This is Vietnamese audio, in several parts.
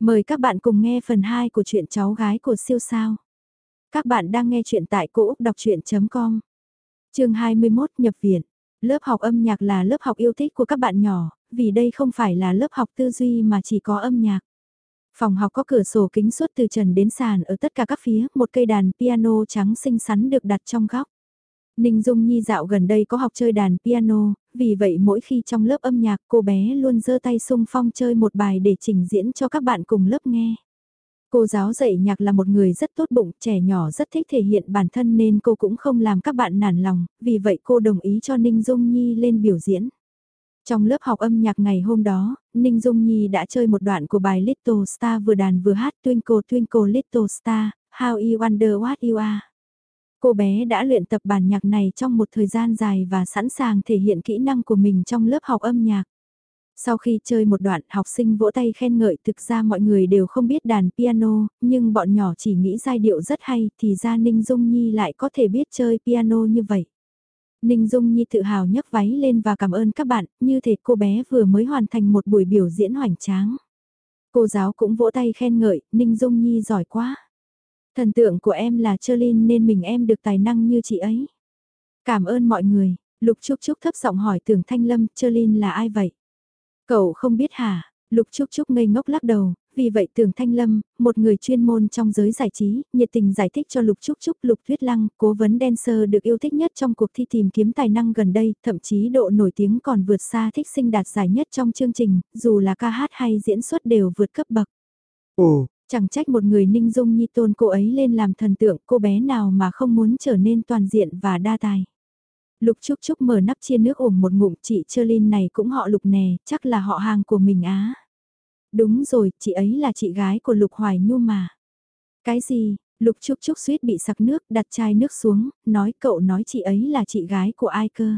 Mời các bạn cùng nghe phần 2 của truyện cháu gái của siêu sao. Các bạn đang nghe truyện tại cỗ đọc chuyện.com. Trường 21 nhập viện. Lớp học âm nhạc là lớp học yêu thích của các bạn nhỏ, vì đây không phải là lớp học tư duy mà chỉ có âm nhạc. Phòng học có cửa sổ kính suốt từ trần đến sàn ở tất cả các phía, một cây đàn piano trắng xinh xắn được đặt trong góc. Ninh Dung Nhi dạo gần đây có học chơi đàn piano, vì vậy mỗi khi trong lớp âm nhạc cô bé luôn giơ tay sung phong chơi một bài để trình diễn cho các bạn cùng lớp nghe. Cô giáo dạy nhạc là một người rất tốt bụng, trẻ nhỏ rất thích thể hiện bản thân nên cô cũng không làm các bạn nản lòng, vì vậy cô đồng ý cho Ninh Dung Nhi lên biểu diễn. Trong lớp học âm nhạc ngày hôm đó, Ninh Dung Nhi đã chơi một đoạn của bài Little Star vừa đàn vừa hát Twinkle Twinkle Little Star, How You Wonder What You Are. Cô bé đã luyện tập bản nhạc này trong một thời gian dài và sẵn sàng thể hiện kỹ năng của mình trong lớp học âm nhạc. Sau khi chơi một đoạn học sinh vỗ tay khen ngợi thực ra mọi người đều không biết đàn piano, nhưng bọn nhỏ chỉ nghĩ giai điệu rất hay thì ra Ninh Dung Nhi lại có thể biết chơi piano như vậy. Ninh Dung Nhi tự hào nhấc váy lên và cảm ơn các bạn, như thể cô bé vừa mới hoàn thành một buổi biểu diễn hoành tráng. Cô giáo cũng vỗ tay khen ngợi, Ninh Dung Nhi giỏi quá. Thần tượng của em là Cherlin nên mình em được tài năng như chị ấy. Cảm ơn mọi người, Lục Trúc Trúc thấp giọng hỏi tưởng Thanh Lâm, Cherlin là ai vậy? Cậu không biết hả? Lục Trúc Trúc ngây ngốc lắc đầu, vì vậy tưởng Thanh Lâm, một người chuyên môn trong giới giải trí, nhiệt tình giải thích cho Lục Trúc Trúc Lục Thuyết Lăng, cố vấn dancer được yêu thích nhất trong cuộc thi tìm kiếm tài năng gần đây, thậm chí độ nổi tiếng còn vượt xa thích sinh đạt giải nhất trong chương trình, dù là ca hát hay diễn xuất đều vượt cấp bậc. Ồ, Chẳng trách một người ninh dung nhi tôn cô ấy lên làm thần tượng cô bé nào mà không muốn trở nên toàn diện và đa tài. Lục Trúc Trúc mở nắp chia nước ủng một ngụm chị Cherlin này cũng họ Lục nè, chắc là họ hàng của mình á. Đúng rồi, chị ấy là chị gái của Lục Hoài Nhu mà. Cái gì, Lục Trúc Trúc suýt bị sặc nước, đặt chai nước xuống, nói cậu nói chị ấy là chị gái của ai cơ.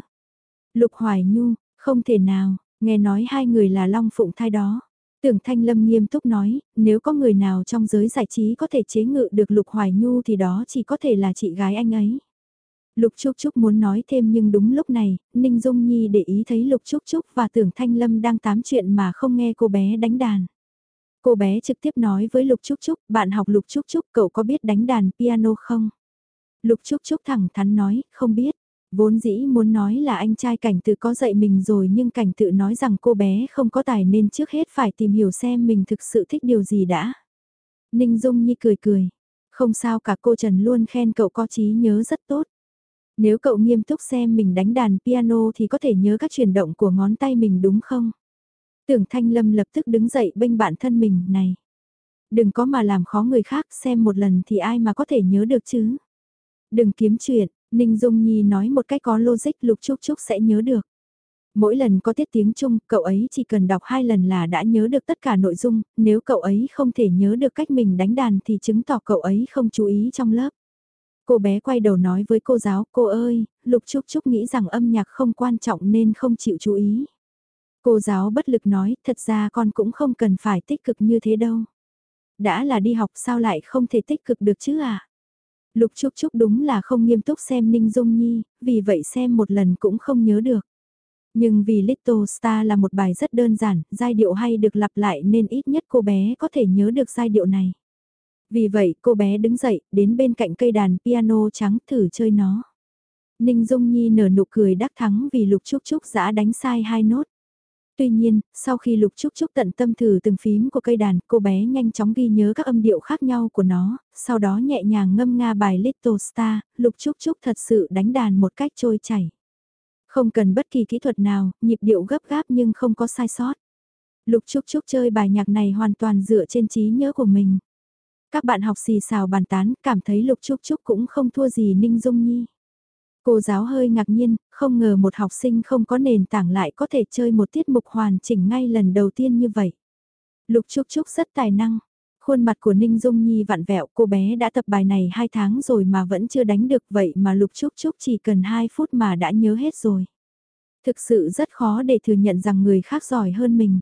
Lục Hoài Nhu, không thể nào, nghe nói hai người là Long Phụng thai đó. Tưởng Thanh Lâm nghiêm túc nói, nếu có người nào trong giới giải trí có thể chế ngự được Lục Hoài Nhu thì đó chỉ có thể là chị gái anh ấy. Lục Trúc Trúc muốn nói thêm nhưng đúng lúc này, Ninh Dung Nhi để ý thấy Lục Trúc Trúc và Tưởng Thanh Lâm đang tám chuyện mà không nghe cô bé đánh đàn. Cô bé trực tiếp nói với Lục Trúc Trúc, bạn học Lục Trúc Trúc cậu có biết đánh đàn piano không? Lục Trúc Trúc thẳng thắn nói, không biết. Vốn dĩ muốn nói là anh trai cảnh tự có dạy mình rồi nhưng cảnh tự nói rằng cô bé không có tài nên trước hết phải tìm hiểu xem mình thực sự thích điều gì đã. Ninh Dung Nhi cười cười. Không sao cả cô Trần luôn khen cậu có trí nhớ rất tốt. Nếu cậu nghiêm túc xem mình đánh đàn piano thì có thể nhớ các chuyển động của ngón tay mình đúng không? Tưởng Thanh Lâm lập tức đứng dậy bênh bản thân mình này. Đừng có mà làm khó người khác xem một lần thì ai mà có thể nhớ được chứ. Đừng kiếm chuyện, Ninh Dung Nhi nói một cách có logic Lục Trúc Trúc sẽ nhớ được. Mỗi lần có tiết tiếng Trung, cậu ấy chỉ cần đọc hai lần là đã nhớ được tất cả nội dung, nếu cậu ấy không thể nhớ được cách mình đánh đàn thì chứng tỏ cậu ấy không chú ý trong lớp. Cô bé quay đầu nói với cô giáo, cô ơi, Lục Trúc Trúc nghĩ rằng âm nhạc không quan trọng nên không chịu chú ý. Cô giáo bất lực nói, thật ra con cũng không cần phải tích cực như thế đâu. Đã là đi học sao lại không thể tích cực được chứ à? Lục Trúc Trúc đúng là không nghiêm túc xem Ninh Dung Nhi, vì vậy xem một lần cũng không nhớ được. Nhưng vì Little Star là một bài rất đơn giản, giai điệu hay được lặp lại nên ít nhất cô bé có thể nhớ được giai điệu này. Vì vậy cô bé đứng dậy, đến bên cạnh cây đàn piano trắng thử chơi nó. Ninh Dung Nhi nở nụ cười đắc thắng vì Lục Trúc Trúc giã đánh sai hai nốt. Tuy nhiên, sau khi Lục Trúc Trúc tận tâm thử từng phím của cây đàn, cô bé nhanh chóng ghi nhớ các âm điệu khác nhau của nó, sau đó nhẹ nhàng ngâm nga bài Little Star, Lục Trúc Trúc thật sự đánh đàn một cách trôi chảy. Không cần bất kỳ kỹ thuật nào, nhịp điệu gấp gáp nhưng không có sai sót. Lục Trúc Trúc chơi bài nhạc này hoàn toàn dựa trên trí nhớ của mình. Các bạn học xì xào bàn tán, cảm thấy Lục Trúc Trúc cũng không thua gì Ninh Dung Nhi. Cô giáo hơi ngạc nhiên, không ngờ một học sinh không có nền tảng lại có thể chơi một tiết mục hoàn chỉnh ngay lần đầu tiên như vậy. Lục Trúc Trúc rất tài năng. Khuôn mặt của Ninh Dung Nhi vặn vẹo cô bé đã tập bài này 2 tháng rồi mà vẫn chưa đánh được vậy mà Lục Trúc Trúc chỉ cần 2 phút mà đã nhớ hết rồi. Thực sự rất khó để thừa nhận rằng người khác giỏi hơn mình.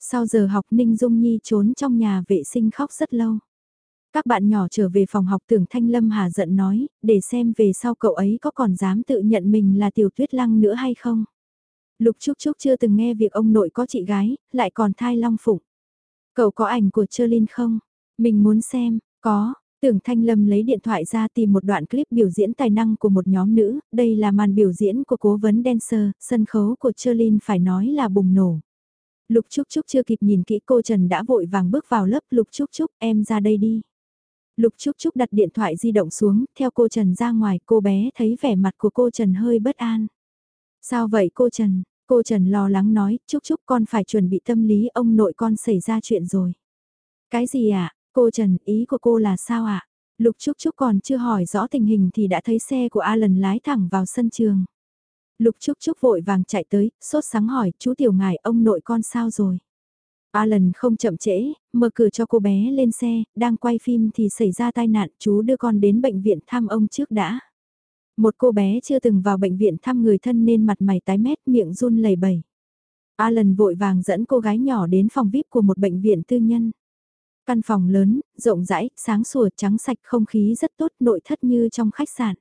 Sau giờ học Ninh Dung Nhi trốn trong nhà vệ sinh khóc rất lâu. Các bạn nhỏ trở về phòng học tưởng Thanh Lâm Hà giận nói, để xem về sau cậu ấy có còn dám tự nhận mình là tiểu tuyết lăng nữa hay không. Lục Trúc Trúc chưa từng nghe việc ông nội có chị gái, lại còn thai long phụng. Cậu có ảnh của Cherlin không? Mình muốn xem, có, Tưởng Thanh Lâm lấy điện thoại ra tìm một đoạn clip biểu diễn tài năng của một nhóm nữ, đây là màn biểu diễn của cố vấn dancer, sân khấu của Cherlin phải nói là bùng nổ. Lục Trúc Trúc chưa kịp nhìn kỹ cô Trần đã vội vàng bước vào lớp Lục Trúc Trúc em ra đây đi. Lục Trúc Trúc đặt điện thoại di động xuống, theo cô Trần ra ngoài cô bé thấy vẻ mặt của cô Trần hơi bất an. Sao vậy cô Trần? Cô Trần lo lắng nói, Trúc Trúc con phải chuẩn bị tâm lý ông nội con xảy ra chuyện rồi. Cái gì ạ? À? Cô Trần, ý của cô là sao ạ? À? Lục Trúc Trúc còn chưa hỏi rõ tình hình thì đã thấy xe của Alan lái thẳng vào sân trường. Lục Trúc Trúc vội vàng chạy tới, sốt sáng hỏi, chú tiểu ngài ông nội con sao rồi? Alan không chậm trễ, mở cửa cho cô bé lên xe, đang quay phim thì xảy ra tai nạn, chú đưa con đến bệnh viện thăm ông trước đã. Một cô bé chưa từng vào bệnh viện thăm người thân nên mặt mày tái mét miệng run lẩy bẩy. Alan vội vàng dẫn cô gái nhỏ đến phòng VIP của một bệnh viện tư nhân. Căn phòng lớn, rộng rãi, sáng sủa trắng sạch không khí rất tốt nội thất như trong khách sạn.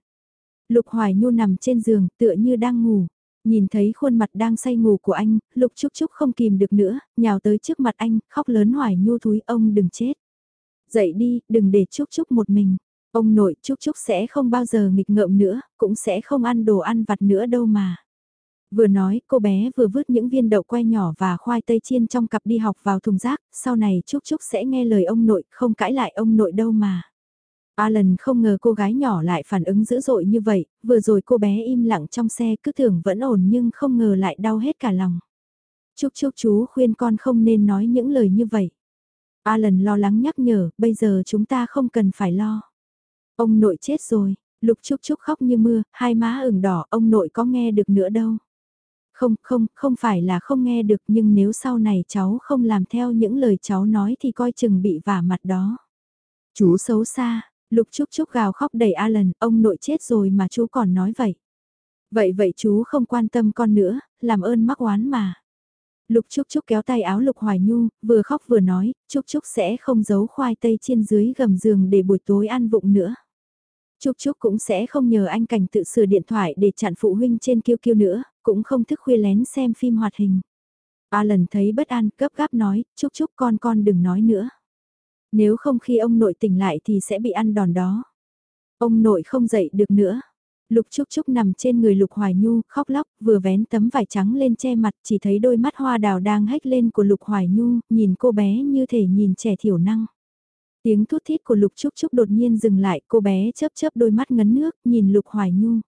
Lục Hoài Nhu nằm trên giường tựa như đang ngủ. Nhìn thấy khuôn mặt đang say ngủ của anh, Lục Trúc Trúc không kìm được nữa, nhào tới trước mặt anh, khóc lớn Hoài Nhu thúi ông đừng chết. Dậy đi, đừng để Trúc Trúc một mình. Ông nội Trúc Trúc sẽ không bao giờ nghịch ngợm nữa, cũng sẽ không ăn đồ ăn vặt nữa đâu mà. Vừa nói, cô bé vừa vứt những viên đậu que nhỏ và khoai tây chiên trong cặp đi học vào thùng rác, sau này Trúc Trúc sẽ nghe lời ông nội, không cãi lại ông nội đâu mà. Alan không ngờ cô gái nhỏ lại phản ứng dữ dội như vậy, vừa rồi cô bé im lặng trong xe cứ tưởng vẫn ổn nhưng không ngờ lại đau hết cả lòng. Chúc chúc chú khuyên con không nên nói những lời như vậy. Alan lo lắng nhắc nhở, bây giờ chúng ta không cần phải lo. Ông nội chết rồi, Lục chúc chúc khóc như mưa, hai má ửng đỏ, ông nội có nghe được nữa đâu. Không, không, không phải là không nghe được nhưng nếu sau này cháu không làm theo những lời cháu nói thì coi chừng bị vả mặt đó. Chú xấu xa, Lục Trúc Trúc gào khóc đầy Alan, ông nội chết rồi mà chú còn nói vậy. Vậy vậy chú không quan tâm con nữa, làm ơn mắc oán mà. Lục Trúc Trúc kéo tay áo Lục Hoài Nhu, vừa khóc vừa nói, Trúc Trúc sẽ không giấu khoai tây trên dưới gầm giường để buổi tối ăn vụng nữa. Trúc Trúc cũng sẽ không nhờ anh Cảnh tự sửa điện thoại để chặn phụ huynh trên kiêu kiêu nữa, cũng không thức khuya lén xem phim hoạt hình. Alan thấy bất an, gấp gáp nói, Trúc Trúc con con đừng nói nữa. Nếu không khi ông nội tỉnh lại thì sẽ bị ăn đòn đó. Ông nội không dậy được nữa. Lục Trúc Trúc nằm trên người Lục Hoài Nhu, khóc lóc, vừa vén tấm vải trắng lên che mặt, chỉ thấy đôi mắt hoa đào đang hếch lên của Lục Hoài Nhu, nhìn cô bé như thể nhìn trẻ thiểu năng. Tiếng thút thít của Lục Trúc Trúc đột nhiên dừng lại, cô bé chớp chớp đôi mắt ngấn nước, nhìn Lục Hoài Nhu.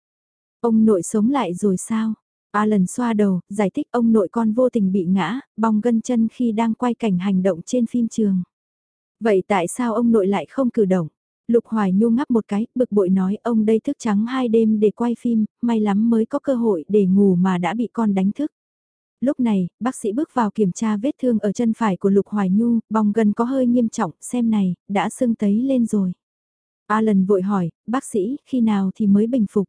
Ông nội sống lại rồi sao? Alan xoa đầu, giải thích ông nội con vô tình bị ngã, bong gân chân khi đang quay cảnh hành động trên phim trường. Vậy tại sao ông nội lại không cử động? Lục Hoài Nhu ngắp một cái, bực bội nói ông đây thức trắng hai đêm để quay phim, may lắm mới có cơ hội để ngủ mà đã bị con đánh thức. Lúc này, bác sĩ bước vào kiểm tra vết thương ở chân phải của Lục Hoài Nhu, bong gần có hơi nghiêm trọng, xem này, đã sưng tấy lên rồi. Alan vội hỏi, bác sĩ, khi nào thì mới bình phục?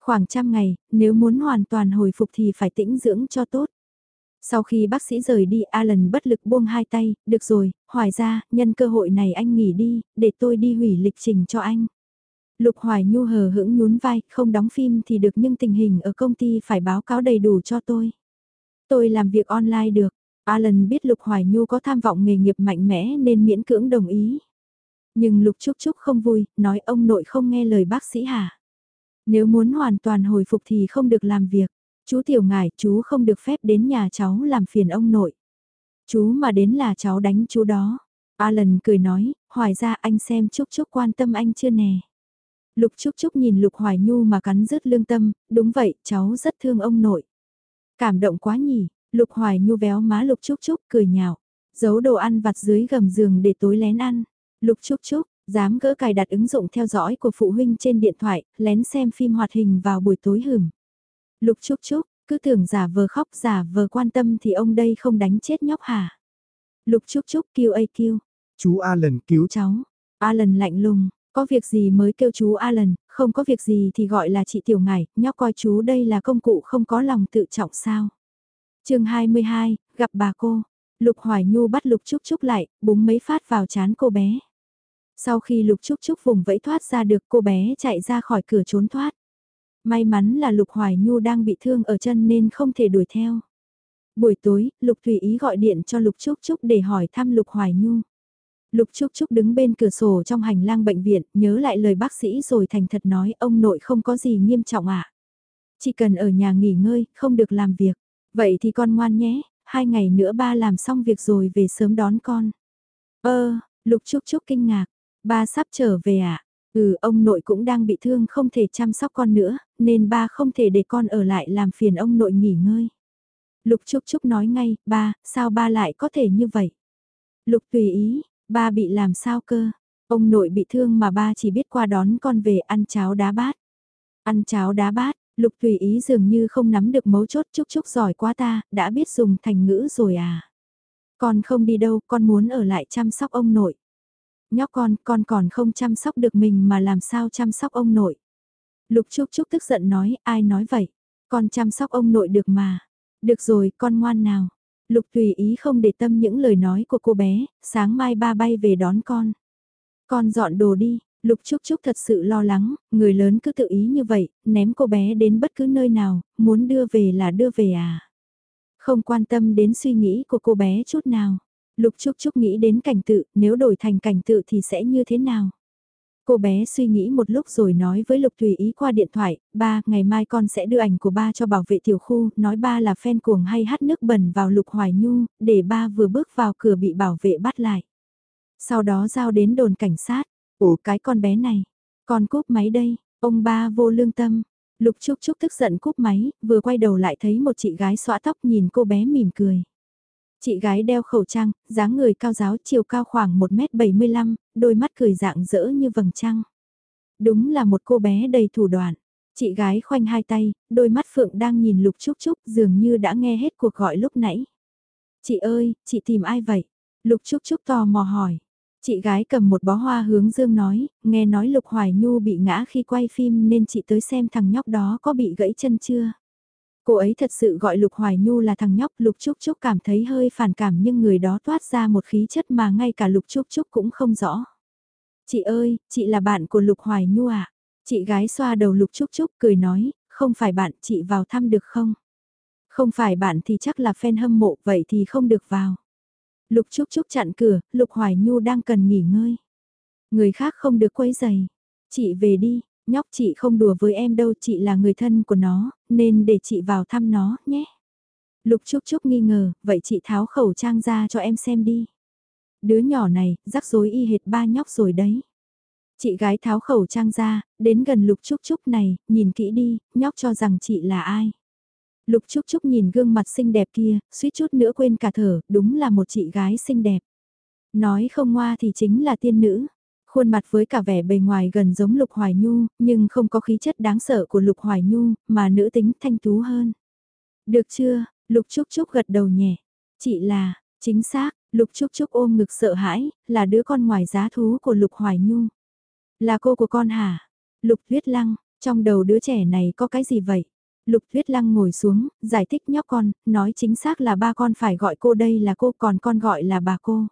Khoảng trăm ngày, nếu muốn hoàn toàn hồi phục thì phải tĩnh dưỡng cho tốt. Sau khi bác sĩ rời đi Alan bất lực buông hai tay, được rồi, hoài ra, nhân cơ hội này anh nghỉ đi, để tôi đi hủy lịch trình cho anh. Lục Hoài Nhu hờ hững nhún vai, không đóng phim thì được nhưng tình hình ở công ty phải báo cáo đầy đủ cho tôi. Tôi làm việc online được, Alan biết Lục Hoài Nhu có tham vọng nghề nghiệp mạnh mẽ nên miễn cưỡng đồng ý. Nhưng Lục Trúc Trúc không vui, nói ông nội không nghe lời bác sĩ hả? Nếu muốn hoàn toàn hồi phục thì không được làm việc. Chú tiểu ngài chú không được phép đến nhà cháu làm phiền ông nội. Chú mà đến là cháu đánh chú đó. Alan cười nói, hoài ra anh xem Trúc Trúc quan tâm anh chưa nè. Lục Trúc Trúc nhìn Lục Hoài Nhu mà cắn rứt lương tâm, đúng vậy, cháu rất thương ông nội. Cảm động quá nhỉ, Lục Hoài Nhu véo má Lục Trúc Trúc cười nhạo, giấu đồ ăn vặt dưới gầm giường để tối lén ăn. Lục Trúc Trúc, dám gỡ cài đặt ứng dụng theo dõi của phụ huynh trên điện thoại, lén xem phim hoạt hình vào buổi tối hửm. Lục Trúc Trúc, cứ tưởng giả vờ khóc giả vờ quan tâm thì ông đây không đánh chết nhóc hả? Lục Trúc Trúc kêu ây kêu. Chú Alan cứu cháu. Alan lạnh lùng, có việc gì mới kêu chú Alan, không có việc gì thì gọi là chị Tiểu Ngải, nhóc coi chú đây là công cụ không có lòng tự trọng sao. chương 22, gặp bà cô. Lục Hoài Nhu bắt Lục Trúc Trúc lại, búng mấy phát vào chán cô bé. Sau khi Lục Trúc Trúc vùng vẫy thoát ra được cô bé chạy ra khỏi cửa trốn thoát. May mắn là Lục Hoài Nhu đang bị thương ở chân nên không thể đuổi theo. Buổi tối, Lục Thủy Ý gọi điện cho Lục Trúc Trúc để hỏi thăm Lục Hoài Nhu. Lục Trúc Trúc đứng bên cửa sổ trong hành lang bệnh viện, nhớ lại lời bác sĩ rồi thành thật nói ông nội không có gì nghiêm trọng ạ. À? Chỉ cần ở nhà nghỉ ngơi, không được làm việc. Vậy thì con ngoan nhé, hai ngày nữa ba làm xong việc rồi về sớm đón con. Ơ, Lục Trúc Trúc kinh ngạc, ba sắp trở về ạ. À? Ừ, ông nội cũng đang bị thương không thể chăm sóc con nữa, nên ba không thể để con ở lại làm phiền ông nội nghỉ ngơi. Lục Trúc Trúc nói ngay, ba, sao ba lại có thể như vậy? Lục tùy ý, ba bị làm sao cơ? Ông nội bị thương mà ba chỉ biết qua đón con về ăn cháo đá bát. Ăn cháo đá bát, Lục tùy ý dường như không nắm được mấu chốt Trúc Trúc giỏi quá ta, đã biết dùng thành ngữ rồi à? Con không đi đâu, con muốn ở lại chăm sóc ông nội. Nhóc con, con còn không chăm sóc được mình mà làm sao chăm sóc ông nội. Lục Trúc Trúc tức giận nói, ai nói vậy? Con chăm sóc ông nội được mà. Được rồi, con ngoan nào. Lục tùy ý không để tâm những lời nói của cô bé, sáng mai ba bay về đón con. Con dọn đồ đi, Lục Trúc Trúc thật sự lo lắng, người lớn cứ tự ý như vậy, ném cô bé đến bất cứ nơi nào, muốn đưa về là đưa về à. Không quan tâm đến suy nghĩ của cô bé chút nào. Lục Trúc Trúc nghĩ đến cảnh tự, nếu đổi thành cảnh tự thì sẽ như thế nào? Cô bé suy nghĩ một lúc rồi nói với Lục Tùy Ý qua điện thoại, ba, ngày mai con sẽ đưa ảnh của ba cho bảo vệ tiểu khu, nói ba là fan cuồng hay hát nước bẩn vào Lục Hoài Nhu, để ba vừa bước vào cửa bị bảo vệ bắt lại. Sau đó giao đến đồn cảnh sát, ủa cái con bé này, con cúp máy đây, ông ba vô lương tâm. Lục Trúc Trúc tức giận cúp máy, vừa quay đầu lại thấy một chị gái xõa tóc nhìn cô bé mỉm cười. Chị gái đeo khẩu trang, dáng người cao giáo chiều cao khoảng 1m75, đôi mắt cười dạng dỡ như vầng trăng. Đúng là một cô bé đầy thủ đoạn. Chị gái khoanh hai tay, đôi mắt Phượng đang nhìn Lục Trúc Trúc dường như đã nghe hết cuộc gọi lúc nãy. Chị ơi, chị tìm ai vậy? Lục Trúc Trúc tò mò hỏi. Chị gái cầm một bó hoa hướng dương nói, nghe nói Lục Hoài Nhu bị ngã khi quay phim nên chị tới xem thằng nhóc đó có bị gãy chân chưa? Cô ấy thật sự gọi Lục Hoài Nhu là thằng nhóc Lục Trúc Trúc cảm thấy hơi phản cảm nhưng người đó toát ra một khí chất mà ngay cả Lục Trúc Trúc cũng không rõ. Chị ơi, chị là bạn của Lục Hoài Nhu à? Chị gái xoa đầu Lục Trúc Trúc cười nói, không phải bạn chị vào thăm được không? Không phải bạn thì chắc là fan hâm mộ vậy thì không được vào. Lục Trúc Trúc chặn cửa, Lục Hoài Nhu đang cần nghỉ ngơi. Người khác không được quấy giày. Chị về đi, nhóc chị không đùa với em đâu chị là người thân của nó, nên để chị vào thăm nó nhé. Lục Trúc Trúc nghi ngờ, vậy chị tháo khẩu trang ra cho em xem đi. Đứa nhỏ này, rắc rối y hệt ba nhóc rồi đấy. Chị gái tháo khẩu trang ra, đến gần Lục Trúc Trúc này, nhìn kỹ đi, nhóc cho rằng chị là ai. Lục Trúc Trúc nhìn gương mặt xinh đẹp kia, suýt chút nữa quên cả thở, đúng là một chị gái xinh đẹp. Nói không ngoa thì chính là tiên nữ. Khuôn mặt với cả vẻ bề ngoài gần giống Lục Hoài Nhu, nhưng không có khí chất đáng sợ của Lục Hoài Nhu, mà nữ tính thanh tú hơn. Được chưa, Lục Trúc Trúc gật đầu nhẹ. Chị là, chính xác, Lục Trúc Trúc ôm ngực sợ hãi, là đứa con ngoài giá thú của Lục Hoài Nhu. Là cô của con hả? Lục Tuyết Lăng, trong đầu đứa trẻ này có cái gì vậy? Lục Tuyết Lăng ngồi xuống, giải thích nhóc con, nói chính xác là ba con phải gọi cô đây là cô còn con gọi là bà cô.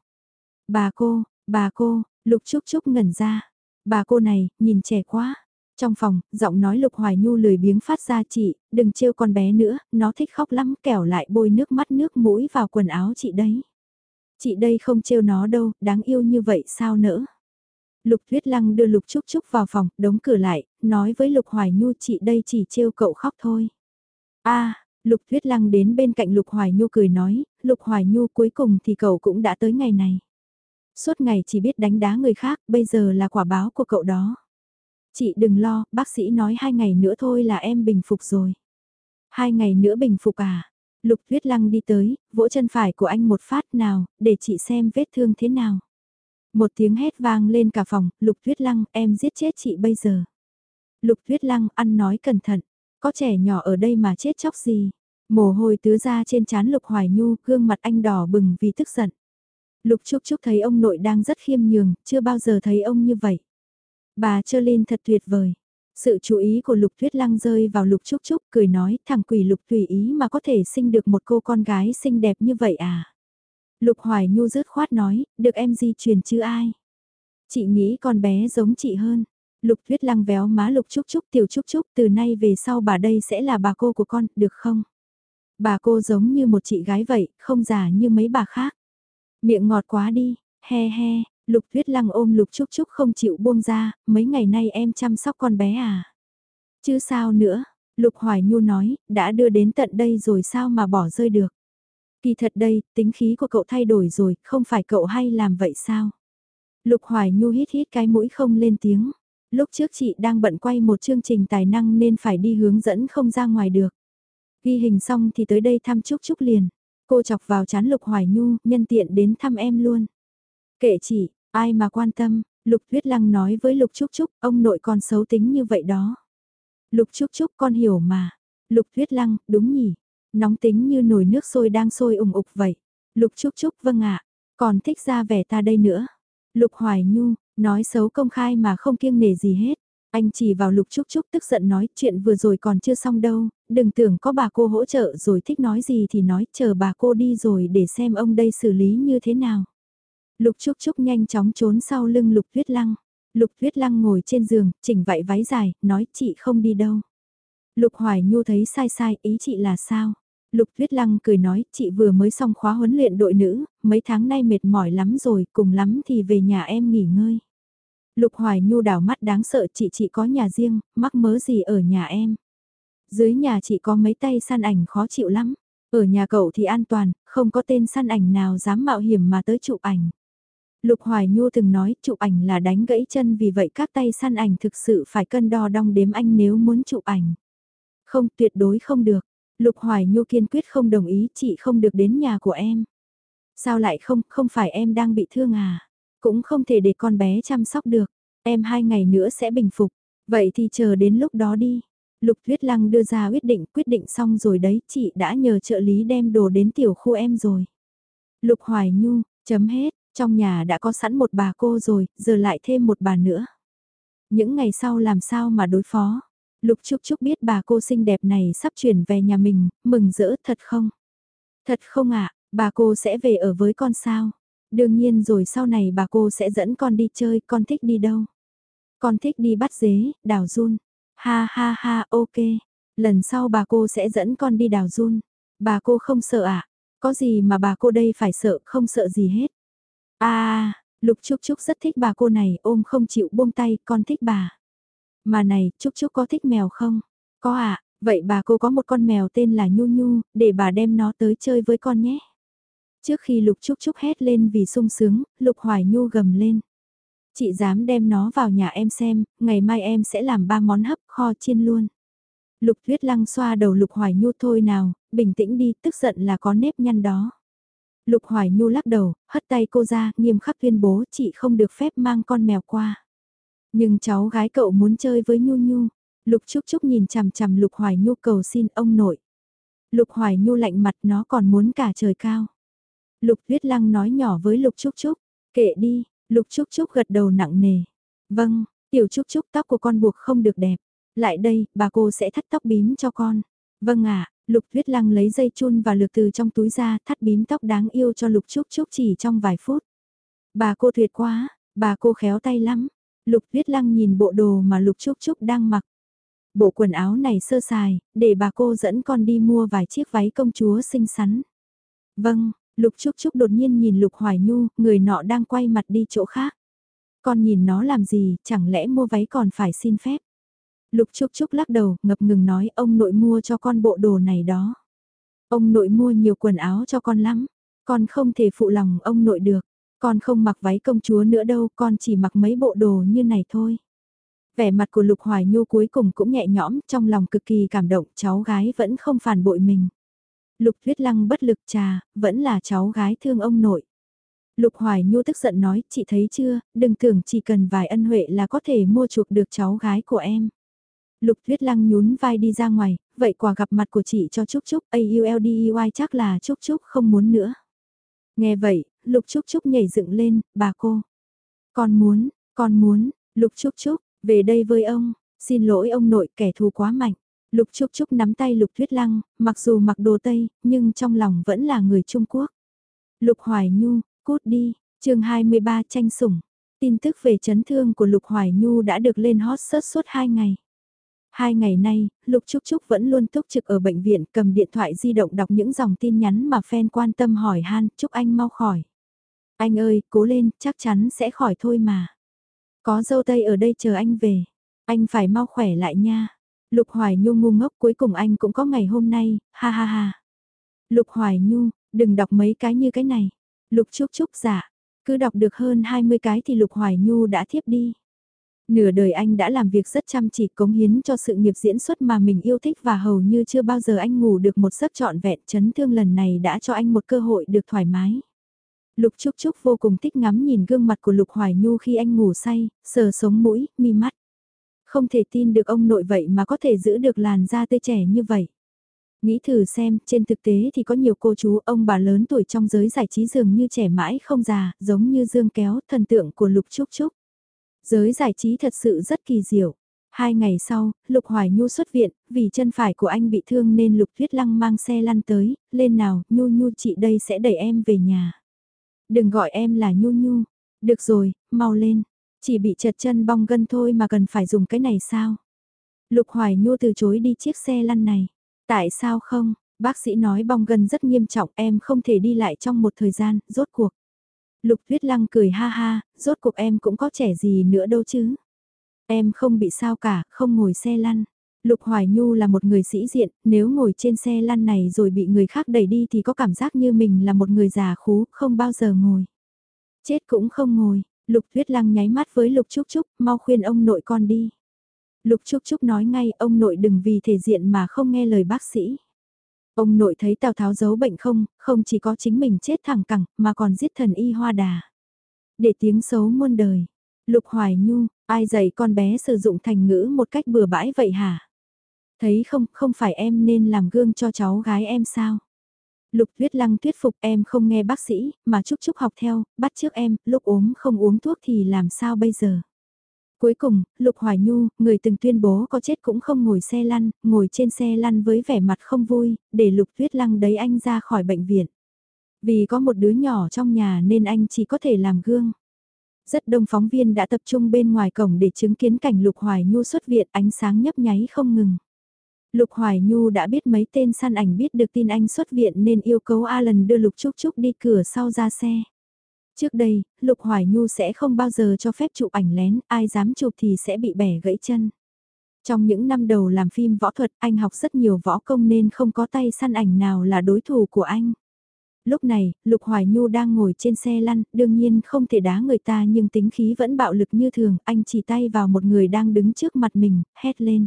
Bà cô, bà cô, Lục Trúc Trúc ngẩn ra. Bà cô này, nhìn trẻ quá. Trong phòng, giọng nói Lục Hoài Nhu lười biếng phát ra chị, đừng trêu con bé nữa, nó thích khóc lắm, kẻo lại bôi nước mắt nước mũi vào quần áo chị đấy. Chị đây không trêu nó đâu, đáng yêu như vậy sao nỡ. Lục Tuyết Lăng đưa Lục Trúc Trúc vào phòng, đóng cửa lại, nói với Lục Hoài Nhu chị đây chỉ trêu cậu khóc thôi. a Lục Tuyết Lăng đến bên cạnh Lục Hoài Nhu cười nói, Lục Hoài Nhu cuối cùng thì cậu cũng đã tới ngày này. Suốt ngày chỉ biết đánh đá người khác, bây giờ là quả báo của cậu đó. Chị đừng lo, bác sĩ nói hai ngày nữa thôi là em bình phục rồi. Hai ngày nữa bình phục à? Lục Tuyết Lăng đi tới, vỗ chân phải của anh một phát nào, để chị xem vết thương thế nào. Một tiếng hét vang lên cả phòng, Lục Tuyết Lăng, em giết chết chị bây giờ. Lục Tuyết Lăng, ăn nói cẩn thận, có trẻ nhỏ ở đây mà chết chóc gì. Mồ hôi tứa ra trên trán Lục Hoài Nhu, gương mặt anh đỏ bừng vì tức giận. Lục Trúc Trúc thấy ông nội đang rất khiêm nhường, chưa bao giờ thấy ông như vậy. Bà Trơ Linh thật tuyệt vời. Sự chú ý của Lục Tuyết Lăng rơi vào Lục Trúc Trúc cười nói thằng quỷ Lục tùy ý mà có thể sinh được một cô con gái xinh đẹp như vậy à. Lục Hoài Nhu rớt khoát nói, được em di truyền chứ ai. Chị nghĩ con bé giống chị hơn. Lục Tuyết Lăng véo má Lục Trúc Trúc tiểu Trúc Trúc từ nay về sau bà đây sẽ là bà cô của con, được không? Bà cô giống như một chị gái vậy, không già như mấy bà khác. Miệng ngọt quá đi, he he, Lục Tuyết Lăng ôm Lục Trúc Trúc không chịu buông ra, mấy ngày nay em chăm sóc con bé à? Chứ sao nữa, Lục Hoài Nhu nói, đã đưa đến tận đây rồi sao mà bỏ rơi được? Kỳ thật đây, tính khí của cậu thay đổi rồi, không phải cậu hay làm vậy sao? Lục Hoài Nhu hít hít cái mũi không lên tiếng. Lúc trước chị đang bận quay một chương trình tài năng nên phải đi hướng dẫn không ra ngoài được. Ghi hình xong thì tới đây thăm Trúc Trúc liền. Cô chọc vào chán Lục Hoài Nhu, nhân tiện đến thăm em luôn. Kệ chị, ai mà quan tâm, Lục Thuyết Lăng nói với Lục Trúc Trúc, ông nội con xấu tính như vậy đó. Lục Trúc Trúc con hiểu mà. Lục Thuyết Lăng, đúng nhỉ. Nóng tính như nồi nước sôi đang sôi ủng ục vậy. Lục Trúc Trúc vâng ạ, còn thích ra vẻ ta đây nữa. Lục Hoài Nhu, nói xấu công khai mà không kiêng nể gì hết. Anh chỉ vào Lục Trúc Trúc tức giận nói chuyện vừa rồi còn chưa xong đâu, đừng tưởng có bà cô hỗ trợ rồi thích nói gì thì nói chờ bà cô đi rồi để xem ông đây xử lý như thế nào. Lục Trúc Trúc nhanh chóng trốn sau lưng Lục Tuyết Lăng. Lục Tuyết Lăng ngồi trên giường, chỉnh vạy váy dài, nói chị không đi đâu. Lục Hoài Nhu thấy sai sai, ý chị là sao? Lục Tuyết Lăng cười nói, chị vừa mới xong khóa huấn luyện đội nữ, mấy tháng nay mệt mỏi lắm rồi, cùng lắm thì về nhà em nghỉ ngơi. Lục Hoài Nhu đảo mắt đáng sợ chị chị có nhà riêng, mắc mớ gì ở nhà em. Dưới nhà chị có mấy tay săn ảnh khó chịu lắm, ở nhà cậu thì an toàn, không có tên săn ảnh nào dám mạo hiểm mà tới chụp ảnh. Lục Hoài Nhu từng nói chụp ảnh là đánh gãy chân vì vậy các tay săn ảnh thực sự phải cân đo đong đếm anh nếu muốn chụp ảnh. Không tuyệt đối không được. Lục Hoài Nhu kiên quyết không đồng ý chị không được đến nhà của em. Sao lại không, không phải em đang bị thương à? Cũng không thể để con bé chăm sóc được. Em hai ngày nữa sẽ bình phục. Vậy thì chờ đến lúc đó đi. Lục Tuyết Lăng đưa ra quyết định, quyết định xong rồi đấy, chị đã nhờ trợ lý đem đồ đến tiểu khu em rồi. Lục Hoài Nhu, chấm hết, trong nhà đã có sẵn một bà cô rồi, giờ lại thêm một bà nữa. Những ngày sau làm sao mà đối phó? Lục Trúc Trúc biết bà cô xinh đẹp này sắp chuyển về nhà mình, mừng rỡ thật không? Thật không ạ, bà cô sẽ về ở với con sao? Đương nhiên rồi sau này bà cô sẽ dẫn con đi chơi, con thích đi đâu? Con thích đi bắt dế, đào run. Ha ha ha, ok. Lần sau bà cô sẽ dẫn con đi đào run. Bà cô không sợ? À? Có gì mà bà cô đây phải sợ, không sợ gì hết. À, Lục Trúc Trúc rất thích bà cô này, ôm không chịu buông tay, con thích bà. Mà này, Trúc Trúc có thích mèo không? Có ạ, à, vậy bà cô có một con mèo tên là Nhu Nhu, để bà đem nó tới chơi với con nhé. Trước khi Lục Trúc Trúc hét lên vì sung sướng, Lục Hoài Nhu gầm lên. Chị dám đem nó vào nhà em xem, ngày mai em sẽ làm ba món hấp kho chiên luôn. Lục Tuyết Lăng xoa đầu Lục Hoài Nhu thôi nào, bình tĩnh đi, tức giận là có nếp nhăn đó. Lục Hoài Nhu lắc đầu, hất tay cô ra, nghiêm khắc tuyên bố chị không được phép mang con mèo qua. Nhưng cháu gái cậu muốn chơi với Nhu Nhu. Lục Trúc Trúc nhìn chằm chằm Lục Hoài Nhu cầu xin ông nội. Lục Hoài Nhu lạnh mặt nó còn muốn cả trời cao. Lục Tuyết Lăng nói nhỏ với Lục Trúc Trúc, kệ đi, Lục Trúc Trúc gật đầu nặng nề. Vâng, tiểu Trúc Trúc tóc của con buộc không được đẹp. Lại đây, bà cô sẽ thắt tóc bím cho con. Vâng ạ, Lục Tuyết Lăng lấy dây chun và lược từ trong túi ra thắt bím tóc đáng yêu cho Lục Trúc Trúc chỉ trong vài phút. Bà cô tuyệt quá, bà cô khéo tay lắm. Lục Tuyết Lăng nhìn bộ đồ mà Lục Trúc Trúc đang mặc. Bộ quần áo này sơ sài, để bà cô dẫn con đi mua vài chiếc váy công chúa xinh xắn. Vâng, Lục Trúc Trúc đột nhiên nhìn Lục Hoài Nhu, người nọ đang quay mặt đi chỗ khác. Con nhìn nó làm gì, chẳng lẽ mua váy còn phải xin phép. Lục Trúc Trúc lắc đầu, ngập ngừng nói ông nội mua cho con bộ đồ này đó. Ông nội mua nhiều quần áo cho con lắm, con không thể phụ lòng ông nội được. Con không mặc váy công chúa nữa đâu, con chỉ mặc mấy bộ đồ như này thôi. Vẻ mặt của Lục Hoài Nhu cuối cùng cũng nhẹ nhõm, trong lòng cực kỳ cảm động, cháu gái vẫn không phản bội mình. Lục Thuyết Lăng bất lực trà, vẫn là cháu gái thương ông nội. Lục Hoài Nhu tức giận nói, chị thấy chưa, đừng tưởng chỉ cần vài ân huệ là có thể mua chuộc được cháu gái của em. Lục Thuyết Lăng nhún vai đi ra ngoài, vậy quả gặp mặt của chị cho Trúc Trúc, AULDEY chắc là Trúc Trúc không muốn nữa. Nghe vậy, Lục Trúc Trúc nhảy dựng lên, bà cô. Con muốn, con muốn, Lục Trúc Trúc, về đây với ông, xin lỗi ông nội kẻ thù quá mạnh. Lục Trúc Trúc nắm tay Lục Thuyết Lăng, mặc dù mặc đồ Tây, nhưng trong lòng vẫn là người Trung Quốc. Lục Hoài Nhu, cút đi, chương 23 tranh sủng. Tin tức về chấn thương của Lục Hoài Nhu đã được lên hot search suốt 2 ngày. Hai ngày nay, Lục Trúc Trúc vẫn luôn túc trực ở bệnh viện cầm điện thoại di động đọc những dòng tin nhắn mà fan quan tâm hỏi han, chúc anh mau khỏi. Anh ơi, cố lên, chắc chắn sẽ khỏi thôi mà. Có dâu tây ở đây chờ anh về. Anh phải mau khỏe lại nha. Lục Hoài Nhu ngu ngốc cuối cùng anh cũng có ngày hôm nay, ha ha ha. Lục Hoài Nhu, đừng đọc mấy cái như cái này. Lục Trúc Trúc giả, cứ đọc được hơn 20 cái thì Lục Hoài Nhu đã thiếp đi. Nửa đời anh đã làm việc rất chăm chỉ cống hiến cho sự nghiệp diễn xuất mà mình yêu thích và hầu như chưa bao giờ anh ngủ được một giấc trọn vẹn chấn thương lần này đã cho anh một cơ hội được thoải mái. Lục Trúc Trúc vô cùng thích ngắm nhìn gương mặt của Lục Hoài Nhu khi anh ngủ say, sờ sống mũi, mi mắt. Không thể tin được ông nội vậy mà có thể giữ được làn da tươi trẻ như vậy. Nghĩ thử xem, trên thực tế thì có nhiều cô chú ông bà lớn tuổi trong giới giải trí dường như trẻ mãi không già, giống như Dương Kéo, thần tượng của Lục Trúc Trúc. Giới giải trí thật sự rất kỳ diệu. Hai ngày sau, Lục Hoài Nhu xuất viện, vì chân phải của anh bị thương nên Lục Tuyết Lăng mang xe lăn tới, lên nào, Nhu Nhu chị đây sẽ đẩy em về nhà. Đừng gọi em là Nhu Nhu. Được rồi, mau lên. Chỉ bị chật chân bong gân thôi mà cần phải dùng cái này sao? Lục Hoài Nhu từ chối đi chiếc xe lăn này. Tại sao không? Bác sĩ nói bong gân rất nghiêm trọng em không thể đi lại trong một thời gian, rốt cuộc. Lục Tuyết Lăng cười ha ha, rốt cuộc em cũng có trẻ gì nữa đâu chứ. Em không bị sao cả, không ngồi xe lăn. Lục Hoài Nhu là một người sĩ diện, nếu ngồi trên xe lăn này rồi bị người khác đẩy đi thì có cảm giác như mình là một người già khú, không bao giờ ngồi. Chết cũng không ngồi, Lục Tuyết Lăng nháy mắt với Lục Trúc Trúc, mau khuyên ông nội con đi. Lục Trúc Trúc nói ngay, ông nội đừng vì thể diện mà không nghe lời bác sĩ. Ông nội thấy Tào Tháo giấu bệnh không, không chỉ có chính mình chết thẳng cẳng, mà còn giết thần y hoa đà. Để tiếng xấu muôn đời. Lục Hoài Nhu, ai dạy con bé sử dụng thành ngữ một cách bừa bãi vậy hả? Thấy không, không phải em nên làm gương cho cháu gái em sao? Lục Tuyết Lăng thuyết phục em không nghe bác sĩ, mà chúc chúc học theo, bắt trước em, lúc ốm không uống thuốc thì làm sao bây giờ? Cuối cùng, Lục Hoài Nhu, người từng tuyên bố có chết cũng không ngồi xe lăn, ngồi trên xe lăn với vẻ mặt không vui, để Lục Tuyết Lăng đấy anh ra khỏi bệnh viện. Vì có một đứa nhỏ trong nhà nên anh chỉ có thể làm gương. Rất đông phóng viên đã tập trung bên ngoài cổng để chứng kiến cảnh Lục Hoài Nhu xuất viện ánh sáng nhấp nháy không ngừng. Lục Hoài Nhu đã biết mấy tên săn ảnh biết được tin anh xuất viện nên yêu cầu Alan đưa Lục Trúc Trúc đi cửa sau ra xe. Trước đây, Lục Hoài Nhu sẽ không bao giờ cho phép chụp ảnh lén, ai dám chụp thì sẽ bị bẻ gãy chân. Trong những năm đầu làm phim võ thuật, anh học rất nhiều võ công nên không có tay săn ảnh nào là đối thủ của anh. Lúc này, Lục Hoài Nhu đang ngồi trên xe lăn, đương nhiên không thể đá người ta nhưng tính khí vẫn bạo lực như thường, anh chỉ tay vào một người đang đứng trước mặt mình, hét lên.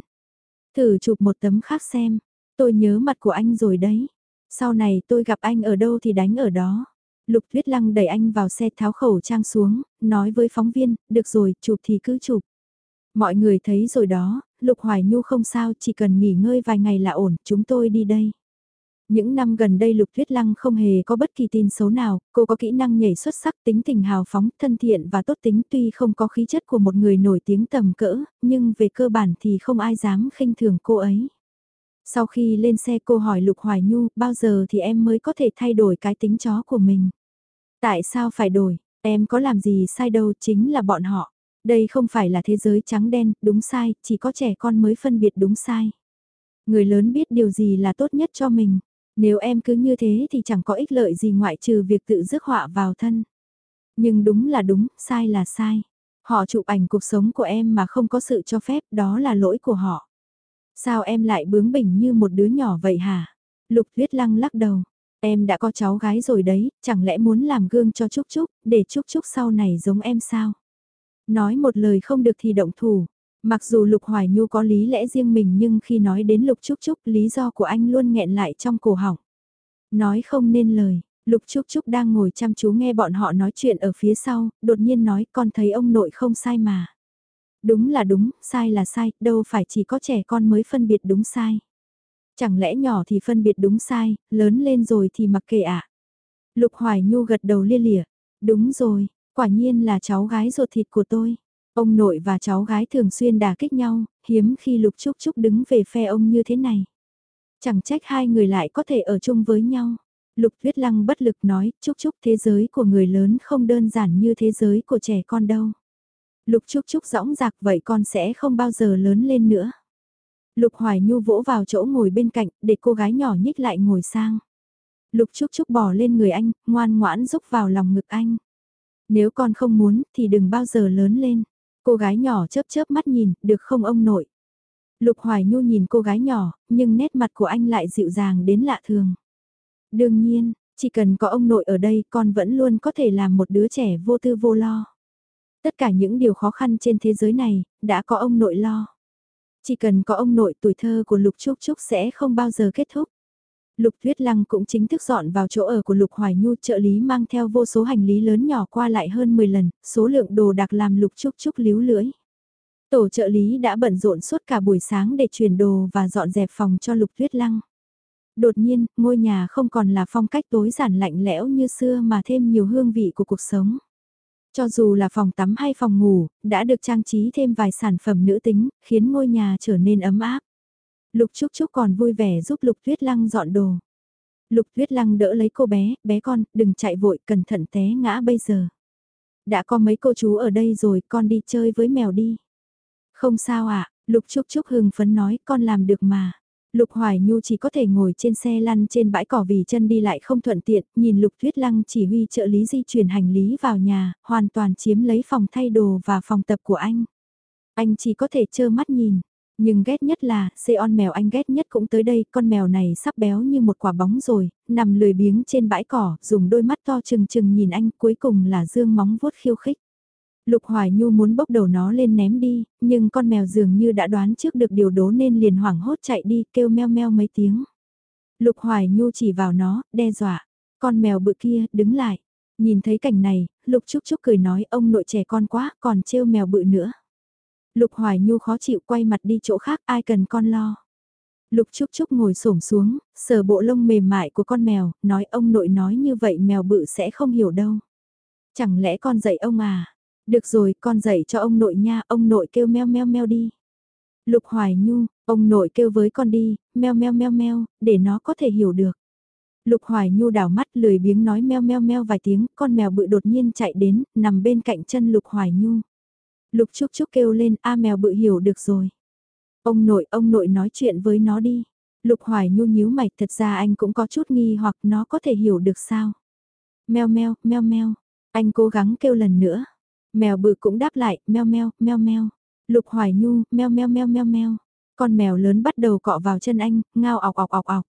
Thử chụp một tấm khác xem, tôi nhớ mặt của anh rồi đấy. Sau này tôi gặp anh ở đâu thì đánh ở đó. Lục Tuyết Lăng đẩy anh vào xe tháo khẩu trang xuống, nói với phóng viên, được rồi, chụp thì cứ chụp. Mọi người thấy rồi đó, Lục Hoài Nhu không sao, chỉ cần nghỉ ngơi vài ngày là ổn, chúng tôi đi đây. Những năm gần đây Lục Tuyết Lăng không hề có bất kỳ tin xấu nào, cô có kỹ năng nhảy xuất sắc tính tình hào phóng, thân thiện và tốt tính tuy không có khí chất của một người nổi tiếng tầm cỡ, nhưng về cơ bản thì không ai dám khinh thường cô ấy. Sau khi lên xe cô hỏi Lục Hoài Nhu, bao giờ thì em mới có thể thay đổi cái tính chó của mình? Tại sao phải đổi, em có làm gì sai đâu chính là bọn họ. Đây không phải là thế giới trắng đen, đúng sai, chỉ có trẻ con mới phân biệt đúng sai. Người lớn biết điều gì là tốt nhất cho mình. Nếu em cứ như thế thì chẳng có ích lợi gì ngoại trừ việc tự rước họa vào thân. Nhưng đúng là đúng, sai là sai. Họ chụp ảnh cuộc sống của em mà không có sự cho phép, đó là lỗi của họ. Sao em lại bướng bỉnh như một đứa nhỏ vậy hả? Lục Tuyết Lăng lắc đầu. Em đã có cháu gái rồi đấy, chẳng lẽ muốn làm gương cho Trúc Trúc, để Trúc Trúc sau này giống em sao? Nói một lời không được thì động thủ. Mặc dù Lục Hoài Nhu có lý lẽ riêng mình nhưng khi nói đến Lục Trúc Trúc lý do của anh luôn nghẹn lại trong cổ họng. Nói không nên lời, Lục Trúc Trúc đang ngồi chăm chú nghe bọn họ nói chuyện ở phía sau, đột nhiên nói con thấy ông nội không sai mà. Đúng là đúng, sai là sai, đâu phải chỉ có trẻ con mới phân biệt đúng sai. Chẳng lẽ nhỏ thì phân biệt đúng sai, lớn lên rồi thì mặc kệ ạ. À? Lục Hoài Nhu gật đầu lia lịa. Đúng rồi, quả nhiên là cháu gái ruột thịt của tôi. Ông nội và cháu gái thường xuyên đả kích nhau, hiếm khi Lục Trúc Trúc đứng về phe ông như thế này. Chẳng trách hai người lại có thể ở chung với nhau. Lục Tuyết Lăng bất lực nói, Trúc Trúc thế giới của người lớn không đơn giản như thế giới của trẻ con đâu. Lục Trúc Trúc rõng rạc vậy con sẽ không bao giờ lớn lên nữa. Lục Hoài Nhu vỗ vào chỗ ngồi bên cạnh, để cô gái nhỏ nhích lại ngồi sang. Lục Trúc Trúc bỏ lên người anh, ngoan ngoãn rúc vào lòng ngực anh. Nếu con không muốn, thì đừng bao giờ lớn lên. Cô gái nhỏ chớp chớp mắt nhìn, được không ông nội? Lục Hoài Nhu nhìn cô gái nhỏ, nhưng nét mặt của anh lại dịu dàng đến lạ thường. Đương nhiên, chỉ cần có ông nội ở đây con vẫn luôn có thể làm một đứa trẻ vô tư vô lo. Tất cả những điều khó khăn trên thế giới này, đã có ông nội lo. Chỉ cần có ông nội tuổi thơ của Lục Trúc Trúc sẽ không bao giờ kết thúc. Lục Tuyết Lăng cũng chính thức dọn vào chỗ ở của Lục Hoài Nhu trợ lý mang theo vô số hành lý lớn nhỏ qua lại hơn 10 lần, số lượng đồ đặc làm Lục Trúc Trúc líu lưỡi. Tổ trợ lý đã bận rộn suốt cả buổi sáng để chuyển đồ và dọn dẹp phòng cho Lục Tuyết Lăng. Đột nhiên, ngôi nhà không còn là phong cách tối giản lạnh lẽo như xưa mà thêm nhiều hương vị của cuộc sống. Cho dù là phòng tắm hay phòng ngủ, đã được trang trí thêm vài sản phẩm nữ tính, khiến ngôi nhà trở nên ấm áp. Lục Trúc Trúc còn vui vẻ giúp Lục Tuyết Lăng dọn đồ. Lục Tuyết Lăng đỡ lấy cô bé, bé con, đừng chạy vội, cẩn thận té ngã bây giờ. Đã có mấy cô chú ở đây rồi, con đi chơi với mèo đi. Không sao ạ, à, Lục Trúc Trúc hưng phấn nói, con làm được mà. Lục Hoài Nhu chỉ có thể ngồi trên xe lăn trên bãi cỏ vì chân đi lại không thuận tiện, nhìn Lục Tuyết Lăng chỉ huy trợ lý di chuyển hành lý vào nhà, hoàn toàn chiếm lấy phòng thay đồ và phòng tập của anh. Anh chỉ có thể trơ mắt nhìn, nhưng ghét nhất là, Seon mèo anh ghét nhất cũng tới đây, con mèo này sắp béo như một quả bóng rồi, nằm lười biếng trên bãi cỏ, dùng đôi mắt to trừng trừng nhìn anh, cuối cùng là dương móng vuốt khiêu khích. Lục Hoài Nhu muốn bốc đầu nó lên ném đi, nhưng con mèo dường như đã đoán trước được điều đố nên liền hoảng hốt chạy đi kêu meo meo mấy tiếng. Lục Hoài Nhu chỉ vào nó, đe dọa. Con mèo bự kia, đứng lại. Nhìn thấy cảnh này, Lục Trúc Trúc cười nói ông nội trẻ con quá, còn trêu mèo bự nữa. Lục Hoài Nhu khó chịu quay mặt đi chỗ khác, ai cần con lo. Lục Trúc Trúc ngồi xổm xuống, sờ bộ lông mềm mại của con mèo, nói ông nội nói như vậy mèo bự sẽ không hiểu đâu. Chẳng lẽ con dạy ông à? Được rồi, con dạy cho ông nội nha, ông nội kêu meo meo meo đi. Lục Hoài Nhu, ông nội kêu với con đi, meo meo meo meo, để nó có thể hiểu được. Lục Hoài Nhu đảo mắt lười biếng nói meo meo meo vài tiếng, con mèo bự đột nhiên chạy đến, nằm bên cạnh chân Lục Hoài Nhu. Lục Trúc Trúc kêu lên, a mèo bự hiểu được rồi. Ông nội, ông nội nói chuyện với nó đi. Lục Hoài Nhu nhíu mày, thật ra anh cũng có chút nghi hoặc nó có thể hiểu được sao. Meo meo, meo meo. Anh cố gắng kêu lần nữa. Mèo bự cũng đáp lại, meo meo, meo meo. Lục Hoài Nhu, meo meo meo meo meo. Con mèo lớn bắt đầu cọ vào chân anh, ngao ọc ọc ọc ọc.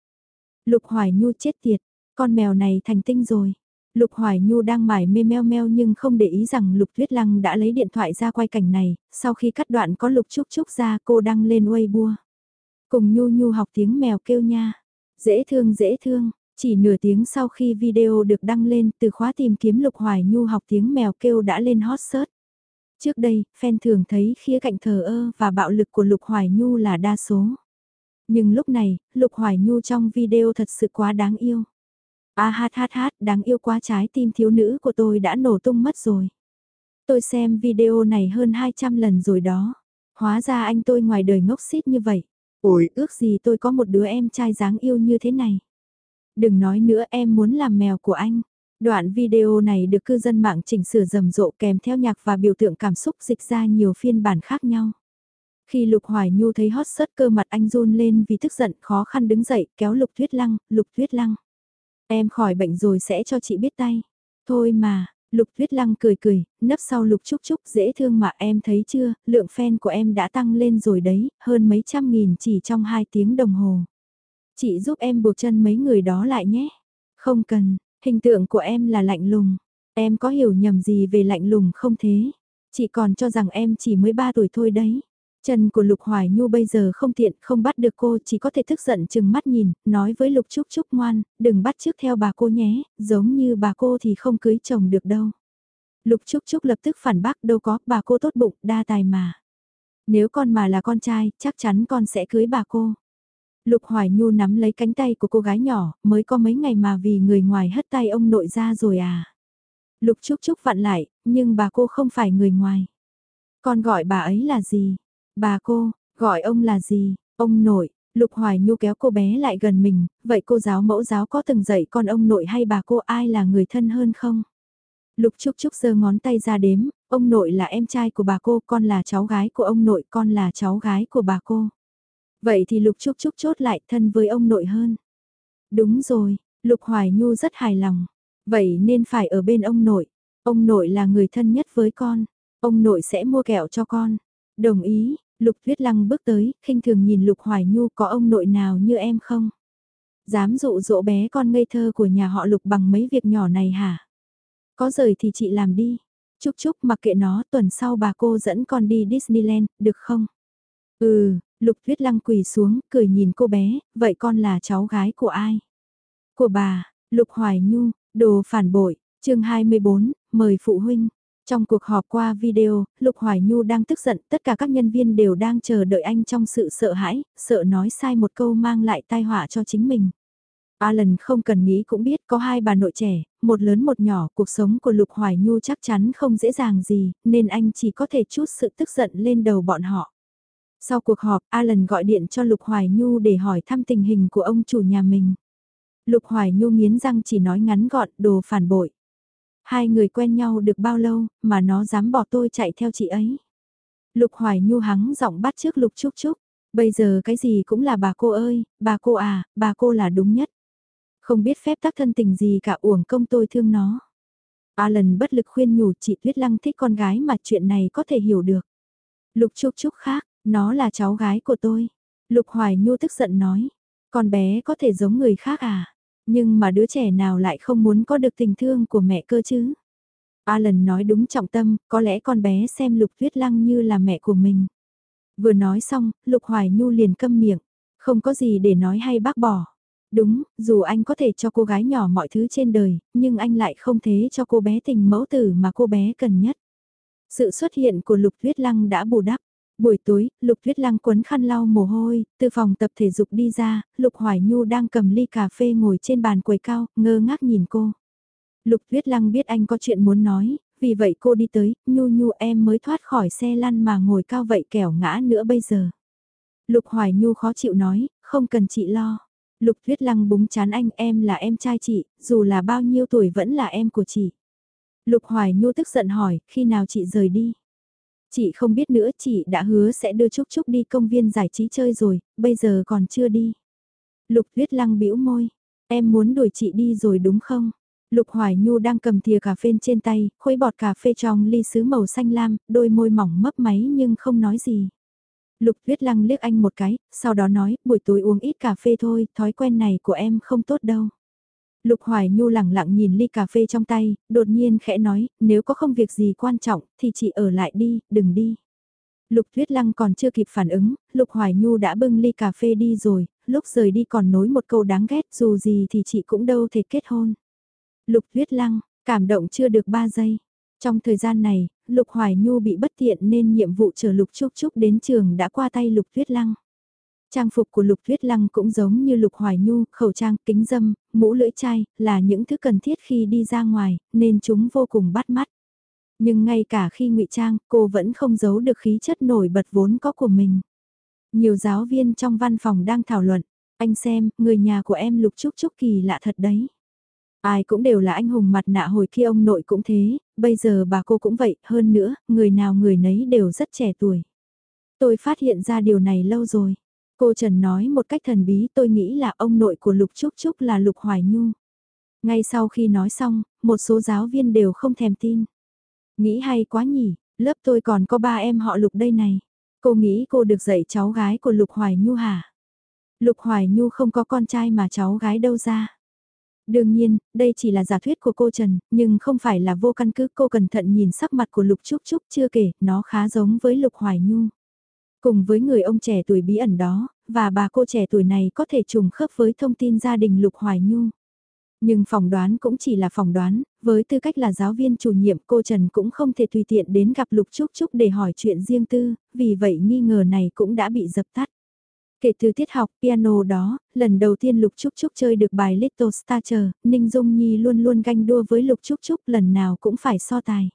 Lục Hoài Nhu chết tiệt, con mèo này thành tinh rồi. Lục Hoài Nhu đang mải mê meo meo nhưng không để ý rằng Lục Tuyết Lăng đã lấy điện thoại ra quay cảnh này, sau khi cắt đoạn có Lục Trúc Trúc ra cô đăng lên Weibo. Cùng Nhu Nhu học tiếng mèo kêu nha. Dễ thương dễ thương, chỉ nửa tiếng sau khi video được đăng lên từ khóa tìm kiếm Lục Hoài Nhu học tiếng mèo kêu đã lên hot search. Trước đây, fan thường thấy khía cạnh thờ ơ và bạo lực của Lục Hoài Nhu là đa số. Nhưng lúc này, Lục Hoài Nhu trong video thật sự quá đáng yêu. A hát hát hát, đáng yêu quá trái tim thiếu nữ của tôi đã nổ tung mất rồi. Tôi xem video này hơn 200 lần rồi đó. Hóa ra anh tôi ngoài đời ngốc xít như vậy. Ôi, ước gì tôi có một đứa em trai dáng yêu như thế này. Đừng nói nữa em muốn làm mèo của anh. Đoạn video này được cư dân mạng chỉnh sửa rầm rộ kèm theo nhạc và biểu tượng cảm xúc dịch ra nhiều phiên bản khác nhau. Khi Lục Hoài Nhu thấy hot sớt cơ mặt anh run lên vì tức giận khó khăn đứng dậy kéo Lục Tuyết Lăng, Lục Tuyết Lăng. Em khỏi bệnh rồi sẽ cho chị biết tay. Thôi mà, Lục Tuyết Lăng cười cười, nấp sau Lục Trúc Trúc dễ thương mà em thấy chưa, lượng fan của em đã tăng lên rồi đấy, hơn mấy trăm nghìn chỉ trong hai tiếng đồng hồ. Chị giúp em buộc chân mấy người đó lại nhé. Không cần, hình tượng của em là lạnh lùng. Em có hiểu nhầm gì về lạnh lùng không thế? Chị còn cho rằng em chỉ mới 3 tuổi thôi đấy. Chân của Lục Hoài Nhu bây giờ không tiện, không bắt được cô, chỉ có thể thức giận chừng mắt nhìn, nói với Lục Trúc Trúc ngoan, đừng bắt trước theo bà cô nhé, giống như bà cô thì không cưới chồng được đâu. Lục Trúc Trúc lập tức phản bác đâu có, bà cô tốt bụng, đa tài mà. Nếu con mà là con trai, chắc chắn con sẽ cưới bà cô. Lục Hoài Nhu nắm lấy cánh tay của cô gái nhỏ, mới có mấy ngày mà vì người ngoài hất tay ông nội ra rồi à. Lục Trúc Trúc vặn lại, nhưng bà cô không phải người ngoài. Con gọi bà ấy là gì? Bà cô, gọi ông là gì? Ông nội, Lục Hoài Nhu kéo cô bé lại gần mình, vậy cô giáo mẫu giáo có từng dạy con ông nội hay bà cô ai là người thân hơn không? Lục Trúc Trúc giơ ngón tay ra đếm, ông nội là em trai của bà cô, con là cháu gái của ông nội, con là cháu gái của bà cô. Vậy thì Lục Trúc Trúc chốt lại thân với ông nội hơn. Đúng rồi, Lục Hoài Nhu rất hài lòng. Vậy nên phải ở bên ông nội. Ông nội là người thân nhất với con. Ông nội sẽ mua kẹo cho con. Đồng ý, Lục Tuyết Lăng bước tới, khinh thường nhìn Lục Hoài Nhu có ông nội nào như em không? Dám dụ dỗ bé con ngây thơ của nhà họ Lục bằng mấy việc nhỏ này hả? Có rời thì chị làm đi. Chúc chúc mặc kệ nó tuần sau bà cô dẫn con đi Disneyland, được không? Ừ, Lục Tuyết Lăng quỳ xuống, cười nhìn cô bé, vậy con là cháu gái của ai? Của bà, Lục Hoài Nhu, đồ phản bội, chương 24, mời phụ huynh. Trong cuộc họp qua video, Lục Hoài Nhu đang tức giận, tất cả các nhân viên đều đang chờ đợi anh trong sự sợ hãi, sợ nói sai một câu mang lại tai họa cho chính mình. Alan không cần nghĩ cũng biết có hai bà nội trẻ, một lớn một nhỏ, cuộc sống của Lục Hoài Nhu chắc chắn không dễ dàng gì, nên anh chỉ có thể chút sự tức giận lên đầu bọn họ. Sau cuộc họp, Alan gọi điện cho Lục Hoài Nhu để hỏi thăm tình hình của ông chủ nhà mình. Lục Hoài Nhu nghiến răng chỉ nói ngắn gọn đồ phản bội. Hai người quen nhau được bao lâu mà nó dám bỏ tôi chạy theo chị ấy. Lục Hoài Nhu hắng giọng bắt trước Lục Trúc Trúc. Bây giờ cái gì cũng là bà cô ơi, bà cô à, bà cô là đúng nhất. Không biết phép tắc thân tình gì cả uổng công tôi thương nó. Alan bất lực khuyên nhủ chị Tuyết Lăng thích con gái mà chuyện này có thể hiểu được. Lục Trúc Trúc khác, nó là cháu gái của tôi. Lục Hoài Nhu tức giận nói, con bé có thể giống người khác à? Nhưng mà đứa trẻ nào lại không muốn có được tình thương của mẹ cơ chứ? Alan nói đúng trọng tâm, có lẽ con bé xem Lục Tuyết Lăng như là mẹ của mình. Vừa nói xong, Lục Hoài Nhu liền câm miệng, không có gì để nói hay bác bỏ. Đúng, dù anh có thể cho cô gái nhỏ mọi thứ trên đời, nhưng anh lại không thế cho cô bé tình mẫu tử mà cô bé cần nhất. Sự xuất hiện của Lục Tuyết Lăng đã bù đắp. Buổi tối, Lục Thuyết Lăng quấn khăn lau mồ hôi, từ phòng tập thể dục đi ra, Lục Hoài Nhu đang cầm ly cà phê ngồi trên bàn quầy cao, ngơ ngác nhìn cô. Lục Thuyết Lăng biết anh có chuyện muốn nói, vì vậy cô đi tới, Nhu Nhu em mới thoát khỏi xe lăn mà ngồi cao vậy kẻo ngã nữa bây giờ. Lục Hoài Nhu khó chịu nói, không cần chị lo. Lục Thuyết Lăng búng chán anh em là em trai chị, dù là bao nhiêu tuổi vẫn là em của chị. Lục Hoài Nhu tức giận hỏi, khi nào chị rời đi? Chị không biết nữa, chị đã hứa sẽ đưa Trúc Trúc đi công viên giải trí chơi rồi, bây giờ còn chưa đi. Lục Tuyết Lăng bĩu môi, em muốn đuổi chị đi rồi đúng không? Lục Hoài Nhu đang cầm thìa cà phê trên tay, khuấy bọt cà phê trong ly sứ màu xanh lam, đôi môi mỏng mấp máy nhưng không nói gì. Lục Tuyết Lăng liếc anh một cái, sau đó nói, buổi tối uống ít cà phê thôi, thói quen này của em không tốt đâu. Lục Hoài Nhu lẳng lặng nhìn ly cà phê trong tay, đột nhiên khẽ nói, nếu có không việc gì quan trọng, thì chị ở lại đi, đừng đi. Lục Tuyết Lăng còn chưa kịp phản ứng, Lục Hoài Nhu đã bưng ly cà phê đi rồi, lúc rời đi còn nối một câu đáng ghét, dù gì thì chị cũng đâu thể kết hôn. Lục Tuyết Lăng, cảm động chưa được 3 giây. Trong thời gian này, Lục Hoài Nhu bị bất tiện nên nhiệm vụ chờ Lục Trúc Trúc đến trường đã qua tay Lục Tuyết Lăng. Trang phục của Lục Tuyết Lăng cũng giống như Lục Hoài Nhu, khẩu trang, kính dâm, mũ lưỡi chai, là những thứ cần thiết khi đi ra ngoài, nên chúng vô cùng bắt mắt. Nhưng ngay cả khi ngụy trang, cô vẫn không giấu được khí chất nổi bật vốn có của mình. Nhiều giáo viên trong văn phòng đang thảo luận, anh xem, người nhà của em Lục Trúc Trúc kỳ lạ thật đấy. Ai cũng đều là anh hùng mặt nạ hồi kia ông nội cũng thế, bây giờ bà cô cũng vậy, hơn nữa, người nào người nấy đều rất trẻ tuổi. Tôi phát hiện ra điều này lâu rồi. Cô Trần nói một cách thần bí tôi nghĩ là ông nội của Lục Trúc Trúc là Lục Hoài Nhu. Ngay sau khi nói xong, một số giáo viên đều không thèm tin. Nghĩ hay quá nhỉ, lớp tôi còn có ba em họ Lục đây này. Cô nghĩ cô được dạy cháu gái của Lục Hoài Nhu hả? Lục Hoài Nhu không có con trai mà cháu gái đâu ra. Đương nhiên, đây chỉ là giả thuyết của cô Trần, nhưng không phải là vô căn cứ cô cẩn thận nhìn sắc mặt của Lục Trúc Trúc chưa kể, nó khá giống với Lục Hoài Nhu. Cùng với người ông trẻ tuổi bí ẩn đó, và bà cô trẻ tuổi này có thể trùng khớp với thông tin gia đình Lục Hoài Nhu. Nhưng phỏng đoán cũng chỉ là phỏng đoán, với tư cách là giáo viên chủ nhiệm cô Trần cũng không thể tùy tiện đến gặp Lục Trúc Trúc để hỏi chuyện riêng tư, vì vậy nghi ngờ này cũng đã bị dập tắt. Kể từ tiết học piano đó, lần đầu tiên Lục Trúc Trúc chơi được bài Little Star chờ, Ninh Dung Nhi luôn luôn ganh đua với Lục Trúc Trúc lần nào cũng phải so tài.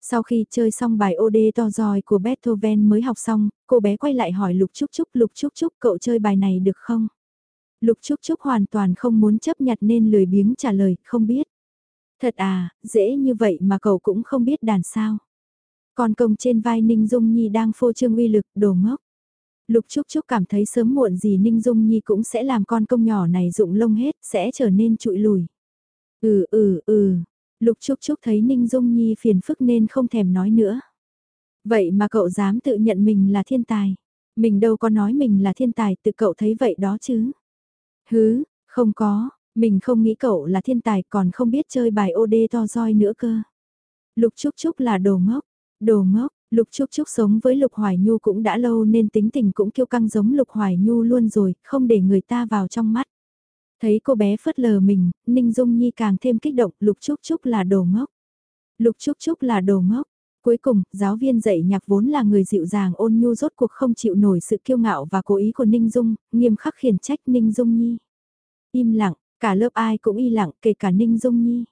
Sau khi chơi xong bài Ode to giỏi của Beethoven mới học xong, cô bé quay lại hỏi Lục Trúc Trúc, Lục Trúc Trúc cậu chơi bài này được không? Lục Trúc Trúc hoàn toàn không muốn chấp nhặt nên lười biếng trả lời, không biết. Thật à, dễ như vậy mà cậu cũng không biết đàn sao. Còn công trên vai Ninh Dung Nhi đang phô trương uy lực, đồ ngốc. Lục Trúc Trúc cảm thấy sớm muộn gì Ninh Dung Nhi cũng sẽ làm con công nhỏ này rụng lông hết, sẽ trở nên trụi lùi. Ừ ừ ừ, Lục Trúc Trúc thấy Ninh Dung Nhi phiền phức nên không thèm nói nữa. Vậy mà cậu dám tự nhận mình là thiên tài. Mình đâu có nói mình là thiên tài tự cậu thấy vậy đó chứ. Hứ, không có, mình không nghĩ cậu là thiên tài còn không biết chơi bài ô đê to roi nữa cơ. Lục Trúc Trúc là đồ ngốc, đồ ngốc, Lục Trúc Trúc sống với Lục Hoài Nhu cũng đã lâu nên tính tình cũng kiêu căng giống Lục Hoài Nhu luôn rồi, không để người ta vào trong mắt. Thấy cô bé phớt lờ mình, Ninh Dung Nhi càng thêm kích động, Lục Trúc Trúc là đồ ngốc. Lục Trúc Trúc là đồ ngốc. Cuối cùng, giáo viên dạy nhạc vốn là người dịu dàng ôn nhu rốt cuộc không chịu nổi sự kiêu ngạo và cố ý của Ninh Dung, nghiêm khắc khiển trách Ninh Dung Nhi. Im lặng, cả lớp ai cũng y lặng kể cả Ninh Dung Nhi.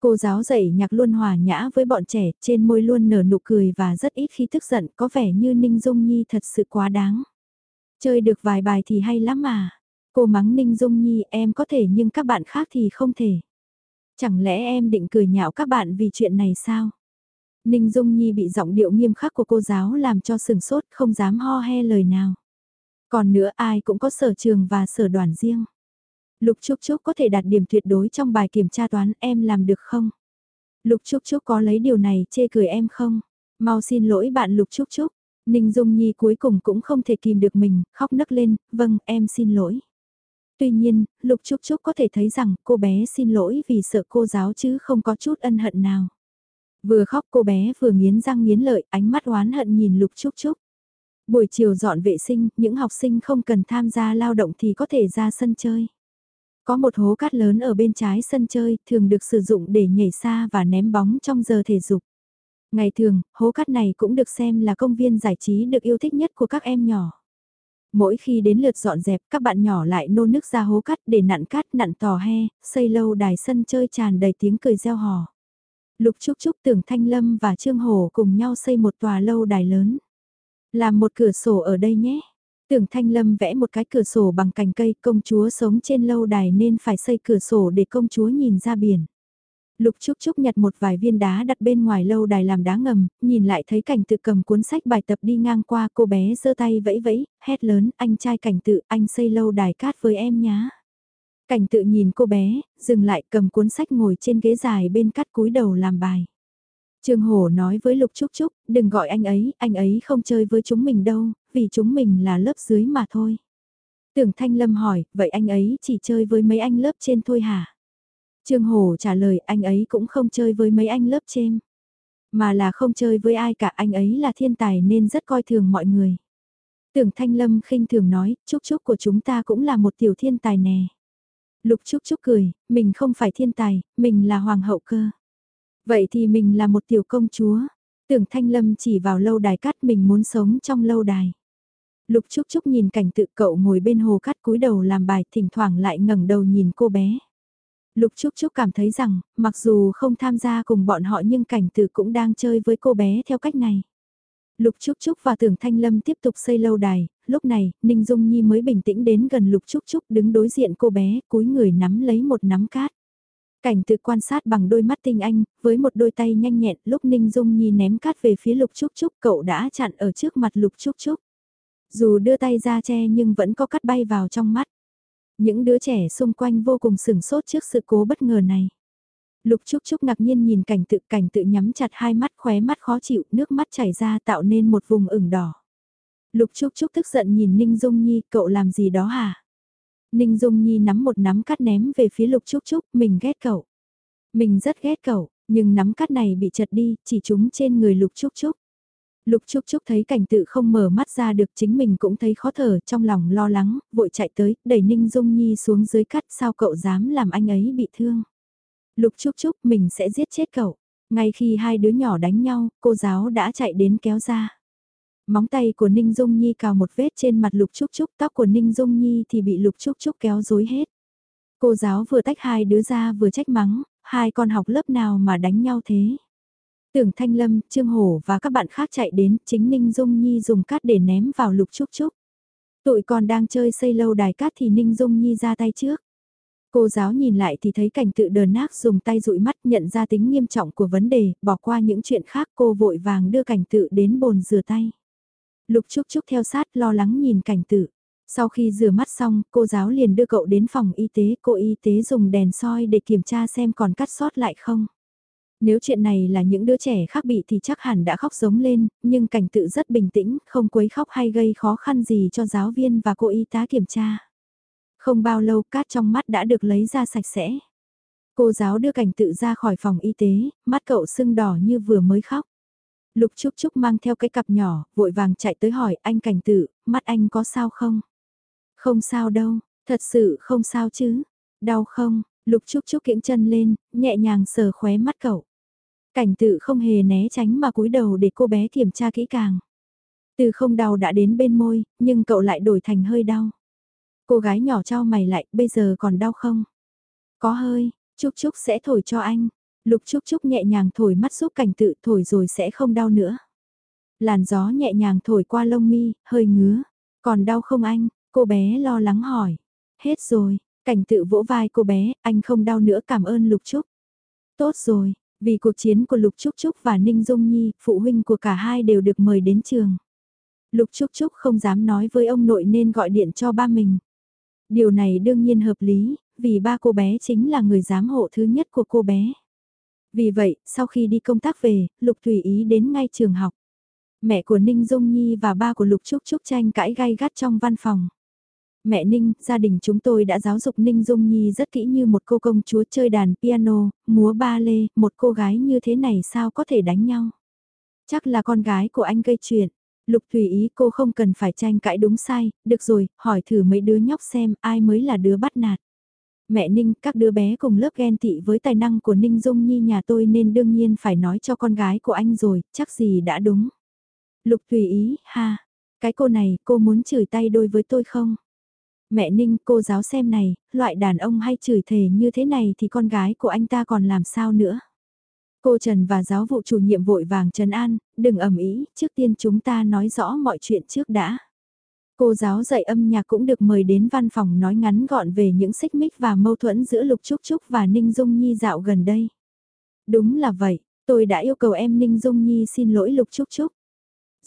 Cô giáo dạy nhạc luôn hòa nhã với bọn trẻ, trên môi luôn nở nụ cười và rất ít khi tức giận, có vẻ như Ninh Dung Nhi thật sự quá đáng. Chơi được vài bài thì hay lắm mà. Cô mắng Ninh Dung Nhi em có thể nhưng các bạn khác thì không thể. Chẳng lẽ em định cười nhạo các bạn vì chuyện này sao? Ninh Dung Nhi bị giọng điệu nghiêm khắc của cô giáo làm cho sừng sốt không dám ho he lời nào. Còn nữa ai cũng có sở trường và sở đoàn riêng. Lục Trúc Trúc có thể đạt điểm tuyệt đối trong bài kiểm tra toán em làm được không? Lục Trúc Trúc có lấy điều này chê cười em không? Mau xin lỗi bạn Lục Trúc Trúc. Ninh Dung Nhi cuối cùng cũng không thể kìm được mình, khóc nấc lên, vâng em xin lỗi. Tuy nhiên, Lục Trúc Trúc có thể thấy rằng cô bé xin lỗi vì sợ cô giáo chứ không có chút ân hận nào. Vừa khóc cô bé vừa nghiến răng nghiến lợi, ánh mắt oán hận nhìn Lục Trúc Trúc. Buổi chiều dọn vệ sinh, những học sinh không cần tham gia lao động thì có thể ra sân chơi. Có một hố cát lớn ở bên trái sân chơi, thường được sử dụng để nhảy xa và ném bóng trong giờ thể dục. Ngày thường, hố cát này cũng được xem là công viên giải trí được yêu thích nhất của các em nhỏ. Mỗi khi đến lượt dọn dẹp, các bạn nhỏ lại nô nước ra hố cát để nặn cát nặn tò he, xây lâu đài sân chơi tràn đầy tiếng cười reo hò. Lục Trúc Trúc tưởng Thanh Lâm và Trương Hồ cùng nhau xây một tòa lâu đài lớn. Làm một cửa sổ ở đây nhé. Tưởng Thanh Lâm vẽ một cái cửa sổ bằng cành cây công chúa sống trên lâu đài nên phải xây cửa sổ để công chúa nhìn ra biển. Lục Trúc Trúc nhặt một vài viên đá đặt bên ngoài lâu đài làm đá ngầm, nhìn lại thấy cảnh tự cầm cuốn sách bài tập đi ngang qua cô bé giơ tay vẫy vẫy, hét lớn, anh trai cảnh tự, anh xây lâu đài cát với em nhá. Cảnh tự nhìn cô bé, dừng lại cầm cuốn sách ngồi trên ghế dài bên cắt cúi đầu làm bài. Trương Hổ nói với Lục Trúc Trúc, đừng gọi anh ấy, anh ấy không chơi với chúng mình đâu, vì chúng mình là lớp dưới mà thôi. Tưởng Thanh Lâm hỏi, vậy anh ấy chỉ chơi với mấy anh lớp trên thôi hả? Trương Hổ trả lời anh ấy cũng không chơi với mấy anh lớp trên. Mà là không chơi với ai cả anh ấy là thiên tài nên rất coi thường mọi người. Tưởng Thanh Lâm khinh thường nói, Trúc Trúc của chúng ta cũng là một tiểu thiên tài nè. Lục Trúc Trúc cười, mình không phải thiên tài, mình là hoàng hậu cơ. Vậy thì mình là một tiểu công chúa. Tưởng Thanh Lâm chỉ vào lâu đài cắt mình muốn sống trong lâu đài. Lục Trúc Trúc nhìn cảnh tự cậu ngồi bên hồ cắt cúi đầu làm bài thỉnh thoảng lại ngẩng đầu nhìn cô bé. Lục Trúc Trúc cảm thấy rằng, mặc dù không tham gia cùng bọn họ nhưng cảnh tử cũng đang chơi với cô bé theo cách này. Lục Trúc Trúc và Tưởng Thanh Lâm tiếp tục xây lâu đài, lúc này, Ninh Dung Nhi mới bình tĩnh đến gần Lục Trúc Trúc đứng đối diện cô bé, cúi người nắm lấy một nắm cát. Cảnh tự quan sát bằng đôi mắt tinh anh, với một đôi tay nhanh nhẹn, lúc Ninh Dung Nhi ném cát về phía Lục Trúc Trúc, cậu đã chặn ở trước mặt Lục Trúc Trúc. Dù đưa tay ra che nhưng vẫn có cát bay vào trong mắt. Những đứa trẻ xung quanh vô cùng sửng sốt trước sự cố bất ngờ này. Lục Trúc Trúc ngạc nhiên nhìn cảnh tự cảnh tự nhắm chặt hai mắt khóe mắt khó chịu, nước mắt chảy ra tạo nên một vùng ửng đỏ. Lục Trúc Trúc tức giận nhìn Ninh Dung Nhi, cậu làm gì đó hả? Ninh Dung Nhi nắm một nắm cắt ném về phía Lục Trúc Trúc, mình ghét cậu. Mình rất ghét cậu, nhưng nắm cắt này bị chật đi, chỉ trúng trên người Lục Trúc Trúc. Lục Trúc Trúc thấy cảnh tự không mở mắt ra được chính mình cũng thấy khó thở trong lòng lo lắng, vội chạy tới, đẩy Ninh Dung Nhi xuống dưới cắt sao cậu dám làm anh ấy bị thương. Lục Trúc Trúc mình sẽ giết chết cậu. Ngay khi hai đứa nhỏ đánh nhau, cô giáo đã chạy đến kéo ra. Móng tay của Ninh Dung Nhi cào một vết trên mặt Lục Trúc Trúc, tóc của Ninh Dung Nhi thì bị Lục Trúc Trúc kéo rối hết. Cô giáo vừa tách hai đứa ra vừa trách mắng, hai con học lớp nào mà đánh nhau thế. Tưởng Thanh Lâm, Trương Hổ và các bạn khác chạy đến, chính Ninh Dung Nhi dùng cát để ném vào Lục Trúc Trúc. Tụi còn đang chơi xây lâu đài cát thì Ninh Dung Nhi ra tay trước. Cô giáo nhìn lại thì thấy cảnh tự đờ nác dùng tay dụi mắt nhận ra tính nghiêm trọng của vấn đề, bỏ qua những chuyện khác cô vội vàng đưa cảnh tự đến bồn rửa tay. Lục Trúc Trúc theo sát lo lắng nhìn cảnh tự. Sau khi rửa mắt xong, cô giáo liền đưa cậu đến phòng y tế, cô y tế dùng đèn soi để kiểm tra xem còn cắt sót lại không. Nếu chuyện này là những đứa trẻ khác bị thì chắc hẳn đã khóc giống lên, nhưng cảnh tự rất bình tĩnh, không quấy khóc hay gây khó khăn gì cho giáo viên và cô y tá kiểm tra. Không bao lâu cát trong mắt đã được lấy ra sạch sẽ. Cô giáo đưa cảnh tự ra khỏi phòng y tế, mắt cậu sưng đỏ như vừa mới khóc. Lục Trúc Trúc mang theo cái cặp nhỏ, vội vàng chạy tới hỏi anh cảnh tự, mắt anh có sao không? Không sao đâu, thật sự không sao chứ. Đau không? Lục Trúc Trúc kiễng chân lên, nhẹ nhàng sờ khóe mắt cậu. Cảnh tự không hề né tránh mà cúi đầu để cô bé kiểm tra kỹ càng. Từ không đau đã đến bên môi, nhưng cậu lại đổi thành hơi đau. Cô gái nhỏ trao mày lại, bây giờ còn đau không? Có hơi, Trúc Trúc sẽ thổi cho anh. Lục Trúc Trúc nhẹ nhàng thổi mắt giúp cảnh tự thổi rồi sẽ không đau nữa. Làn gió nhẹ nhàng thổi qua lông mi, hơi ngứa. Còn đau không anh? Cô bé lo lắng hỏi. Hết rồi, cảnh tự vỗ vai cô bé, anh không đau nữa cảm ơn Lục Trúc. Tốt rồi, vì cuộc chiến của Lục Trúc Trúc và Ninh Dung Nhi, phụ huynh của cả hai đều được mời đến trường. Lục Trúc Trúc không dám nói với ông nội nên gọi điện cho ba mình. Điều này đương nhiên hợp lý, vì ba cô bé chính là người giám hộ thứ nhất của cô bé. Vì vậy, sau khi đi công tác về, Lục Thủy Ý đến ngay trường học. Mẹ của Ninh Dung Nhi và ba của Lục Trúc Trúc tranh cãi gai gắt trong văn phòng. Mẹ Ninh, gia đình chúng tôi đã giáo dục Ninh Dung Nhi rất kỹ như một cô công chúa chơi đàn piano, múa ba lê, một cô gái như thế này sao có thể đánh nhau. Chắc là con gái của anh gây chuyện. Lục Thủy Ý cô không cần phải tranh cãi đúng sai, được rồi, hỏi thử mấy đứa nhóc xem ai mới là đứa bắt nạt. Mẹ Ninh, các đứa bé cùng lớp ghen tị với tài năng của Ninh Dung Nhi nhà tôi nên đương nhiên phải nói cho con gái của anh rồi, chắc gì đã đúng. Lục Thủy Ý, ha, cái cô này, cô muốn chửi tay đôi với tôi không? Mẹ Ninh, cô giáo xem này, loại đàn ông hay chửi thề như thế này thì con gái của anh ta còn làm sao nữa? Cô Trần và giáo vụ chủ nhiệm vội vàng Trần An, đừng ẩm ý, trước tiên chúng ta nói rõ mọi chuyện trước đã. Cô giáo dạy âm nhạc cũng được mời đến văn phòng nói ngắn gọn về những xích mích và mâu thuẫn giữa Lục Trúc Trúc và Ninh Dung Nhi dạo gần đây. Đúng là vậy, tôi đã yêu cầu em Ninh Dung Nhi xin lỗi Lục Trúc Trúc.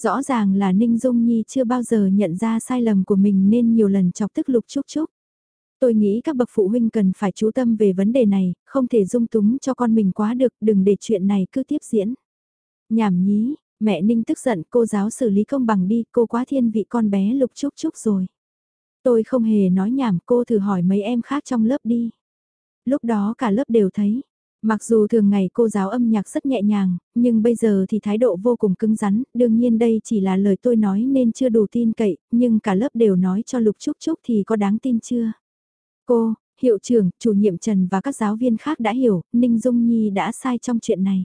Rõ ràng là Ninh Dung Nhi chưa bao giờ nhận ra sai lầm của mình nên nhiều lần chọc tức Lục Trúc Trúc. Tôi nghĩ các bậc phụ huynh cần phải chú tâm về vấn đề này, không thể dung túng cho con mình quá được, đừng để chuyện này cứ tiếp diễn. Nhảm nhí, mẹ Ninh tức giận cô giáo xử lý công bằng đi, cô quá thiên vị con bé Lục Trúc Trúc rồi. Tôi không hề nói nhảm, cô thử hỏi mấy em khác trong lớp đi. Lúc đó cả lớp đều thấy, Mặc dù thường ngày cô giáo âm nhạc rất nhẹ nhàng, nhưng bây giờ thì thái độ vô cùng cứng rắn, đương nhiên đây chỉ là lời tôi nói nên chưa đủ tin cậy, nhưng cả lớp đều nói cho Lục Trúc Trúc thì có đáng tin chưa? Cô, hiệu trưởng, chủ nhiệm Trần và các giáo viên khác đã hiểu, Ninh Dung Nhi đã sai trong chuyện này.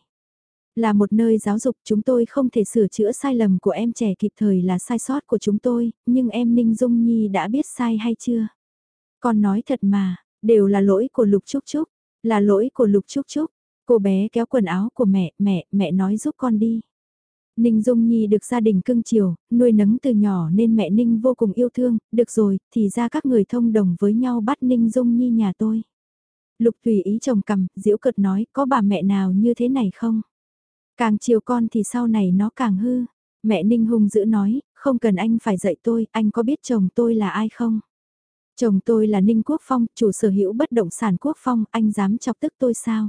Là một nơi giáo dục chúng tôi không thể sửa chữa sai lầm của em trẻ kịp thời là sai sót của chúng tôi, nhưng em Ninh Dung Nhi đã biết sai hay chưa? Con nói thật mà, đều là lỗi của Lục Trúc Trúc. Là lỗi của Lục Trúc Trúc. Cô bé kéo quần áo của mẹ, mẹ, mẹ nói giúp con đi. Ninh Dung Nhi được gia đình cưng chiều, nuôi nấng từ nhỏ nên mẹ Ninh vô cùng yêu thương, được rồi, thì ra các người thông đồng với nhau bắt Ninh Dung Nhi nhà tôi. Lục Thủy ý chồng cầm, diễu cợt nói, có bà mẹ nào như thế này không? Càng chiều con thì sau này nó càng hư. Mẹ Ninh hung dữ nói, không cần anh phải dạy tôi, anh có biết chồng tôi là ai không? Chồng tôi là Ninh Quốc Phong, chủ sở hữu bất động sản Quốc Phong, anh dám chọc tức tôi sao?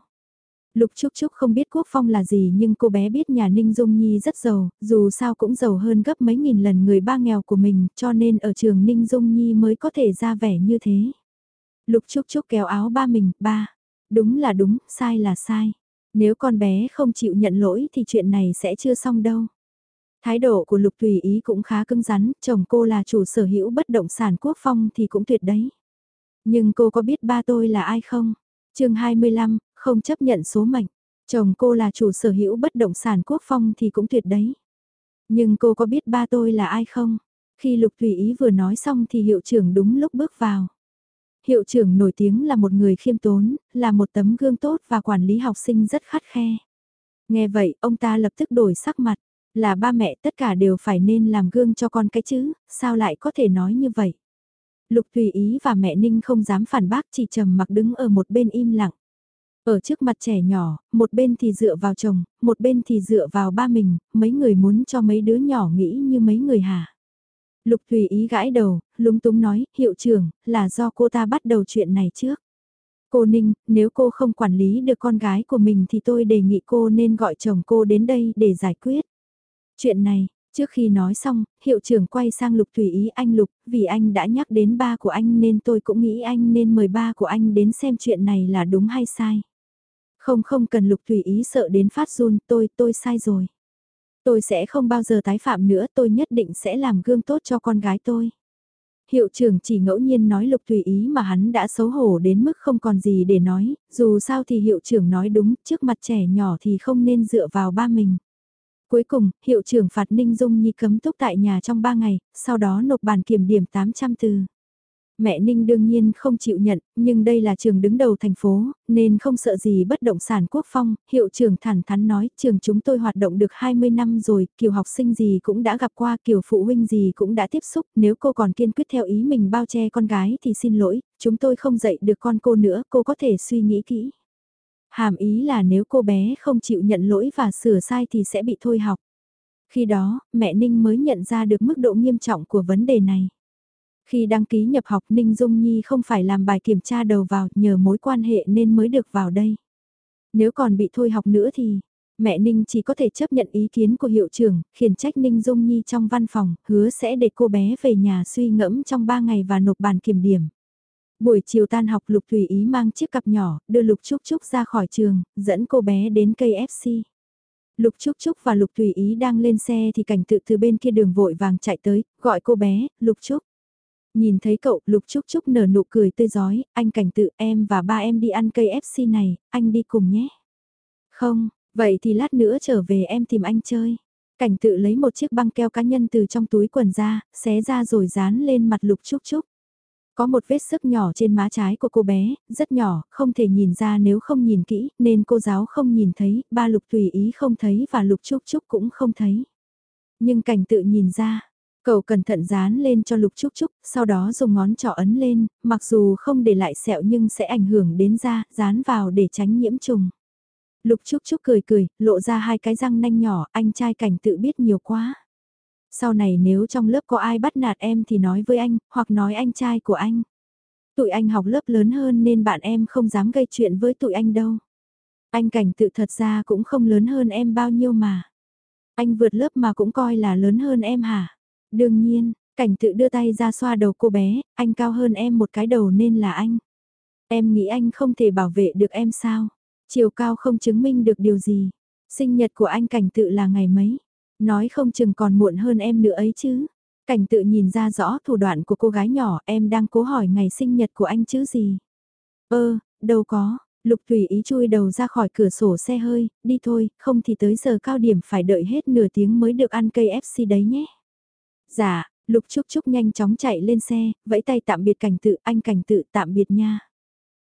Lục Trúc Trúc không biết Quốc Phong là gì nhưng cô bé biết nhà Ninh Dung Nhi rất giàu, dù sao cũng giàu hơn gấp mấy nghìn lần người ba nghèo của mình, cho nên ở trường Ninh Dung Nhi mới có thể ra vẻ như thế. Lục Trúc Trúc kéo áo ba mình, ba. Đúng là đúng, sai là sai. Nếu con bé không chịu nhận lỗi thì chuyện này sẽ chưa xong đâu. Thái độ của Lục Tùy Ý cũng khá cứng rắn, chồng cô là chủ sở hữu bất động sản quốc phong thì cũng tuyệt đấy. Nhưng cô có biết ba tôi là ai không? chương 25, không chấp nhận số mệnh. Chồng cô là chủ sở hữu bất động sản quốc phong thì cũng tuyệt đấy. Nhưng cô có biết ba tôi là ai không? Khi Lục Tùy Ý vừa nói xong thì hiệu trưởng đúng lúc bước vào. Hiệu trưởng nổi tiếng là một người khiêm tốn, là một tấm gương tốt và quản lý học sinh rất khắt khe. Nghe vậy, ông ta lập tức đổi sắc mặt. Là ba mẹ tất cả đều phải nên làm gương cho con cái chứ, sao lại có thể nói như vậy? Lục Thùy Ý và mẹ Ninh không dám phản bác chỉ trầm mặc đứng ở một bên im lặng. Ở trước mặt trẻ nhỏ, một bên thì dựa vào chồng, một bên thì dựa vào ba mình, mấy người muốn cho mấy đứa nhỏ nghĩ như mấy người hả? Lục Thùy ý gãi đầu, lúng túng nói, hiệu trưởng, là do cô ta bắt đầu chuyện này trước. Cô Ninh, nếu cô không quản lý được con gái của mình thì tôi đề nghị cô nên gọi chồng cô đến đây để giải quyết. Chuyện này, trước khi nói xong, hiệu trưởng quay sang Lục Thủy Ý anh Lục, vì anh đã nhắc đến ba của anh nên tôi cũng nghĩ anh nên mời ba của anh đến xem chuyện này là đúng hay sai. Không không cần Lục Thủy Ý sợ đến phát run, tôi, tôi sai rồi. Tôi sẽ không bao giờ tái phạm nữa, tôi nhất định sẽ làm gương tốt cho con gái tôi hiệu trưởng chỉ ngẫu nhiên nói lục tùy ý mà hắn đã xấu hổ đến mức không còn gì để nói, dù sao thì hiệu trưởng nói đúng, trước mặt trẻ nhỏ thì không nên dựa vào ba mình. Cuối cùng, hiệu trưởng phạt Ninh Dung Nhi cấm túc tại nhà trong 3 ngày, sau đó nộp bản kiểm điểm 800 từ. Mẹ Ninh đương nhiên không chịu nhận, nhưng đây là trường đứng đầu thành phố, nên không sợ gì bất động sản quốc phong, hiệu trưởng thẳng thắn nói, trường chúng tôi hoạt động được 20 năm rồi, kiểu học sinh gì cũng đã gặp qua, kiểu phụ huynh gì cũng đã tiếp xúc, nếu cô còn kiên quyết theo ý mình bao che con gái thì xin lỗi, chúng tôi không dạy được con cô nữa, cô có thể suy nghĩ kỹ. Hàm ý là nếu cô bé không chịu nhận lỗi và sửa sai thì sẽ bị thôi học. Khi đó, mẹ Ninh mới nhận ra được mức độ nghiêm trọng của vấn đề này. Khi đăng ký nhập học Ninh Dung Nhi không phải làm bài kiểm tra đầu vào nhờ mối quan hệ nên mới được vào đây. Nếu còn bị thôi học nữa thì, mẹ Ninh chỉ có thể chấp nhận ý kiến của hiệu trưởng, khiển trách Ninh Dung Nhi trong văn phòng, hứa sẽ để cô bé về nhà suy ngẫm trong 3 ngày và nộp bàn kiểm điểm. Buổi chiều tan học Lục Thủy Ý mang chiếc cặp nhỏ, đưa Lục Trúc Trúc ra khỏi trường, dẫn cô bé đến cây FC. Lục Trúc Trúc và Lục Thủy Ý đang lên xe thì cảnh tự từ bên kia đường vội vàng chạy tới, gọi cô bé, Lục Trúc. Nhìn thấy cậu, Lục Trúc Trúc nở nụ cười tươi giói, anh cảnh tự em và ba em đi ăn cây FC này, anh đi cùng nhé. Không, vậy thì lát nữa trở về em tìm anh chơi. Cảnh tự lấy một chiếc băng keo cá nhân từ trong túi quần ra, xé ra rồi dán lên mặt Lục Trúc Trúc. Có một vết sức nhỏ trên má trái của cô bé, rất nhỏ, không thể nhìn ra nếu không nhìn kỹ, nên cô giáo không nhìn thấy, ba Lục tùy ý không thấy và Lục Trúc Trúc cũng không thấy. Nhưng cảnh tự nhìn ra, Cậu cẩn thận dán lên cho Lục Trúc Trúc, sau đó dùng ngón trỏ ấn lên, mặc dù không để lại sẹo nhưng sẽ ảnh hưởng đến da, dán vào để tránh nhiễm trùng. Lục Trúc Trúc cười cười, lộ ra hai cái răng nanh nhỏ, anh trai cảnh tự biết nhiều quá. Sau này nếu trong lớp có ai bắt nạt em thì nói với anh, hoặc nói anh trai của anh. Tụi anh học lớp lớn hơn nên bạn em không dám gây chuyện với tụi anh đâu. Anh cảnh tự thật ra cũng không lớn hơn em bao nhiêu mà. Anh vượt lớp mà cũng coi là lớn hơn em hả? Đương nhiên, cảnh tự đưa tay ra xoa đầu cô bé, anh cao hơn em một cái đầu nên là anh. Em nghĩ anh không thể bảo vệ được em sao? Chiều cao không chứng minh được điều gì. Sinh nhật của anh cảnh tự là ngày mấy? Nói không chừng còn muộn hơn em nữa ấy chứ. Cảnh tự nhìn ra rõ thủ đoạn của cô gái nhỏ em đang cố hỏi ngày sinh nhật của anh chứ gì. Ơ, đâu có, Lục tùy ý chui đầu ra khỏi cửa sổ xe hơi, đi thôi, không thì tới giờ cao điểm phải đợi hết nửa tiếng mới được ăn cây FC đấy nhé. Dạ, Lục Trúc Trúc nhanh chóng chạy lên xe, vẫy tay tạm biệt cảnh tự, anh cảnh tự tạm biệt nha.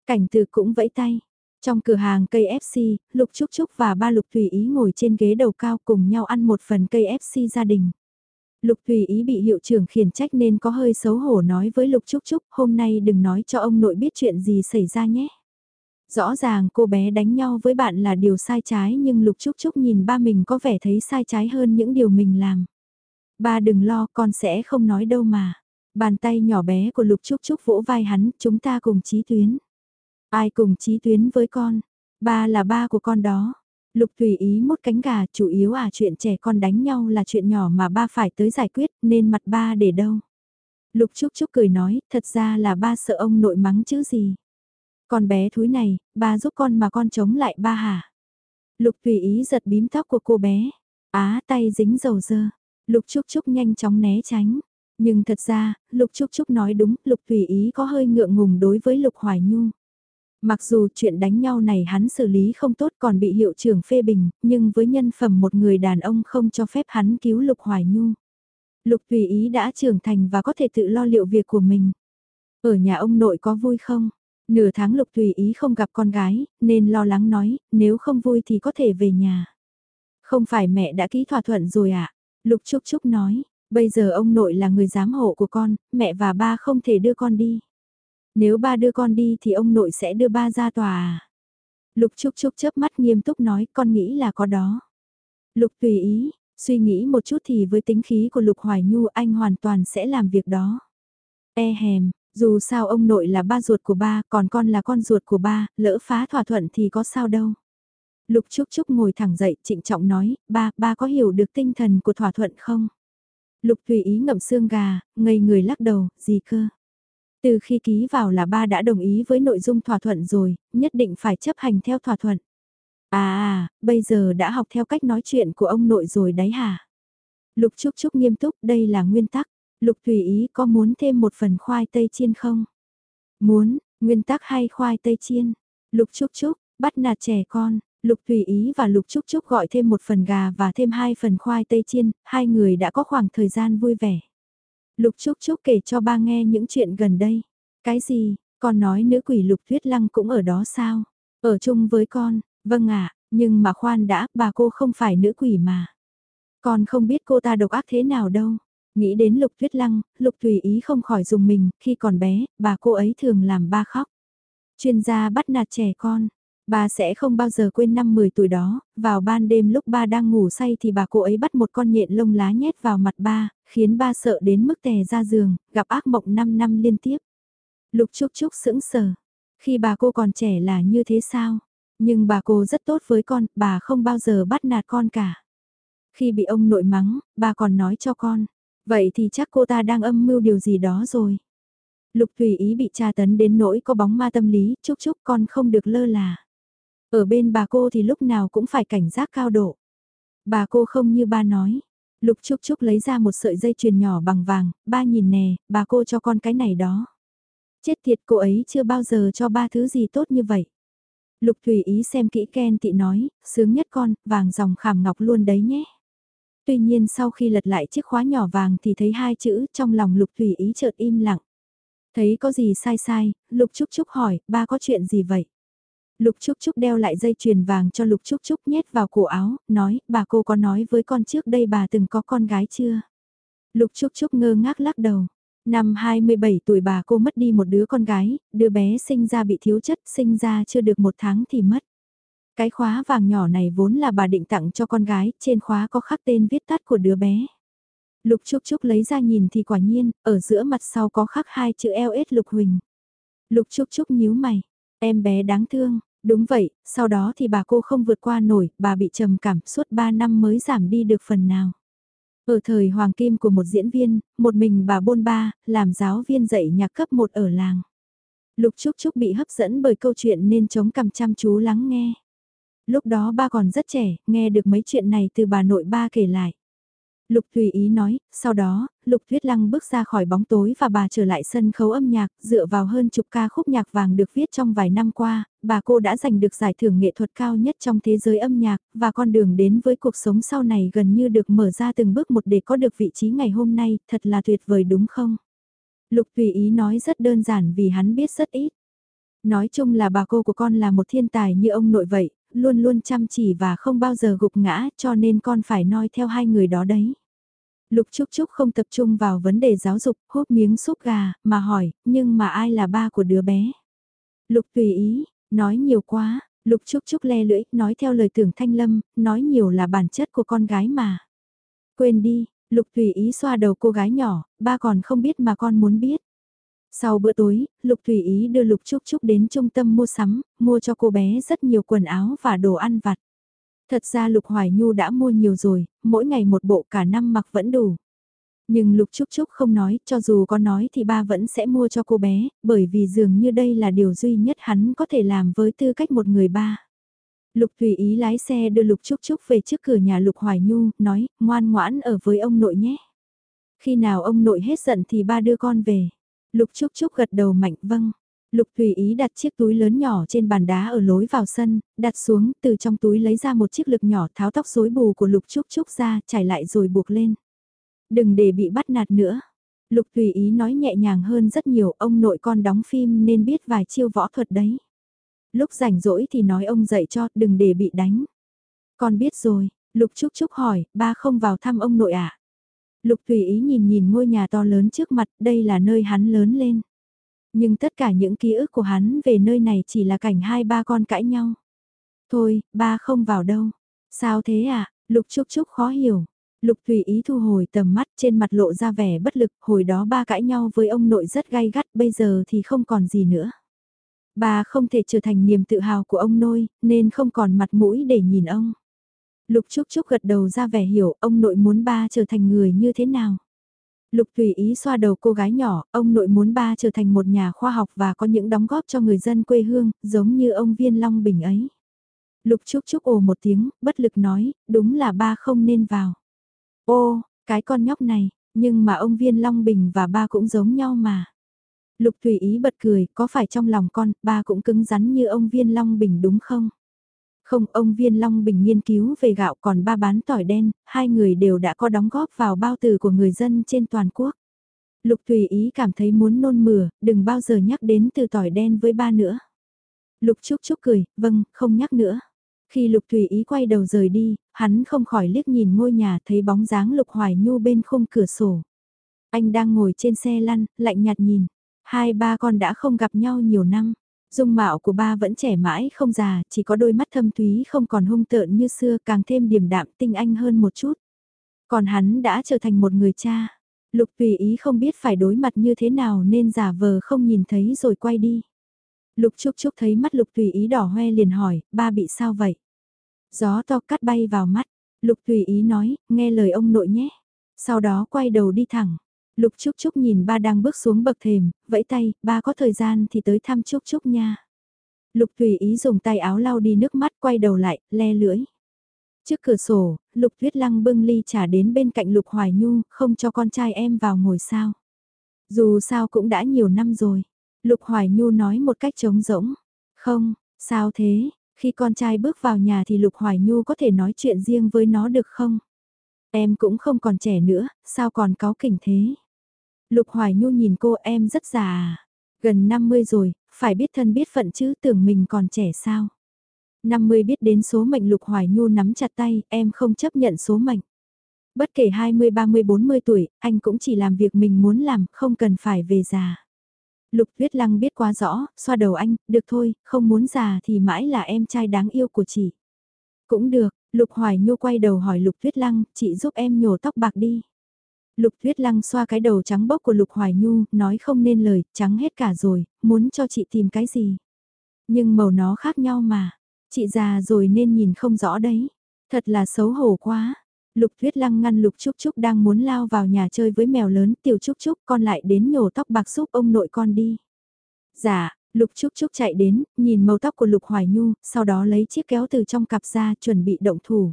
Cảnh tự cũng vẫy tay. Trong cửa hàng cây FC, Lục Trúc Trúc và ba Lục Thủy Ý ngồi trên ghế đầu cao cùng nhau ăn một phần cây FC gia đình. Lục Thủy Ý bị hiệu trưởng khiển trách nên có hơi xấu hổ nói với Lục Trúc Trúc, hôm nay đừng nói cho ông nội biết chuyện gì xảy ra nhé. Rõ ràng cô bé đánh nhau với bạn là điều sai trái nhưng Lục Trúc Trúc nhìn ba mình có vẻ thấy sai trái hơn những điều mình làm. Ba đừng lo con sẽ không nói đâu mà. Bàn tay nhỏ bé của Lục Trúc Trúc vỗ vai hắn, chúng ta cùng chí tuyến. Ai cùng chí tuyến với con? Ba là ba của con đó. Lục tùy ý mốt cánh gà chủ yếu à chuyện trẻ con đánh nhau là chuyện nhỏ mà ba phải tới giải quyết nên mặt ba để đâu. Lục Trúc Trúc cười nói, thật ra là ba sợ ông nội mắng chứ gì. Con bé thúi này, ba giúp con mà con chống lại ba hả? Lục tùy ý giật bím tóc của cô bé. Á tay dính dầu dơ. Lục Trúc Trúc nhanh chóng né tránh. Nhưng thật ra, Lục Trúc Trúc nói đúng, Lục Tùy Ý có hơi ngượng ngùng đối với Lục Hoài Nhu. Mặc dù chuyện đánh nhau này hắn xử lý không tốt còn bị hiệu trưởng phê bình, nhưng với nhân phẩm một người đàn ông không cho phép hắn cứu Lục Hoài Nhu. Lục Tùy Ý đã trưởng thành và có thể tự lo liệu việc của mình. Ở nhà ông nội có vui không? Nửa tháng Lục Tùy Ý không gặp con gái, nên lo lắng nói, nếu không vui thì có thể về nhà. Không phải mẹ đã ký thỏa thuận rồi ạ? À? Lục Trúc Trúc nói, bây giờ ông nội là người giám hộ của con, mẹ và ba không thể đưa con đi. Nếu ba đưa con đi thì ông nội sẽ đưa ba ra tòa à? Lục Trúc Trúc chớp mắt nghiêm túc nói con nghĩ là có đó. Lục tùy ý, suy nghĩ một chút thì với tính khí của Lục Hoài Nhu anh hoàn toàn sẽ làm việc đó. E hèm, dù sao ông nội là ba ruột của ba, còn con là con ruột của ba, lỡ phá thỏa thuận thì có sao đâu. Lục Trúc Trúc ngồi thẳng dậy, trịnh trọng nói, ba, ba có hiểu được tinh thần của thỏa thuận không? Lục tùy ý ngậm xương gà, ngây người lắc đầu, gì cơ? Từ khi ký vào là ba đã đồng ý với nội dung thỏa thuận rồi, nhất định phải chấp hành theo thỏa thuận. À à, bây giờ đã học theo cách nói chuyện của ông nội rồi đấy hả? Lục Trúc Trúc nghiêm túc, đây là nguyên tắc. Lục Tùy Ý có muốn thêm một phần khoai tây chiên không? Muốn, nguyên tắc hay khoai tây chiên? Lục Trúc Trúc, bắt nạt trẻ con. Lục Tùy Ý và Lục Trúc Trúc gọi thêm một phần gà và thêm hai phần khoai tây chiên, hai người đã có khoảng thời gian vui vẻ. Lục Trúc Trúc kể cho ba nghe những chuyện gần đây. Cái gì, con nói nữ quỷ Lục Tuyết Lăng cũng ở đó sao? Ở chung với con, vâng ạ, nhưng mà khoan đã, bà cô không phải nữ quỷ mà. Con không biết cô ta độc ác thế nào đâu. Nghĩ đến Lục Tuyết Lăng, Lục Tùy Ý không khỏi dùng mình, khi còn bé, bà cô ấy thường làm ba khóc. Chuyên gia bắt nạt trẻ con, Bà sẽ không bao giờ quên năm 10 tuổi đó, vào ban đêm lúc ba đang ngủ say thì bà cô ấy bắt một con nhện lông lá nhét vào mặt ba, khiến ba sợ đến mức tè ra giường, gặp ác mộng 5 năm liên tiếp. Lục Trúc Trúc sững sờ. Khi bà cô còn trẻ là như thế sao? Nhưng bà cô rất tốt với con, bà không bao giờ bắt nạt con cả. Khi bị ông nội mắng, bà còn nói cho con. Vậy thì chắc cô ta đang âm mưu điều gì đó rồi. Lục tùy ý bị tra tấn đến nỗi có bóng ma tâm lý, chúc chúc con không được lơ là. Ở bên bà cô thì lúc nào cũng phải cảnh giác cao độ. Bà cô không như ba nói. Lục Trúc Trúc lấy ra một sợi dây chuyền nhỏ bằng vàng, ba nhìn nè, bà cô cho con cái này đó. Chết tiệt cô ấy chưa bao giờ cho ba thứ gì tốt như vậy. Lục Thủy Ý xem kỹ Ken tị nói, sướng nhất con, vàng dòng khảm ngọc luôn đấy nhé. Tuy nhiên sau khi lật lại chiếc khóa nhỏ vàng thì thấy hai chữ trong lòng Lục Thủy Ý chợt im lặng. Thấy có gì sai sai, Lục Trúc Trúc hỏi, ba có chuyện gì vậy? Lục Trúc Trúc đeo lại dây chuyền vàng cho Lục Trúc Trúc nhét vào cổ áo, nói, bà cô có nói với con trước đây bà từng có con gái chưa? Lục Trúc Trúc ngơ ngác lắc đầu. Năm 27 tuổi bà cô mất đi một đứa con gái, đứa bé sinh ra bị thiếu chất, sinh ra chưa được một tháng thì mất. Cái khóa vàng nhỏ này vốn là bà định tặng cho con gái, trên khóa có khắc tên viết tắt của đứa bé. Lục Trúc Trúc lấy ra nhìn thì quả nhiên, ở giữa mặt sau có khắc hai chữ LS Lục Huỳnh. Lục Trúc Trúc nhíu mày, em bé đáng thương, Đúng vậy, sau đó thì bà cô không vượt qua nổi, bà bị trầm cảm suốt 3 năm mới giảm đi được phần nào. Ở thời hoàng kim của một diễn viên, một mình bà bôn ba, làm giáo viên dạy nhạc cấp 1 ở làng. Lục Trúc Trúc bị hấp dẫn bởi câu chuyện nên chống cằm chăm chú lắng nghe. Lúc đó ba còn rất trẻ, nghe được mấy chuyện này từ bà nội ba kể lại. Lục Thùy Ý nói, sau đó, Lục Thuyết Lăng bước ra khỏi bóng tối và bà trở lại sân khấu âm nhạc, dựa vào hơn chục ca khúc nhạc vàng được viết trong vài năm qua, bà cô đã giành được giải thưởng nghệ thuật cao nhất trong thế giới âm nhạc, và con đường đến với cuộc sống sau này gần như được mở ra từng bước một để có được vị trí ngày hôm nay, thật là tuyệt vời đúng không? Lục Thùy Ý nói rất đơn giản vì hắn biết rất ít. Nói chung là bà cô của con là một thiên tài như ông nội vậy, luôn luôn chăm chỉ và không bao giờ gục ngã cho nên con phải noi theo hai người đó đấy. Lục Trúc Trúc không tập trung vào vấn đề giáo dục, hút miếng súp gà, mà hỏi, nhưng mà ai là ba của đứa bé? Lục tùy ý, nói nhiều quá, Lục Trúc Trúc le lưỡi, nói theo lời tưởng thanh lâm, nói nhiều là bản chất của con gái mà. Quên đi, Lục tùy ý xoa đầu cô gái nhỏ, ba còn không biết mà con muốn biết. Sau bữa tối, Lục Thủy Ý đưa Lục Trúc Trúc đến trung tâm mua sắm, mua cho cô bé rất nhiều quần áo và đồ ăn vặt. Thật ra Lục Hoài Nhu đã mua nhiều rồi, mỗi ngày một bộ cả năm mặc vẫn đủ. Nhưng Lục Trúc Trúc không nói, cho dù có nói thì ba vẫn sẽ mua cho cô bé, bởi vì dường như đây là điều duy nhất hắn có thể làm với tư cách một người ba. Lục Thủy Ý lái xe đưa Lục Trúc Trúc về trước cửa nhà Lục Hoài Nhu, nói, ngoan ngoãn ở với ông nội nhé. Khi nào ông nội hết giận thì ba đưa con về. Lục Trúc Trúc gật đầu mạnh vâng. Lục Thủy Ý đặt chiếc túi lớn nhỏ trên bàn đá ở lối vào sân, đặt xuống, từ trong túi lấy ra một chiếc lực nhỏ tháo tóc rối bù của Lục Trúc Trúc ra, trải lại rồi buộc lên. Đừng để bị bắt nạt nữa. Lục Thủy Ý nói nhẹ nhàng hơn rất nhiều, ông nội con đóng phim nên biết vài chiêu võ thuật đấy. Lúc rảnh rỗi thì nói ông dạy cho, đừng để bị đánh. Con biết rồi, Lục Trúc Trúc hỏi, ba không vào thăm ông nội ạ. À? Lục tùy ý nhìn nhìn ngôi nhà to lớn trước mặt, đây là nơi hắn lớn lên. Nhưng tất cả những ký ức của hắn về nơi này chỉ là cảnh hai ba con cãi nhau. Thôi, ba không vào đâu. Sao thế à? Lục Trúc Trúc khó hiểu. Lục Thủy Ý thu hồi tầm mắt trên mặt lộ ra vẻ bất lực, hồi đó ba cãi nhau với ông nội rất gay gắt, bây giờ thì không còn gì nữa. Ba không thể trở thành niềm tự hào của ông nôi, nên không còn mặt mũi để nhìn ông. Lục Trúc Trúc gật đầu ra vẻ hiểu ông nội muốn ba trở thành người như thế nào. Lục Thủy Ý xoa đầu cô gái nhỏ, ông nội muốn ba trở thành một nhà khoa học và có những đóng góp cho người dân quê hương, giống như ông Viên Long Bình ấy. Lục Trúc Trúc ồ một tiếng, bất lực nói, đúng là ba không nên vào. Ô, cái con nhóc này, nhưng mà ông Viên Long Bình và ba cũng giống nhau mà. Lục Thủy Ý bật cười, có phải trong lòng con, ba cũng cứng rắn như ông Viên Long Bình đúng không? Không, ông Viên Long Bình nghiên cứu về gạo còn ba bán tỏi đen, hai người đều đã có đóng góp vào bao tử của người dân trên toàn quốc. Lục Thủy Ý cảm thấy muốn nôn mửa, đừng bao giờ nhắc đến từ tỏi đen với ba nữa. Lục Trúc Trúc cười, vâng, không nhắc nữa. Khi Lục Thủy Ý quay đầu rời đi, hắn không khỏi liếc nhìn ngôi nhà thấy bóng dáng Lục Hoài Nhu bên khung cửa sổ. Anh đang ngồi trên xe lăn, lạnh nhạt nhìn. Hai ba con đã không gặp nhau nhiều năm. Dung mạo của ba vẫn trẻ mãi không già, chỉ có đôi mắt thâm thúy không còn hung tợn như xưa càng thêm điềm đạm tinh anh hơn một chút. Còn hắn đã trở thành một người cha. Lục tùy ý không biết phải đối mặt như thế nào nên giả vờ không nhìn thấy rồi quay đi. Lục Trúc Trúc thấy mắt Lục Tùy Ý đỏ hoe liền hỏi, ba bị sao vậy? Gió to cắt bay vào mắt, Lục Tùy Ý nói, nghe lời ông nội nhé. Sau đó quay đầu đi thẳng. Lục Trúc Trúc nhìn ba đang bước xuống bậc thềm, vẫy tay, ba có thời gian thì tới thăm Trúc Trúc nha. Lục thủy Ý dùng tay áo lau đi nước mắt quay đầu lại, le lưỡi. Trước cửa sổ, Lục Tuyết Lăng bưng ly trà đến bên cạnh Lục Hoài Nhu, không cho con trai em vào ngồi sao. Dù sao cũng đã nhiều năm rồi. Lục Hoài Nhu nói một cách trống rỗng. Không, sao thế, khi con trai bước vào nhà thì Lục Hoài Nhu có thể nói chuyện riêng với nó được không? Em cũng không còn trẻ nữa, sao còn cáo kỉnh thế? Lục Hoài Nhu nhìn cô em rất già à? Gần 50 rồi, phải biết thân biết phận chứ tưởng mình còn trẻ sao? 50 biết đến số mệnh Lục Hoài Nhu nắm chặt tay, em không chấp nhận số mệnh. Bất kể 20, 30, 40 tuổi, anh cũng chỉ làm việc mình muốn làm, không cần phải về già. Lục Tuyết Lăng biết quá rõ, xoa đầu anh, được thôi, không muốn già thì mãi là em trai đáng yêu của chị. Cũng được, Lục Hoài Nhu quay đầu hỏi Lục Tuyết Lăng, chị giúp em nhổ tóc bạc đi. Lục Tuyết Lăng xoa cái đầu trắng bốc của Lục Hoài Nhu, nói không nên lời, trắng hết cả rồi, muốn cho chị tìm cái gì. Nhưng màu nó khác nhau mà, chị già rồi nên nhìn không rõ đấy. Thật là xấu hổ quá. Lục Tuyết Lăng ngăn Lục Trúc Trúc đang muốn lao vào nhà chơi với mèo lớn tiểu Trúc Trúc con lại đến nhổ tóc bạc giúp ông nội con đi. Dạ, Lục Trúc Trúc chạy đến, nhìn màu tóc của Lục Hoài Nhu, sau đó lấy chiếc kéo từ trong cặp ra chuẩn bị động thủ.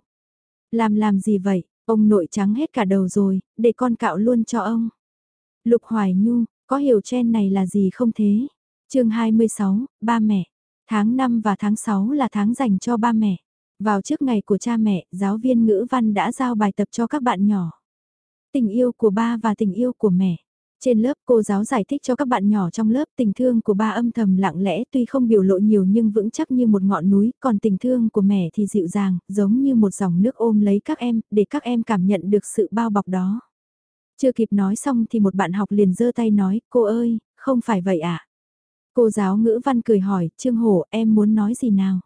Làm làm gì vậy, ông nội trắng hết cả đầu rồi, để con cạo luôn cho ông. Lục Hoài Nhu, có hiểu chen này là gì không thế? chương 26, ba mẹ. Tháng 5 và tháng 6 là tháng dành cho ba mẹ. Vào trước ngày của cha mẹ, giáo viên ngữ văn đã giao bài tập cho các bạn nhỏ. Tình yêu của ba và tình yêu của mẹ. Trên lớp cô giáo giải thích cho các bạn nhỏ trong lớp tình thương của ba âm thầm lặng lẽ tuy không biểu lộ nhiều nhưng vững chắc như một ngọn núi, còn tình thương của mẹ thì dịu dàng, giống như một dòng nước ôm lấy các em, để các em cảm nhận được sự bao bọc đó. Chưa kịp nói xong thì một bạn học liền giơ tay nói, cô ơi, không phải vậy ạ. À? Cô giáo ngữ văn cười hỏi, Trương Hổ em muốn nói gì nào?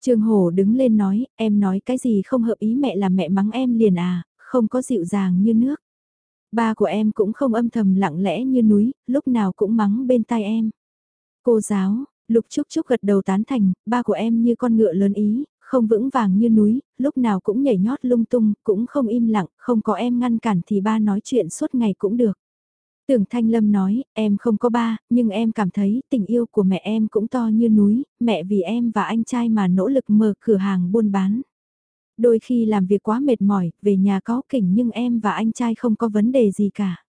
Trương Hổ đứng lên nói, em nói cái gì không hợp ý mẹ là mẹ mắng em liền à, không có dịu dàng như nước. Ba của em cũng không âm thầm lặng lẽ như núi, lúc nào cũng mắng bên tai em. Cô giáo, Lục Trúc Trúc gật đầu tán thành, ba của em như con ngựa lớn ý, không vững vàng như núi, lúc nào cũng nhảy nhót lung tung, cũng không im lặng, không có em ngăn cản thì ba nói chuyện suốt ngày cũng được. Tưởng Thanh Lâm nói, em không có ba, nhưng em cảm thấy tình yêu của mẹ em cũng to như núi, mẹ vì em và anh trai mà nỗ lực mở cửa hàng buôn bán. Đôi khi làm việc quá mệt mỏi, về nhà có kỉnh nhưng em và anh trai không có vấn đề gì cả.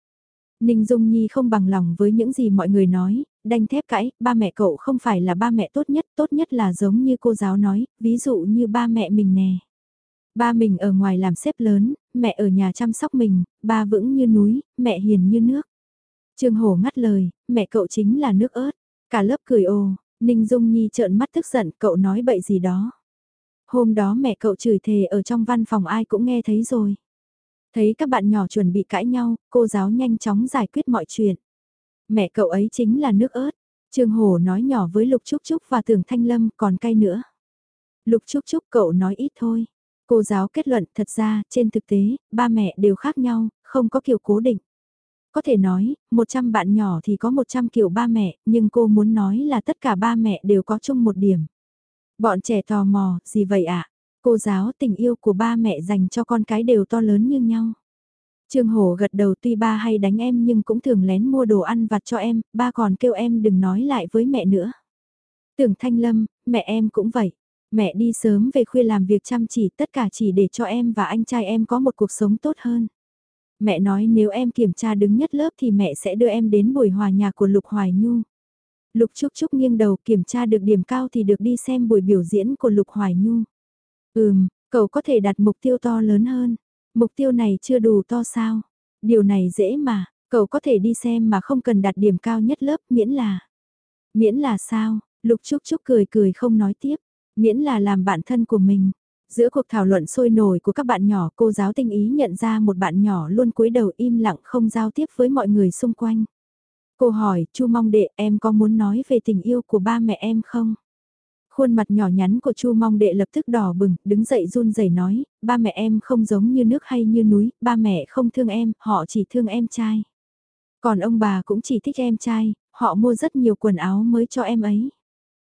Ninh Dung Nhi không bằng lòng với những gì mọi người nói, đanh thép cãi, ba mẹ cậu không phải là ba mẹ tốt nhất, tốt nhất là giống như cô giáo nói, ví dụ như ba mẹ mình nè. Ba mình ở ngoài làm xếp lớn, mẹ ở nhà chăm sóc mình, ba vững như núi, mẹ hiền như nước. Trương Hổ ngắt lời, mẹ cậu chính là nước ớt. Cả lớp cười ồ, Ninh Dung Nhi trợn mắt tức giận, cậu nói bậy gì đó. Hôm đó mẹ cậu chửi thề ở trong văn phòng ai cũng nghe thấy rồi. Thấy các bạn nhỏ chuẩn bị cãi nhau, cô giáo nhanh chóng giải quyết mọi chuyện. Mẹ cậu ấy chính là nước ớt. Trương Hổ nói nhỏ với Lục Trúc Trúc và Tưởng Thanh Lâm còn cay nữa. Lục Trúc Trúc cậu nói ít thôi. Cô giáo kết luận thật ra, trên thực tế, ba mẹ đều khác nhau, không có kiểu cố định. Có thể nói, 100 bạn nhỏ thì có 100 kiểu ba mẹ, nhưng cô muốn nói là tất cả ba mẹ đều có chung một điểm. Bọn trẻ tò mò, gì vậy ạ? À? Cô giáo tình yêu của ba mẹ dành cho con cái đều to lớn như nhau. Trương Hổ gật đầu tuy ba hay đánh em nhưng cũng thường lén mua đồ ăn vặt cho em, ba còn kêu em đừng nói lại với mẹ nữa. Tưởng Thanh Lâm, mẹ em cũng vậy. Mẹ đi sớm về khuya làm việc chăm chỉ tất cả chỉ để cho em và anh trai em có một cuộc sống tốt hơn. Mẹ nói nếu em kiểm tra đứng nhất lớp thì mẹ sẽ đưa em đến buổi hòa nhạc của Lục Hoài Nhu. Lục Trúc Trúc nghiêng đầu kiểm tra được điểm cao thì được đi xem buổi biểu diễn của Lục Hoài Nhu. Ừm, cậu có thể đặt mục tiêu to lớn hơn. Mục tiêu này chưa đủ to sao? Điều này dễ mà, cậu có thể đi xem mà không cần đặt điểm cao nhất lớp miễn là. Miễn là sao? Lục Trúc Trúc cười cười không nói tiếp. Miễn là làm bạn thân của mình. Giữa cuộc thảo luận sôi nổi của các bạn nhỏ cô giáo tinh ý nhận ra một bạn nhỏ luôn cúi đầu im lặng không giao tiếp với mọi người xung quanh. Cô hỏi, Chu mong đệ em có muốn nói về tình yêu của ba mẹ em không? Khuôn mặt nhỏ nhắn của Chu mong đệ lập tức đỏ bừng, đứng dậy run rẩy nói, ba mẹ em không giống như nước hay như núi, ba mẹ không thương em, họ chỉ thương em trai. Còn ông bà cũng chỉ thích em trai, họ mua rất nhiều quần áo mới cho em ấy.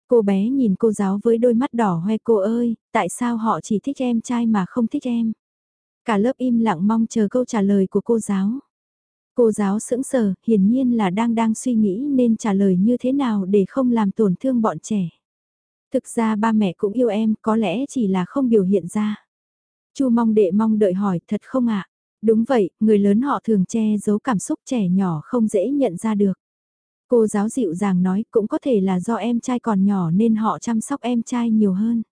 Cô bé nhìn cô giáo với đôi mắt đỏ hoe cô ơi, tại sao họ chỉ thích em trai mà không thích em? Cả lớp im lặng mong chờ câu trả lời của cô giáo. Cô giáo sững sờ, hiển nhiên là đang đang suy nghĩ nên trả lời như thế nào để không làm tổn thương bọn trẻ. Thực ra ba mẹ cũng yêu em, có lẽ chỉ là không biểu hiện ra. Chu mong đệ mong đợi hỏi, thật không ạ? Đúng vậy, người lớn họ thường che giấu cảm xúc trẻ nhỏ không dễ nhận ra được. Cô giáo dịu dàng nói cũng có thể là do em trai còn nhỏ nên họ chăm sóc em trai nhiều hơn.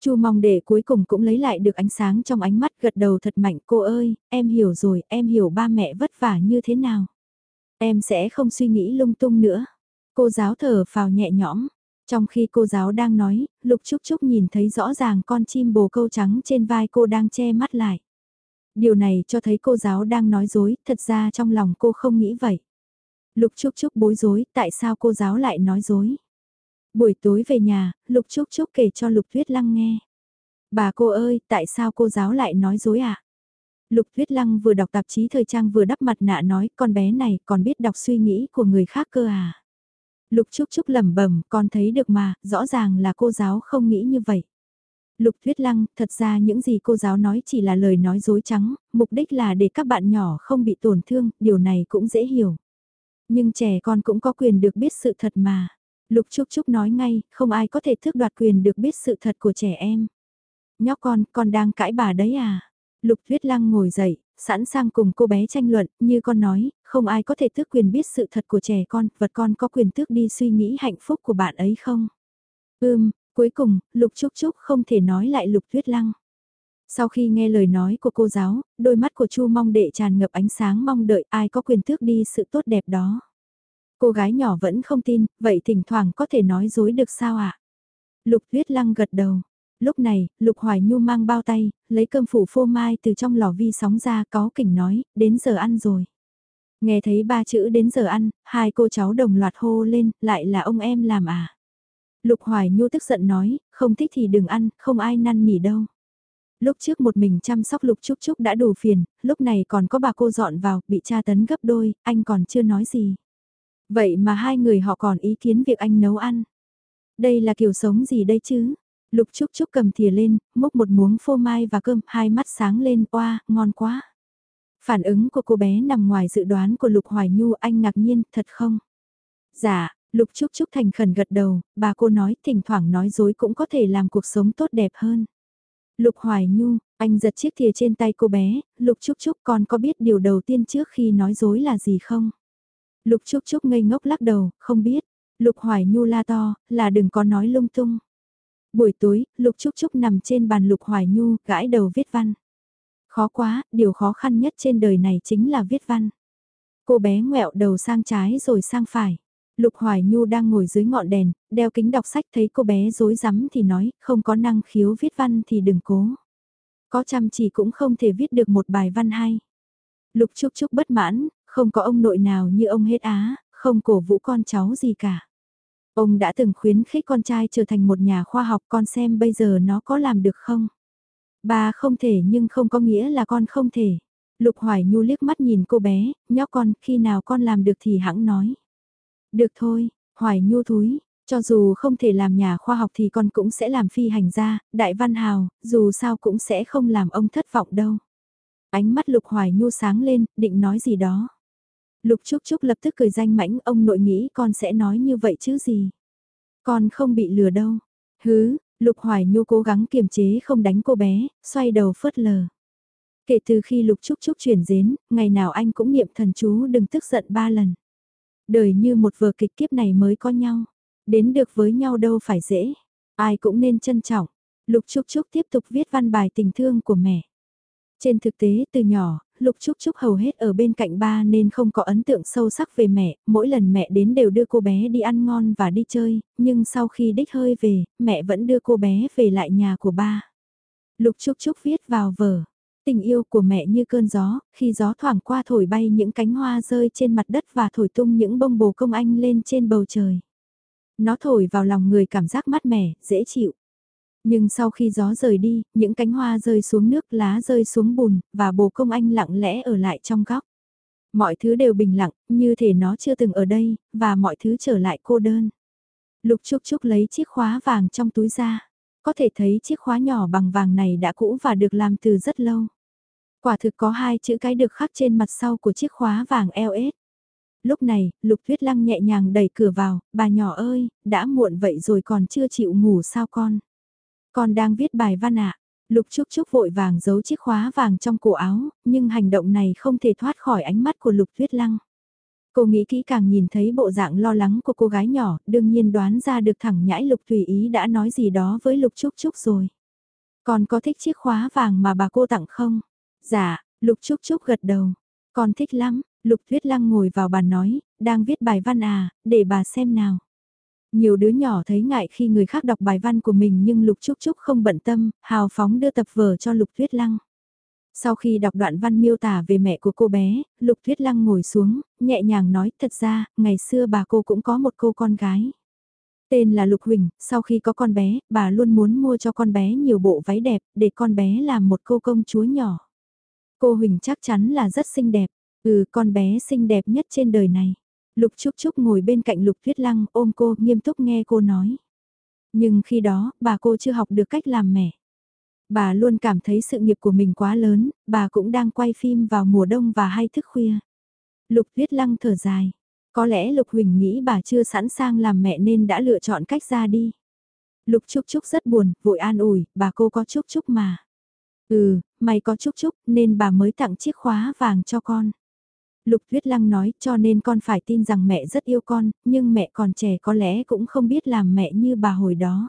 Chu mong để cuối cùng cũng lấy lại được ánh sáng trong ánh mắt gật đầu thật mạnh cô ơi, em hiểu rồi, em hiểu ba mẹ vất vả như thế nào. Em sẽ không suy nghĩ lung tung nữa. Cô giáo thở phào nhẹ nhõm. Trong khi cô giáo đang nói, Lục Trúc Trúc nhìn thấy rõ ràng con chim bồ câu trắng trên vai cô đang che mắt lại. Điều này cho thấy cô giáo đang nói dối, thật ra trong lòng cô không nghĩ vậy. Lục Trúc Trúc bối rối, tại sao cô giáo lại nói dối? Buổi tối về nhà, Lục Trúc Trúc kể cho Lục Tuyết Lăng nghe. Bà cô ơi, tại sao cô giáo lại nói dối ạ? À? Lục Tuyết Lăng vừa đọc tạp chí thời trang vừa đắp mặt nạ nói con bé này còn biết đọc suy nghĩ của người khác cơ à? Lục Trúc Trúc lẩm bẩm, con thấy được mà, rõ ràng là cô giáo không nghĩ như vậy. Lục Tuyết Lăng, thật ra những gì cô giáo nói chỉ là lời nói dối trắng, mục đích là để các bạn nhỏ không bị tổn thương, điều này cũng dễ hiểu. Nhưng trẻ con cũng có quyền được biết sự thật mà. Lục Trúc Trúc nói ngay, không ai có thể thước đoạt quyền được biết sự thật của trẻ em. Nhóc con, con đang cãi bà đấy à? Lục Tuyết Lăng ngồi dậy, sẵn sàng cùng cô bé tranh luận, như con nói, không ai có thể tước quyền biết sự thật của trẻ con, vật con có quyền tước đi suy nghĩ hạnh phúc của bạn ấy không? Ưm, cuối cùng, Lục Trúc Trúc không thể nói lại Lục Tuyết Lăng. Sau khi nghe lời nói của cô giáo, đôi mắt của Chu mong đệ tràn ngập ánh sáng mong đợi ai có quyền tước đi sự tốt đẹp đó. Cô gái nhỏ vẫn không tin, vậy thỉnh thoảng có thể nói dối được sao ạ? À? Lục Tuyết Lăng gật đầu. Lúc này, Lục Hoài Nhu mang bao tay, lấy cơm phủ phô mai từ trong lò vi sóng ra có kỉnh nói, đến giờ ăn rồi. Nghe thấy ba chữ đến giờ ăn, hai cô cháu đồng loạt hô lên, lại là ông em làm à. Lục Hoài Nhu tức giận nói, không thích thì đừng ăn, không ai năn nỉ đâu. Lúc trước một mình chăm sóc Lục Trúc Trúc đã đủ phiền, lúc này còn có bà cô dọn vào, bị tra tấn gấp đôi, anh còn chưa nói gì. Vậy mà hai người họ còn ý kiến việc anh nấu ăn. Đây là kiểu sống gì đây chứ? Lục Trúc Trúc cầm thìa lên, múc một muỗng phô mai và cơm, hai mắt sáng lên, oa, ngon quá. Phản ứng của cô bé nằm ngoài dự đoán của Lục Hoài Nhu anh ngạc nhiên, thật không? Dạ, Lục Trúc Trúc thành khẩn gật đầu, bà cô nói thỉnh thoảng nói dối cũng có thể làm cuộc sống tốt đẹp hơn. Lục Hoài Nhu, anh giật chiếc thìa trên tay cô bé, Lục Trúc Trúc con có biết điều đầu tiên trước khi nói dối là gì không? Lục Trúc Trúc ngây ngốc lắc đầu, không biết. Lục Hoài Nhu la to, là đừng có nói lung tung. Buổi tối, Lục Trúc Trúc nằm trên bàn Lục Hoài Nhu, gãi đầu viết văn. Khó quá, điều khó khăn nhất trên đời này chính là viết văn. Cô bé ngẹo đầu sang trái rồi sang phải. Lục Hoài Nhu đang ngồi dưới ngọn đèn, đeo kính đọc sách thấy cô bé rối rắm thì nói, không có năng khiếu viết văn thì đừng cố. Có chăm chỉ cũng không thể viết được một bài văn hay. Lục Trúc Trúc bất mãn, không có ông nội nào như ông hết á, không cổ vũ con cháu gì cả. Ông đã từng khuyến khích con trai trở thành một nhà khoa học con xem bây giờ nó có làm được không? Ba không thể nhưng không có nghĩa là con không thể. Lục Hoài Nhu liếc mắt nhìn cô bé, nhóc con, khi nào con làm được thì hãng nói. Được thôi, Hoài Nhu thúi, cho dù không thể làm nhà khoa học thì con cũng sẽ làm phi hành gia, đại văn hào, dù sao cũng sẽ không làm ông thất vọng đâu. Ánh mắt Lục Hoài Nhu sáng lên, định nói gì đó. Lục Trúc Trúc lập tức cười danh mãnh ông nội nghĩ con sẽ nói như vậy chứ gì. Con không bị lừa đâu. Hứ, Lục Hoài Nhu cố gắng kiềm chế không đánh cô bé, xoay đầu phớt lờ. Kể từ khi Lục Trúc Trúc chuyển đến, ngày nào anh cũng niệm thần chú đừng tức giận ba lần. Đời như một vở kịch kiếp này mới có nhau. Đến được với nhau đâu phải dễ. Ai cũng nên trân trọng. Lục Trúc Trúc tiếp tục viết văn bài tình thương của mẹ. Trên thực tế từ nhỏ, Lục Trúc Trúc hầu hết ở bên cạnh ba nên không có ấn tượng sâu sắc về mẹ, mỗi lần mẹ đến đều đưa cô bé đi ăn ngon và đi chơi, nhưng sau khi đích hơi về, mẹ vẫn đưa cô bé về lại nhà của ba. Lục Trúc Trúc viết vào vở, tình yêu của mẹ như cơn gió, khi gió thoảng qua thổi bay những cánh hoa rơi trên mặt đất và thổi tung những bông bồ công anh lên trên bầu trời. Nó thổi vào lòng người cảm giác mát mẻ, dễ chịu. Nhưng sau khi gió rời đi, những cánh hoa rơi xuống nước, lá rơi xuống bùn, và bồ công anh lặng lẽ ở lại trong góc. Mọi thứ đều bình lặng, như thể nó chưa từng ở đây, và mọi thứ trở lại cô đơn. Lục Trúc Trúc lấy chiếc khóa vàng trong túi ra. Có thể thấy chiếc khóa nhỏ bằng vàng này đã cũ và được làm từ rất lâu. Quả thực có hai chữ cái được khắc trên mặt sau của chiếc khóa vàng LS. Lúc này, Lục Thuyết Lăng nhẹ nhàng đẩy cửa vào, bà nhỏ ơi, đã muộn vậy rồi còn chưa chịu ngủ sao con? Con đang viết bài văn ạ. Lục Trúc Trúc vội vàng giấu chiếc khóa vàng trong cổ áo, nhưng hành động này không thể thoát khỏi ánh mắt của Lục tuyết Lăng. Cô nghĩ kỹ càng nhìn thấy bộ dạng lo lắng của cô gái nhỏ, đương nhiên đoán ra được thẳng nhãi Lục Tùy Ý đã nói gì đó với Lục Trúc Trúc rồi. Con có thích chiếc khóa vàng mà bà cô tặng không? Dạ, Lục Trúc Trúc gật đầu. Con thích lắm, Lục tuyết Lăng ngồi vào bàn nói, đang viết bài văn à, để bà xem nào. Nhiều đứa nhỏ thấy ngại khi người khác đọc bài văn của mình nhưng Lục Trúc Trúc không bận tâm, hào phóng đưa tập vở cho Lục Thuyết Lăng. Sau khi đọc đoạn văn miêu tả về mẹ của cô bé, Lục Thuyết Lăng ngồi xuống, nhẹ nhàng nói thật ra, ngày xưa bà cô cũng có một cô con gái. Tên là Lục Huỳnh, sau khi có con bé, bà luôn muốn mua cho con bé nhiều bộ váy đẹp, để con bé làm một cô công chúa nhỏ. Cô Huỳnh chắc chắn là rất xinh đẹp, ừ con bé xinh đẹp nhất trên đời này. Lục Trúc Trúc ngồi bên cạnh Lục Tuyết Lăng ôm cô nghiêm túc nghe cô nói. Nhưng khi đó, bà cô chưa học được cách làm mẹ. Bà luôn cảm thấy sự nghiệp của mình quá lớn, bà cũng đang quay phim vào mùa đông và hay thức khuya. Lục Tuyết Lăng thở dài. Có lẽ Lục Huỳnh nghĩ bà chưa sẵn sàng làm mẹ nên đã lựa chọn cách ra đi. Lục Trúc Trúc rất buồn, vội an ủi, bà cô có Trúc Trúc mà. Ừ, mày có Trúc Trúc nên bà mới tặng chiếc khóa vàng cho con. Lục Tuyết Lăng nói cho nên con phải tin rằng mẹ rất yêu con, nhưng mẹ còn trẻ có lẽ cũng không biết làm mẹ như bà hồi đó.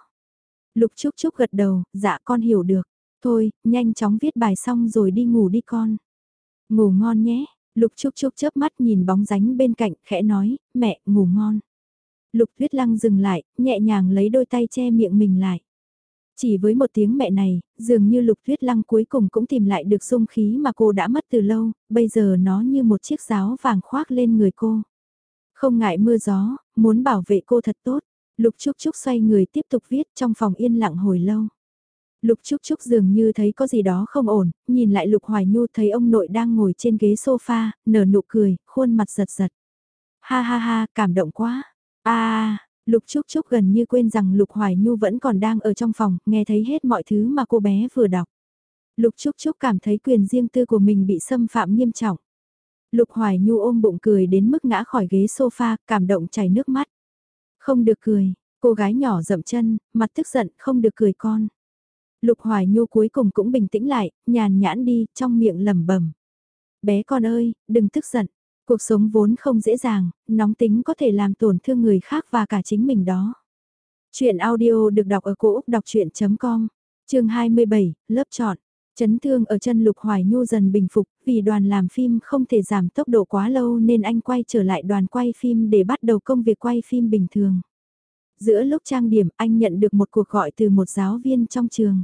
Lục Trúc Trúc gật đầu, dạ con hiểu được. Thôi, nhanh chóng viết bài xong rồi đi ngủ đi con. Ngủ ngon nhé. Lục Trúc Trúc chớp mắt nhìn bóng dánh bên cạnh, khẽ nói, mẹ, ngủ ngon. Lục Tuyết Lăng dừng lại, nhẹ nhàng lấy đôi tay che miệng mình lại. Chỉ với một tiếng mẹ này, dường như lục tuyết lăng cuối cùng cũng tìm lại được dung khí mà cô đã mất từ lâu, bây giờ nó như một chiếc giáo vàng khoác lên người cô. Không ngại mưa gió, muốn bảo vệ cô thật tốt, lục trúc trúc xoay người tiếp tục viết trong phòng yên lặng hồi lâu. Lục Trúc Trúc dường như thấy có gì đó không ổn, nhìn lại Lục Hoài Nhu thấy ông nội đang ngồi trên ghế sofa, nở nụ cười, khuôn mặt giật giật. Ha ha ha, cảm động quá. a Lục Trúc Trúc gần như quên rằng Lục Hoài Nhu vẫn còn đang ở trong phòng, nghe thấy hết mọi thứ mà cô bé vừa đọc. Lục Trúc Trúc cảm thấy quyền riêng tư của mình bị xâm phạm nghiêm trọng. Lục Hoài Nhu ôm bụng cười đến mức ngã khỏi ghế sofa, cảm động chảy nước mắt. Không được cười, cô gái nhỏ dậm chân, mặt tức giận, không được cười con. Lục Hoài Nhu cuối cùng cũng bình tĩnh lại, nhàn nhãn đi, trong miệng lẩm bẩm. Bé con ơi, đừng tức giận. Cuộc sống vốn không dễ dàng, nóng tính có thể làm tổn thương người khác và cả chính mình đó. Chuyện audio được đọc ở cổ Úc đọc chuyện.com, trường 27, lớp chọn. Chấn thương ở chân Lục Hoài Nhu dần bình phục, vì đoàn làm phim không thể giảm tốc độ quá lâu nên anh quay trở lại đoàn quay phim để bắt đầu công việc quay phim bình thường. Giữa lúc trang điểm anh nhận được một cuộc gọi từ một giáo viên trong trường.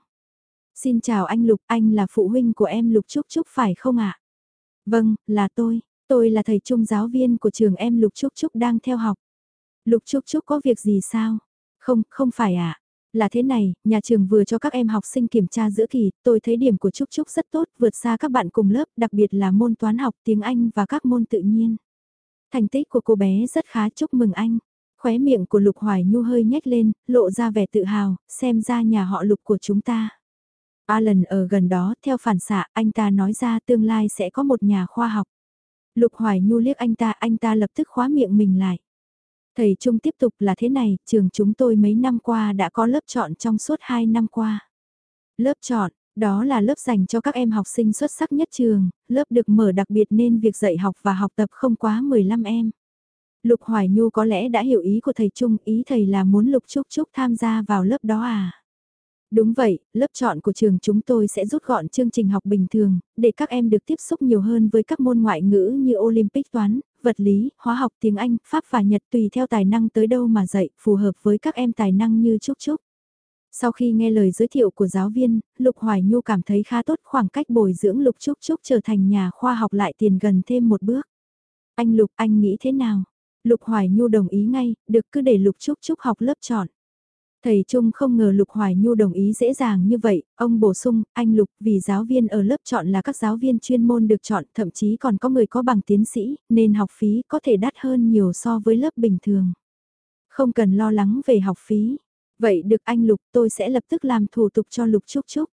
Xin chào anh Lục, anh là phụ huynh của em Lục Trúc Trúc phải không ạ? Vâng, là tôi. Tôi là thầy trung giáo viên của trường em Lục Trúc Trúc đang theo học. Lục Trúc Trúc có việc gì sao? Không, không phải ạ. À? Là thế này, nhà trường vừa cho các em học sinh kiểm tra giữa kỳ, tôi thấy điểm của Trúc Trúc rất tốt, vượt xa các bạn cùng lớp, đặc biệt là môn toán học, tiếng Anh và các môn tự nhiên. Thành tích của cô bé rất khá chúc mừng anh. Khóe miệng của Lục Hoài Nhu hơi nhếch lên, lộ ra vẻ tự hào, xem ra nhà họ Lục của chúng ta. Alan ở gần đó, theo phản xạ, anh ta nói ra tương lai sẽ có một nhà khoa học. Lục Hoài Nhu liếc anh ta, anh ta lập tức khóa miệng mình lại. Thầy Trung tiếp tục là thế này, trường chúng tôi mấy năm qua đã có lớp chọn trong suốt 2 năm qua. Lớp chọn, đó là lớp dành cho các em học sinh xuất sắc nhất trường, lớp được mở đặc biệt nên việc dạy học và học tập không quá 15 em. Lục Hoài Nhu có lẽ đã hiểu ý của thầy Trung, ý thầy là muốn Lục Trúc Trúc tham gia vào lớp đó à? Đúng vậy, lớp chọn của trường chúng tôi sẽ rút gọn chương trình học bình thường, để các em được tiếp xúc nhiều hơn với các môn ngoại ngữ như Olympic toán, vật lý, hóa học, tiếng Anh, Pháp và Nhật tùy theo tài năng tới đâu mà dạy, phù hợp với các em tài năng như Trúc Trúc. Sau khi nghe lời giới thiệu của giáo viên, Lục Hoài Nhu cảm thấy khá tốt khoảng cách bồi dưỡng Lục Trúc Trúc trở thành nhà khoa học lại tiền gần thêm một bước. Anh Lục, anh nghĩ thế nào? Lục Hoài Nhu đồng ý ngay, được cứ để Lục Trúc Trúc học lớp chọn. Thầy Trung không ngờ Lục Hoài Nhu đồng ý dễ dàng như vậy, ông bổ sung, anh Lục vì giáo viên ở lớp chọn là các giáo viên chuyên môn được chọn, thậm chí còn có người có bằng tiến sĩ, nên học phí có thể đắt hơn nhiều so với lớp bình thường. Không cần lo lắng về học phí. Vậy được anh Lục tôi sẽ lập tức làm thủ tục cho Lục Trúc Trúc.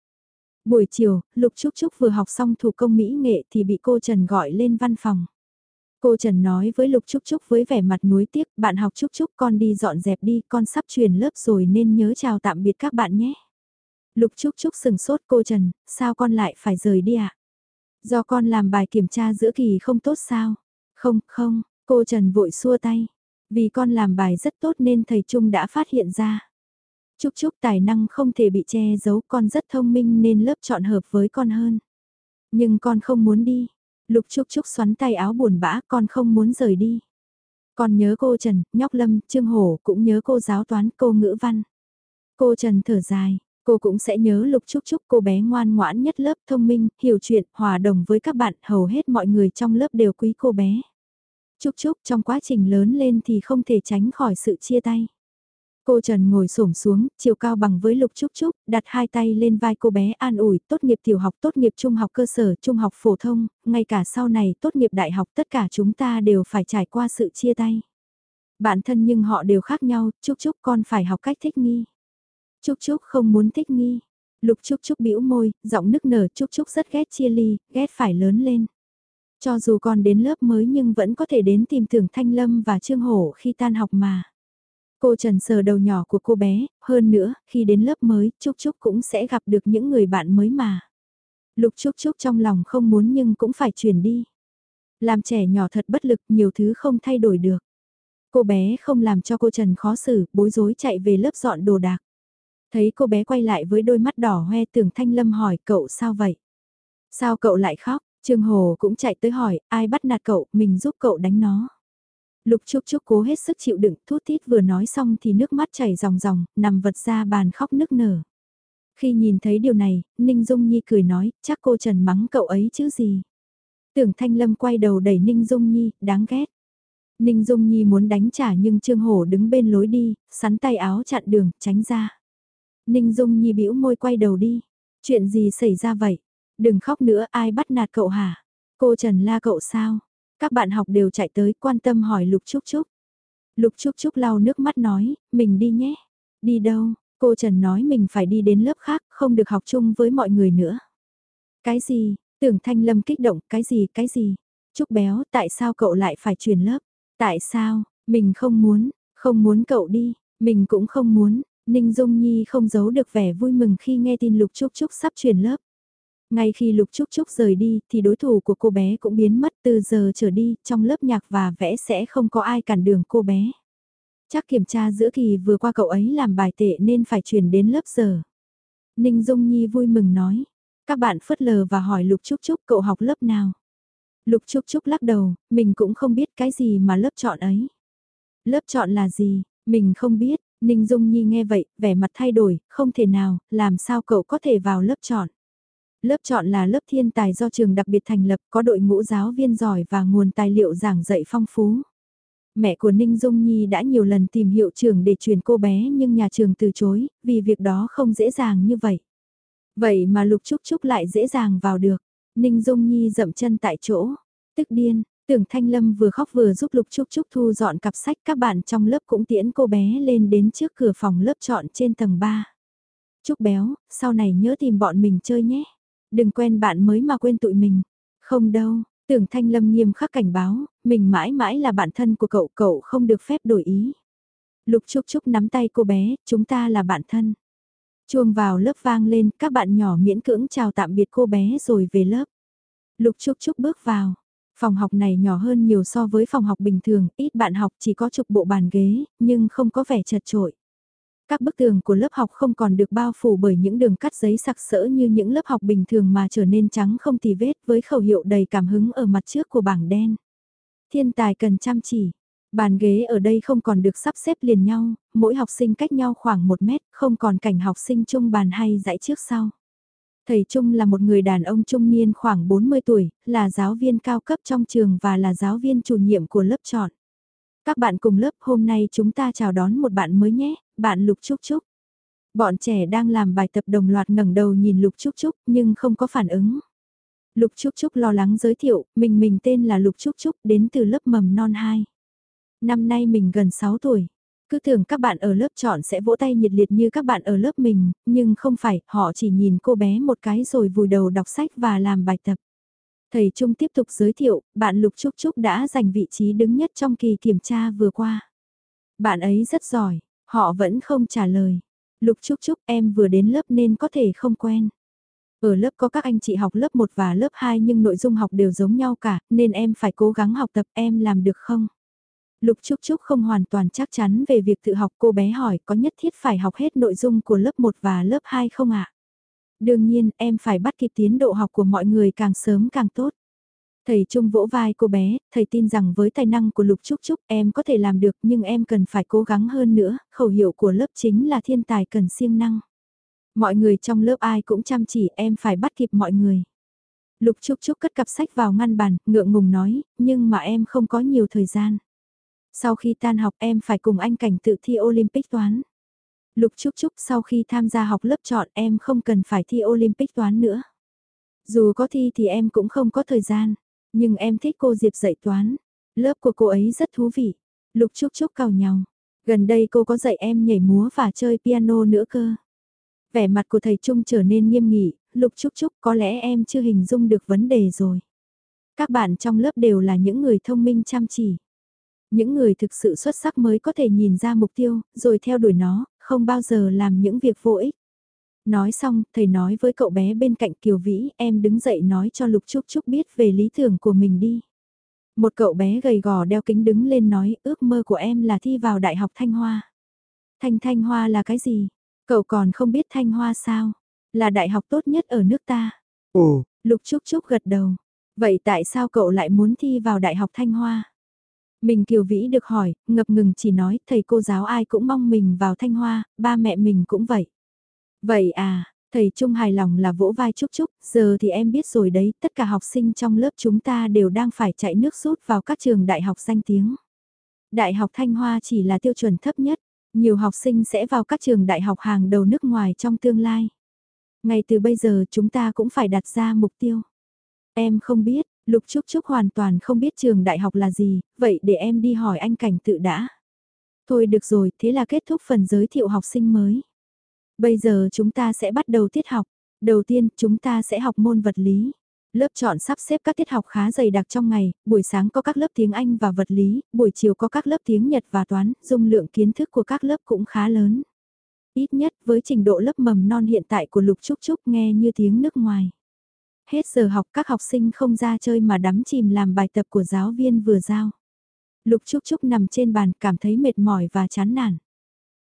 Buổi chiều, Lục Trúc Trúc vừa học xong thủ công mỹ nghệ thì bị cô Trần gọi lên văn phòng. Cô Trần nói với Lục Trúc Trúc với vẻ mặt nuối tiếc, bạn học Trúc Trúc con đi dọn dẹp đi, con sắp chuyển lớp rồi nên nhớ chào tạm biệt các bạn nhé. Lục Trúc Trúc sừng sốt cô Trần, sao con lại phải rời đi ạ? À? Do con làm bài kiểm tra giữa kỳ không tốt sao? Không, không, cô Trần vội xua tay. Vì con làm bài rất tốt nên thầy Trung đã phát hiện ra. Trúc Trúc tài năng không thể bị che giấu con rất thông minh nên lớp chọn hợp với con hơn. Nhưng con không muốn đi, Lục Trúc Trúc xoắn tay áo buồn bã con không muốn rời đi. Con nhớ cô Trần, Nhóc Lâm, Trương Hổ cũng nhớ cô giáo toán, cô ngữ văn. Cô Trần thở dài, cô cũng sẽ nhớ Lục Trúc Trúc cô bé ngoan ngoãn nhất lớp thông minh, hiểu chuyện, hòa đồng với các bạn, hầu hết mọi người trong lớp đều quý cô bé. Trúc Trúc trong quá trình lớn lên thì không thể tránh khỏi sự chia tay. Cô Trần ngồi xổm xuống, chiều cao bằng với Lục Trúc Trúc, đặt hai tay lên vai cô bé an ủi, tốt nghiệp tiểu học, tốt nghiệp trung học cơ sở, trung học phổ thông, ngay cả sau này tốt nghiệp đại học tất cả chúng ta đều phải trải qua sự chia tay. Bản thân nhưng họ đều khác nhau, Trúc Trúc con phải học cách thích nghi. Trúc Trúc không muốn thích nghi. Lục Trúc Trúc bĩu môi, giọng nức nở Trúc Trúc rất ghét chia ly, ghét phải lớn lên. Cho dù con đến lớp mới nhưng vẫn có thể đến tìm tưởng Thanh Lâm và Trương Hổ khi tan học mà. Cô Trần sờ đầu nhỏ của cô bé, hơn nữa, khi đến lớp mới, Trúc Trúc cũng sẽ gặp được những người bạn mới mà. Lục Trúc Trúc trong lòng không muốn nhưng cũng phải chuyển đi. Làm trẻ nhỏ thật bất lực, nhiều thứ không thay đổi được. Cô bé không làm cho cô Trần khó xử, bối rối chạy về lớp dọn đồ đạc. Thấy cô bé quay lại với đôi mắt đỏ hoe tưởng Thanh Lâm hỏi cậu sao vậy? Sao cậu lại khóc? Trương Hồ cũng chạy tới hỏi, ai bắt nạt cậu, mình giúp cậu đánh nó. Lục Trúc Trúc cố hết sức chịu đựng, thút thít vừa nói xong thì nước mắt chảy ròng ròng, nằm vật ra bàn khóc nức nở. Khi nhìn thấy điều này, Ninh Dung Nhi cười nói, chắc cô Trần mắng cậu ấy chứ gì. Tưởng Thanh Lâm quay đầu đẩy Ninh Dung Nhi, đáng ghét. Ninh Dung Nhi muốn đánh trả nhưng Trương Hổ đứng bên lối đi, sắn tay áo chặn đường, tránh ra. Ninh Dung Nhi bĩu môi quay đầu đi. Chuyện gì xảy ra vậy? Đừng khóc nữa, ai bắt nạt cậu hả? Cô Trần la cậu sao? Các bạn học đều chạy tới quan tâm hỏi Lục Trúc Trúc. Lục Trúc Trúc lau nước mắt nói, mình đi nhé. Đi đâu? Cô Trần nói mình phải đi đến lớp khác, không được học chung với mọi người nữa. Cái gì? Tưởng Thanh Lâm kích động, cái gì, cái gì? Trúc béo, tại sao cậu lại phải chuyển lớp? Tại sao? Mình không muốn, không muốn cậu đi, mình cũng không muốn. Ninh Dung Nhi không giấu được vẻ vui mừng khi nghe tin Lục Trúc Trúc sắp chuyển lớp. Ngay khi Lục Trúc Trúc rời đi thì đối thủ của cô bé cũng biến mất từ giờ trở đi, trong lớp nhạc và vẽ sẽ không có ai cản đường cô bé. Chắc kiểm tra giữa kỳ vừa qua cậu ấy làm bài tệ nên phải chuyển đến lớp giờ. Ninh Dung Nhi vui mừng nói. Các bạn phớt lờ và hỏi Lục Trúc Trúc cậu học lớp nào. Lục Trúc Trúc lắc đầu, mình cũng không biết cái gì mà lớp chọn ấy. Lớp chọn là gì, mình không biết, Ninh Dung Nhi nghe vậy, vẻ mặt thay đổi, không thể nào, làm sao cậu có thể vào lớp chọn. Lớp chọn là lớp thiên tài do trường đặc biệt thành lập có đội ngũ giáo viên giỏi và nguồn tài liệu giảng dạy phong phú. Mẹ của Ninh Dung Nhi đã nhiều lần tìm hiệu trường để truyền cô bé nhưng nhà trường từ chối, vì việc đó không dễ dàng như vậy. Vậy mà Lục Trúc Trúc lại dễ dàng vào được. Ninh Dung Nhi dậm chân tại chỗ, tức điên, tưởng Thanh Lâm vừa khóc vừa giúp Lục Trúc Trúc thu dọn cặp sách các bạn trong lớp cũng tiễn cô bé lên đến trước cửa phòng lớp chọn trên tầng 3. Trúc béo, sau này nhớ tìm bọn mình chơi nhé. Đừng quen bạn mới mà quên tụi mình. Không đâu, tưởng Thanh Lâm nghiêm khắc cảnh báo, mình mãi mãi là bạn thân của cậu, cậu không được phép đổi ý. Lục Trúc Trúc nắm tay cô bé, chúng ta là bạn thân. Chuông vào lớp vang lên, các bạn nhỏ miễn cưỡng chào tạm biệt cô bé rồi về lớp. Lục Trúc Trúc bước vào. Phòng học này nhỏ hơn nhiều so với phòng học bình thường, ít bạn học chỉ có chục bộ bàn ghế, nhưng không có vẻ chật trội. Các bức tường của lớp học không còn được bao phủ bởi những đường cắt giấy sặc sỡ như những lớp học bình thường mà trở nên trắng không tì vết với khẩu hiệu đầy cảm hứng ở mặt trước của bảng đen. Thiên tài cần chăm chỉ, Bàn ghế ở đây không còn được sắp xếp liền nhau, mỗi học sinh cách nhau khoảng 1 mét, không còn cảnh học sinh chung bàn hay dãy trước sau. Thầy Trung là một người đàn ông trung niên khoảng 40 tuổi, là giáo viên cao cấp trong trường và là giáo viên chủ nhiệm của lớp chọn. Các bạn cùng lớp hôm nay chúng ta chào đón một bạn mới nhé, bạn Lục Trúc Trúc. Bọn trẻ đang làm bài tập đồng loạt ngẩng đầu nhìn Lục Trúc Trúc nhưng không có phản ứng. Lục Trúc Trúc lo lắng giới thiệu, mình mình tên là Lục Trúc Trúc đến từ lớp mầm non 2. Năm nay mình gần 6 tuổi. Cứ tưởng các bạn ở lớp chọn sẽ vỗ tay nhiệt liệt như các bạn ở lớp mình, nhưng không phải, họ chỉ nhìn cô bé một cái rồi vùi đầu đọc sách và làm bài tập. Thầy Trung tiếp tục giới thiệu, bạn Lục Trúc Trúc đã giành vị trí đứng nhất trong kỳ kiểm tra vừa qua. Bạn ấy rất giỏi, họ vẫn không trả lời. Lục Trúc Trúc em vừa đến lớp nên có thể không quen. Ở lớp có các anh chị học lớp 1 và lớp 2 nhưng nội dung học đều giống nhau cả, nên em phải cố gắng học tập em làm được không? Lục Trúc Trúc không hoàn toàn chắc chắn về việc tự học cô bé hỏi có nhất thiết phải học hết nội dung của lớp 1 và lớp 2 không ạ? Đương nhiên em phải bắt kịp tiến độ học của mọi người càng sớm càng tốt. Thầy Trung vỗ vai cô bé, thầy tin rằng với tài năng của Lục Trúc Trúc em có thể làm được nhưng em cần phải cố gắng hơn nữa, khẩu hiệu của lớp chính là thiên tài cần siêng năng. Mọi người trong lớp ai cũng chăm chỉ em phải bắt kịp mọi người. Lục Trúc Trúc cất cặp sách vào ngăn bàn, ngượng ngùng nói, nhưng mà em không có nhiều thời gian. Sau khi tan học em phải cùng anh cảnh tự thi Olympic toán. Lục Trúc Trúc sau khi tham gia học lớp chọn em không cần phải thi Olympic toán nữa. Dù có thi thì em cũng không có thời gian, nhưng em thích cô Diệp dạy toán. Lớp của cô ấy rất thú vị. Lục Trúc Trúc cào nhau. Gần đây cô có dạy em nhảy múa và chơi piano nữa cơ. Vẻ mặt của thầy Trung trở nên nghiêm nghị, Lục Trúc Trúc có lẽ em chưa hình dung được vấn đề rồi. Các bạn trong lớp đều là những người thông minh chăm chỉ. Những người thực sự xuất sắc mới có thể nhìn ra mục tiêu, rồi theo đuổi nó, không bao giờ làm những việc vô ích. Nói xong, thầy nói với cậu bé bên cạnh Kiều Vĩ, em đứng dậy nói cho Lục Trúc Trúc biết về lý tưởng của mình đi. Một cậu bé gầy gò đeo kính đứng lên nói, ước mơ của em là thi vào Đại học Thanh Hoa. Thanh Thanh Hoa là cái gì? Cậu còn không biết Thanh Hoa sao? Là đại học tốt nhất ở nước ta. Ồ, Lục Trúc Trúc gật đầu. Vậy tại sao cậu lại muốn thi vào Đại học Thanh Hoa? Mình Kiều Vĩ được hỏi, ngập ngừng chỉ nói thầy cô giáo ai cũng mong mình vào Thanh Hoa, ba mẹ mình cũng vậy. Vậy à, thầy Trung hài lòng là vỗ vai Trúc Trúc, giờ thì em biết rồi đấy, tất cả học sinh trong lớp chúng ta đều đang phải chạy nước rút vào các trường đại học danh tiếng. Đại học Thanh Hoa chỉ là tiêu chuẩn thấp nhất, nhiều học sinh sẽ vào các trường đại học hàng đầu nước ngoài trong tương lai. Ngay từ bây giờ chúng ta cũng phải đặt ra mục tiêu. Em không biết, Lục Trúc Trúc hoàn toàn không biết trường đại học là gì, vậy để em đi hỏi anh Cảnh tự đã. Thôi được rồi, thế là kết thúc phần giới thiệu học sinh mới. Bây giờ chúng ta sẽ bắt đầu tiết học. Đầu tiên, chúng ta sẽ học môn vật lý. Lớp chọn sắp xếp các tiết học khá dày đặc trong ngày, buổi sáng có các lớp tiếng Anh và vật lý, buổi chiều có các lớp tiếng Nhật và toán, dung lượng kiến thức của các lớp cũng khá lớn. Ít nhất với trình độ lớp mầm non hiện tại của Lục Trúc Trúc nghe như tiếng nước ngoài. Hết giờ học các học sinh không ra chơi mà đắm chìm làm bài tập của giáo viên vừa giao. Lục Trúc Trúc nằm trên bàn cảm thấy mệt mỏi và chán nản.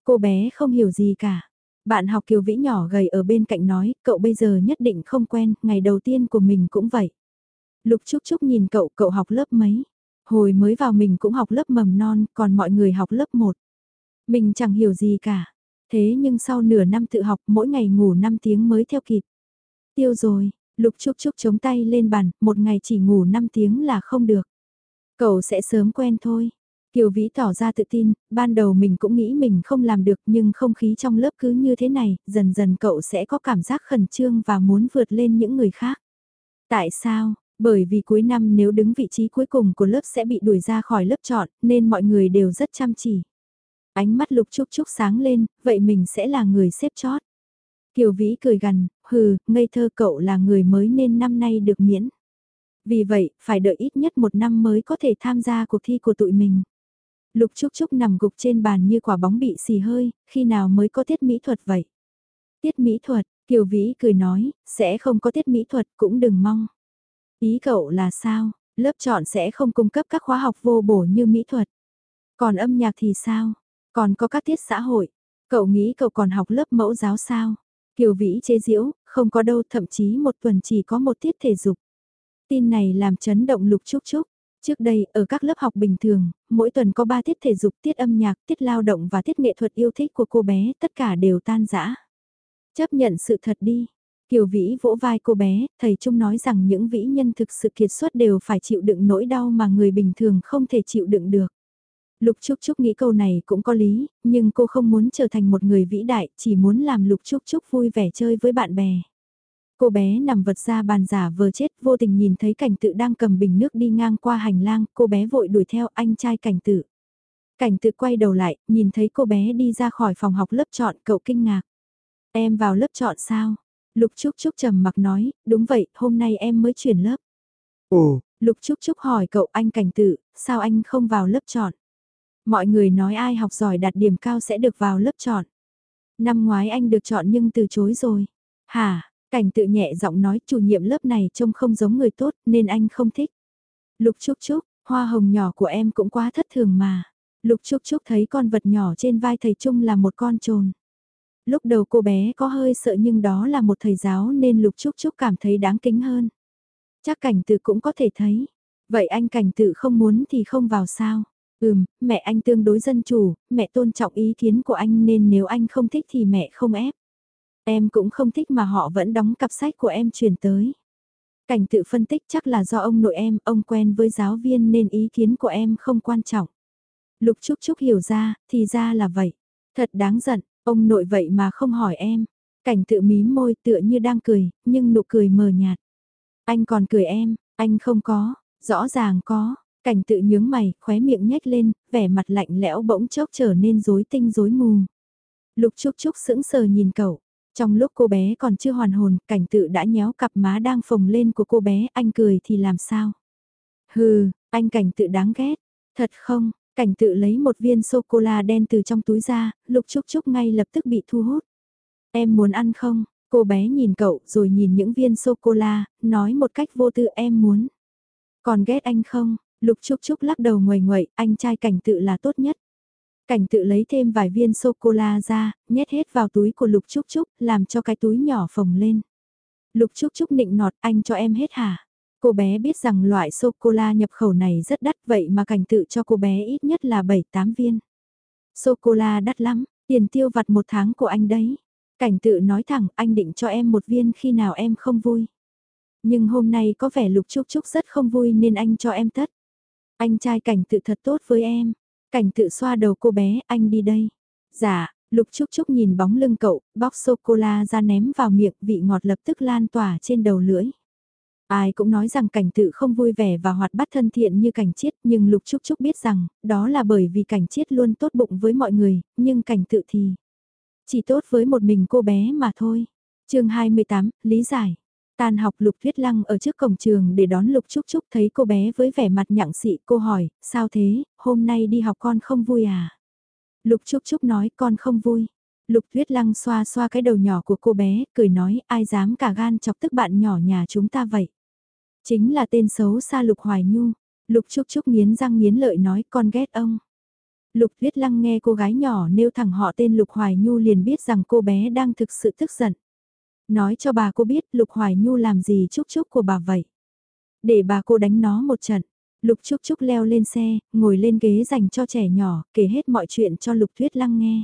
Cô bé không hiểu gì cả. Bạn học Kiều Vĩ nhỏ gầy ở bên cạnh nói, cậu bây giờ nhất định không quen, ngày đầu tiên của mình cũng vậy. Lục Trúc Trúc nhìn cậu, cậu học lớp mấy? Hồi mới vào mình cũng học lớp mầm non, còn mọi người học lớp 1. Mình chẳng hiểu gì cả. Thế nhưng sau nửa năm tự học mỗi ngày ngủ 5 tiếng mới theo kịp. Tiêu rồi, Lục Trúc Trúc chống tay lên bàn, một ngày chỉ ngủ 5 tiếng là không được. Cậu sẽ sớm quen thôi. Kiều Vĩ tỏ ra tự tin, ban đầu mình cũng nghĩ mình không làm được nhưng không khí trong lớp cứ như thế này, dần dần cậu sẽ có cảm giác khẩn trương và muốn vượt lên những người khác. Tại sao? Bởi vì cuối năm nếu đứng vị trí cuối cùng của lớp sẽ bị đuổi ra khỏi lớp chọn, nên mọi người đều rất chăm chỉ. Ánh mắt lục trúc trúc sáng lên, vậy mình sẽ là người xếp chót. Kiều Vĩ cười gằn, hừ, ngây thơ cậu là người mới nên năm nay được miễn. Vì vậy, phải đợi ít nhất một năm mới có thể tham gia cuộc thi của tụi mình. Lục Trúc Trúc nằm gục trên bàn như quả bóng bị xì hơi, khi nào mới có tiết mỹ thuật vậy? Tiết mỹ thuật, Kiều Vĩ cười nói, sẽ không có tiết mỹ thuật cũng đừng mong. Ý cậu là sao? Lớp chọn sẽ không cung cấp các khóa học vô bổ như mỹ thuật. Còn âm nhạc thì sao? Còn có các tiết xã hội. Cậu nghĩ cậu còn học lớp mẫu giáo sao? Kiều Vĩ chế diễu, không có đâu thậm chí một tuần chỉ có một tiết thể dục. Tin này làm chấn động lục trúc trúc. Trước đây, ở các lớp học bình thường, mỗi tuần có 3 tiết thể dục, tiết âm nhạc, tiết lao động và tiết nghệ thuật yêu thích của cô bé, tất cả đều tan rã. Chấp nhận sự thật đi. Kiều Vĩ vỗ vai cô bé, thầy Trung nói rằng những vĩ nhân thực sự kiệt xuất đều phải chịu đựng nỗi đau mà người bình thường không thể chịu đựng được. Lục Trúc Trúc nghĩ câu này cũng có lý, nhưng cô không muốn trở thành một người vĩ đại, chỉ muốn làm Lục Trúc Trúc vui vẻ chơi với bạn bè. Cô bé nằm vật ra bàn giả vờ chết, vô tình nhìn thấy cảnh tự đang cầm bình nước đi ngang qua hành lang, cô bé vội đuổi theo anh trai cảnh tự. Cảnh tự quay đầu lại, nhìn thấy cô bé đi ra khỏi phòng học lớp chọn, cậu kinh ngạc. Em vào lớp chọn sao? Lục Trúc Trúc trầm mặc nói, đúng vậy, hôm nay em mới chuyển lớp. Ồ, Lục Trúc Trúc hỏi cậu anh cảnh tự, sao anh không vào lớp chọn? Mọi người nói ai học giỏi đạt điểm cao sẽ được vào lớp chọn. Năm ngoái anh được chọn nhưng từ chối rồi. Hả, cảnh tự nhẹ giọng nói chủ nhiệm lớp này trông không giống người tốt nên anh không thích. Lục Trúc Trúc, hoa hồng nhỏ của em cũng quá thất thường mà. Lục Trúc Trúc thấy con vật nhỏ trên vai thầy Trung là một con trồn. Lúc đầu cô bé có hơi sợ nhưng đó là một thầy giáo nên Lục Trúc Trúc cảm thấy đáng kính hơn. Chắc cảnh tự cũng có thể thấy. Vậy anh cảnh tự không muốn thì không vào sao? Ừm, mẹ anh tương đối dân chủ, mẹ tôn trọng ý kiến của anh nên nếu anh không thích thì mẹ không ép. Em cũng không thích mà họ vẫn đóng cặp sách của em chuyển tới. Cảnh tự phân tích chắc là do ông nội em, ông quen với giáo viên nên ý kiến của em không quan trọng. Lục Trúc Trúc hiểu ra, thì ra là vậy. Thật đáng giận, ông nội vậy mà không hỏi em. Cảnh tự mí môi tựa như đang cười, nhưng nụ cười mờ nhạt. Anh còn cười em, anh không có, rõ ràng có, Cảnh tự nhướng mày, khóe miệng nhếch lên, vẻ mặt lạnh lẽo bỗng chốc trở nên rối tinh rối mù. Lục Trúc Trúc sững sờ nhìn cậu. Trong lúc cô bé còn chưa hoàn hồn, cảnh tự đã nhéo cặp má đang phồng lên của cô bé, anh cười thì làm sao? Hừ, anh cảnh tự đáng ghét. Thật không, cảnh tự lấy một viên sô-cô-la đen từ trong túi ra, lục trúc trúc ngay lập tức bị thu hút. Em muốn ăn không? Cô bé nhìn cậu rồi nhìn những viên sô-cô-la, nói một cách vô tư em muốn. Còn ghét anh không? Lục Trúc Trúc lắc đầu ngoài ngoậy, anh trai cảnh tự là tốt nhất. Cảnh tự lấy thêm vài viên sô-cô-la ra, nhét hết vào túi của Lục Trúc Trúc, làm cho cái túi nhỏ phồng lên. Lục Trúc Trúc nịnh nọt anh cho em hết hả? Cô bé biết rằng loại sô-cô-la nhập khẩu này rất đắt vậy mà cảnh tự cho cô bé ít nhất là 7-8 viên. Sô-cô-la đắt lắm, tiền tiêu vặt một tháng của anh đấy. Cảnh tự nói thẳng anh định cho em một viên khi nào em không vui. Nhưng hôm nay có vẻ Lục Trúc Trúc rất không vui nên anh cho em tất. Anh trai cảnh tự thật tốt với em. Cảnh tự xoa đầu cô bé, anh đi đây. Dạ, Lục Trúc Trúc nhìn bóng lưng cậu, bóc sô-cô-la ra ném vào miệng, vị ngọt lập tức lan tỏa trên đầu lưỡi. Ai cũng nói rằng cảnh tự không vui vẻ và hoạt bát thân thiện như cảnh chiết, nhưng Lục Trúc Trúc biết rằng, đó là bởi vì cảnh chiết luôn tốt bụng với mọi người, nhưng cảnh tự thì chỉ tốt với một mình cô bé mà thôi. chương 28, lý giải. Tan học Lục Thuyết Lăng ở trước cổng trường để đón Lục Trúc Trúc thấy cô bé với vẻ mặt nhặng xị cô hỏi, sao thế, hôm nay đi học con không vui à? Lục Trúc Trúc nói con không vui. Lục Thuyết Lăng xoa xoa cái đầu nhỏ của cô bé, cười nói ai dám cả gan chọc tức bạn nhỏ nhà chúng ta vậy. Chính là tên xấu xa Lục Hoài Nhu. Lục Trúc Trúc nghiến răng nghiến lợi nói con ghét ông. Lục Thuyết Lăng nghe cô gái nhỏ nêu thẳng họ tên Lục Hoài Nhu liền biết rằng cô bé đang thực sự tức giận. Nói cho bà cô biết Lục Hoài Nhu làm gì chúc chúc của bà vậy. Để bà cô đánh nó một trận. Lục Trúc Trúc leo lên xe, ngồi lên ghế dành cho trẻ nhỏ, kể hết mọi chuyện cho Lục Thuyết Lăng nghe.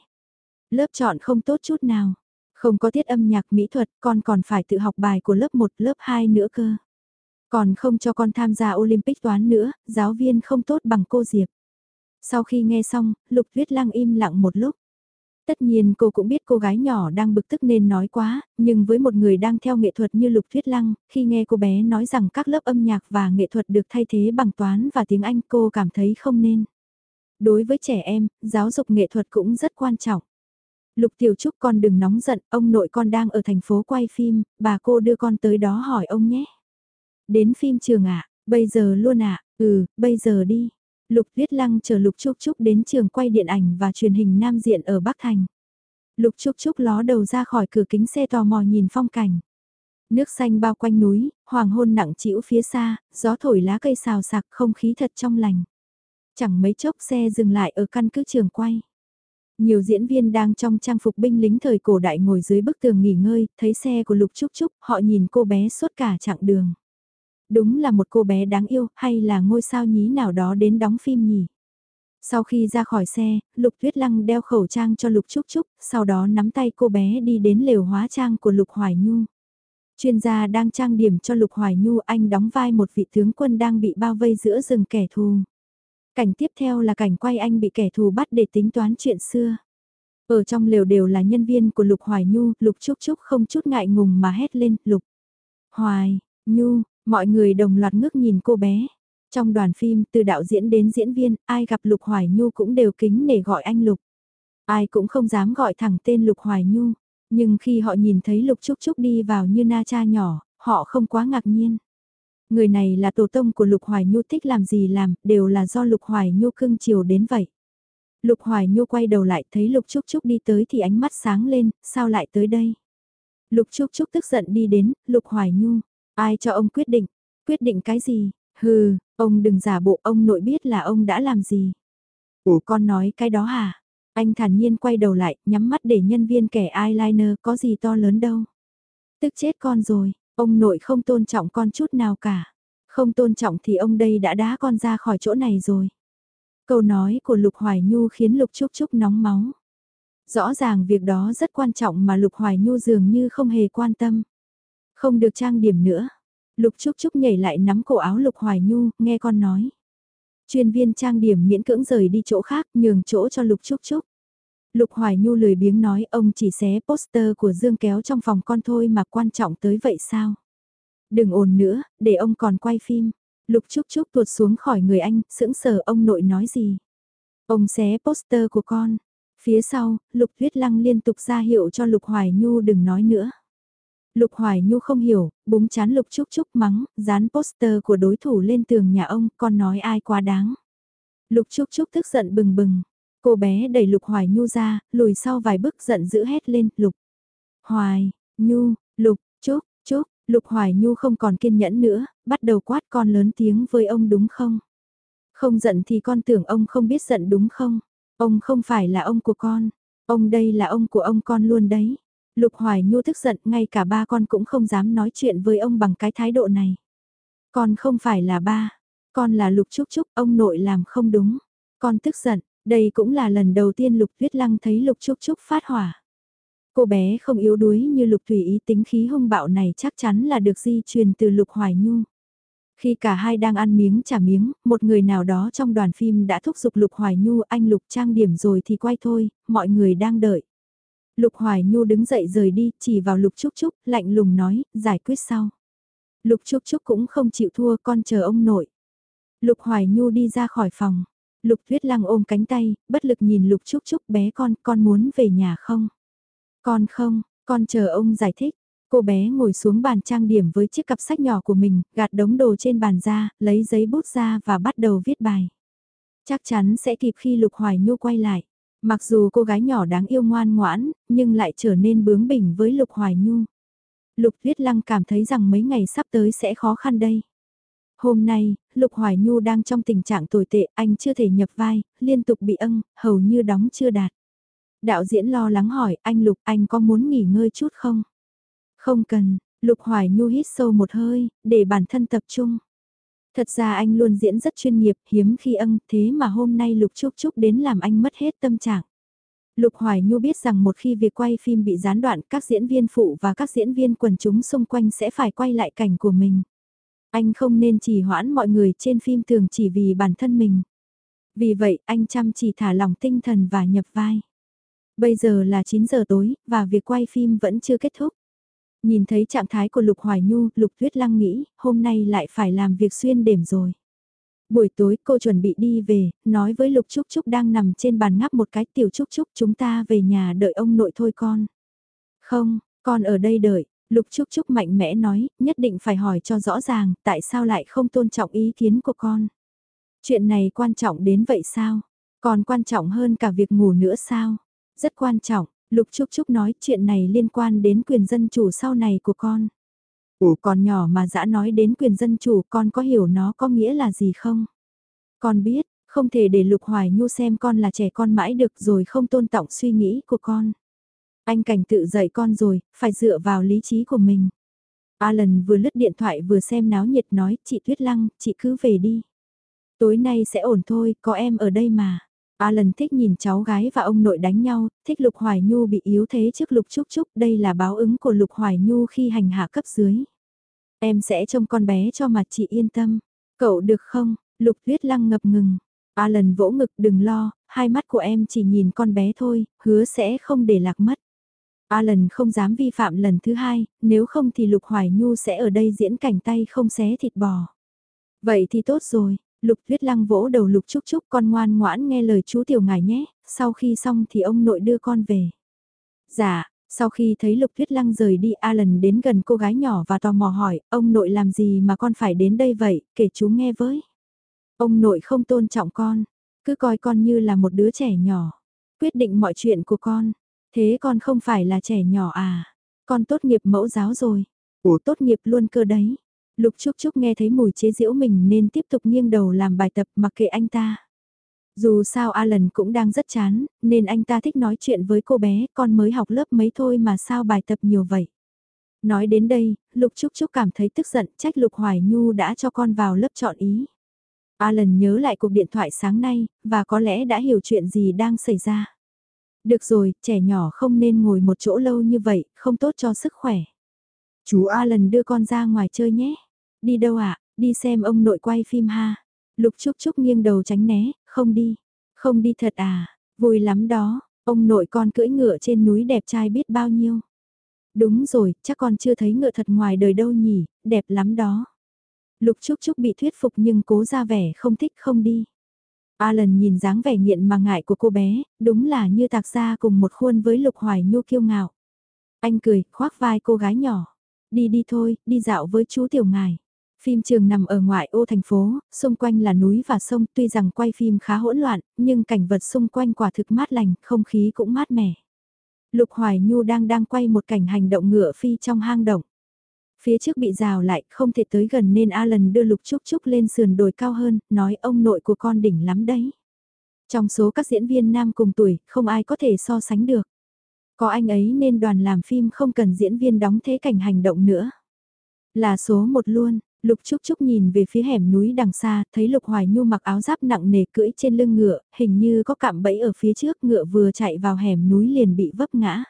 Lớp chọn không tốt chút nào. Không có tiết âm nhạc mỹ thuật, con còn phải tự học bài của lớp 1, lớp 2 nữa cơ. Còn không cho con tham gia Olympic toán nữa, giáo viên không tốt bằng cô Diệp. Sau khi nghe xong, Lục thuyết Lăng im lặng một lúc. Tất nhiên cô cũng biết cô gái nhỏ đang bực tức nên nói quá, nhưng với một người đang theo nghệ thuật như Lục Thuyết Lăng, khi nghe cô bé nói rằng các lớp âm nhạc và nghệ thuật được thay thế bằng toán và tiếng Anh cô cảm thấy không nên. Đối với trẻ em, giáo dục nghệ thuật cũng rất quan trọng. Lục Tiểu Trúc con đừng nóng giận, ông nội con đang ở thành phố quay phim, bà cô đưa con tới đó hỏi ông nhé. Đến phim trường ạ, bây giờ luôn ạ, ừ, bây giờ đi. Lục Viết Lăng chờ Lục Trúc Trúc đến trường quay điện ảnh và truyền hình Nam Diện ở Bắc Thành. Lục Trúc Trúc ló đầu ra khỏi cửa kính xe tò mò nhìn phong cảnh. Nước xanh bao quanh núi, hoàng hôn nặng trĩu phía xa, gió thổi lá cây xào sạc không khí thật trong lành. Chẳng mấy chốc xe dừng lại ở căn cứ trường quay. Nhiều diễn viên đang trong trang phục binh lính thời cổ đại ngồi dưới bức tường nghỉ ngơi, thấy xe của Lục Trúc Trúc, họ nhìn cô bé suốt cả chặng đường. Đúng là một cô bé đáng yêu, hay là ngôi sao nhí nào đó đến đóng phim nhỉ? Sau khi ra khỏi xe, Lục Tuyết Lăng đeo khẩu trang cho Lục Trúc Trúc, sau đó nắm tay cô bé đi đến lều hóa trang của Lục Hoài Nhu. Chuyên gia đang trang điểm cho Lục Hoài Nhu anh đóng vai một vị tướng quân đang bị bao vây giữa rừng kẻ thù. Cảnh tiếp theo là cảnh quay anh bị kẻ thù bắt để tính toán chuyện xưa. Ở trong lều đều là nhân viên của Lục Hoài Nhu, Lục Trúc Trúc không chút ngại ngùng mà hét lên, Lục. Hoài, Nhu, mọi người đồng loạt ngước nhìn cô bé. Trong đoàn phim, từ đạo diễn đến diễn viên, ai gặp Lục Hoài Nhu cũng đều kính nể gọi anh Lục. Ai cũng không dám gọi thẳng tên Lục Hoài Nhu. Nhưng khi họ nhìn thấy Lục Trúc Trúc đi vào như na cha nhỏ, họ không quá ngạc nhiên. Người này là tổ tông của Lục Hoài Nhu thích làm gì làm, đều là do Lục Hoài Nhu cưng chiều đến vậy. Lục Hoài Nhu quay đầu lại thấy Lục Trúc Trúc đi tới thì ánh mắt sáng lên, sao lại tới đây? Lục Trúc Trúc tức giận đi đến, Lục Hoài Nhu, ai cho ông quyết định? Quyết định cái gì? Hừ, ông đừng giả bộ ông nội biết là ông đã làm gì. Ủa con nói cái đó hả? Anh thản nhiên quay đầu lại, nhắm mắt để nhân viên kẻ eyeliner có gì to lớn đâu. Tức chết con rồi, ông nội không tôn trọng con chút nào cả. Không tôn trọng thì ông đây đã đá con ra khỏi chỗ này rồi. Câu nói của Lục Hoài Nhu khiến Lục Trúc Trúc nóng máu. Rõ ràng việc đó rất quan trọng mà Lục Hoài Nhu dường như không hề quan tâm. Không được trang điểm nữa. Lục Trúc Trúc nhảy lại nắm cổ áo Lục Hoài Nhu, nghe con nói. Chuyên viên trang điểm miễn cưỡng rời đi chỗ khác, nhường chỗ cho Lục Trúc Trúc. Lục Hoài Nhu lười biếng nói ông chỉ xé poster của Dương kéo trong phòng con thôi mà quan trọng tới vậy sao? Đừng ồn nữa, để ông còn quay phim. Lục Trúc Trúc tuột xuống khỏi người anh, sững sờ ông nội nói gì? Ông xé poster của con. Phía sau, Lục Tuyết Lăng liên tục ra hiệu cho Lục Hoài Nhu đừng nói nữa. Lục Hoài Nhu không hiểu, búng chán Lục Trúc Trúc mắng, dán poster của đối thủ lên tường nhà ông, con nói ai quá đáng. Lục Trúc Trúc tức giận bừng bừng. Cô bé đẩy Lục Hoài Nhu ra, lùi sau vài bước giận dữ hét lên, Lục. Hoài, Nhu, Lục, Trúc, Trúc, Lục Hoài Nhu không còn kiên nhẫn nữa, bắt đầu quát con lớn tiếng với ông đúng không? Không giận thì con tưởng ông không biết giận đúng không? Ông không phải là ông của con, ông đây là ông của ông con luôn đấy. Lục Hoài Nhu tức giận, ngay cả ba con cũng không dám nói chuyện với ông bằng cái thái độ này. Con không phải là ba, con là Lục Trúc Trúc, ông nội làm không đúng. Con tức giận, đây cũng là lần đầu tiên Lục Tuyết Lăng thấy Lục Trúc Trúc phát hỏa. Cô bé không yếu đuối như Lục Thủy ý tính khí hung bạo này chắc chắn là được di truyền từ Lục Hoài Nhu. Khi cả hai đang ăn miếng trả miếng, một người nào đó trong đoàn phim đã thúc giục Lục Hoài Nhu anh Lục trang điểm rồi thì quay thôi, mọi người đang đợi. Lục Hoài Nhu đứng dậy rời đi, chỉ vào Lục Trúc Trúc, lạnh lùng nói, giải quyết sau. Lục Trúc Trúc cũng không chịu thua, con chờ ông nội. Lục Hoài Nhu đi ra khỏi phòng. Lục Tuyết Lăng ôm cánh tay, bất lực nhìn Lục Trúc Trúc bé con, con muốn về nhà không? Con không, con chờ ông giải thích. Cô bé ngồi xuống bàn trang điểm với chiếc cặp sách nhỏ của mình, gạt đống đồ trên bàn ra, lấy giấy bút ra và bắt đầu viết bài. Chắc chắn sẽ kịp khi Lục Hoài Nhu quay lại. Mặc dù cô gái nhỏ đáng yêu ngoan ngoãn, nhưng lại trở nên bướng bỉnh với Lục Hoài Nhu. Lục Tuyết Lăng cảm thấy rằng mấy ngày sắp tới sẽ khó khăn đây. Hôm nay, Lục Hoài Nhu đang trong tình trạng tồi tệ, anh chưa thể nhập vai, liên tục bị âng, hầu như đóng chưa đạt. Đạo diễn lo lắng hỏi, anh Lục, anh có muốn nghỉ ngơi chút không? Không cần, Lục Hoài Nhu hít sâu một hơi, để bản thân tập trung. Thật ra anh luôn diễn rất chuyên nghiệp, hiếm khi âng, thế mà hôm nay Lục Trúc Trúc đến làm anh mất hết tâm trạng. Lục Hoài Nhu biết rằng một khi việc quay phim bị gián đoạn, các diễn viên phụ và các diễn viên quần chúng xung quanh sẽ phải quay lại cảnh của mình. Anh không nên chỉ hoãn mọi người trên phim thường chỉ vì bản thân mình. Vì vậy anh chăm chỉ thả lỏng tinh thần và nhập vai. Bây giờ là 9 giờ tối, và việc quay phim vẫn chưa kết thúc. Nhìn thấy trạng thái của Lục Hoài Nhu, Lục Tuyết Lăng nghĩ, hôm nay lại phải làm việc xuyên đêm rồi. Buổi tối cô chuẩn bị đi về, nói với Lục Trúc Trúc đang nằm trên bàn ngáp một cái tiểu Trúc Trúc chúng ta về nhà đợi ông nội thôi con. Không, con ở đây đợi, Lục Trúc Trúc mạnh mẽ nói, nhất định phải hỏi cho rõ ràng, tại sao lại không tôn trọng ý kiến của con. Chuyện này quan trọng đến vậy sao? Còn quan trọng hơn cả việc ngủ nữa sao? Rất quan trọng, Lục Trúc Trúc nói chuyện này liên quan đến quyền dân chủ sau này của con. Ủa còn nhỏ mà dã nói đến quyền dân chủ con có hiểu nó có nghĩa là gì không? Con biết, không thể để Lục Hoài Nhu xem con là trẻ con mãi được rồi không tôn trọng suy nghĩ của con. Anh cảnh tự dạy con rồi, phải dựa vào lý trí của mình. Alan vừa lướt điện thoại vừa xem náo nhiệt nói, chị Tuyết Lăng, chị cứ về đi. Tối nay sẽ ổn thôi, có em ở đây mà. Alan thích nhìn cháu gái và ông nội đánh nhau, thích Lục Hoài Nhu bị yếu thế trước Lục Trúc Trúc, đây là báo ứng của Lục Hoài Nhu khi hành hạ cấp dưới. Em sẽ trông con bé cho mà chị yên tâm. Cậu được không? Lục Tuyết Lăng ngập ngừng. Alan vỗ ngực đừng lo, hai mắt của em chỉ nhìn con bé thôi, hứa sẽ không để lạc mất. Alan không dám vi phạm lần thứ hai, nếu không thì Lục Hoài Nhu sẽ ở đây diễn cảnh tay không xé thịt bò. Vậy thì tốt rồi, Lục Tuyết Lăng vỗ đầu Lục Trúc Trúc con ngoan ngoãn nghe lời chú tiểu ngài nhé, sau khi xong thì ông nội đưa con về. Dạ, sau khi thấy Lục Tuyết Lăng rời đi Alan đến gần cô gái nhỏ và tò mò hỏi, ông nội làm gì mà con phải đến đây vậy, kể chú nghe với. Ông nội không tôn trọng con, cứ coi con như là một đứa trẻ nhỏ, quyết định mọi chuyện của con. Thế con không phải là trẻ nhỏ à? Con tốt nghiệp mẫu giáo rồi. Ủa tốt nghiệp luôn cơ đấy. Lục Trúc Trúc nghe thấy mùi chế giễu mình nên tiếp tục nghiêng đầu làm bài tập mặc kệ anh ta. Dù sao Alan cũng đang rất chán, nên anh ta thích nói chuyện với cô bé, con mới học lớp mấy thôi mà sao bài tập nhiều vậy. Nói đến đây, Lục Trúc Trúc cảm thấy tức giận trách Lục Hoài Nhu đã cho con vào lớp chọn ý. Alan nhớ lại cuộc điện thoại sáng nay, và có lẽ đã hiểu chuyện gì đang xảy ra. Được rồi, trẻ nhỏ không nên ngồi một chỗ lâu như vậy, không tốt cho sức khỏe. Chú Alan đưa con ra ngoài chơi nhé. Đi đâu ạ? À? Đi xem ông nội quay phim ha. Lục Trúc Trúc nghiêng đầu tránh né, không đi. Không đi thật à, vui lắm đó, ông nội con cưỡi ngựa trên núi đẹp trai biết bao nhiêu. Đúng rồi, chắc con chưa thấy ngựa thật ngoài đời đâu nhỉ, đẹp lắm đó. Lục Trúc Trúc bị thuyết phục nhưng cố ra vẻ không thích không đi. Alan nhìn dáng vẻ nghiện mà ngại của cô bé, đúng là như tạc ra cùng một khuôn với Lục Hoài Nhu kiêu ngạo. Anh cười, khoác vai cô gái nhỏ. Đi đi thôi, đi dạo với chú tiểu ngài. Phim trường nằm ở ngoại ô thành phố, xung quanh là núi và sông, tuy rằng quay phim khá hỗn loạn, nhưng cảnh vật xung quanh quả thực mát lành, không khí cũng mát mẻ. Lục Hoài Nhu đang đang quay một cảnh hành động ngựa phi trong hang động. Phía trước bị rào lại, không thể tới gần nên Alan đưa Lục Trúc Trúc lên sườn đồi cao hơn, nói ông nội của con đỉnh lắm đấy. Trong số các diễn viên nam cùng tuổi, không ai có thể so sánh được. Có anh ấy nên đoàn làm phim không cần diễn viên đóng thế cảnh hành động nữa. Là số một luôn, Lục Trúc Trúc nhìn về phía hẻm núi đằng xa, thấy Lục Hoài Nhu mặc áo giáp nặng nề cưỡi trên lưng ngựa, hình như có cạm bẫy ở phía trước ngựa vừa chạy vào hẻm núi liền bị vấp ngã.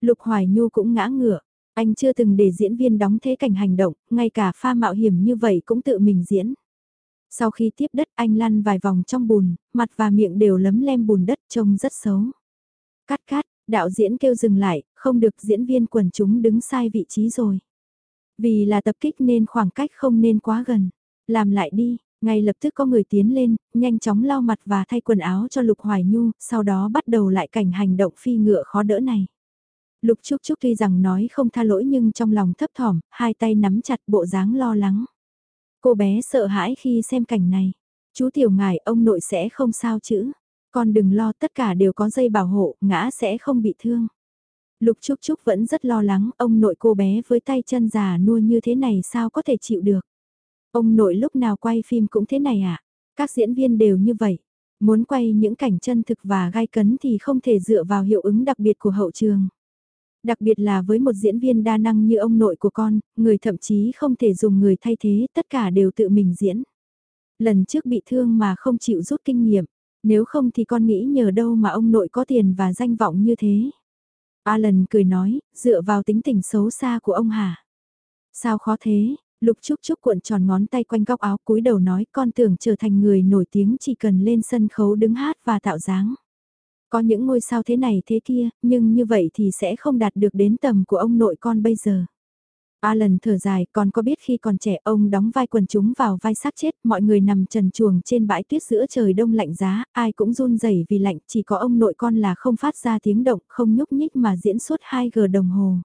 Lục Hoài Nhu cũng ngã ngựa, anh chưa từng để diễn viên đóng thế cảnh hành động, ngay cả pha mạo hiểm như vậy cũng tự mình diễn. Sau khi tiếp đất anh lăn vài vòng trong bùn, mặt và miệng đều lấm lem bùn đất trông rất xấu. Cắt cắt, đạo diễn kêu dừng lại, không được diễn viên quần chúng đứng sai vị trí rồi. Vì là tập kích nên khoảng cách không nên quá gần. Làm lại đi, ngay lập tức có người tiến lên, nhanh chóng lau mặt và thay quần áo cho Lục Hoài Nhu, sau đó bắt đầu lại cảnh hành động phi ngựa khó đỡ này. Lục Trúc Trúc tuy rằng nói không tha lỗi nhưng trong lòng thấp thỏm, hai tay nắm chặt bộ dáng lo lắng. Cô bé sợ hãi khi xem cảnh này. Chú tiểu ngài ông nội sẽ không sao chữ. Con đừng lo tất cả đều có dây bảo hộ, ngã sẽ không bị thương. Lục Trúc Trúc vẫn rất lo lắng, ông nội cô bé với tay chân già nua như thế này sao có thể chịu được. Ông nội lúc nào quay phim cũng thế này à? Các diễn viên đều như vậy. Muốn quay những cảnh chân thực và gai cấn thì không thể dựa vào hiệu ứng đặc biệt của hậu trường. Đặc biệt là với một diễn viên đa năng như ông nội của con, người thậm chí không thể dùng người thay thế, tất cả đều tự mình diễn. Lần trước bị thương mà không chịu rút kinh nghiệm, nếu không thì con nghĩ nhờ đâu mà ông nội có tiền và danh vọng như thế. Alan cười nói, dựa vào tính tình xấu xa của ông hả? Sao khó thế, Lục Trúc Trúc cuộn tròn ngón tay quanh góc áo cúi đầu nói con tưởng trở thành người nổi tiếng chỉ cần lên sân khấu đứng hát và tạo dáng. Có những ngôi sao thế này thế kia, nhưng như vậy thì sẽ không đạt được đến tầm của ông nội con bây giờ. Alan thở dài, còn có biết khi còn trẻ ông đóng vai quần chúng vào vai xác chết, mọi người nằm trần chuồng trên bãi tuyết giữa trời đông lạnh giá, ai cũng run rẩy vì lạnh, chỉ có ông nội con là không phát ra tiếng động, không nhúc nhích mà diễn suốt 2 giờ đồng hồ.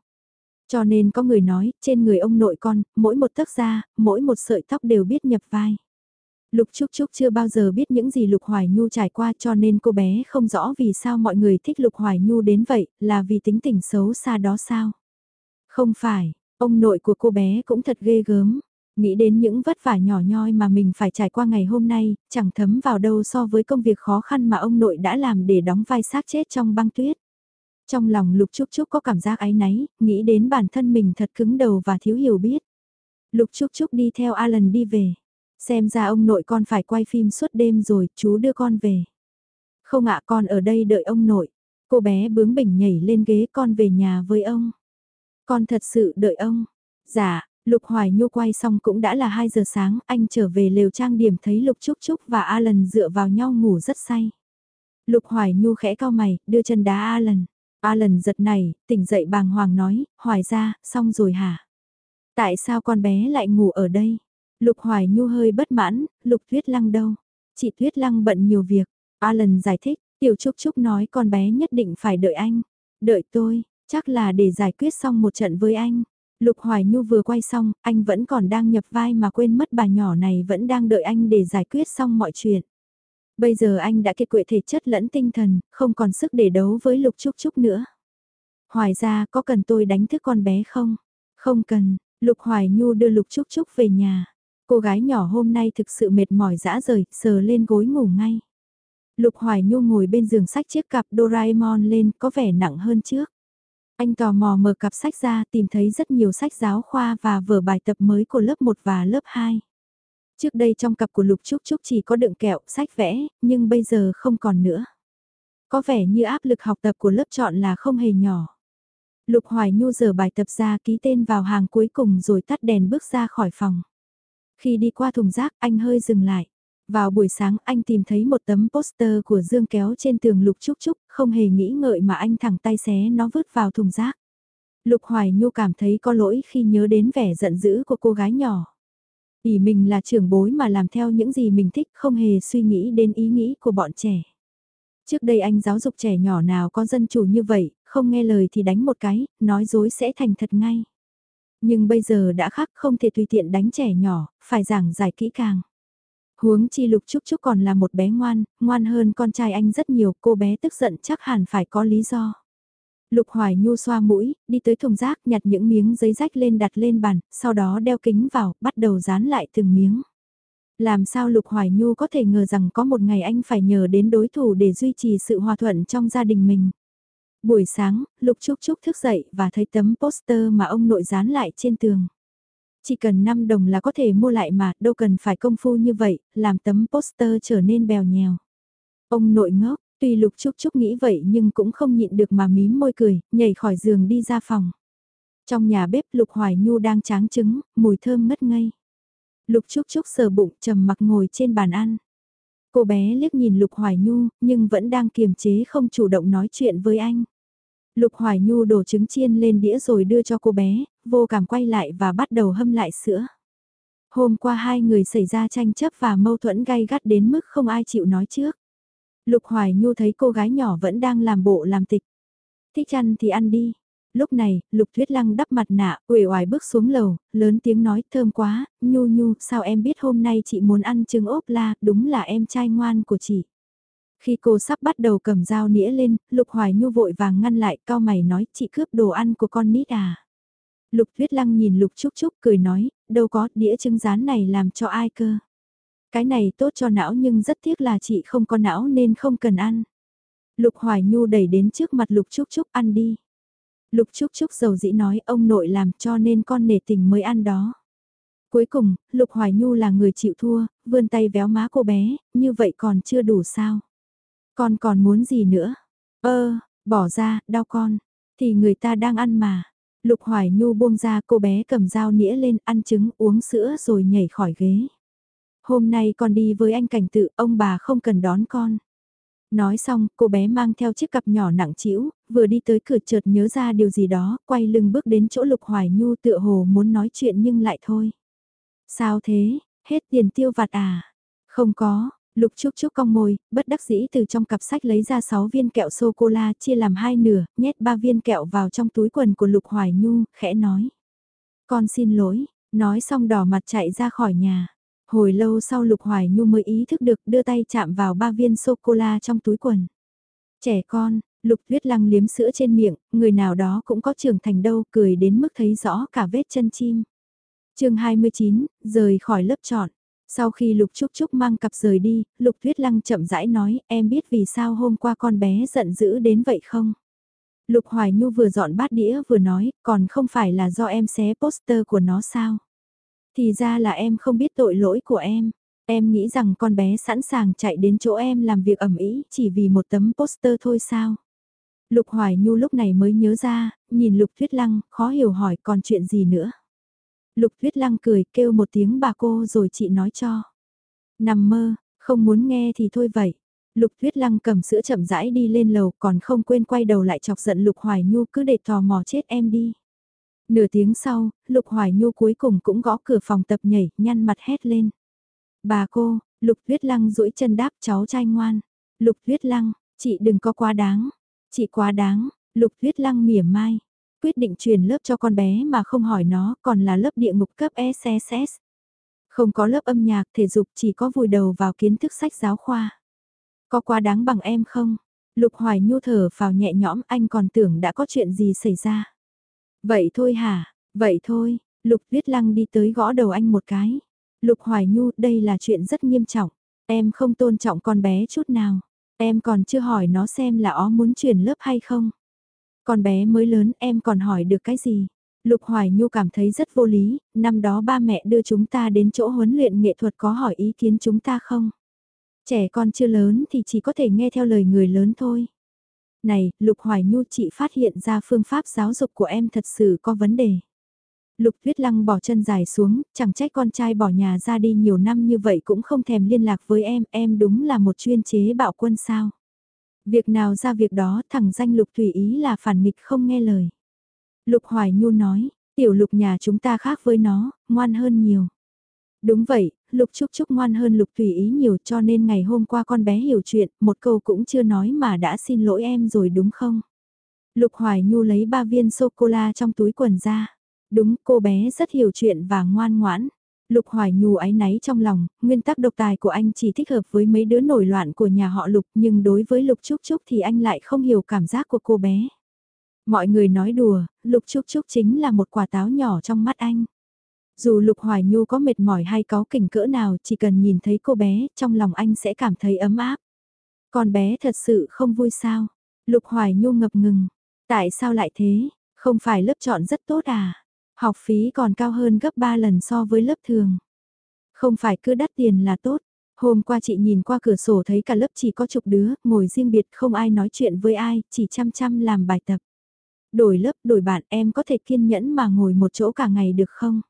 Cho nên có người nói, trên người ông nội con, mỗi một tấc da, mỗi một sợi tóc đều biết nhập vai. Lục Trúc Trúc chưa bao giờ biết những gì Lục Hoài Nhu trải qua cho nên cô bé không rõ vì sao mọi người thích Lục Hoài Nhu đến vậy, là vì tính tình xấu xa đó sao? Không phải, ông nội của cô bé cũng thật ghê gớm. Nghĩ đến những vất vả nhỏ nhoi mà mình phải trải qua ngày hôm nay, chẳng thấm vào đâu so với công việc khó khăn mà ông nội đã làm để đóng vai xác chết trong băng tuyết. Trong lòng Lục Trúc Trúc có cảm giác áy náy, nghĩ đến bản thân mình thật cứng đầu và thiếu hiểu biết. Lục Trúc Trúc đi theo Alan đi về. Xem ra ông nội con phải quay phim suốt đêm rồi, chú đưa con về. Không ạ con ở đây đợi ông nội. Cô bé bướng bỉnh nhảy lên ghế con về nhà với ông. Con thật sự đợi ông. Dạ, Lục Hoài Nhu quay xong cũng đã là 2 giờ sáng, anh trở về lều trang điểm thấy Lục Trúc Trúc và Alan dựa vào nhau ngủ rất say. Lục Hoài Nhu khẽ cao mày, đưa chân đá Alan. Alan giật này, tỉnh dậy bàng hoàng nói, Hoài ra, xong rồi hả? Tại sao con bé lại ngủ ở đây? Lục Hoài Nhu hơi bất mãn, Lục Tuyết Lăng đâu? Chị Tuyết Lăng bận nhiều việc. Alan giải thích, Tiểu Trúc Trúc nói con bé nhất định phải đợi anh. Đợi tôi, chắc là để giải quyết xong một trận với anh. Lục Hoài Nhu vừa quay xong, anh vẫn còn đang nhập vai mà quên mất bà nhỏ này vẫn đang đợi anh để giải quyết xong mọi chuyện. Bây giờ anh đã kiệt quệ thể chất lẫn tinh thần, không còn sức để đấu với Lục Trúc Trúc nữa. Hoài ra có cần tôi đánh thức con bé không? Không cần, Lục Hoài Nhu đưa Lục Trúc Trúc về nhà. Cô gái nhỏ hôm nay thực sự mệt mỏi dã rời, sờ lên gối ngủ ngay. Lục Hoài Nhu ngồi bên giường sách chiếc cặp Doraemon lên có vẻ nặng hơn trước. Anh tò mò mở cặp sách ra tìm thấy rất nhiều sách giáo khoa và vở bài tập mới của lớp 1 và lớp 2. Trước đây trong cặp của Lục Trúc Trúc chỉ có đựng kẹo, sách vẽ, nhưng bây giờ không còn nữa. Có vẻ như áp lực học tập của lớp chọn là không hề nhỏ. Lục Hoài Nhu giờ bài tập ra ký tên vào hàng cuối cùng rồi tắt đèn bước ra khỏi phòng. Khi đi qua thùng rác anh hơi dừng lại. Vào buổi sáng anh tìm thấy một tấm poster của Dương kéo trên tường Lục Trúc Trúc, không hề nghĩ ngợi mà anh thẳng tay xé nó vứt vào thùng rác. Lục Hoài Nhu cảm thấy có lỗi khi nhớ đến vẻ giận dữ của cô gái nhỏ. Vì mình là trưởng bối mà làm theo những gì mình thích không hề suy nghĩ đến ý nghĩ của bọn trẻ. Trước đây anh giáo dục trẻ nhỏ nào có dân chủ như vậy, không nghe lời thì đánh một cái, nói dối sẽ thành thật ngay. Nhưng bây giờ đã khác không thể tùy tiện đánh trẻ nhỏ, phải giảng giải kỹ càng. Huống chi lục trúc trúc còn là một bé ngoan, ngoan hơn con trai anh rất nhiều, cô bé tức giận chắc hẳn phải có lý do. Lục Hoài Nhu xoa mũi, đi tới thùng rác nhặt những miếng giấy rách lên đặt lên bàn, sau đó đeo kính vào, bắt đầu dán lại từng miếng. Làm sao Lục Hoài Nhu có thể ngờ rằng có một ngày anh phải nhờ đến đối thủ để duy trì sự hòa thuận trong gia đình mình. Buổi sáng, Lục Trúc Trúc thức dậy và thấy tấm poster mà ông nội dán lại trên tường. Chỉ cần 5 đồng là có thể mua lại mà, đâu cần phải công phu như vậy, làm tấm poster trở nên bèo nhèo. Ông nội ngốc, tuy Lục Trúc Trúc nghĩ vậy nhưng cũng không nhịn được mà mím môi cười, nhảy khỏi giường đi ra phòng. Trong nhà bếp Lục Hoài Nhu đang tráng trứng, mùi thơm ngất ngây. Lục Trúc Trúc sờ bụng trầm mặc ngồi trên bàn ăn. Cô bé liếc nhìn Lục Hoài Nhu, nhưng vẫn đang kiềm chế không chủ động nói chuyện với anh. Lục Hoài Nhu đổ trứng chiên lên đĩa rồi đưa cho cô bé, vô cảm quay lại và bắt đầu hâm lại sữa. Hôm qua hai người xảy ra tranh chấp và mâu thuẫn gay gắt đến mức không ai chịu nói trước. Lục Hoài Nhu thấy cô gái nhỏ vẫn đang làm bộ làm tịch. Thích ăn thì ăn đi. Lúc này, Lục Thuyết Lăng đắp mặt nạ, uể oải bước xuống lầu, lớn tiếng nói thơm quá, Nhu Nhu, sao em biết hôm nay chị muốn ăn trứng ốp la, đúng là em trai ngoan của chị. Khi cô sắp bắt đầu cầm dao nĩa lên, Lục Hoài Nhu vội vàng ngăn lại, cao mày nói, chị cướp đồ ăn của con nít à. Lục Tuyết Lăng nhìn Lục Trúc Trúc cười nói, đâu có, đĩa trứng rán này làm cho ai cơ. Cái này tốt cho não nhưng rất tiếc là chị không có não nên không cần ăn. Lục Hoài Nhu đẩy đến trước mặt Lục Trúc Trúc ăn đi. Lục Trúc Trúc dầu dĩ nói ông nội làm cho nên con nể tình mới ăn đó. Cuối cùng, Lục Hoài Nhu là người chịu thua, vươn tay véo má cô bé, như vậy còn chưa đủ sao. Con còn muốn gì nữa? Ơ, bỏ ra, đau con. Thì người ta đang ăn mà. Lục Hoài Nhu buông ra cô bé cầm dao nĩa lên ăn trứng uống sữa rồi nhảy khỏi ghế. Hôm nay con đi với anh cảnh tự, ông bà không cần đón con. Nói xong, cô bé mang theo chiếc cặp nhỏ nặng trĩu, vừa đi tới cửa chợt nhớ ra điều gì đó, quay lưng bước đến chỗ Lục Hoài Nhu tựa hồ muốn nói chuyện nhưng lại thôi. Sao thế, hết tiền tiêu vặt à? Không có, Lục Trúc Trúc cong môi, bất đắc dĩ từ trong cặp sách lấy ra 6 viên kẹo sô-cô-la chia làm hai nửa, nhét 3 viên kẹo vào trong túi quần của Lục Hoài Nhu, khẽ nói. Con xin lỗi, nói xong đỏ mặt chạy ra khỏi nhà. Hồi lâu sau Lục Hoài Nhu mới ý thức được đưa tay chạm vào ba viên sô-cô-la trong túi quần. Trẻ con, Lục Tuyết Lăng liếm sữa trên miệng, người nào đó cũng có trưởng thành đâu, cười đến mức thấy rõ cả vết chân chim. chương 29, rời khỏi lớp chọn. Sau khi Lục Trúc Trúc mang cặp rời đi, Lục Tuyết Lăng chậm rãi nói, em biết vì sao hôm qua con bé giận dữ đến vậy không? Lục Hoài Nhu vừa dọn bát đĩa vừa nói, còn không phải là do em xé poster của nó sao? Thì ra là em không biết tội lỗi của em. Em nghĩ rằng con bé sẵn sàng chạy đến chỗ em làm việc ẩm ý chỉ vì một tấm poster thôi sao? Lục Hoài Nhu lúc này mới nhớ ra, nhìn Lục Tuyết Lăng, khó hiểu hỏi còn chuyện gì nữa. Lục Tuyết Lăng cười kêu một tiếng bà cô rồi chị nói cho. Nằm mơ, không muốn nghe thì thôi vậy. Lục Tuyết Lăng cầm sữa chậm rãi đi lên lầu còn không quên quay đầu lại chọc giận Lục Hoài Nhu cứ để tò mò chết em đi. Nửa tiếng sau, Lục Hoài Nhu cuối cùng cũng gõ cửa phòng tập nhảy, nhăn mặt hét lên. Bà cô, Lục Tuyết Lăng duỗi chân đáp cháu trai ngoan. Lục Tuyết Lăng, chị đừng có quá đáng. Chị quá đáng, Lục Tuyết Lăng mỉa mai. Quyết định truyền lớp cho con bé mà không hỏi nó còn là lớp địa ngục cấp SSS. Không có lớp âm nhạc thể dục chỉ có vùi đầu vào kiến thức sách giáo khoa. Có quá đáng bằng em không? Lục Hoài Nhu thở vào nhẹ nhõm anh còn tưởng đã có chuyện gì xảy ra. Vậy thôi hả, vậy thôi, Lục Viết Lăng đi tới gõ đầu anh một cái. Lục Hoài Nhu, đây là chuyện rất nghiêm trọng. Em không tôn trọng con bé chút nào. Em còn chưa hỏi nó xem là ó muốn chuyển lớp hay không. Con bé mới lớn em còn hỏi được cái gì. Lục Hoài Nhu cảm thấy rất vô lý, năm đó ba mẹ đưa chúng ta đến chỗ huấn luyện nghệ thuật có hỏi ý kiến chúng ta không? Trẻ con chưa lớn thì chỉ có thể nghe theo lời người lớn thôi này, Lục Hoài Nhu chị phát hiện ra phương pháp giáo dục của em thật sự có vấn đề. Lục Tuyết Lăng bỏ chân dài xuống, chẳng trách con trai bỏ nhà ra đi nhiều năm như vậy cũng không thèm liên lạc với em, em đúng là một chuyên chế bạo quân sao. Việc nào ra việc đó thằng danh Lục Thủy Ý là phản nghịch không nghe lời. Lục Hoài Nhu nói, tiểu lục nhà chúng ta khác với nó, ngoan hơn nhiều. Đúng vậy, Lục Trúc Trúc ngoan hơn Lục Tùy Ý nhiều cho nên ngày hôm qua con bé hiểu chuyện, một câu cũng chưa nói mà đã xin lỗi em rồi đúng không? Lục Hoài Nhu lấy ba viên sô-cô-la trong túi quần ra. Đúng, cô bé rất hiểu chuyện và ngoan ngoãn. Lục Hoài Nhu ái náy trong lòng, nguyên tắc độc tài của anh chỉ thích hợp với mấy đứa nổi loạn của nhà họ Lục nhưng đối với Lục Trúc Trúc thì anh lại không hiểu cảm giác của cô bé. Mọi người nói đùa, Lục Trúc Trúc chính là một quả táo nhỏ trong mắt anh. Dù Lục Hoài Nhu có mệt mỏi hay có kỉnh cỡ nào chỉ cần nhìn thấy cô bé, trong lòng anh sẽ cảm thấy ấm áp. Con bé thật sự không vui sao? Lục Hoài Nhu ngập ngừng. Tại sao lại thế? Không phải lớp chọn rất tốt à? Học phí còn cao hơn gấp 3 lần so với lớp thường. Không phải cứ đắt tiền là tốt. Hôm qua chị nhìn qua cửa sổ thấy cả lớp chỉ có chục đứa, ngồi riêng biệt không ai nói chuyện với ai, chỉ chăm chăm làm bài tập. Đổi lớp, đổi bạn em có thể kiên nhẫn mà ngồi một chỗ cả ngày được không?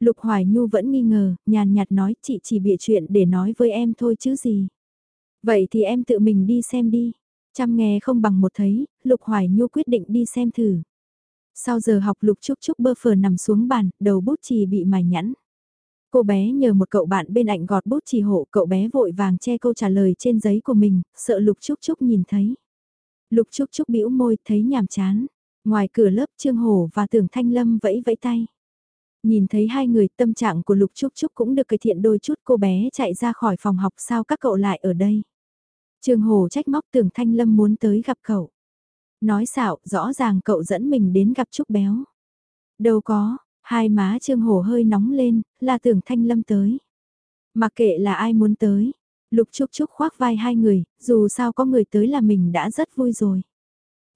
Lục Hoài Nhu vẫn nghi ngờ, nhàn nhạt nói chị chỉ bịa chuyện để nói với em thôi chứ gì. Vậy thì em tự mình đi xem đi. Chăm nghe không bằng một thấy, Lục Hoài Nhu quyết định đi xem thử. Sau giờ học Lục Trúc Trúc bơ phờ nằm xuống bàn, đầu bút chì bị mài nhẵn. Cô bé nhờ một cậu bạn bên cạnh gọt bút chì hộ, cậu bé vội vàng che câu trả lời trên giấy của mình, sợ Lục Trúc Trúc nhìn thấy. Lục Trúc Trúc bĩu môi, thấy nhàm chán. Ngoài cửa lớp Trương Hổ và Tưởng Thanh Lâm vẫy vẫy tay. Nhìn thấy hai người tâm trạng của Lục Trúc Trúc cũng được cải thiện đôi chút cô bé chạy ra khỏi phòng học sao các cậu lại ở đây. Trương Hồ trách móc tưởng Thanh Lâm muốn tới gặp cậu. Nói xạo, rõ ràng cậu dẫn mình đến gặp Trúc Béo. Đâu có, hai má Trương Hồ hơi nóng lên, là tưởng Thanh Lâm tới. Mà kệ là ai muốn tới, Lục Trúc Trúc khoác vai hai người, dù sao có người tới là mình đã rất vui rồi.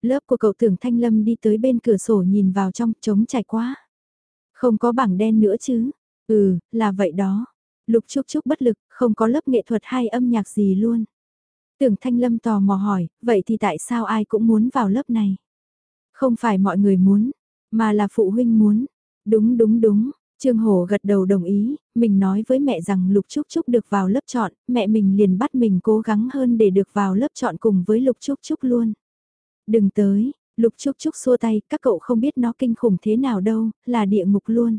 Lớp của cậu tưởng Thanh Lâm đi tới bên cửa sổ nhìn vào trong trống trải quá. Không có bảng đen nữa chứ? Ừ, là vậy đó. Lục Trúc Trúc bất lực, không có lớp nghệ thuật hay âm nhạc gì luôn. Tưởng Thanh Lâm tò mò hỏi, vậy thì tại sao ai cũng muốn vào lớp này? Không phải mọi người muốn, Mà là phụ huynh muốn. Đúng đúng đúng, Trương Hổ gật đầu đồng ý, mình nói với mẹ rằng Lục Trúc Trúc được vào lớp chọn, mẹ mình liền bắt mình cố gắng hơn để được vào lớp chọn cùng với Lục Trúc Trúc luôn. Đừng tới, Lục Trúc Trúc xua tay, các cậu không biết nó kinh khủng thế nào đâu, là địa ngục luôn.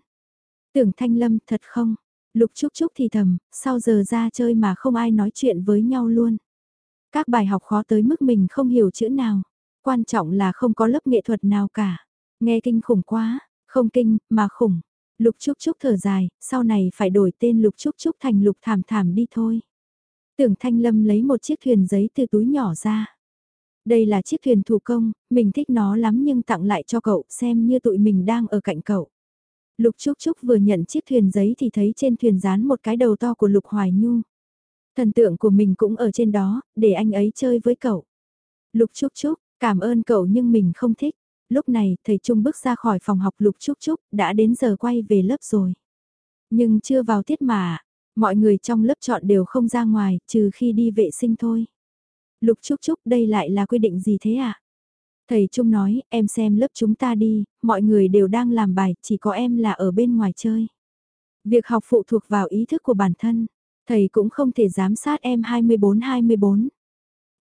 Tưởng Thanh Lâm thật không? Lục Trúc Trúc thì thầm, sau giờ ra chơi mà không ai nói chuyện với nhau luôn. Các bài học khó tới mức mình không hiểu chữ nào. Quan trọng là không có lớp nghệ thuật nào cả. Nghe kinh khủng quá, không kinh, mà khủng. Lục Trúc Trúc thở dài, sau này phải đổi tên Lục Trúc Trúc thành Lục Thảm Thảm đi thôi. Tưởng Thanh Lâm lấy một chiếc thuyền giấy từ túi nhỏ ra. Đây là chiếc thuyền thủ công, mình thích nó lắm nhưng tặng lại cho cậu xem như tụi mình đang ở cạnh cậu. Lục Trúc Trúc vừa nhận chiếc thuyền giấy thì thấy trên thuyền dán một cái đầu to của Lục Hoài Nhu. Thần tượng của mình cũng ở trên đó, để anh ấy chơi với cậu. Lục Trúc Trúc, cảm ơn cậu nhưng mình không thích. Lúc này, thầy Trung bước ra khỏi phòng học Lục Trúc Trúc, đã đến giờ quay về lớp rồi. Nhưng chưa vào tiết mà, mọi người trong lớp chọn đều không ra ngoài, trừ khi đi vệ sinh thôi. Lục Trúc Trúc đây lại là quy định gì thế ạ? À? Thầy Trung nói, em xem lớp chúng ta đi, mọi người đều đang làm bài, chỉ có em là ở bên ngoài chơi. Việc học phụ thuộc vào ý thức của bản thân, thầy cũng không thể giám sát em 24-24.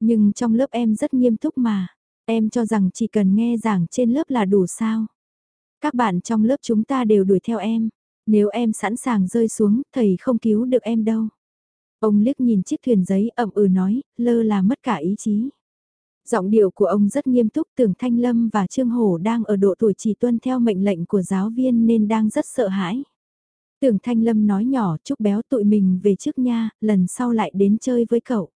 Nhưng trong lớp em rất nghiêm túc mà, em cho rằng chỉ cần nghe giảng trên lớp là đủ sao. Các bạn trong lớp chúng ta đều đuổi theo em, nếu em sẵn sàng rơi xuống, thầy không cứu được em đâu. Ông liếc nhìn chiếc thuyền giấy ậm ừ nói, lơ là mất cả ý chí. Giọng điệu của ông rất nghiêm túc tưởng Thanh Lâm và Trương Hổ đang ở độ tuổi chỉ tuân theo mệnh lệnh của giáo viên nên đang rất sợ hãi. Tưởng Thanh Lâm nói nhỏ chúc béo tụi mình về trước nha, lần sau lại đến chơi với cậu.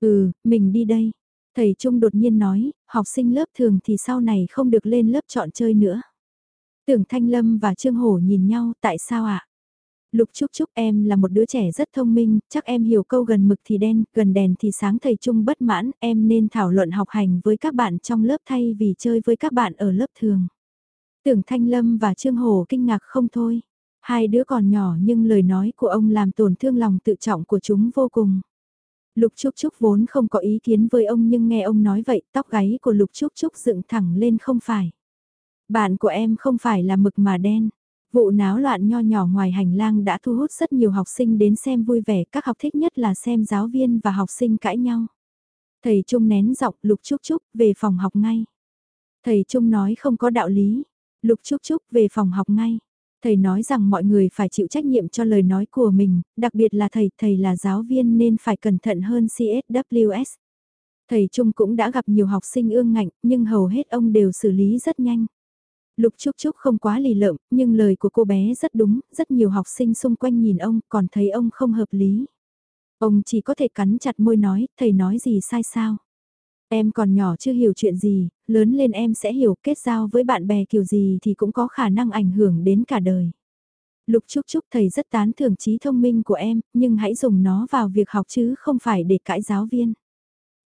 Ừ, mình đi đây. Thầy Trung đột nhiên nói, học sinh lớp thường thì sau này không được lên lớp chọn chơi nữa. Tưởng Thanh Lâm và Trương Hổ nhìn nhau, tại sao ạ? Lục Trúc Trúc em là một đứa trẻ rất thông minh, chắc em hiểu câu gần mực thì đen, gần đèn thì sáng thầy Trung bất mãn, em nên thảo luận học hành với các bạn trong lớp thay vì chơi với các bạn ở lớp thường. Tưởng Thanh Lâm và Trương Hồ kinh ngạc không thôi. Hai đứa còn nhỏ nhưng lời nói của ông làm tổn thương lòng tự trọng của chúng vô cùng. Lục Trúc Trúc vốn không có ý kiến với ông nhưng nghe ông nói vậy tóc gáy của Lục Trúc Trúc dựng thẳng lên không phải. Bạn của em không phải là mực mà đen. Vụ náo loạn nho nhỏ ngoài hành lang đã thu hút rất nhiều học sinh đến xem vui vẻ, các học thích nhất là xem giáo viên và học sinh cãi nhau. Thầy Trung nén giọng Lục Trúc Trúc về phòng học ngay. Thầy Trung nói không có đạo lý. Lục Trúc Trúc về phòng học ngay. Thầy nói rằng mọi người phải chịu trách nhiệm cho lời nói của mình, đặc biệt là thầy, thầy là giáo viên nên phải cẩn thận hơn CSWS. Thầy Trung cũng đã gặp nhiều học sinh ương ngạnh, nhưng hầu hết ông đều xử lý rất nhanh. Lục Trúc Trúc không quá lì lợm, nhưng lời của cô bé rất đúng, rất nhiều học sinh xung quanh nhìn ông còn thấy ông không hợp lý. Ông chỉ có thể cắn chặt môi nói, thầy nói gì sai sao. Em còn nhỏ chưa hiểu chuyện gì, lớn lên em sẽ hiểu kết giao với bạn bè kiểu gì thì cũng có khả năng ảnh hưởng đến cả đời. Lục Trúc Trúc thầy rất tán thưởng trí thông minh của em, nhưng hãy dùng nó vào việc học chứ không phải để cãi giáo viên.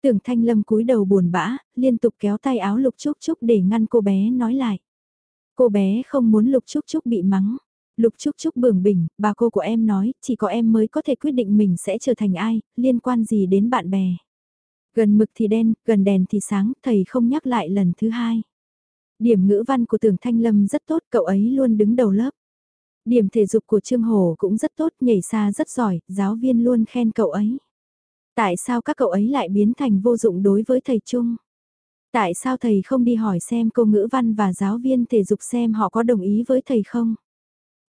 Tưởng Thanh Lâm cúi đầu buồn bã, liên tục kéo tay áo Lục Trúc Trúc để ngăn cô bé nói lại. Cô bé không muốn Lục Trúc Trúc bị mắng. Lục Trúc Trúc bừng bỉnh, bà cô của em nói, chỉ có em mới có thể quyết định mình sẽ trở thành ai, liên quan gì đến bạn bè. Gần mực thì đen, gần đèn thì sáng, thầy không nhắc lại lần thứ hai. Điểm ngữ văn của Tưởng Thanh Lâm rất tốt, cậu ấy luôn đứng đầu lớp. Điểm thể dục của Trương Hồ cũng rất tốt, nhảy xa rất giỏi, giáo viên luôn khen cậu ấy. Tại sao các cậu ấy lại biến thành vô dụng đối với thầy Trung? Tại sao thầy không đi hỏi xem cô ngữ văn và giáo viên thể dục xem họ có đồng ý với thầy không?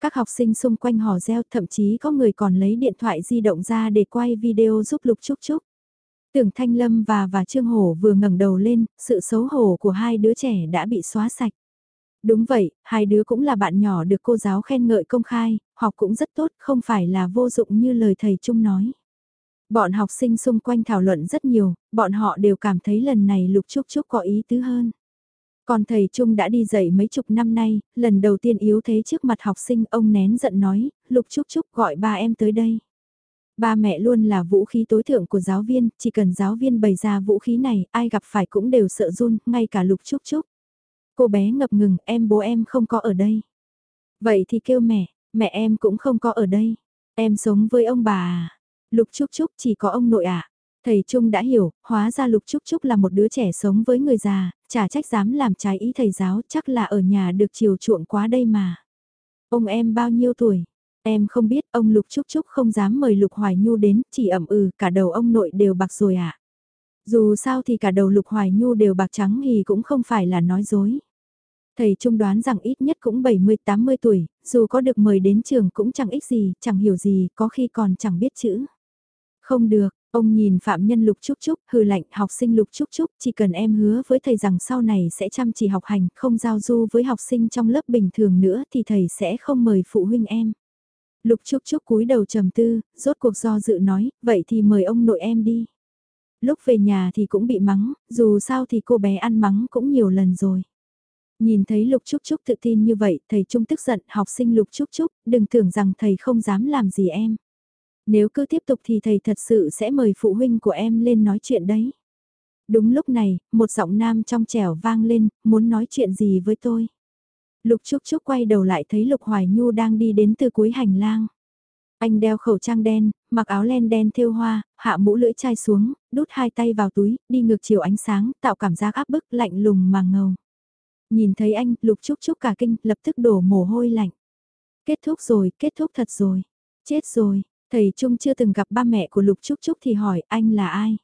Các học sinh xung quanh hò reo thậm chí có người còn lấy điện thoại di động ra để quay video giúp Lục Trúc Trúc. Tưởng Thanh Lâm và và Trương Hổ vừa ngẩng đầu lên, sự xấu hổ của hai đứa trẻ đã bị xóa sạch. Đúng vậy, hai đứa cũng là bạn nhỏ được cô giáo khen ngợi công khai, học cũng rất tốt, không phải là vô dụng như lời thầy Trung nói. Bọn học sinh xung quanh thảo luận rất nhiều, bọn họ đều cảm thấy lần này Lục Trúc Trúc có ý tứ hơn. Còn thầy Trung đã đi dạy mấy chục năm nay, lần đầu tiên yếu thế trước mặt học sinh ông nén giận nói, Lục Trúc Trúc gọi ba em tới đây. Ba mẹ luôn là vũ khí tối thượng của giáo viên, chỉ cần giáo viên bày ra vũ khí này, ai gặp phải cũng đều sợ run, ngay cả Lục Chúc Chúc, Cô bé ngập ngừng, em bố em không có ở đây. Vậy thì kêu mẹ, mẹ em cũng không có ở đây. Em sống với ông bà à. Lục Trúc Trúc chỉ có ông nội. À? Thầy Trung đã hiểu, hóa ra Lục Trúc Trúc là một đứa trẻ sống với người già, chả trách dám làm trái ý thầy giáo chắc là ở nhà được chiều chuộng quá đây mà. Ông em bao nhiêu tuổi? Em không biết ông Lục Trúc Trúc không dám mời Lục Hoài Nhu đến, chỉ ẩm ừ cả đầu ông nội đều bạc rồi ạ. À? Dù sao thì cả đầu Lục Hoài Nhu đều bạc trắng thì cũng không phải là nói dối. Thầy trung đoán rằng ít nhất cũng 70-80 tuổi, dù có được mời đến trường cũng chẳng ích gì, chẳng hiểu gì, có khi còn chẳng biết chữ. Không được, ông nhìn phạm nhân Lục Trúc Trúc, hừ lạnh học sinh Lục Trúc Trúc, chỉ cần em hứa với thầy rằng sau này sẽ chăm chỉ học hành, không giao du với học sinh trong lớp bình thường nữa thì thầy sẽ không mời phụ huynh em. Lục Trúc Trúc cúi đầu trầm tư, rốt cuộc do dự nói, vậy thì mời ông nội em đi. Lúc về nhà thì cũng bị mắng, dù sao thì cô bé ăn mắng cũng nhiều lần rồi. Nhìn thấy Lục Trúc Trúc tự tin như vậy, thầy Trung tức giận, học sinh Lục Trúc Trúc, đừng tưởng rằng thầy không dám làm gì em. Nếu cứ tiếp tục thì thầy thật sự sẽ mời phụ huynh của em lên nói chuyện đấy. Đúng lúc này, một giọng nam trong trẻo vang lên, muốn nói chuyện gì với tôi. Lục Trúc Trúc quay đầu lại thấy Lục Hoài Nhu đang đi đến từ cuối hành lang. Anh đeo khẩu trang đen, mặc áo len đen thêu hoa, hạ mũ lưỡi chai xuống, đút hai tay vào túi, đi ngược chiều ánh sáng, tạo cảm giác áp bức lạnh lùng mà ngầu. Nhìn thấy anh, Lục Trúc Trúc cả kinh, lập tức đổ mồ hôi lạnh. Kết thúc rồi, kết thúc thật rồi. Chết rồi, thầy Trung chưa từng gặp ba mẹ của Lục Trúc Trúc thì hỏi anh là ai?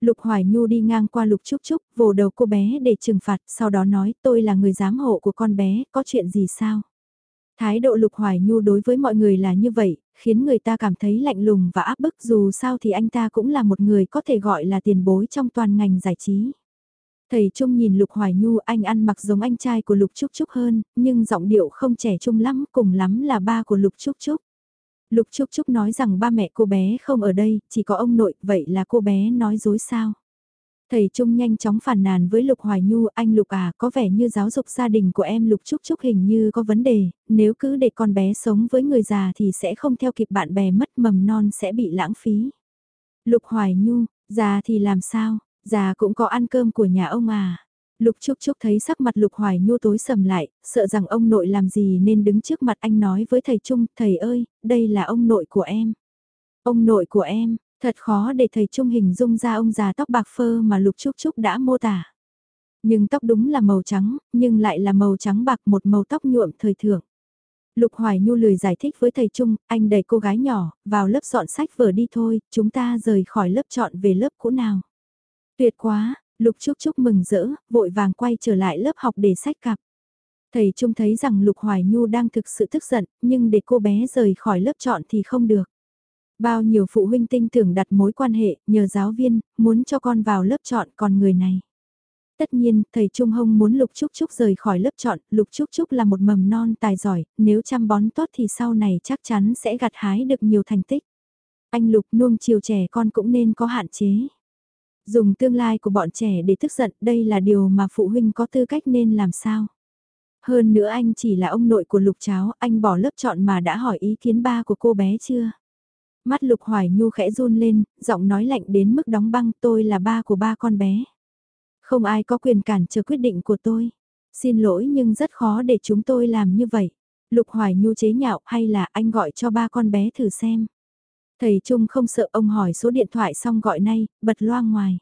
Lục Hoài Nhu đi ngang qua Lục Trúc Trúc, vồ đầu cô bé để trừng phạt, sau đó nói tôi là người giám hộ của con bé, có chuyện gì sao? Thái độ Lục Hoài Nhu đối với mọi người là như vậy, khiến người ta cảm thấy lạnh lùng và áp bức dù sao thì anh ta cũng là một người có thể gọi là tiền bối trong toàn ngành giải trí. Thầy Trung nhìn Lục Hoài Nhu anh ăn mặc giống anh trai của Lục Trúc Trúc hơn, nhưng giọng điệu không trẻ trung lắm, cùng lắm là ba của Lục Trúc Trúc. Lục Trúc Trúc nói rằng ba mẹ cô bé không ở đây, chỉ có ông nội, vậy là cô bé nói dối sao? Thầy Trung nhanh chóng phản nàn với Lục Hoài Nhu, anh Lục à, có vẻ như giáo dục gia đình của em Lục Trúc Trúc hình như có vấn đề, nếu cứ để con bé sống với người già thì sẽ không theo kịp bạn bè mất mầm non sẽ bị lãng phí. Lục Hoài Nhu, già thì làm sao, già cũng có ăn cơm của nhà ông à. Lục Trúc Trúc thấy sắc mặt Lục Hoài Nhu tối sầm lại, sợ rằng ông nội làm gì nên đứng trước mặt anh nói với thầy Trung, thầy ơi, đây là ông nội của em. Ông nội của em, thật khó để thầy Trung hình dung ra ông già tóc bạc phơ mà Lục Trúc Trúc đã mô tả. Nhưng tóc đúng là màu trắng, nhưng lại là màu trắng bạc một màu tóc nhuộm thời thượng. Lục Hoài Nhu lười giải thích với thầy Trung, anh đẩy cô gái nhỏ, vào lớp dọn sách vở đi thôi, chúng ta rời khỏi lớp chọn về lớp cũ nào. Tuyệt quá, Lục Trúc Trúc mừng rỡ, vội vàng quay trở lại lớp học để sách cặp. Thầy Trung thấy rằng Lục Hoài Nhu đang thực sự tức giận, nhưng để cô bé rời khỏi lớp chọn thì không được. Bao nhiêu phụ huynh tinh tưởng đặt mối quan hệ, nhờ giáo viên, muốn cho con vào lớp chọn còn người này. Tất nhiên, thầy Trung Hông muốn Lục Trúc Trúc rời khỏi lớp chọn, Lục Trúc Trúc là một mầm non tài giỏi, nếu chăm bón tốt thì sau này chắc chắn sẽ gặt hái được nhiều thành tích. Anh Lục nuông chiều trẻ con cũng nên có hạn chế. Dùng tương lai của bọn trẻ để tức giận, đây là điều mà phụ huynh có tư cách nên làm sao. Hơn nữa anh chỉ là ông nội của Lục cháu anh bỏ lớp chọn mà đã hỏi ý kiến ba của cô bé chưa? Mắt Lục Hoài Nhu khẽ run lên, giọng nói lạnh đến mức đóng băng tôi là ba của ba con bé. Không ai có quyền cản trở quyết định của tôi. Xin lỗi nhưng rất khó để chúng tôi làm như vậy. Lục Hoài Nhu chế nhạo hay là anh gọi cho ba con bé thử xem. Thầy Trung không sợ ông hỏi số điện thoại xong gọi nay, bật loa ngoài.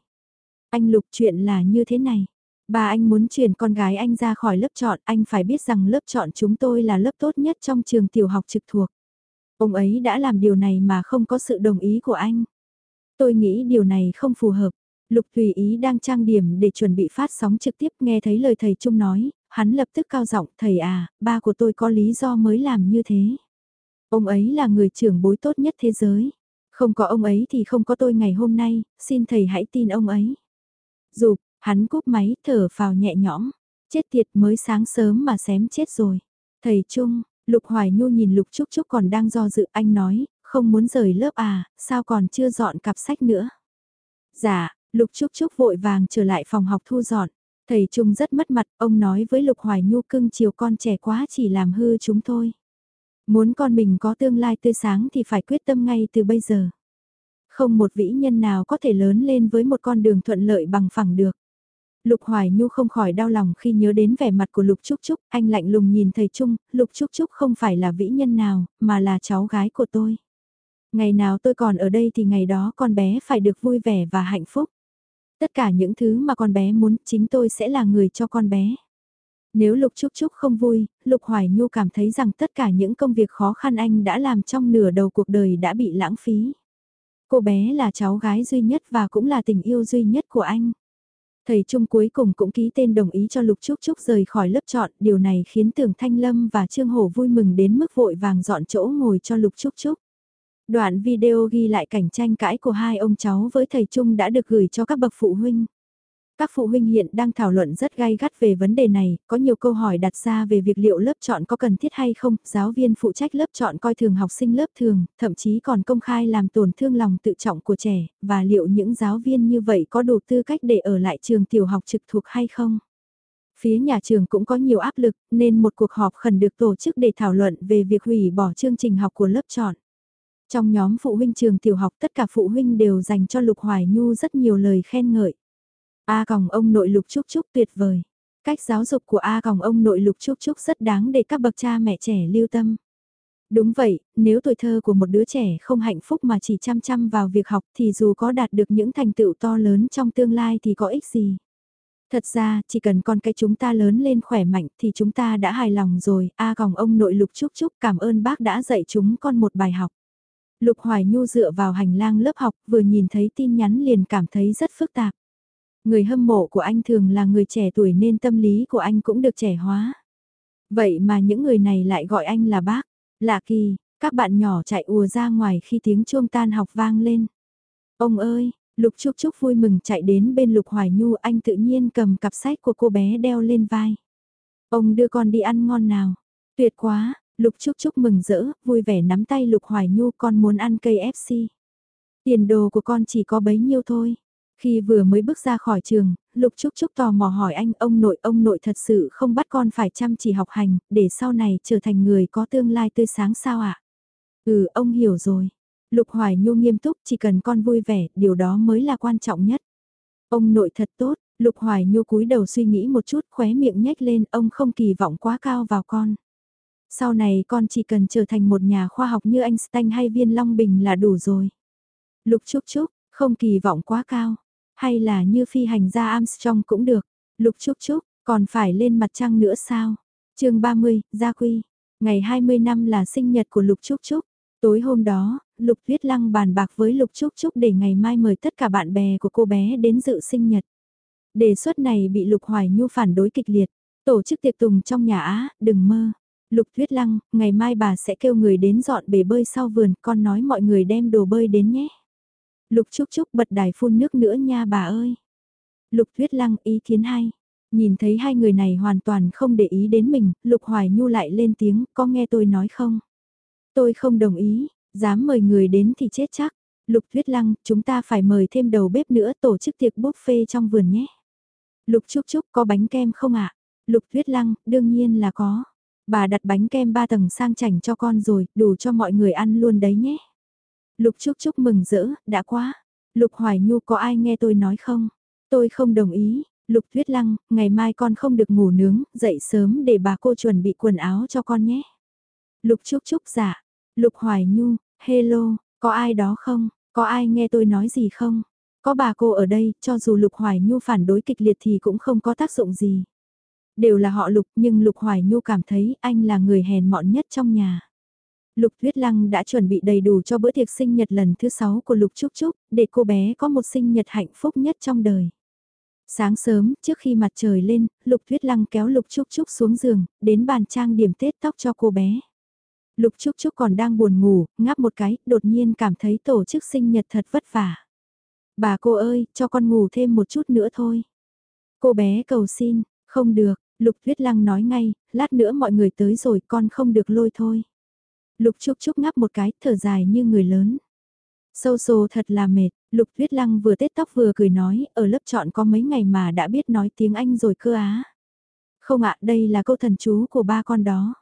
Anh Lục chuyện là như thế này. Bà anh muốn chuyển con gái anh ra khỏi lớp chọn, anh phải biết rằng lớp chọn chúng tôi là lớp tốt nhất trong trường tiểu học trực thuộc. Ông ấy đã làm điều này mà không có sự đồng ý của anh. Tôi nghĩ điều này không phù hợp. Lục Tùy Ý đang trang điểm để chuẩn bị phát sóng trực tiếp nghe thấy lời thầy Trung nói, hắn lập tức cao giọng, thầy à, ba của tôi có lý do mới làm như thế. Ông ấy là người trưởng bối tốt nhất thế giới. Không có ông ấy thì không có tôi ngày hôm nay, xin thầy hãy tin ông ấy. Dù, hắn cúp máy thở vào nhẹ nhõm. Chết tiệt mới sáng sớm mà xém chết rồi. Thầy Trung, Lục Hoài Nhu nhìn Lục Trúc Trúc còn đang do dự anh nói, không muốn rời lớp à, sao còn chưa dọn cặp sách nữa. Dạ, Lục Trúc Trúc vội vàng trở lại phòng học thu dọn. Thầy Trung rất mất mặt, ông nói với Lục Hoài Nhu cưng chiều con trẻ quá chỉ làm hư chúng thôi. Muốn con mình có tương lai tươi sáng thì phải quyết tâm ngay từ bây giờ. Không một vĩ nhân nào có thể lớn lên với một con đường thuận lợi bằng phẳng được. Lục Hoài Nhu không khỏi đau lòng khi nhớ đến vẻ mặt của Lục Trúc Trúc, anh lạnh lùng nhìn thầy Trung, Lục Trúc Trúc không phải là vĩ nhân nào, mà là cháu gái của tôi. Ngày nào tôi còn ở đây thì ngày đó con bé phải được vui vẻ và hạnh phúc. Tất cả những thứ mà con bé muốn chính tôi sẽ là người cho con bé. Nếu Lục Trúc Trúc không vui, Lục Hoài Nhu cảm thấy rằng tất cả những công việc khó khăn anh đã làm trong nửa đầu cuộc đời đã bị lãng phí. Cô bé là cháu gái duy nhất và cũng là tình yêu duy nhất của anh. Thầy Trung cuối cùng cũng ký tên đồng ý cho Lục Trúc Trúc rời khỏi lớp chọn, điều này khiến Tưởng Thanh Lâm và Trương Hổ vui mừng đến mức vội vàng dọn chỗ ngồi cho Lục Trúc Trúc. Đoạn video ghi lại cảnh tranh cãi của hai ông cháu với thầy Trung đã được gửi cho các bậc phụ huynh. Các phụ huynh hiện đang thảo luận rất gay gắt về vấn đề này, có nhiều câu hỏi đặt ra về việc liệu lớp chọn có cần thiết hay không, giáo viên phụ trách lớp chọn coi thường học sinh lớp thường, thậm chí còn công khai làm tổn thương lòng tự trọng của trẻ, và liệu những giáo viên như vậy có đủ tư cách để ở lại trường tiểu học trực thuộc hay không? Phía nhà trường cũng có nhiều áp lực, nên một cuộc họp khẩn được tổ chức để thảo luận về việc hủy bỏ chương trình học của lớp chọn. Trong nhóm phụ huynh trường tiểu học tất cả phụ huynh đều dành cho Lục Hoài Nhu rất nhiều lời khen ngợi. A còng ông nội Lục Trúc Trúc tuyệt vời. Cách giáo dục của A còng ông nội Lục Trúc Trúc rất đáng để các bậc cha mẹ trẻ lưu tâm. Đúng vậy, nếu tuổi thơ của một đứa trẻ không hạnh phúc mà chỉ chăm chăm vào việc học thì dù có đạt được những thành tựu to lớn trong tương lai thì có ích gì. Thật ra, chỉ cần con cái chúng ta lớn lên khỏe mạnh thì chúng ta đã hài lòng rồi. A còng ông nội Lục Trúc Trúc cảm ơn bác đã dạy chúng con một bài học. Lục Hoài Nhu dựa vào hành lang lớp học vừa nhìn thấy tin nhắn liền cảm thấy rất phức tạp. Người hâm mộ của anh thường là người trẻ tuổi nên tâm lý của anh cũng được trẻ hóa. Vậy mà những người này lại gọi anh là bác. Lạ kỳ, các bạn nhỏ chạy ùa ra ngoài khi tiếng chuông tan học vang lên. Ông ơi, Lục Trúc Trúc vui mừng chạy đến bên Lục Hoài Nhu anh tự nhiên cầm cặp sách của cô bé đeo lên vai. Ông đưa con đi ăn ngon nào. Tuyệt quá, Lục Trúc Trúc mừng rỡ, vui vẻ nắm tay Lục Hoài Nhu con muốn ăn cây FC. Tiền đồ của con chỉ có bấy nhiêu thôi. Khi vừa mới bước ra khỏi trường, Lục Trúc Trúc tò mò hỏi anh ông nội ông nội thật sự không bắt con phải chăm chỉ học hành, để sau này trở thành người có tương lai tươi sáng sao ạ? À? Ừ, ông hiểu rồi. Lục Hoài Nhu nghiêm túc chỉ cần con vui vẻ, điều đó mới là quan trọng nhất. Ông nội thật tốt, Lục Hoài Nhu cúi đầu suy nghĩ một chút khóe miệng nhếch lên ông không kỳ vọng quá cao vào con. Sau này con chỉ cần trở thành một nhà khoa học như Einstein hay Viên Long Bình là đủ rồi. Lục Trúc Trúc, không kỳ vọng quá cao. Hay là như phi hành gia Armstrong cũng được. Lục Trúc Trúc, còn phải lên mặt trăng nữa sao? chương 30, Gia Quy. Ngày 20 năm là sinh nhật của Lục Trúc Trúc. Tối hôm đó, Lục Tuyết Lăng bàn bạc với Lục Trúc Trúc để ngày mai mời tất cả bạn bè của cô bé đến dự sinh nhật. Đề xuất này bị Lục Hoài Nhu phản đối kịch liệt. Tổ chức tiệc tùng trong nhà Á, đừng mơ. Lục Tuyết Lăng, ngày mai bà sẽ kêu người đến dọn bể bơi sau vườn, con nói mọi người đem đồ bơi đến nhé. Lục Trúc Trúc bật đài phun nước nữa nha bà ơi. Lục Tuyết Lăng ý kiến hay. Nhìn thấy hai người này hoàn toàn không để ý đến mình, Lục Hoài Nhu lại lên tiếng, có nghe tôi nói không? Tôi không đồng ý, dám mời người đến thì chết chắc. Lục Tuyết Lăng, chúng ta phải mời thêm đầu bếp nữa tổ chức tiệc buffet trong vườn nhé. Lục Trúc Trúc có bánh kem không ạ? Lục Tuyết Lăng, đương nhiên là có. Bà đặt bánh kem ba tầng sang chảnh cho con rồi, đủ cho mọi người ăn luôn đấy nhé. Lục Trúc Trúc mừng rỡ, đã quá. Lục Hoài Nhu có ai nghe tôi nói không? Tôi không đồng ý. Lục Tuyết Lăng, ngày mai con không được ngủ nướng, dậy sớm để bà cô chuẩn bị quần áo cho con nhé. Lục Trúc Trúc giả. Lục Hoài Nhu, hello, có ai đó không? Có ai nghe tôi nói gì không? Có bà cô ở đây, cho dù Lục Hoài Nhu phản đối kịch liệt thì cũng không có tác dụng gì. Đều là họ Lục nhưng Lục Hoài Nhu cảm thấy anh là người hèn mọn nhất trong nhà. Lục Tuyết Lăng đã chuẩn bị đầy đủ cho bữa tiệc sinh nhật lần thứ 6 của Lục Trúc Trúc, để cô bé có một sinh nhật hạnh phúc nhất trong đời. Sáng sớm, trước khi mặt trời lên, Lục Tuyết Lăng kéo Lục Trúc Trúc xuống giường, đến bàn trang điểm tết tóc cho cô bé. Lục Trúc Trúc còn đang buồn ngủ, ngáp một cái, đột nhiên cảm thấy tổ chức sinh nhật thật vất vả. Bà cô ơi, cho con ngủ thêm một chút nữa thôi. Cô bé cầu xin, không được, Lục Tuyết Lăng nói ngay, lát nữa mọi người tới rồi con không được lôi thôi. Lục Trúc Trúc ngắp một cái, thở dài như người lớn. Sâu sồ thật là mệt, Lục Tuyết Lăng vừa tết tóc vừa cười nói, ở lớp chọn có mấy ngày mà đã biết nói tiếng Anh rồi cơ á. Không ạ, đây là câu thần chú của ba con đó.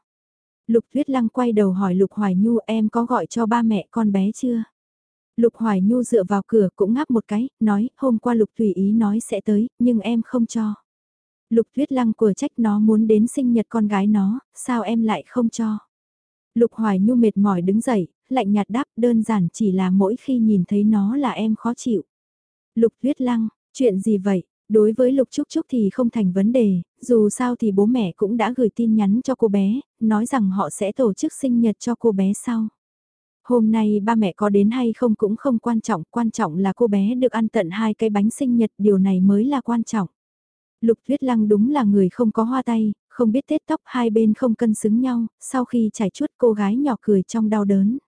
Lục Tuyết Lăng quay đầu hỏi Lục Hoài Nhu em có gọi cho ba mẹ con bé chưa? Lục Hoài Nhu dựa vào cửa cũng ngáp một cái, nói hôm qua Lục Thủy Ý nói sẽ tới, nhưng em không cho. Lục Tuyết Lăng của trách nó muốn đến sinh nhật con gái nó, sao em lại không cho? Lục Hoài Nhu mệt mỏi đứng dậy, lạnh nhạt đáp đơn giản chỉ là mỗi khi nhìn thấy nó là em khó chịu. Lục Tuyết Lăng, chuyện gì vậy? Đối với Lục Trúc Trúc thì không thành vấn đề, dù sao thì bố mẹ cũng đã gửi tin nhắn cho cô bé, nói rằng họ sẽ tổ chức sinh nhật cho cô bé sau. Hôm nay ba mẹ có đến hay không cũng không quan trọng, quan trọng là cô bé được ăn tận hai cái bánh sinh nhật, điều này mới là quan trọng. Lục Tuyết Lăng đúng là người không có hoa tay, không biết tết tóc hai bên không cân xứng nhau, sau khi trải chuốt cô gái nhỏ cười trong đau đớn.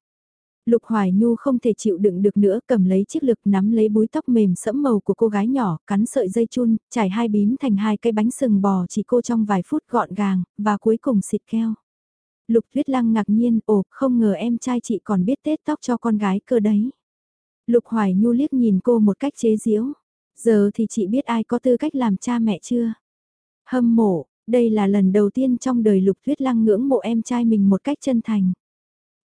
Lục Hoài Nhu không thể chịu đựng được nữa, cầm lấy chiếc lực nắm lấy búi tóc mềm sẫm màu của cô gái nhỏ, cắn sợi dây chun, trải hai bím thành hai cái bánh sừng bò chỉ cô trong vài phút gọn gàng, và cuối cùng xịt keo. Lục Tuyết Lăng ngạc nhiên, ồ, không ngờ em trai chị còn biết tết tóc cho con gái cơ đấy. Lục Hoài Nhu liếc nhìn cô một cách chế giễu. Giờ thì chị biết ai có tư cách làm cha mẹ chưa? Hâm mộ, đây là lần đầu tiên trong đời Lục Tuyết Lăng ngưỡng mộ em trai mình một cách chân thành.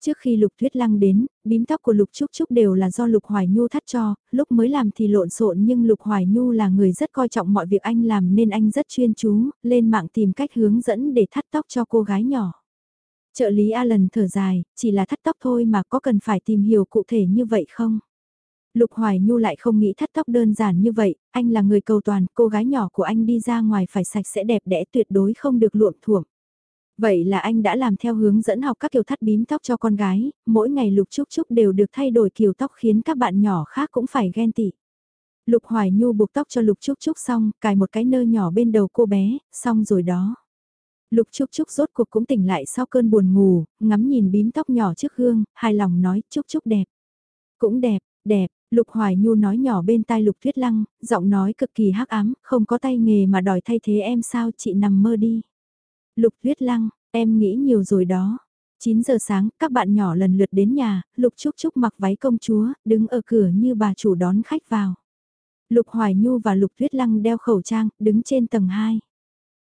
Trước khi Lục Tuyết Lăng đến, bím tóc của Lục Trúc Trúc đều là do Lục Hoài Nhu thắt cho, lúc mới làm thì lộn xộn nhưng Lục Hoài Nhu là người rất coi trọng mọi việc anh làm nên anh rất chuyên chú, lên mạng tìm cách hướng dẫn để thắt tóc cho cô gái nhỏ. Trợ lý Alan thở dài, chỉ là thắt tóc thôi mà có cần phải tìm hiểu cụ thể như vậy không? Lục Hoài Nhu lại không nghĩ thắt tóc đơn giản như vậy, anh là người cầu toàn, cô gái nhỏ của anh đi ra ngoài phải sạch sẽ đẹp đẽ tuyệt đối không được luộm thuộm. Vậy là anh đã làm theo hướng dẫn học các kiểu thắt bím tóc cho con gái, mỗi ngày Lục Trúc Trúc đều được thay đổi kiểu tóc khiến các bạn nhỏ khác cũng phải ghen tị. Lục Hoài Nhu buộc tóc cho Lục Trúc Trúc xong, cài một cái nơ nhỏ bên đầu cô bé, xong rồi đó. Lục Trúc Trúc rốt cuộc cũng tỉnh lại sau cơn buồn ngủ, ngắm nhìn bím tóc nhỏ trước gương, hài lòng nói Trúc Trúc đẹp. Cũng đẹp, đẹp, Lục Hoài Nhu nói nhỏ bên tai Lục Thuyết Lăng, giọng nói cực kỳ hắc ám, không có tay nghề mà đòi thay thế em sao chị nằm mơ đi. Lục Thuyết Lăng, em nghĩ nhiều rồi đó. 9 giờ sáng, các bạn nhỏ lần lượt đến nhà, Lục Trúc Trúc mặc váy công chúa, đứng ở cửa như bà chủ đón khách vào. Lục Hoài Nhu và Lục Thuyết Lăng đeo khẩu trang, đứng trên tầng 2.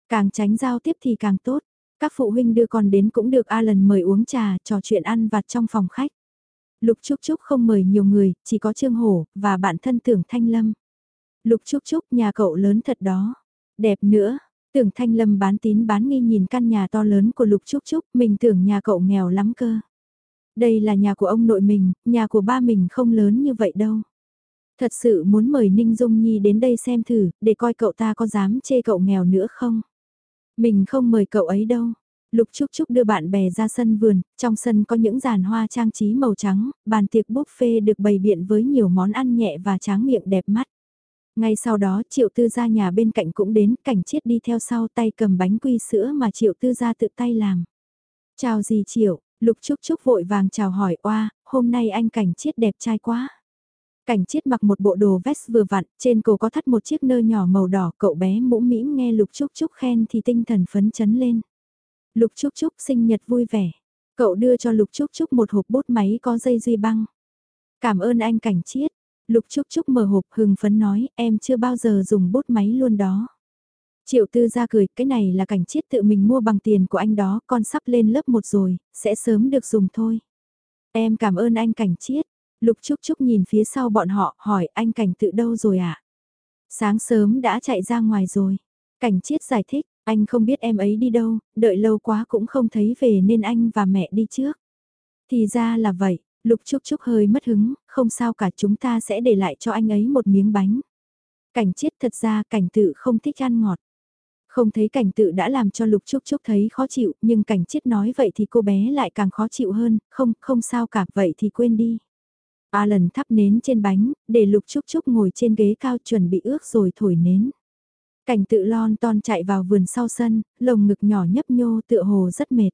Càng tránh giao tiếp thì càng tốt. Các phụ huynh đưa con đến cũng được A lần mời uống trà, trò chuyện ăn vặt trong phòng khách. Lục Trúc Trúc không mời nhiều người, chỉ có Trương Hổ, và bạn thân tưởng Thanh Lâm. Lục Trúc Trúc, nhà cậu lớn thật đó. Đẹp nữa, tưởng Thanh Lâm bán tín bán nghi nhìn căn nhà to lớn của Lục Trúc Trúc, mình tưởng nhà cậu nghèo lắm cơ. Đây là nhà của ông nội mình, nhà của ba mình không lớn như vậy đâu. Thật sự muốn mời Ninh Dung Nhi đến đây xem thử, để coi cậu ta có dám chê cậu nghèo nữa không. Mình không mời cậu ấy đâu. Lục Trúc Trúc đưa bạn bè ra sân vườn, trong sân có những giàn hoa trang trí màu trắng, bàn tiệc buffet được bày biện với nhiều món ăn nhẹ và tráng miệng đẹp mắt. Ngay sau đó Triệu Tư gia nhà bên cạnh cũng đến, cảnh chiết đi theo sau tay cầm bánh quy sữa mà Triệu Tư gia tự tay làm. Chào gì Triệu, Lục Trúc Trúc vội vàng chào hỏi oa, hôm nay anh cảnh chiết đẹp trai quá. Cảnh chiết mặc một bộ đồ vest vừa vặn, trên cổ có thắt một chiếc nơ nhỏ màu đỏ, cậu bé mũ mĩm nghe Lục Trúc Trúc khen thì tinh thần phấn chấn lên. Lục Trúc Trúc sinh nhật vui vẻ. Cậu đưa cho Lục Trúc Trúc một hộp bút máy có dây duy băng. Cảm ơn anh cảnh chiết. Lục Trúc Trúc mở hộp hừng phấn nói em chưa bao giờ dùng bút máy luôn đó. Triệu tư ra cười, cái này là cảnh chiết tự mình mua bằng tiền của anh đó, con sắp lên lớp 1 rồi, sẽ sớm được dùng thôi. Em cảm ơn anh cảnh chiết. Lục Trúc Trúc nhìn phía sau bọn họ, hỏi anh cảnh tự đâu rồi ạ? À? Sáng sớm đã chạy ra ngoài rồi. Cảnh chiết giải thích, anh không biết em ấy đi đâu, đợi lâu quá cũng không thấy về nên anh và mẹ đi trước. Thì ra là vậy, Lục Trúc Trúc hơi mất hứng, không sao cả chúng ta sẽ để lại cho anh ấy một miếng bánh. Cảnh chiết thật ra cảnh tự không thích ăn ngọt. Không thấy cảnh tự đã làm cho Lục Trúc Trúc thấy khó chịu, nhưng cảnh chiết nói vậy thì cô bé lại càng khó chịu hơn, không, không sao cả, vậy thì quên đi. Alan thắp nến trên bánh, để Lục Trúc Trúc ngồi trên ghế cao chuẩn bị ước rồi thổi nến. Cảnh tự lon ton chạy vào vườn sau sân, lồng ngực nhỏ nhấp nhô tựa hồ rất mệt.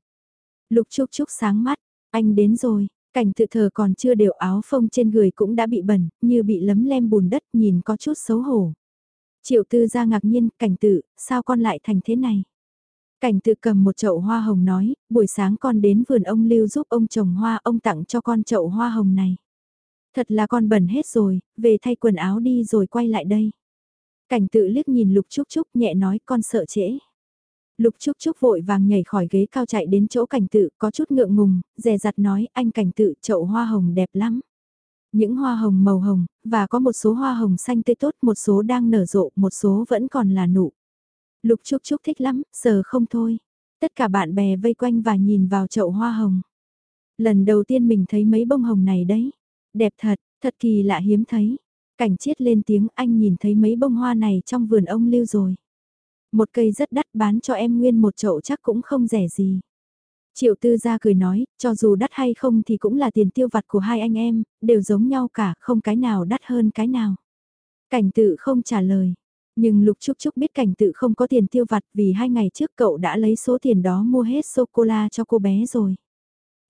Lục Trúc Trúc sáng mắt, anh đến rồi, cảnh tự thờ còn chưa đều áo phông trên người cũng đã bị bẩn, như bị lấm lem bùn đất nhìn có chút xấu hổ. Triệu tư ra ngạc nhiên, cảnh tự, sao con lại thành thế này? Cảnh tự cầm một chậu hoa hồng nói, buổi sáng con đến vườn ông Lưu giúp ông trồng hoa, ông tặng cho con chậu hoa hồng này. Thật là con bẩn hết rồi, về thay quần áo đi rồi quay lại đây. Cảnh tự liếc nhìn Lục Trúc Trúc nhẹ nói con sợ trễ. Lục Trúc Trúc vội vàng nhảy khỏi ghế cao chạy đến chỗ cảnh tự có chút ngượng ngùng, dè dặt nói anh cảnh tự chậu hoa hồng đẹp lắm. Những hoa hồng màu hồng, và có một số hoa hồng xanh tươi tốt, một số đang nở rộ, một số vẫn còn là nụ. Lục Trúc Trúc thích lắm, sờ không thôi. Tất cả bạn bè vây quanh và nhìn vào chậu hoa hồng. Lần đầu tiên mình thấy mấy bông hồng này đấy. Đẹp thật, thật kỳ lạ hiếm thấy. Cảnh chiết lên tiếng anh nhìn thấy mấy bông hoa này trong vườn ông lưu rồi. Một cây rất đắt bán cho em nguyên một chậu chắc cũng không rẻ gì. Triệu tư gia cười nói, cho dù đắt hay không thì cũng là tiền tiêu vặt của hai anh em, đều giống nhau cả, không cái nào đắt hơn cái nào. Cảnh tự không trả lời. Nhưng Lục Trúc Trúc biết cảnh tự không có tiền tiêu vặt vì hai ngày trước cậu đã lấy số tiền đó mua hết sô-cô-la cho cô bé rồi.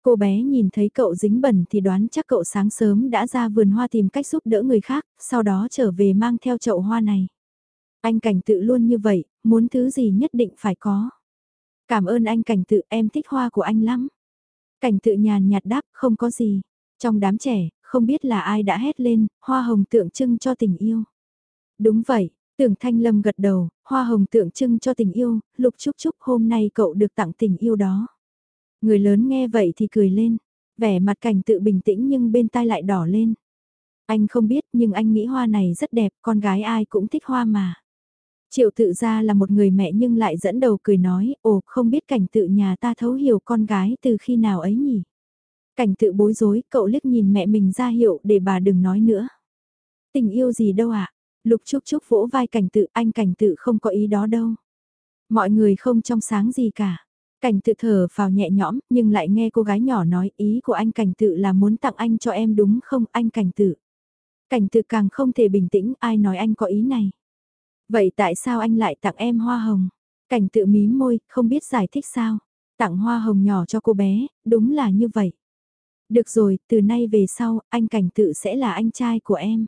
Cô bé nhìn thấy cậu dính bẩn thì đoán chắc cậu sáng sớm đã ra vườn hoa tìm cách giúp đỡ người khác, sau đó trở về mang theo chậu hoa này. Anh cảnh tự luôn như vậy, muốn thứ gì nhất định phải có. Cảm ơn anh cảnh tự em thích hoa của anh lắm. Cảnh tự nhàn nhạt đáp không có gì. Trong đám trẻ, không biết là ai đã hét lên, hoa hồng tượng trưng cho tình yêu. Đúng vậy, tưởng thanh lâm gật đầu, hoa hồng tượng trưng cho tình yêu, lục chúc chúc hôm nay cậu được tặng tình yêu đó. Người lớn nghe vậy thì cười lên, vẻ mặt cảnh tự bình tĩnh nhưng bên tai lại đỏ lên. Anh không biết nhưng anh nghĩ hoa này rất đẹp, con gái ai cũng thích hoa mà. Triệu tự ra là một người mẹ nhưng lại dẫn đầu cười nói, ồ không biết cảnh tự nhà ta thấu hiểu con gái từ khi nào ấy nhỉ. Cảnh tự bối rối, cậu liếc nhìn mẹ mình ra hiệu để bà đừng nói nữa. Tình yêu gì đâu ạ, à? lục chúc chúc vỗ vai cảnh tự, anh cảnh tự không có ý đó đâu. Mọi người không trong sáng gì cả. Cảnh tự thở vào nhẹ nhõm, nhưng lại nghe cô gái nhỏ nói ý của anh cảnh tự là muốn tặng anh cho em đúng không anh cảnh tự. Cảnh tự càng không thể bình tĩnh ai nói anh có ý này. Vậy tại sao anh lại tặng em hoa hồng? Cảnh tự mí môi, không biết giải thích sao. Tặng hoa hồng nhỏ cho cô bé, đúng là như vậy. Được rồi, từ nay về sau, anh cảnh tự sẽ là anh trai của em.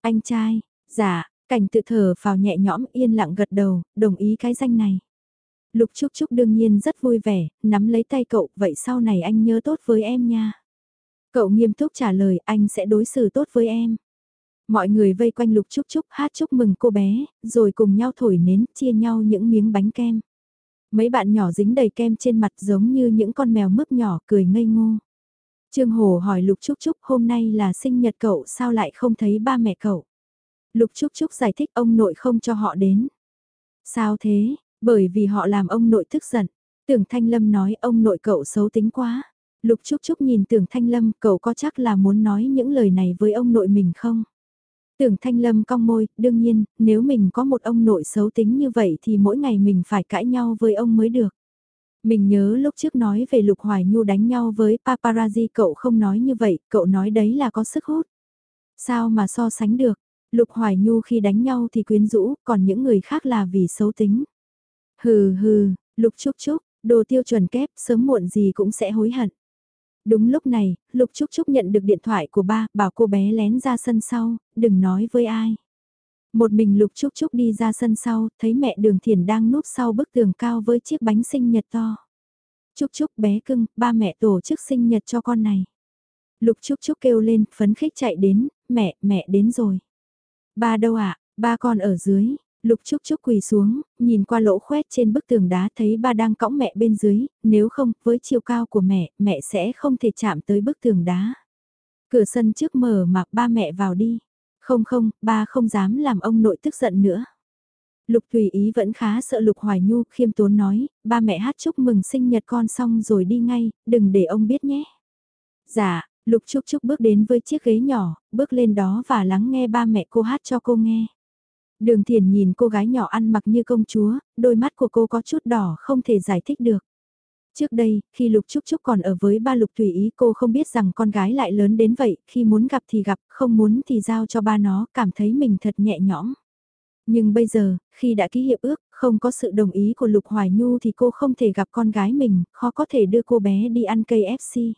Anh trai, dạ, cảnh tự thở vào nhẹ nhõm yên lặng gật đầu, đồng ý cái danh này. Lục Trúc Trúc đương nhiên rất vui vẻ, nắm lấy tay cậu, vậy sau này anh nhớ tốt với em nha. Cậu nghiêm túc trả lời anh sẽ đối xử tốt với em. Mọi người vây quanh Lục Trúc Trúc hát chúc mừng cô bé, rồi cùng nhau thổi nến, chia nhau những miếng bánh kem. Mấy bạn nhỏ dính đầy kem trên mặt giống như những con mèo mướp nhỏ cười ngây ngô. Trương Hồ hỏi Lục Trúc Trúc hôm nay là sinh nhật cậu sao lại không thấy ba mẹ cậu. Lục Trúc Trúc giải thích ông nội không cho họ đến. Sao thế, bởi vì họ làm ông nội tức giận. Tưởng Thanh Lâm nói ông nội cậu xấu tính quá. Lục Trúc Trúc nhìn Tưởng Thanh Lâm cậu có chắc là muốn nói những lời này với ông nội mình không? Tưởng Thanh Lâm cong môi, đương nhiên, nếu mình có một ông nội xấu tính như vậy thì mỗi ngày mình phải cãi nhau với ông mới được. Mình nhớ lúc trước nói về Lục Hoài Nhu đánh nhau với paparazzi cậu không nói như vậy, cậu nói đấy là có sức hút. Sao mà so sánh được, Lục Hoài Nhu khi đánh nhau thì quyến rũ, còn những người khác là vì xấu tính. Hừ hừ, Lục Trúc Trúc, đồ tiêu chuẩn kép, sớm muộn gì cũng sẽ hối hận. Đúng lúc này, Lục Trúc Trúc nhận được điện thoại của ba, bảo cô bé lén ra sân sau, đừng nói với ai. Một mình Lục Trúc Trúc đi ra sân sau, thấy mẹ đường thiền đang núp sau bức tường cao với chiếc bánh sinh nhật to. Trúc Trúc bé cưng, ba mẹ tổ chức sinh nhật cho con này. Lục Trúc Trúc kêu lên, phấn khích chạy đến, mẹ, mẹ đến rồi. Ba đâu ạ, ba con ở dưới, Lục Trúc Trúc quỳ xuống, nhìn qua lỗ khoét trên bức tường đá thấy ba đang cõng mẹ bên dưới, nếu không, với chiều cao của mẹ, mẹ sẽ không thể chạm tới bức tường đá. Cửa sân trước mở mặc ba mẹ vào đi. Không không, ba không dám làm ông nội tức giận nữa. Lục Tùy Ý vẫn khá sợ Lục Hoài Nhu, khiêm tốn nói, ba mẹ hát chúc mừng sinh nhật con xong rồi đi ngay, đừng để ông biết nhé. Dạ, Lục Trúc Trúc bước đến với chiếc ghế nhỏ, bước lên đó và lắng nghe ba mẹ cô hát cho cô nghe. Đường Thiền nhìn cô gái nhỏ ăn mặc như công chúa, đôi mắt của cô có chút đỏ không thể giải thích được. Trước đây, khi Lục Trúc Trúc còn ở với ba Lục Tùy Ý cô không biết rằng con gái lại lớn đến vậy, khi muốn gặp thì gặp, không muốn thì giao cho ba nó, cảm thấy mình thật nhẹ nhõm. Nhưng bây giờ, khi đã ký hiệp ước, không có sự đồng ý của Lục Hoài Nhu thì cô không thể gặp con gái mình, khó có thể đưa cô bé đi ăn cây FC.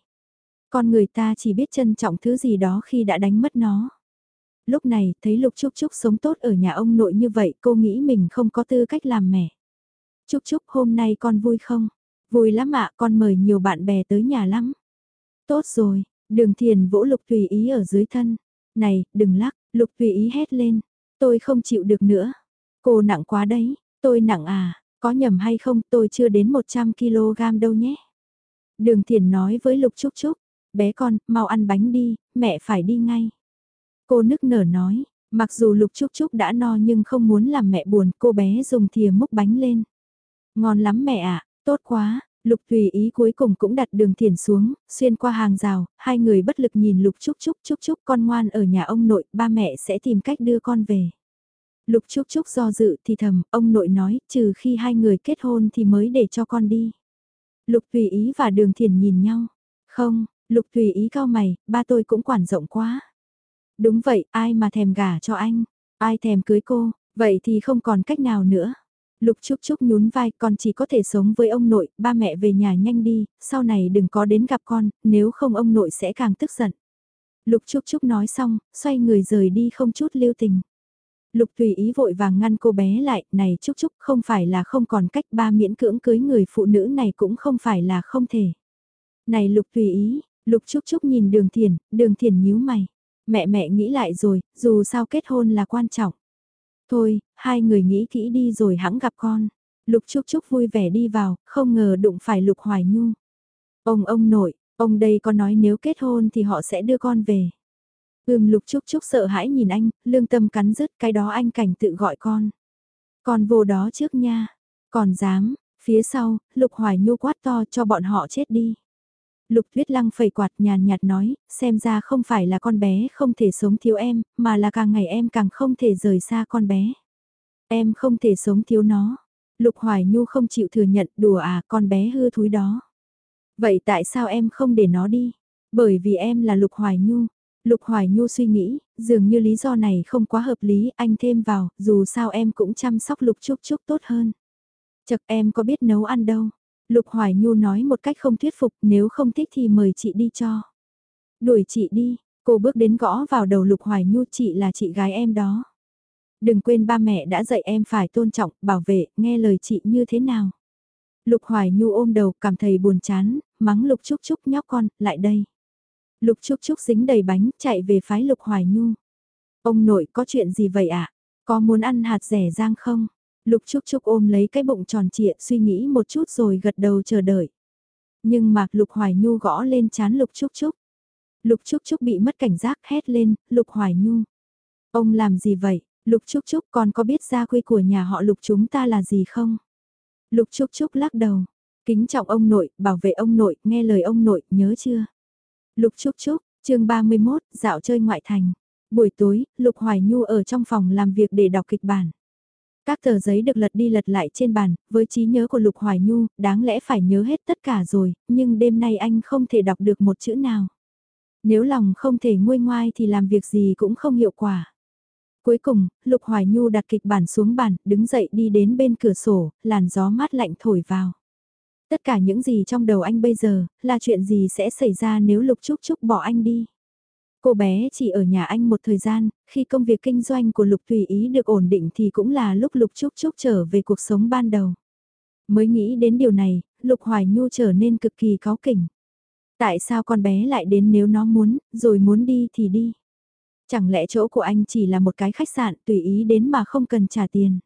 Con người ta chỉ biết trân trọng thứ gì đó khi đã đánh mất nó. Lúc này, thấy Lục Trúc Trúc sống tốt ở nhà ông nội như vậy, cô nghĩ mình không có tư cách làm mẹ. Trúc Trúc hôm nay con vui không? Vui lắm ạ, con mời nhiều bạn bè tới nhà lắm. Tốt rồi, đường thiền vỗ Lục Tùy Ý ở dưới thân. Này, đừng lắc, Lục Tùy Ý hét lên. Tôi không chịu được nữa. Cô nặng quá đấy, tôi nặng à, có nhầm hay không tôi chưa đến 100kg đâu nhé. Đường thiền nói với Lục Trúc Trúc, bé con, mau ăn bánh đi, mẹ phải đi ngay. Cô nức nở nói, mặc dù Lục Trúc Trúc đã no nhưng không muốn làm mẹ buồn, cô bé dùng thìa múc bánh lên. Ngon lắm mẹ ạ, tốt quá, Lục tùy ý cuối cùng cũng đặt đường thiền xuống, xuyên qua hàng rào, hai người bất lực nhìn lục trúc trúc trúc trúc con ngoan ở nhà ông nội, ba mẹ sẽ tìm cách đưa con về. Lục trúc trúc do dự thì thầm, ông nội nói, trừ khi hai người kết hôn thì mới để cho con đi. Lục tùy ý và đường thiền nhìn nhau. Không, lục tùy ý cao mày, ba tôi cũng quản rộng quá. Đúng vậy, ai mà thèm gả cho anh, ai thèm cưới cô, vậy thì không còn cách nào nữa. Lục Trúc Trúc nhún vai con chỉ có thể sống với ông nội, ba mẹ về nhà nhanh đi, sau này đừng có đến gặp con, nếu không ông nội sẽ càng tức giận. Lục Trúc Trúc nói xong, xoay người rời đi không chút lưu tình. Lục tùy ý vội vàng ngăn cô bé lại, này Trúc Trúc không phải là không còn cách ba miễn cưỡng cưới người phụ nữ này cũng không phải là không thể. Này Lục tùy ý, Lục Trúc Trúc nhìn đường thiền, đường thiền nhíu mày. Mẹ mẹ nghĩ lại rồi, dù sao kết hôn là quan trọng. Thôi, hai người nghĩ kỹ đi rồi hãng gặp con. Lục Trúc Trúc vui vẻ đi vào, không ngờ đụng phải Lục Hoài Nhu. Ông ông nội, ông đây có nói nếu kết hôn thì họ sẽ đưa con về. Ưm Lục Trúc Trúc sợ hãi nhìn anh, lương tâm cắn rứt cái đó anh cảnh tự gọi con. Con vô đó trước nha, còn dám, phía sau, Lục Hoài Nhu quát to cho bọn họ chết đi. Lục Tuyết Lăng phẩy quạt nhàn nhạt nói, xem ra không phải là con bé không thể sống thiếu em, mà là càng ngày em càng không thể rời xa con bé. Em không thể sống thiếu nó. Lục Hoài Nhu không chịu thừa nhận đùa à con bé hư thúi đó. Vậy tại sao em không để nó đi? Bởi vì em là Lục Hoài Nhu. Lục Hoài Nhu suy nghĩ, dường như lý do này không quá hợp lý, anh thêm vào, dù sao em cũng chăm sóc Lục Trúc Trúc tốt hơn. Chật em có biết nấu ăn đâu. Lục Hoài Nhu nói một cách không thuyết phục, nếu không thích thì mời chị đi cho. Đuổi chị đi, cô bước đến gõ vào đầu Lục Hoài Nhu chị là chị gái em đó. Đừng quên ba mẹ đã dạy em phải tôn trọng, bảo vệ, nghe lời chị như thế nào. Lục Hoài Nhu ôm đầu cảm thấy buồn chán, mắng Lục Trúc Trúc nhóc con, lại đây. Lục Trúc Trúc dính đầy bánh, chạy về phái Lục Hoài Nhu. Ông nội có chuyện gì vậy ạ? À? Có muốn ăn hạt rẻ rang không? Lục Trúc Trúc ôm lấy cái bụng tròn trịa suy nghĩ một chút rồi gật đầu chờ đợi. Nhưng mà Lục Hoài Nhu gõ lên chán Lục Trúc Trúc. Lục Trúc Trúc bị mất cảnh giác hét lên, Lục Hoài Nhu. Ông làm gì vậy? Lục Trúc Trúc còn có biết gia quy của nhà họ Lục chúng ta là gì không? Lục Trúc Trúc lắc đầu. Kính trọng ông nội, bảo vệ ông nội, nghe lời ông nội, nhớ chưa? Lục Trúc Trúc, chương 31, dạo chơi ngoại thành. Buổi tối, Lục Hoài Nhu ở trong phòng làm việc để đọc kịch bản. Các tờ giấy được lật đi lật lại trên bàn, với trí nhớ của Lục Hoài Nhu, đáng lẽ phải nhớ hết tất cả rồi, nhưng đêm nay anh không thể đọc được một chữ nào. Nếu lòng không thể nguôi ngoai thì làm việc gì cũng không hiệu quả. Cuối cùng, Lục Hoài Nhu đặt kịch bản xuống bàn, đứng dậy đi đến bên cửa sổ, làn gió mát lạnh thổi vào. Tất cả những gì trong đầu anh bây giờ, là chuyện gì sẽ xảy ra nếu Lục Trúc Trúc bỏ anh đi. Cô bé chỉ ở nhà anh một thời gian, khi công việc kinh doanh của Lục Thủy Ý được ổn định thì cũng là lúc Lục Trúc Trúc trở về cuộc sống ban đầu. Mới nghĩ đến điều này, Lục Hoài Nhu trở nên cực kỳ cáu kỉnh. Tại sao con bé lại đến nếu nó muốn, rồi muốn đi thì đi. Chẳng lẽ chỗ của anh chỉ là một cái khách sạn tùy ý đến mà không cần trả tiền.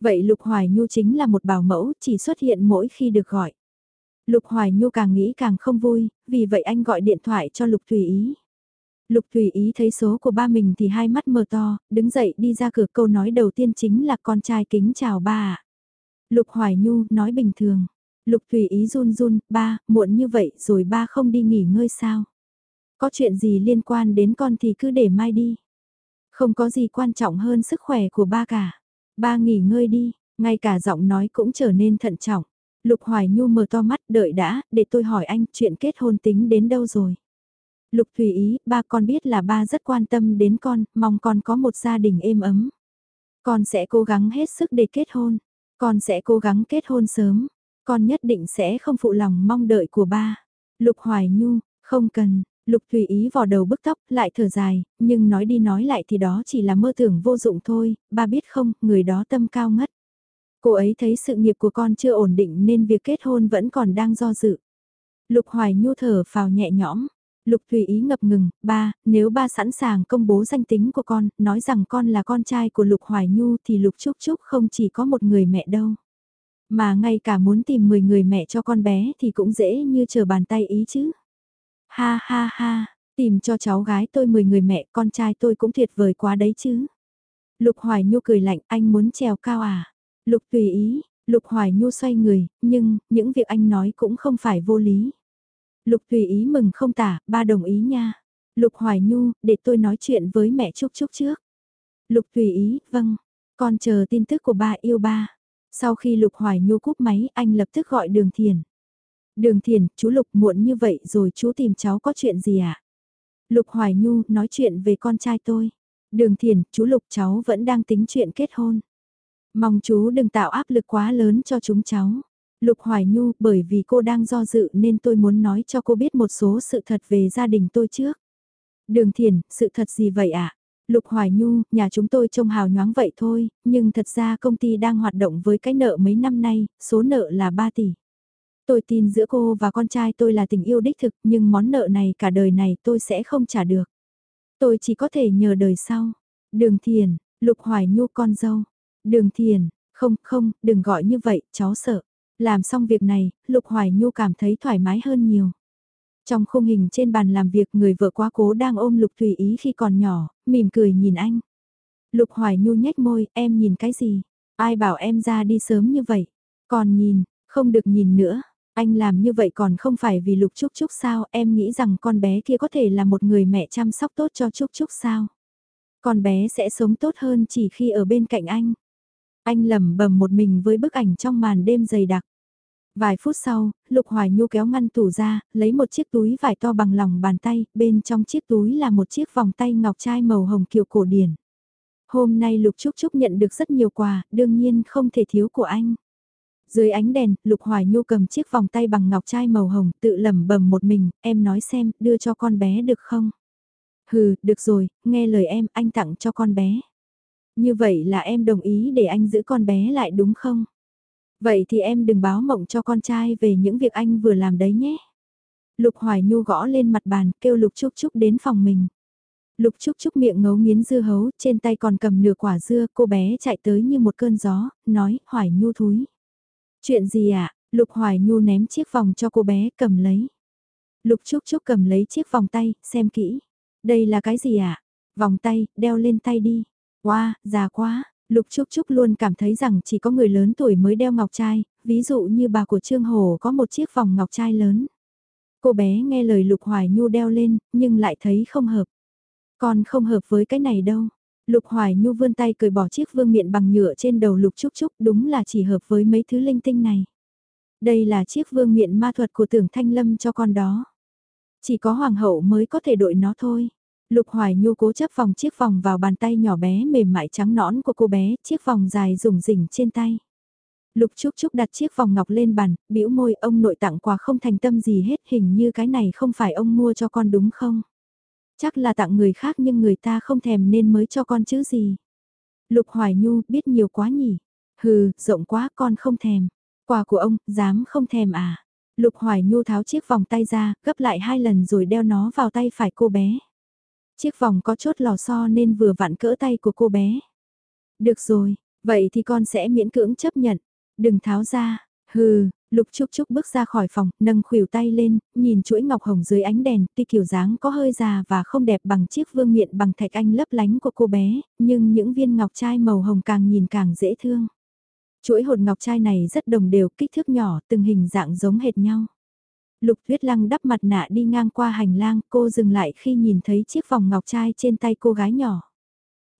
Vậy Lục Hoài Nhu chính là một bảo mẫu chỉ xuất hiện mỗi khi được gọi. Lục Hoài Nhu càng nghĩ càng không vui, vì vậy anh gọi điện thoại cho Lục Tùy Ý. Lục Thủy Ý thấy số của ba mình thì hai mắt mờ to, đứng dậy đi ra cửa câu nói đầu tiên chính là con trai kính chào ba ạ. Lục Hoài Nhu nói bình thường. Lục Thủy Ý run run, ba, muộn như vậy rồi ba không đi nghỉ ngơi sao? Có chuyện gì liên quan đến con thì cứ để mai đi. Không có gì quan trọng hơn sức khỏe của ba cả. Ba nghỉ ngơi đi, ngay cả giọng nói cũng trở nên thận trọng. Lục Hoài Nhu mở to mắt đợi đã, để tôi hỏi anh chuyện kết hôn tính đến đâu rồi. Lục Thủy Ý, ba con biết là ba rất quan tâm đến con, mong con có một gia đình êm ấm. Con sẽ cố gắng hết sức để kết hôn. Con sẽ cố gắng kết hôn sớm. Con nhất định sẽ không phụ lòng mong đợi của ba. Lục Hoài Nhu, không cần. Lục Thủy Ý vò đầu bức tóc, lại thở dài, nhưng nói đi nói lại thì đó chỉ là mơ tưởng vô dụng thôi, ba biết không, người đó tâm cao ngất. Cô ấy thấy sự nghiệp của con chưa ổn định nên việc kết hôn vẫn còn đang do dự. Lục Hoài Nhu thở phào nhẹ nhõm, Lục Thủy Ý ngập ngừng, ba, nếu ba sẵn sàng công bố danh tính của con, nói rằng con là con trai của Lục Hoài Nhu thì Lục Trúc Trúc không chỉ có một người mẹ đâu. Mà ngay cả muốn tìm 10 người mẹ cho con bé thì cũng dễ như chờ bàn tay ý chứ. Ha ha ha, tìm cho cháu gái tôi 10 người mẹ, con trai tôi cũng tuyệt vời quá đấy chứ. Lục Hoài Nhu cười lạnh, anh muốn trèo cao à? Lục Tùy Ý, Lục Hoài Nhu xoay người, nhưng, những việc anh nói cũng không phải vô lý. Lục tùy ý mừng không tả, ba đồng ý nha. Lục Hoài Nhu, để tôi nói chuyện với mẹ Trúc Trúc trước. Lục tùy ý, vâng. Con chờ tin tức của ba yêu ba. Sau khi Lục Hoài Nhu cúp máy, anh lập tức gọi Đường Thiền. Đường Thiền, chú Lục muộn như vậy rồi chú tìm cháu có chuyện gì ạ? À? Lục Hoài Nhu nói chuyện về con trai tôi. Đường Thiền, chú Lục cháu vẫn đang tính chuyện kết hôn. Mong chú đừng tạo áp lực quá lớn cho chúng cháu. Lục Hoài Nhu, bởi vì cô đang do dự nên tôi muốn nói cho cô biết một số sự thật về gia đình tôi trước. Đường Thiền, sự thật gì vậy ạ? À? Lục Hoài Nhu, nhà chúng tôi trông hào nhoáng vậy thôi, nhưng thật ra công ty đang hoạt động với cái nợ mấy năm nay, số nợ là 3 tỷ. Tôi tin giữa cô và con trai tôi là tình yêu đích thực, nhưng món nợ này cả đời này tôi sẽ không trả được. Tôi chỉ có thể nhờ đời sau. Đường Thiền, Lục Hoài Nhu con dâu. Đường Thiền, không, không, đừng gọi như vậy, cháu sợ. Làm xong việc này, Lục Hoài Nhu cảm thấy thoải mái hơn nhiều. Trong khung hình trên bàn làm việc người vợ quá cố đang ôm Lục Tùy Ý khi còn nhỏ, mỉm cười nhìn anh. Lục Hoài Nhu nhếch môi, em nhìn cái gì? Ai bảo em ra đi sớm như vậy? Còn nhìn, không được nhìn nữa. Anh làm như vậy còn không phải vì Lục Trúc Trúc sao? Em nghĩ rằng con bé kia có thể là một người mẹ chăm sóc tốt cho Trúc Trúc sao? Con bé sẽ sống tốt hơn chỉ khi ở bên cạnh anh. Anh lẩm bẩm một mình với bức ảnh trong màn đêm dày đặc. Vài phút sau, Lục Hoài Nhu kéo ngăn tủ ra, lấy một chiếc túi vải to bằng lòng bàn tay, bên trong chiếc túi là một chiếc vòng tay ngọc trai màu hồng kiểu cổ điển. Hôm nay Lục Trúc Trúc nhận được rất nhiều quà, đương nhiên không thể thiếu của anh. Dưới ánh đèn, Lục Hoài Nhu cầm chiếc vòng tay bằng ngọc trai màu hồng, tự lẩm bẩm một mình, em nói xem, đưa cho con bé được không? Hừ, được rồi, nghe lời em, anh tặng cho con bé. Như vậy là em đồng ý để anh giữ con bé lại đúng không? Vậy thì em đừng báo mộng cho con trai về những việc anh vừa làm đấy nhé. Lục Hoài Nhu gõ lên mặt bàn, kêu Lục Trúc Trúc đến phòng mình. Lục Trúc Trúc miệng ngấu nghiến dưa hấu, trên tay còn cầm nửa quả dưa, cô bé chạy tới như một cơn gió, nói, Hoài Nhu thúi. Chuyện gì ạ? À? Lục Hoài Nhu ném chiếc vòng cho cô bé, cầm lấy. Lục Trúc Trúc cầm lấy chiếc vòng tay, xem kỹ. Đây là cái gì ạ? À? Vòng tay, đeo lên tay đi. Wow, già quá, Lục Trúc Trúc luôn cảm thấy rằng chỉ có người lớn tuổi mới đeo ngọc trai, ví dụ như bà của Trương Hồ có một chiếc vòng ngọc trai lớn. Cô bé nghe lời Lục Hoài Nhu đeo lên, nhưng lại thấy không hợp. Còn không hợp với cái này đâu. Lục Hoài Nhu vươn tay cười bỏ chiếc vương miện bằng nhựa trên đầu Lục Trúc Trúc đúng là chỉ hợp với mấy thứ linh tinh này. Đây là chiếc vương miện ma thuật của tưởng Thanh Lâm cho con đó. Chỉ có hoàng hậu mới có thể đội nó thôi. Lục Hoài Nhu cố chấp vòng chiếc vòng vào bàn tay nhỏ bé mềm mại trắng nõn của cô bé, chiếc vòng dài rủng rỉnh trên tay. Lục Trúc Trúc đặt chiếc vòng ngọc lên bàn, bĩu môi ông nội tặng quà không thành tâm gì hết hình như cái này không phải ông mua cho con đúng không? Chắc là tặng người khác nhưng người ta không thèm nên mới cho con chứ gì. Lục Hoài Nhu biết nhiều quá nhỉ? Hừ, rộng quá con không thèm. Quà của ông, dám không thèm à? Lục Hoài Nhu tháo chiếc vòng tay ra, gấp lại hai lần rồi đeo nó vào tay phải cô bé. Chiếc vòng có chốt lò xo nên vừa vặn cỡ tay của cô bé. Được rồi, vậy thì con sẽ miễn cưỡng chấp nhận. Đừng tháo ra, hừ, Lục Trúc Trúc bước ra khỏi phòng, nâng khuỷu tay lên, nhìn chuỗi ngọc hồng dưới ánh đèn, tuy kiểu dáng có hơi già và không đẹp bằng chiếc vương miện bằng thạch anh lấp lánh của cô bé, nhưng những viên ngọc trai màu hồng càng nhìn càng dễ thương. Chuỗi hột ngọc trai này rất đồng đều, kích thước nhỏ, từng hình dạng giống hệt nhau. Lục Tuyết Lăng đắp mặt nạ đi ngang qua hành lang, cô dừng lại khi nhìn thấy chiếc vòng ngọc trai trên tay cô gái nhỏ.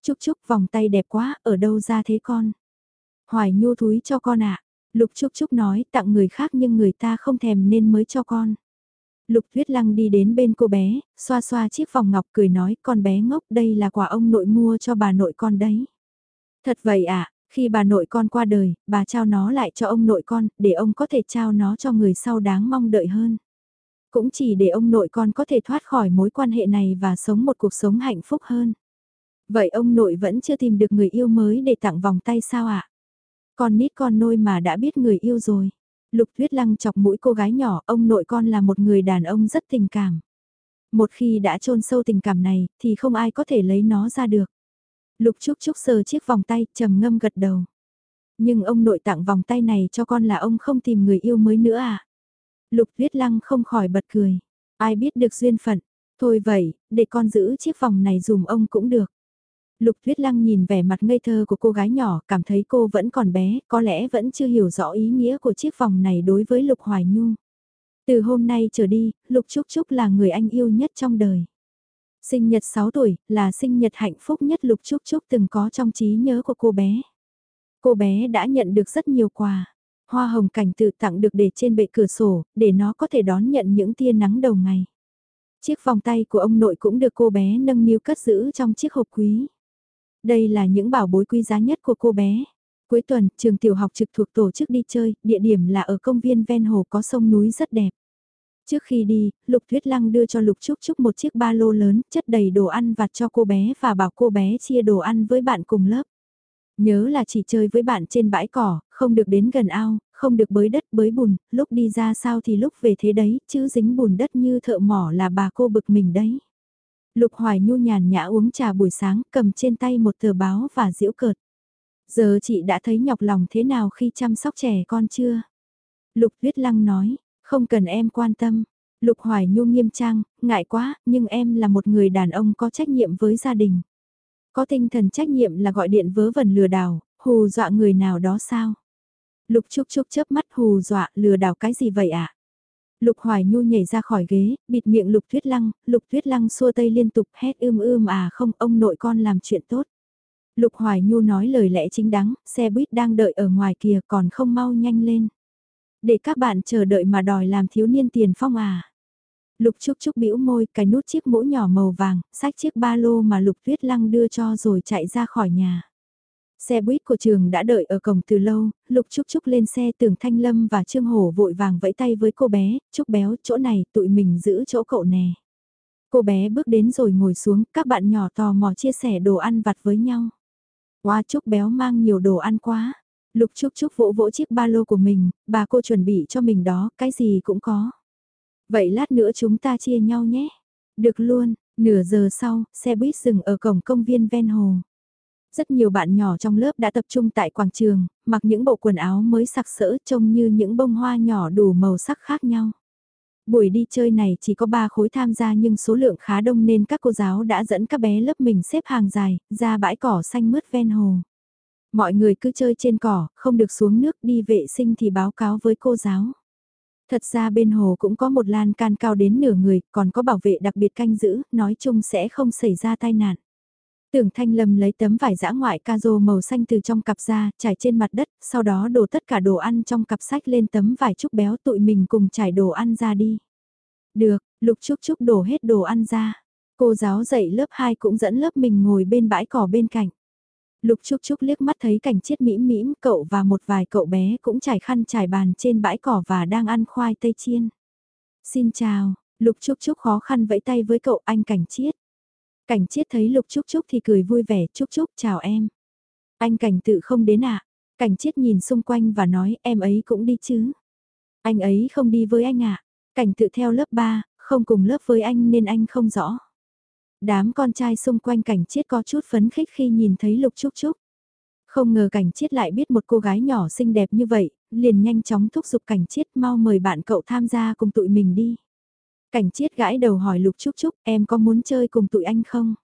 Chúc chúc vòng tay đẹp quá, ở đâu ra thế con? Hoài nhu thúi cho con ạ. Lục Trúc Trúc nói tặng người khác nhưng người ta không thèm nên mới cho con. Lục Tuyết Lăng đi đến bên cô bé, xoa xoa chiếc vòng ngọc cười nói con bé ngốc đây là quà ông nội mua cho bà nội con đấy. Thật vậy ạ, khi bà nội con qua đời, bà trao nó lại cho ông nội con, để ông có thể trao nó cho người sau đáng mong đợi hơn. Cũng chỉ để ông nội con có thể thoát khỏi mối quan hệ này và sống một cuộc sống hạnh phúc hơn. Vậy ông nội vẫn chưa tìm được người yêu mới để tặng vòng tay sao ạ? Con nít con nôi mà đã biết người yêu rồi. Lục Tuyết Lăng chọc mũi cô gái nhỏ, ông nội con là một người đàn ông rất tình cảm. Một khi đã chôn sâu tình cảm này, thì không ai có thể lấy nó ra được. Lục Trúc Trúc sờ chiếc vòng tay, trầm ngâm gật đầu. Nhưng ông nội tặng vòng tay này cho con là ông không tìm người yêu mới nữa à? Lục Viết Lăng không khỏi bật cười. Ai biết được duyên phận. Thôi vậy, để con giữ chiếc vòng này dùm ông cũng được. Lục Tuyết Lăng nhìn vẻ mặt ngây thơ của cô gái nhỏ, cảm thấy cô vẫn còn bé, có lẽ vẫn chưa hiểu rõ ý nghĩa của chiếc vòng này đối với Lục Hoài Nhu. Từ hôm nay trở đi, Lục Trúc Trúc là người anh yêu nhất trong đời. Sinh nhật 6 tuổi, là sinh nhật hạnh phúc nhất Lục Trúc Trúc từng có trong trí nhớ của cô bé. Cô bé đã nhận được rất nhiều quà. Hoa hồng cảnh tự tặng được để trên bệ cửa sổ, để nó có thể đón nhận những tia nắng đầu ngày. Chiếc vòng tay của ông nội cũng được cô bé nâng niu cất giữ trong chiếc hộp quý. Đây là những bảo bối quý giá nhất của cô bé. Cuối tuần, trường tiểu học trực thuộc tổ chức đi chơi, địa điểm là ở công viên ven hồ có sông núi rất đẹp. Trước khi đi, Lục Thuyết Lăng đưa cho Lục Trúc Trúc một chiếc ba lô lớn, chất đầy đồ ăn vặt cho cô bé và bảo cô bé chia đồ ăn với bạn cùng lớp. Nhớ là chỉ chơi với bạn trên bãi cỏ, không được đến gần ao, không được bới đất bới bùn, lúc đi ra sao thì lúc về thế đấy, chứ dính bùn đất như thợ mỏ là bà cô bực mình đấy. Lục Hoài Nhu nhàn nhã uống trà buổi sáng, cầm trên tay một tờ báo và diễu cợt. Giờ chị đã thấy nhọc lòng thế nào khi chăm sóc trẻ con chưa? Lục Viết Lăng nói, không cần em quan tâm. Lục Hoài Nhu nghiêm trang, ngại quá, nhưng em là một người đàn ông có trách nhiệm với gia đình. Có tinh thần trách nhiệm là gọi điện vớ vẩn lừa đảo, hù dọa người nào đó sao? Lục Trúc Trúc chớp mắt hù dọa lừa đảo cái gì vậy ạ? À? Lục Hoài Nhu nhảy ra khỏi ghế, bịt miệng Lục Tuyết Lăng, Lục Tuyết Lăng xua tay liên tục hét ưm ưm à không ông nội con làm chuyện tốt. Lục Hoài Nhu nói lời lẽ chính đáng, xe buýt đang đợi ở ngoài kia còn không mau nhanh lên. Để các bạn chờ đợi mà đòi làm thiếu niên tiền phong à. Lục Trúc Trúc bĩu môi, cái nút chiếc mũ nhỏ màu vàng, sách chiếc ba lô mà Lục Tuyết Lăng đưa cho rồi chạy ra khỏi nhà. Xe buýt của trường đã đợi ở cổng từ lâu, Lục Trúc Trúc lên xe tưởng Thanh Lâm và Trương Hổ vội vàng vẫy tay với cô bé, Trúc béo, chỗ này, tụi mình giữ chỗ cậu nè. Cô bé bước đến rồi ngồi xuống, các bạn nhỏ tò mò chia sẻ đồ ăn vặt với nhau. Wow, Trúc béo mang nhiều đồ ăn quá. Lục Trúc Trúc vỗ vỗ chiếc ba lô của mình, bà cô chuẩn bị cho mình đó, cái gì cũng có. Vậy lát nữa chúng ta chia nhau nhé. Được luôn, nửa giờ sau, xe buýt dừng ở cổng công viên ven hồ. Rất nhiều bạn nhỏ trong lớp đã tập trung tại quảng trường, mặc những bộ quần áo mới sặc sỡ trông như những bông hoa nhỏ đủ màu sắc khác nhau. Buổi đi chơi này chỉ có 3 khối tham gia nhưng số lượng khá đông nên các cô giáo đã dẫn các bé lớp mình xếp hàng dài, ra bãi cỏ xanh mướt ven hồ. Mọi người cứ chơi trên cỏ, không được xuống nước đi vệ sinh thì báo cáo với cô giáo. Thật ra bên hồ cũng có một lan can cao đến nửa người, còn có bảo vệ đặc biệt canh giữ, nói chung sẽ không xảy ra tai nạn. Tưởng Thanh Lâm lấy tấm vải dã ngoại ca rô màu xanh từ trong cặp ra, trải trên mặt đất, sau đó đổ tất cả đồ ăn trong cặp sách lên tấm vải trúc béo tụi mình cùng trải đồ ăn ra đi. Được, Lục Trúc Trúc đổ hết đồ ăn ra. Cô giáo dạy lớp 2 cũng dẫn lớp mình ngồi bên bãi cỏ bên cạnh. Lục Trúc Trúc liếc mắt thấy cảnh chiết mĩm mĩm cậu và một vài cậu bé cũng trải khăn trải bàn trên bãi cỏ và đang ăn khoai tây chiên. Xin chào, Lục Trúc Trúc khó khăn vẫy tay với cậu anh cảnh chiết. Cảnh chiết thấy Lục Trúc Trúc thì cười vui vẻ, Trúc Trúc chào em. Anh cảnh tự không đến ạ. À? Cảnh chiết nhìn xung quanh và nói em ấy cũng đi chứ. Anh ấy không đi với anh ạ. À? Cảnh tự theo lớp 3, không cùng lớp với anh nên anh không rõ. Đám con trai xung quanh cảnh chiết có chút phấn khích khi nhìn thấy Lục Trúc Trúc. Không ngờ cảnh chiết lại biết một cô gái nhỏ xinh đẹp như vậy, liền nhanh chóng thúc giục cảnh chiết mau mời bạn cậu tham gia cùng tụi mình đi. Cảnh chiết gãi đầu hỏi Lục Trúc Trúc em có muốn chơi cùng tụi anh không?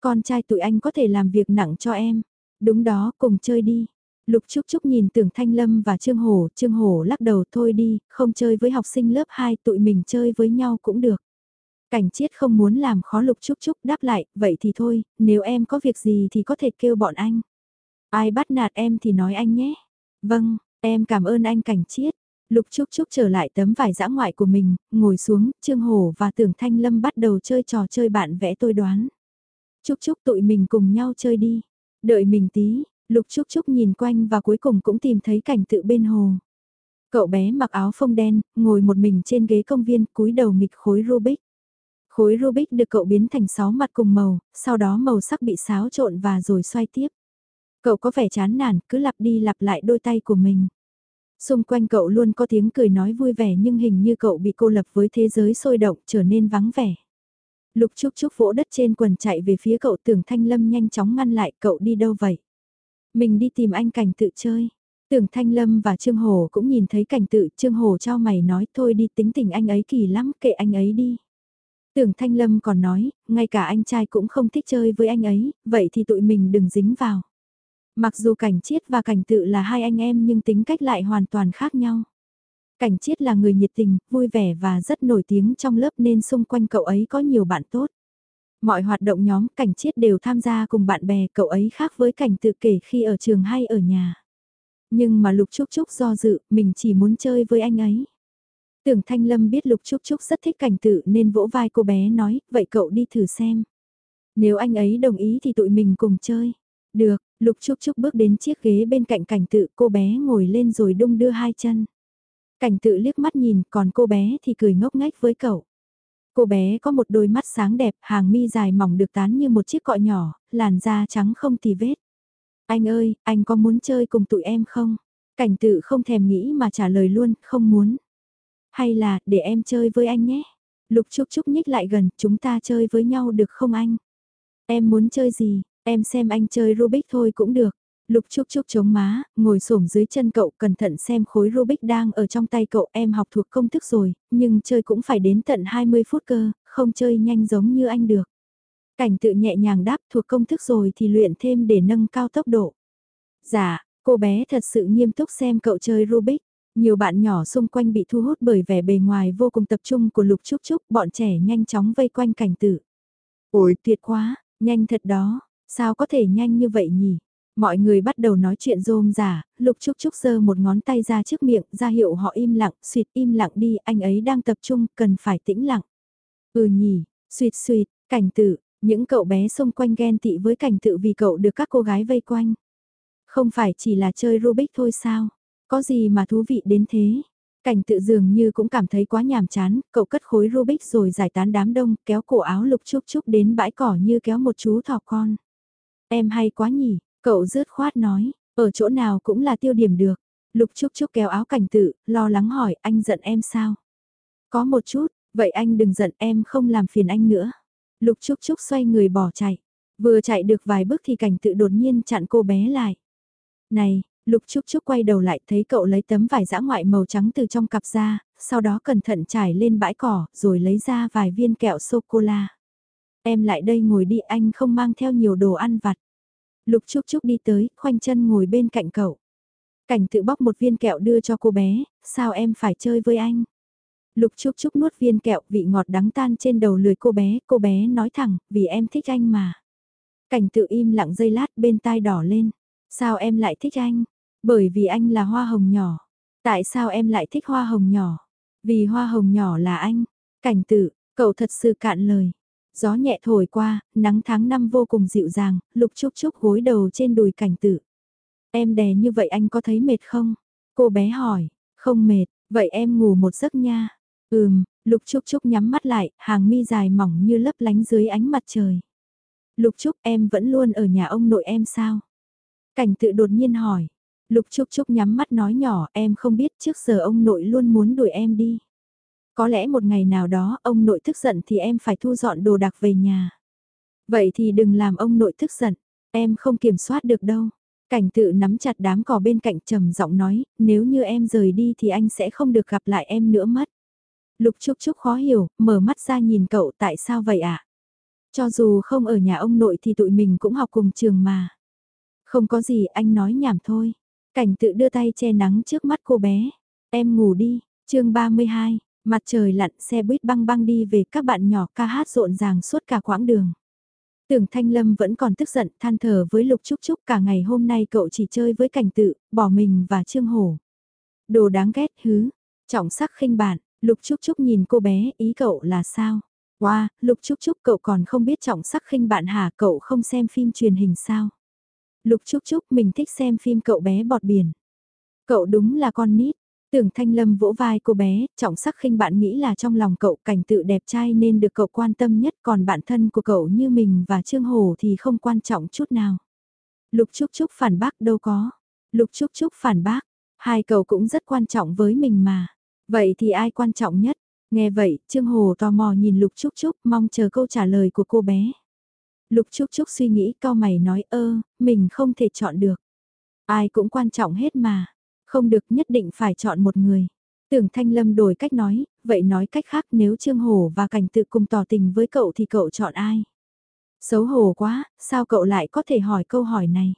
Con trai tụi anh có thể làm việc nặng cho em. Đúng đó, cùng chơi đi. Lục Trúc Trúc nhìn tưởng Thanh Lâm và Trương Hổ, Trương Hổ lắc đầu thôi đi, không chơi với học sinh lớp 2 tụi mình chơi với nhau cũng được. Cảnh chiết không muốn làm khó Lục Chúc Chúc đáp lại, vậy thì thôi, nếu em có việc gì thì có thể kêu bọn anh. Ai bắt nạt em thì nói anh nhé. Vâng, em cảm ơn anh Cảnh chiết. Lục Trúc Trúc trở lại tấm vải dã ngoại của mình, ngồi xuống, Trương Hổ và Tưởng Thanh Lâm bắt đầu chơi trò chơi bạn vẽ tôi đoán. Trúc Trúc tụi mình cùng nhau chơi đi. Đợi mình tí, Lục Trúc Trúc nhìn quanh và cuối cùng cũng tìm thấy cảnh tự bên hồ. Cậu bé mặc áo phông đen, ngồi một mình trên ghế công viên, cúi đầu nghịch khối Rubik. Khối Rubik được cậu biến thành 6 mặt cùng màu, sau đó màu sắc bị xáo trộn và rồi xoay tiếp. Cậu có vẻ chán nản, cứ lặp đi lặp lại đôi tay của mình. Xung quanh cậu luôn có tiếng cười nói vui vẻ nhưng hình như cậu bị cô lập với thế giới sôi động trở nên vắng vẻ. Lục Trúc Trúc vỗ đất trên quần chạy về phía cậu tưởng Thanh Lâm nhanh chóng ngăn lại cậu đi đâu vậy. Mình đi tìm anh cảnh tự chơi. Tưởng Thanh Lâm và Trương Hồ cũng nhìn thấy cảnh tự Trương Hồ cho mày nói thôi đi tính tình anh ấy kỳ lắm kệ anh ấy đi. Tưởng Thanh Lâm còn nói, ngay cả anh trai cũng không thích chơi với anh ấy, vậy thì tụi mình đừng dính vào. Mặc dù cảnh chiết và cảnh tự là hai anh em nhưng tính cách lại hoàn toàn khác nhau. Cảnh chiết là người nhiệt tình, vui vẻ và rất nổi tiếng trong lớp nên xung quanh cậu ấy có nhiều bạn tốt. Mọi hoạt động nhóm cảnh chiết đều tham gia cùng bạn bè cậu ấy khác với cảnh tự kể khi ở trường hay ở nhà. Nhưng mà Lục Trúc Trúc do dự, mình chỉ muốn chơi với anh ấy. Tưởng Thanh Lâm biết Lục Trúc Trúc rất thích cảnh tự nên vỗ vai cô bé nói, vậy cậu đi thử xem. Nếu anh ấy đồng ý thì tụi mình cùng chơi. Được, Lục Trúc Trúc bước đến chiếc ghế bên cạnh cảnh tự cô bé ngồi lên rồi đung đưa hai chân. Cảnh tự liếc mắt nhìn còn cô bé thì cười ngốc nghếch với cậu. Cô bé có một đôi mắt sáng đẹp, hàng mi dài mỏng được tán như một chiếc cọ nhỏ, làn da trắng không tì vết. Anh ơi, anh có muốn chơi cùng tụi em không? Cảnh tự không thèm nghĩ mà trả lời luôn, không muốn. Hay là, để em chơi với anh nhé. Lục Trúc Trúc nhích lại gần, chúng ta chơi với nhau được không anh? Em muốn chơi gì, em xem anh chơi Rubik thôi cũng được. Lục Trúc Trúc chống má, ngồi xổm dưới chân cậu cẩn thận xem khối Rubik đang ở trong tay cậu em học thuộc công thức rồi, nhưng chơi cũng phải đến tận 20 phút cơ, không chơi nhanh giống như anh được. Cảnh tự nhẹ nhàng đáp thuộc công thức rồi thì luyện thêm để nâng cao tốc độ. Dạ, cô bé thật sự nghiêm túc xem cậu chơi Rubik. Nhiều bạn nhỏ xung quanh bị thu hút bởi vẻ bề ngoài vô cùng tập trung của Lục Trúc Trúc, bọn trẻ nhanh chóng vây quanh cảnh tử. Ôi tuyệt quá, nhanh thật đó, sao có thể nhanh như vậy nhỉ? Mọi người bắt đầu nói chuyện rôm giả, Lục Trúc Trúc giơ một ngón tay ra trước miệng, ra hiệu họ im lặng, suyệt im lặng đi, anh ấy đang tập trung, cần phải tĩnh lặng. Ừ nhỉ, suyệt suyệt, cảnh tử, những cậu bé xung quanh ghen tị với cảnh tự vì cậu được các cô gái vây quanh. Không phải chỉ là chơi Rubik thôi sao? Có gì mà thú vị đến thế? Cảnh tự dường như cũng cảm thấy quá nhàm chán, cậu cất khối Rubik rồi giải tán đám đông, kéo cổ áo lục chúc chúc đến bãi cỏ như kéo một chú thỏ con. Em hay quá nhỉ, cậu rớt khoát nói, ở chỗ nào cũng là tiêu điểm được. Lục Trúc Trúc kéo áo cảnh tự, lo lắng hỏi anh giận em sao? Có một chút, vậy anh đừng giận em không làm phiền anh nữa. Lục Trúc Trúc xoay người bỏ chạy. Vừa chạy được vài bước thì cảnh tự đột nhiên chặn cô bé lại. Này, Lục Trúc Trúc quay đầu lại thấy cậu lấy tấm vải dã ngoại màu trắng từ trong cặp ra, sau đó cẩn thận trải lên bãi cỏ, rồi lấy ra vài viên kẹo sô-cô-la. Em lại đây ngồi đi anh không mang theo nhiều đồ ăn vặt. Lục Trúc Trúc đi tới, khoanh chân ngồi bên cạnh cậu. Cảnh tự bóc một viên kẹo đưa cho cô bé, sao em phải chơi với anh? Lục Trúc Trúc nuốt viên kẹo vị ngọt đắng tan trên đầu lười cô bé, cô bé nói thẳng, vì em thích anh mà. Cảnh tự im lặng giây lát bên tai đỏ lên. Sao em lại thích anh? Bởi vì anh là hoa hồng nhỏ. Tại sao em lại thích hoa hồng nhỏ? Vì hoa hồng nhỏ là anh. Cảnh tự, cậu thật sự cạn lời. Gió nhẹ thổi qua, nắng tháng năm vô cùng dịu dàng, lục trúc trúc gối đầu trên đùi cảnh tự. Em đè như vậy anh có thấy mệt không? Cô bé hỏi, không mệt, vậy em ngủ một giấc nha. Ừm, Lục Trúc Trúc nhắm mắt lại, hàng mi dài mỏng như lấp lánh dưới ánh mặt trời. Lục Trúc em vẫn luôn ở nhà ông nội em sao? Cảnh tự đột nhiên hỏi. Lục Trúc Trúc nhắm mắt nói nhỏ em không biết trước giờ ông nội luôn muốn đuổi em đi. Có lẽ một ngày nào đó ông nội tức giận thì em phải thu dọn đồ đạc về nhà. Vậy thì đừng làm ông nội tức giận, em không kiểm soát được đâu. Cảnh tự nắm chặt đám cỏ bên cạnh trầm giọng nói, nếu như em rời đi thì anh sẽ không được gặp lại em nữa mất. Lục Trúc Trúc khó hiểu, mở mắt ra nhìn cậu tại sao vậy ạ? À? Cho dù không ở nhà ông nội thì tụi mình cũng học cùng trường mà. Không có gì anh nói nhảm thôi. Cảnh tự đưa tay che nắng trước mắt cô bé. Em ngủ đi, chương 32, mặt trời lặn xe buýt băng băng đi về các bạn nhỏ ca hát rộn ràng suốt cả quãng đường. Tưởng Thanh Lâm vẫn còn tức giận than thở với Lục Trúc Trúc cả ngày hôm nay cậu chỉ chơi với cảnh tự, bỏ mình và Trương Hổ. Đồ đáng ghét hứ, trọng sắc khinh bạn, Lục Trúc Trúc nhìn cô bé, ý cậu là sao? Wow, Lục Trúc Trúc cậu còn không biết trọng sắc khinh bạn hả cậu không xem phim truyền hình sao? Lục Trúc Trúc mình thích xem phim cậu bé bọt biển. Cậu đúng là con nít. Tưởng Thanh Lâm vỗ vai cô bé, trọng sắc khinh bạn nghĩ là trong lòng cậu cảnh tự đẹp trai nên được cậu quan tâm nhất còn bản thân của cậu như mình và Trương Hồ thì không quan trọng chút nào. Lục Trúc Trúc phản bác đâu có. Lục Trúc Trúc phản bác, hai cậu cũng rất quan trọng với mình mà. Vậy thì ai quan trọng nhất? Nghe vậy, Trương Hồ tò mò nhìn Lục Trúc Trúc mong chờ câu trả lời của cô bé. Lục Trúc Trúc suy nghĩ cao mày nói ơ, mình không thể chọn được. Ai cũng quan trọng hết mà, không được nhất định phải chọn một người. Tưởng Thanh Lâm đổi cách nói, vậy nói cách khác nếu Trương Hổ và Cảnh tự cùng tỏ tình với cậu thì cậu chọn ai? Xấu hổ quá, sao cậu lại có thể hỏi câu hỏi này?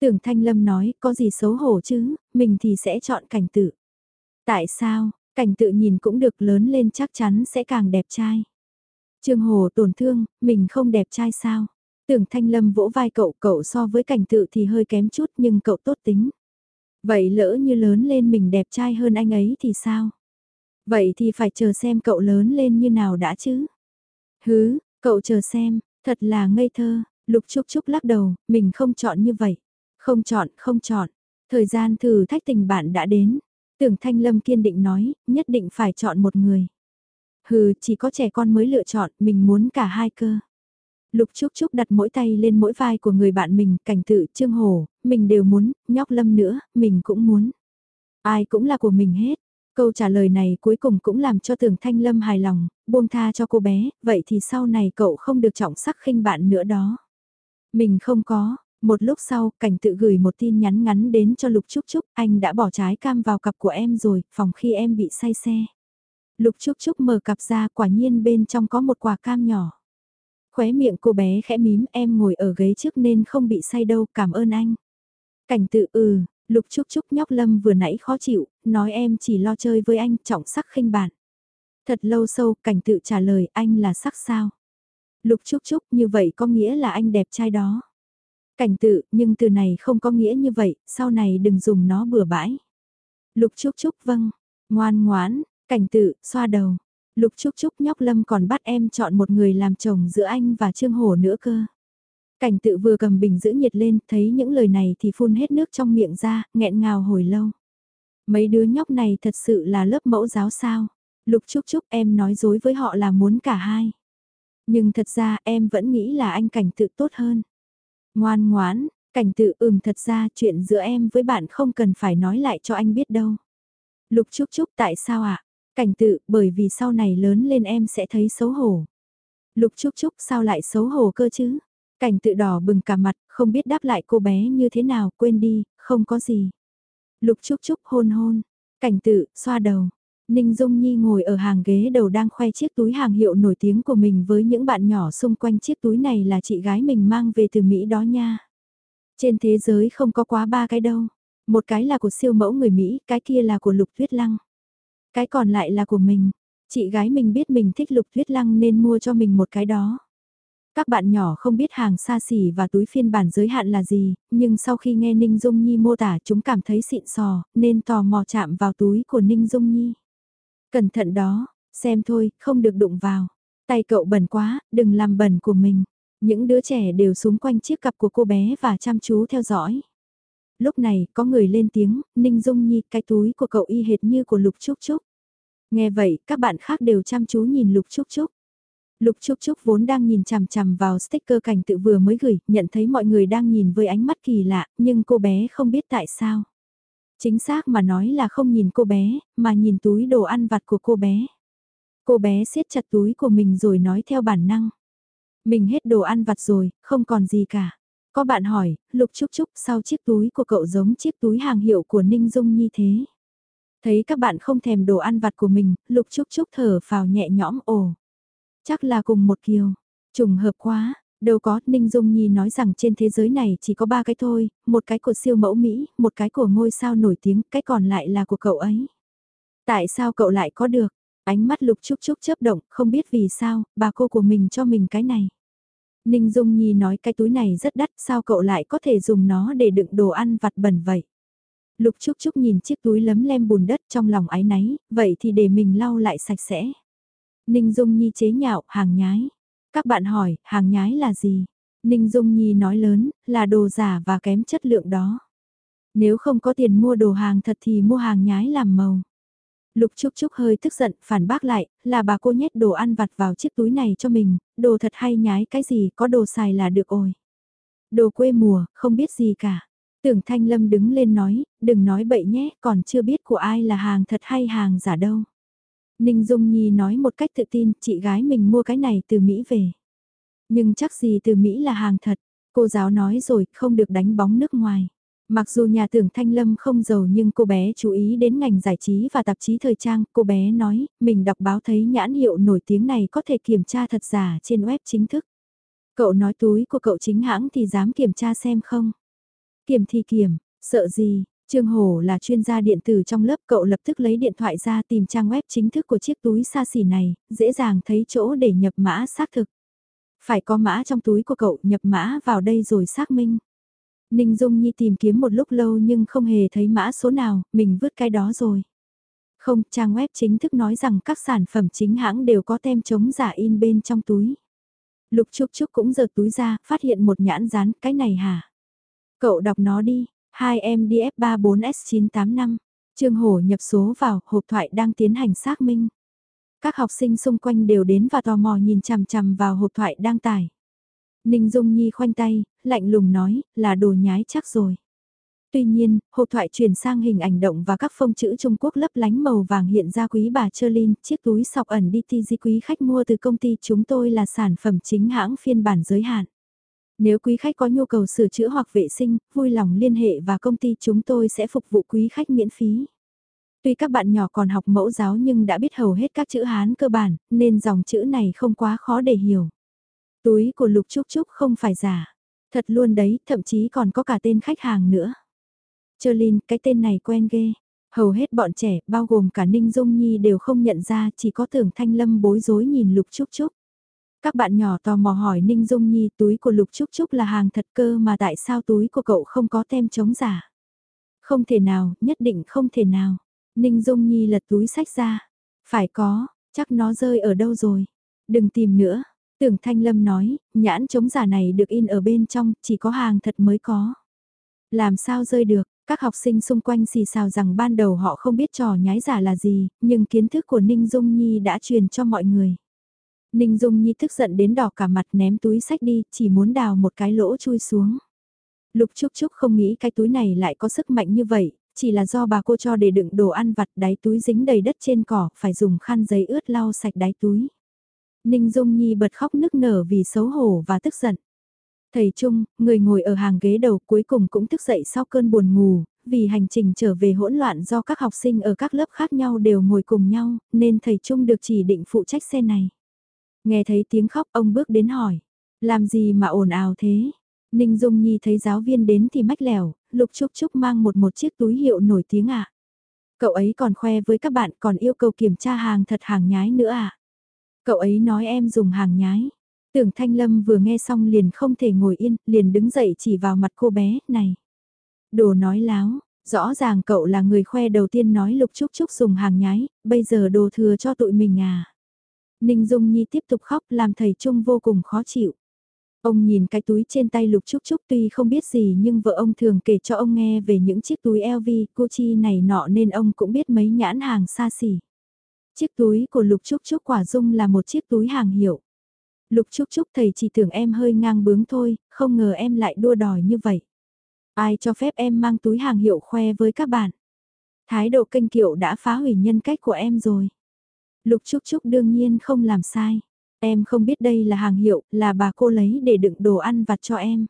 Tưởng Thanh Lâm nói, có gì xấu hổ chứ, mình thì sẽ chọn Cảnh tự. Tại sao, Cảnh tự nhìn cũng được lớn lên chắc chắn sẽ càng đẹp trai. Trương Hồ tổn thương, mình không đẹp trai sao? Tưởng Thanh Lâm vỗ vai cậu, cậu so với cảnh tự thì hơi kém chút nhưng cậu tốt tính. Vậy lỡ như lớn lên mình đẹp trai hơn anh ấy thì sao? Vậy thì phải chờ xem cậu lớn lên như nào đã chứ? Hứ, cậu chờ xem, thật là ngây thơ, Lục Trúc Trúc lắc đầu, mình không chọn như vậy. Không chọn, không chọn. Thời gian thử thách tình bạn đã đến. Tưởng Thanh Lâm kiên định nói, nhất định phải chọn một người. Hừ, chỉ có trẻ con mới lựa chọn, mình muốn cả hai cơ. Lục Trúc Trúc đặt mỗi tay lên mỗi vai của người bạn mình, cảnh tự, trương hồ, mình đều muốn, nhóc lâm nữa, mình cũng muốn. Ai cũng là của mình hết. Câu trả lời này cuối cùng cũng làm cho tưởng thanh lâm hài lòng, buông tha cho cô bé, vậy thì sau này cậu không được trọng sắc khinh bạn nữa đó. Mình không có, một lúc sau, cảnh tự gửi một tin nhắn ngắn đến cho Lục Trúc Trúc, anh đã bỏ trái cam vào cặp của em rồi, phòng khi em bị say xe. Lục Trúc Trúc mở cặp ra quả nhiên bên trong có một quả cam nhỏ. Khóe miệng cô bé khẽ mím em ngồi ở ghế trước nên không bị say đâu, cảm ơn anh. Cảnh tự ừ, Lục Trúc Trúc nhóc Lâm vừa nãy khó chịu, nói em chỉ lo chơi với anh, trọng sắc khinh bạn. Thật lâu sâu, cảnh tự trả lời anh là sắc sao. Lục Trúc Trúc như vậy có nghĩa là anh đẹp trai đó. Cảnh tự, nhưng từ này không có nghĩa như vậy, sau này đừng dùng nó bừa bãi. Lục Trúc Trúc vâng, ngoan ngoãn, cảnh tự, xoa đầu. Lục Trúc Trúc nhóc Lâm còn bắt em chọn một người làm chồng giữa anh và Trương Hổ nữa cơ. Cảnh tự vừa cầm bình giữ nhiệt lên, thấy những lời này thì phun hết nước trong miệng ra, nghẹn ngào hồi lâu. Mấy đứa nhóc này thật sự là lớp mẫu giáo sao. Lục Trúc Trúc em nói dối với họ là muốn cả hai. Nhưng thật ra em vẫn nghĩ là anh cảnh tự tốt hơn. Ngoan ngoãn, cảnh tự ừm thật ra chuyện giữa em với bạn không cần phải nói lại cho anh biết đâu. Lục Trúc Trúc tại sao ạ? Cảnh tự, bởi vì sau này lớn lên em sẽ thấy xấu hổ. Lục Trúc Trúc sao lại xấu hổ cơ chứ? Cảnh tự đỏ bừng cả mặt, không biết đáp lại cô bé như thế nào, quên đi, không có gì. Lục Trúc Trúc hôn hôn, cảnh tự, xoa đầu. Ninh Dung Nhi ngồi ở hàng ghế đầu đang khoe chiếc túi hàng hiệu nổi tiếng của mình với những bạn nhỏ xung quanh chiếc túi này là chị gái mình mang về từ Mỹ đó nha. Trên thế giới không có quá ba cái đâu. Một cái là của siêu mẫu người Mỹ, cái kia là của Lục Tuyết Lăng. Cái còn lại là của mình. Chị gái mình biết mình thích Lục Tuyết Lăng nên mua cho mình một cái đó. Các bạn nhỏ không biết hàng xa xỉ và túi phiên bản giới hạn là gì, nhưng sau khi nghe Ninh Dung Nhi mô tả chúng cảm thấy xịn sò, nên tò mò chạm vào túi của Ninh Dung Nhi. Cẩn thận đó, xem thôi, không được đụng vào. Tay cậu bẩn quá, đừng làm bẩn của mình. Những đứa trẻ đều xuống quanh chiếc cặp của cô bé và chăm chú theo dõi. Lúc này, có người lên tiếng, Ninh Dung Nhi, cái túi của cậu y hệt như của Lục Trúc Trúc. Nghe vậy, các bạn khác đều chăm chú nhìn Lục Trúc Trúc. Lục Trúc Trúc vốn đang nhìn chằm chằm vào sticker cảnh tự vừa mới gửi, nhận thấy mọi người đang nhìn với ánh mắt kỳ lạ, nhưng cô bé không biết tại sao. Chính xác mà nói là không nhìn cô bé, mà nhìn túi đồ ăn vặt của cô bé. Cô bé siết chặt túi của mình rồi nói theo bản năng. Mình hết đồ ăn vặt rồi, không còn gì cả. Có bạn hỏi, Lục Trúc Trúc sao chiếc túi của cậu giống chiếc túi hàng hiệu của Ninh Dung như thế? Thấy các bạn không thèm đồ ăn vặt của mình, Lục Trúc Trúc thở phào nhẹ nhõm ồ. Chắc là cùng một kiều. Trùng hợp quá, đâu có, Ninh Dung Nhi nói rằng trên thế giới này chỉ có ba cái thôi, một cái của siêu mẫu Mỹ, một cái của ngôi sao nổi tiếng, cái còn lại là của cậu ấy. Tại sao cậu lại có được? Ánh mắt Lục Trúc Trúc chớp động, không biết vì sao, bà cô của mình cho mình cái này. Ninh Dung Nhi nói cái túi này rất đắt, sao cậu lại có thể dùng nó để đựng đồ ăn vặt bẩn vậy? Lục Trúc Trúc nhìn chiếc túi lấm lem bùn đất trong lòng ái náy, vậy thì để mình lau lại sạch sẽ. Ninh Dung Nhi chế nhạo, hàng nhái. Các bạn hỏi, hàng nhái là gì? Ninh Dung Nhi nói lớn, là đồ giả và kém chất lượng đó. Nếu không có tiền mua đồ hàng thật thì mua hàng nhái làm màu. Lục Trúc Trúc hơi tức giận, phản bác lại, là bà cô nhét đồ ăn vặt vào chiếc túi này cho mình, đồ thật hay nhái cái gì, có đồ xài là được ôi. Đồ quê mùa, không biết gì cả. Tưởng Thanh Lâm đứng lên nói, đừng nói bậy nhé, còn chưa biết của ai là hàng thật hay hàng giả đâu. Ninh Dung Nhi nói một cách tự tin, chị gái mình mua cái này từ Mỹ về. Nhưng chắc gì từ Mỹ là hàng thật, cô giáo nói rồi, không được đánh bóng nước ngoài. Mặc dù nhà tưởng Thanh Lâm không giàu nhưng cô bé chú ý đến ngành giải trí và tạp chí thời trang, cô bé nói, mình đọc báo thấy nhãn hiệu nổi tiếng này có thể kiểm tra thật giả trên web chính thức. Cậu nói túi của cậu chính hãng thì dám kiểm tra xem không? Kiểm thì kiểm, sợ gì? Trương Hổ là chuyên gia điện tử trong lớp cậu lập tức lấy điện thoại ra tìm trang web chính thức của chiếc túi xa xỉ này, dễ dàng thấy chỗ để nhập mã xác thực. Phải có mã trong túi của cậu nhập mã vào đây rồi xác minh. Ninh Dung Nhi tìm kiếm một lúc lâu nhưng không hề thấy mã số nào, mình vứt cái đó rồi. Không, trang web chính thức nói rằng các sản phẩm chính hãng đều có tem chống giả in bên trong túi. Lục Trúc Trúc cũng giật túi ra, phát hiện một nhãn dán, cái này hả? Cậu đọc nó đi, 2MDF34S985. Trương Hổ nhập số vào, hộp thoại đang tiến hành xác minh. Các học sinh xung quanh đều đến và tò mò nhìn chằm chằm vào hộp thoại đang tải. Ninh Dung Nhi khoanh tay, lạnh lùng nói, là đồ nhái chắc rồi. Tuy nhiên, hộp thoại chuyển sang hình ảnh động và các phông chữ Trung Quốc lấp lánh màu vàng hiện ra quý bà Cherlin, chiếc túi sọc ẩn DTG quý khách mua từ công ty chúng tôi là sản phẩm chính hãng phiên bản giới hạn. Nếu quý khách có nhu cầu sửa chữa hoặc vệ sinh, vui lòng liên hệ và công ty chúng tôi sẽ phục vụ quý khách miễn phí. Tuy các bạn nhỏ còn học mẫu giáo nhưng đã biết hầu hết các chữ Hán cơ bản, nên dòng chữ này không quá khó để hiểu. Túi của Lục Trúc Trúc không phải giả. Thật luôn đấy, thậm chí còn có cả tên khách hàng nữa. Cherlin, cái tên này quen ghê. Hầu hết bọn trẻ, bao gồm cả Ninh Dung Nhi đều không nhận ra, chỉ có tưởng Thanh Lâm bối rối nhìn Lục Trúc Trúc. Các bạn nhỏ tò mò hỏi Ninh Dung Nhi túi của Lục Trúc Trúc là hàng thật cơ mà tại sao túi của cậu không có tem chống giả. Không thể nào, nhất định không thể nào. Ninh Dung Nhi lật túi sách ra. Phải có, chắc nó rơi ở đâu rồi. Đừng tìm nữa. Tưởng Thanh Lâm nói, nhãn chống giả này được in ở bên trong, chỉ có hàng thật mới có. Làm sao rơi được, các học sinh xung quanh xì xào rằng ban đầu họ không biết trò nhái giả là gì, nhưng kiến thức của Ninh Dung Nhi đã truyền cho mọi người. Ninh Dung Nhi tức giận đến đỏ cả mặt ném túi sách đi, chỉ muốn đào một cái lỗ chui xuống. Lục Trúc Trúc không nghĩ cái túi này lại có sức mạnh như vậy, chỉ là do bà cô cho để đựng đồ ăn vặt đáy túi dính đầy đất trên cỏ, phải dùng khăn giấy ướt lau sạch đáy túi. Ninh Dung Nhi bật khóc nức nở vì xấu hổ và tức giận. Thầy Trung, người ngồi ở hàng ghế đầu cuối cùng cũng thức dậy sau cơn buồn ngủ, vì hành trình trở về hỗn loạn do các học sinh ở các lớp khác nhau đều ngồi cùng nhau, nên thầy Trung được chỉ định phụ trách xe này. Nghe thấy tiếng khóc ông bước đến hỏi, làm gì mà ồn ào thế? Ninh Dung Nhi thấy giáo viên đến thì mách lẻo, Lục Trúc Trúc mang một một chiếc túi hiệu nổi tiếng ạ. À? Cậu ấy còn khoe với các bạn còn yêu cầu kiểm tra hàng thật hàng nhái nữa à? Cậu ấy nói em dùng hàng nhái. Tưởng Thanh Lâm vừa nghe xong liền không thể ngồi yên, liền đứng dậy chỉ vào mặt cô bé, này. Đồ nói láo, rõ ràng cậu là người khoe đầu tiên nói Lục Trúc Trúc dùng hàng nhái, bây giờ đồ thừa cho tụi mình à. Ninh Dung Nhi tiếp tục khóc làm thầy Trung vô cùng khó chịu. Ông nhìn cái túi trên tay Lục Trúc Trúc tuy không biết gì nhưng vợ ông thường kể cho ông nghe về những chiếc túi LV, Gucci này nọ nên ông cũng biết mấy nhãn hàng xa xỉ. Chiếc túi của Lục Trúc Trúc quả dung là một chiếc túi hàng hiệu. Lục Trúc Trúc thầy chỉ tưởng em hơi ngang bướng thôi, không ngờ em lại đua đòi như vậy. Ai cho phép em mang túi hàng hiệu khoe với các bạn. Thái độ kênh kiệu đã phá hủy nhân cách của em rồi. Lục Trúc Trúc đương nhiên không làm sai. Em không biết đây là hàng hiệu, là bà cô lấy để đựng đồ ăn vặt cho em.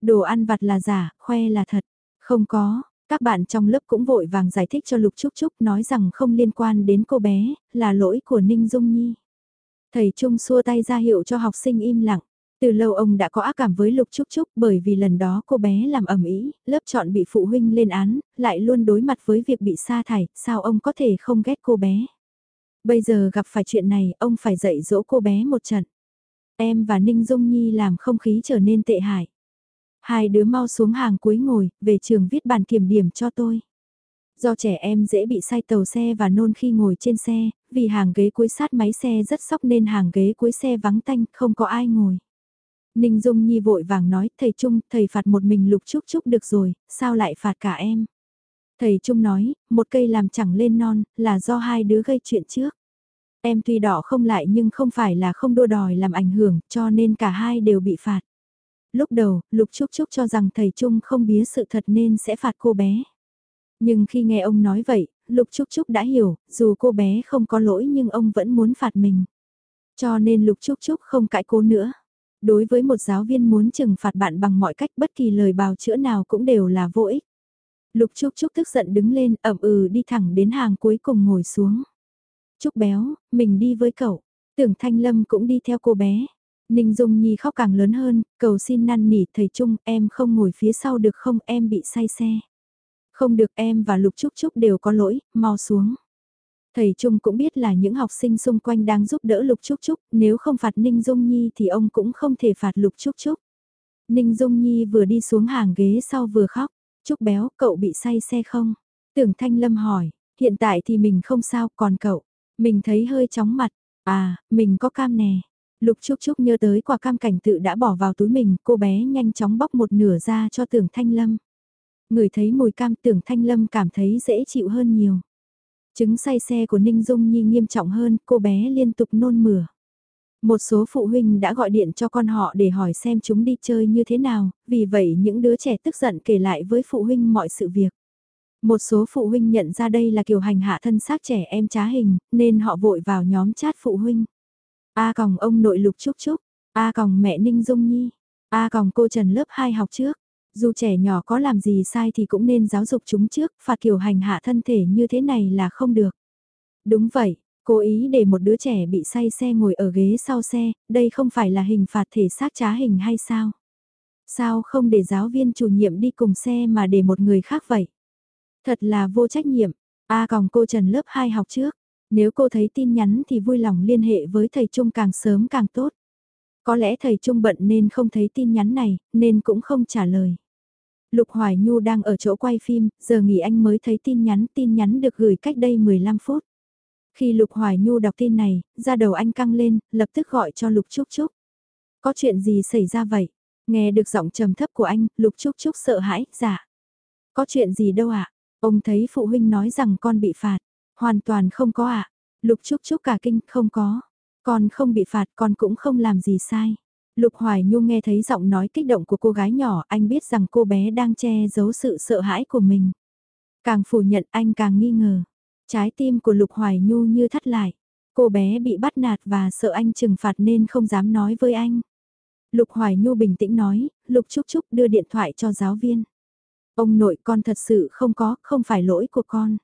Đồ ăn vặt là giả, khoe là thật. Không có, các bạn trong lớp cũng vội vàng giải thích cho Lục Trúc Trúc nói rằng không liên quan đến cô bé, là lỗi của Ninh Dung Nhi. Thầy Trung xua tay ra hiệu cho học sinh im lặng. Từ lâu ông đã có ác cảm với Lục Trúc Trúc bởi vì lần đó cô bé làm ẩm ý, lớp chọn bị phụ huynh lên án, lại luôn đối mặt với việc bị sa thải, sao ông có thể không ghét cô bé. Bây giờ gặp phải chuyện này, ông phải dạy dỗ cô bé một trận. Em và Ninh Dung Nhi làm không khí trở nên tệ hại. Hai đứa mau xuống hàng cuối ngồi, về trường viết bản kiểm điểm cho tôi. Do trẻ em dễ bị say tàu xe và nôn khi ngồi trên xe, vì hàng ghế cuối sát máy xe rất sóc nên hàng ghế cuối xe vắng tanh, không có ai ngồi. Ninh Dung Nhi vội vàng nói, thầy Trung, thầy phạt một mình lục chúc chúc được rồi, sao lại phạt cả em? Thầy Trung nói, một cây làm chẳng lên non, là do hai đứa gây chuyện trước. Em tuy đỏ không lại nhưng không phải là không đua đòi làm ảnh hưởng, cho nên cả hai đều bị phạt. Lúc đầu, Lục Trúc Trúc cho rằng thầy Trung không bía sự thật nên sẽ phạt cô bé. Nhưng khi nghe ông nói vậy, Lục Trúc Trúc đã hiểu, dù cô bé không có lỗi nhưng ông vẫn muốn phạt mình. Cho nên Lục Trúc Trúc không cãi cố nữa. Đối với một giáo viên muốn trừng phạt bạn bằng mọi cách bất kỳ lời bào chữa nào cũng đều là vô ích. Lục Trúc Trúc tức giận đứng lên ẩm ừ đi thẳng đến hàng cuối cùng ngồi xuống. Trúc béo, mình đi với cậu. Tưởng Thanh Lâm cũng đi theo cô bé. Ninh Dung Nhi khóc càng lớn hơn, cầu xin năn nỉ thầy Trung em không ngồi phía sau được không em bị say xe. Không được em và Lục Trúc Trúc đều có lỗi, mau xuống. Thầy Trung cũng biết là những học sinh xung quanh đang giúp đỡ Lục Trúc Trúc, nếu không phạt Ninh Dung Nhi thì ông cũng không thể phạt Lục Trúc Trúc. Ninh Dung Nhi vừa đi xuống hàng ghế sau vừa khóc, Trúc béo, cậu bị say xe không? Tưởng Thanh Lâm hỏi, hiện tại thì mình không sao, còn cậu? Mình thấy hơi chóng mặt, à, mình có cam nè. Lục Trúc Trúc nhớ tới quả cam cảnh tự đã bỏ vào túi mình, cô bé nhanh chóng bóc một nửa ra cho tưởng Thanh Lâm. Người thấy mùi cam tưởng Thanh Lâm cảm thấy dễ chịu hơn nhiều. Chứng say xe của Ninh Dung Nhi nghiêm trọng hơn, cô bé liên tục nôn mửa. Một số phụ huynh đã gọi điện cho con họ để hỏi xem chúng đi chơi như thế nào, vì vậy những đứa trẻ tức giận kể lại với phụ huynh mọi sự việc. Một số phụ huynh nhận ra đây là kiểu hành hạ thân xác trẻ em trá hình, nên họ vội vào nhóm chat phụ huynh. A còng ông nội lục trúc trúc, A còng mẹ Ninh Dung Nhi, A còng cô Trần lớp 2 học trước. Dù trẻ nhỏ có làm gì sai thì cũng nên giáo dục chúng trước, phạt kiểu hành hạ thân thể như thế này là không được. Đúng vậy, cố ý để một đứa trẻ bị say xe ngồi ở ghế sau xe, đây không phải là hình phạt thể xác trá hình hay sao? Sao không để giáo viên chủ nhiệm đi cùng xe mà để một người khác vậy? Thật là vô trách nhiệm. A còng cô Trần lớp 2 học trước. Nếu cô thấy tin nhắn thì vui lòng liên hệ với thầy Trung càng sớm càng tốt. Có lẽ thầy Trung bận nên không thấy tin nhắn này, nên cũng không trả lời. Lục Hoài Nhu đang ở chỗ quay phim, giờ nghỉ anh mới thấy tin nhắn, tin nhắn được gửi cách đây 15 phút. Khi Lục Hoài Nhu đọc tin này, ra đầu anh căng lên, lập tức gọi cho Lục Trúc Trúc. Có chuyện gì xảy ra vậy? Nghe được giọng trầm thấp của anh, Lục Trúc Trúc sợ hãi, dạ. Có chuyện gì đâu ạ? Ông thấy phụ huynh nói rằng con bị phạt. Hoàn toàn không có ạ. Lục Trúc Trúc cả kinh, không có. Con không bị phạt, con cũng không làm gì sai. Lục Hoài Nhung nghe thấy giọng nói kích động của cô gái nhỏ, anh biết rằng cô bé đang che giấu sự sợ hãi của mình. Càng phủ nhận anh càng nghi ngờ. Trái tim của Lục Hoài Nhu như thắt lại. Cô bé bị bắt nạt và sợ anh trừng phạt nên không dám nói với anh. Lục Hoài Nhu bình tĩnh nói, Lục Trúc Trúc đưa điện thoại cho giáo viên. Ông nội con thật sự không có, không phải lỗi của con.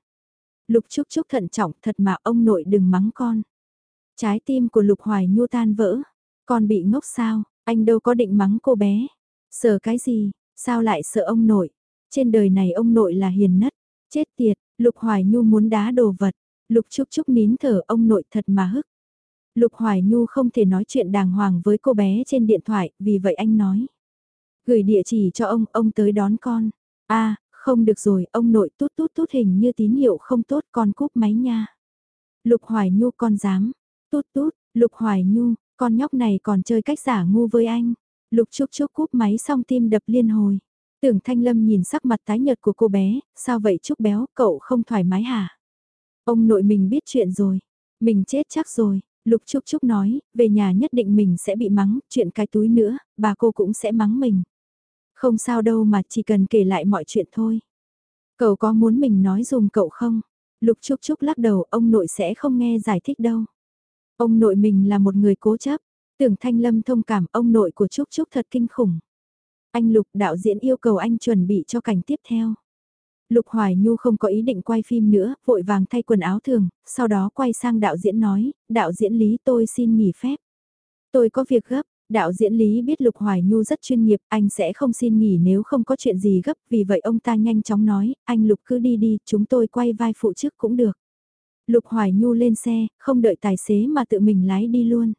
Lục Trúc Trúc thận trọng thật mà ông nội đừng mắng con. Trái tim của Lục Hoài Nhu tan vỡ. Con bị ngốc sao, anh đâu có định mắng cô bé. Sợ cái gì, sao lại sợ ông nội. Trên đời này ông nội là hiền nhất. Chết tiệt, Lục Hoài Nhu muốn đá đồ vật. Lục Trúc Trúc nín thở ông nội thật mà hức. Lục Hoài Nhu không thể nói chuyện đàng hoàng với cô bé trên điện thoại, vì vậy anh nói. Gửi địa chỉ cho ông, ông tới đón con. a à, không được rồi, ông nội tút tút tút hình như tín hiệu không tốt con cúp máy nha. Lục Hoài Nhu con dám. Tút tút, Lục Hoài Nhu, con nhóc này còn chơi cách giả ngu với anh. Lục Trúc Trúc cúp máy xong tim đập liên hồi. Tưởng Thanh Lâm nhìn sắc mặt tái nhợt của cô bé, sao vậy Trúc béo, cậu không thoải mái hả? Ông nội mình biết chuyện rồi, mình chết chắc rồi. Lục Trúc Trúc nói, về nhà nhất định mình sẽ bị mắng, chuyện cái túi nữa, bà cô cũng sẽ mắng mình. Không sao đâu mà chỉ cần kể lại mọi chuyện thôi. Cậu có muốn mình nói dùm cậu không? Lục Trúc Trúc lắc đầu, ông nội sẽ không nghe giải thích đâu. Ông nội mình là một người cố chấp. Tưởng Thanh Lâm thông cảm ông nội của Trúc Trúc thật kinh khủng. Anh Lục đạo diễn yêu cầu anh chuẩn bị cho cảnh tiếp theo. Lục Hoài Nhu không có ý định quay phim nữa, vội vàng thay quần áo thường, sau đó quay sang đạo diễn nói, đạo diễn Lý tôi xin nghỉ phép. Tôi có việc gấp, đạo diễn Lý biết Lục Hoài Nhu rất chuyên nghiệp, anh sẽ không xin nghỉ nếu không có chuyện gì gấp, vì vậy ông ta nhanh chóng nói, anh Lục cứ đi đi, chúng tôi quay vai phụ trước cũng được. Lục Hoài Nhu lên xe, không đợi tài xế mà tự mình lái đi luôn.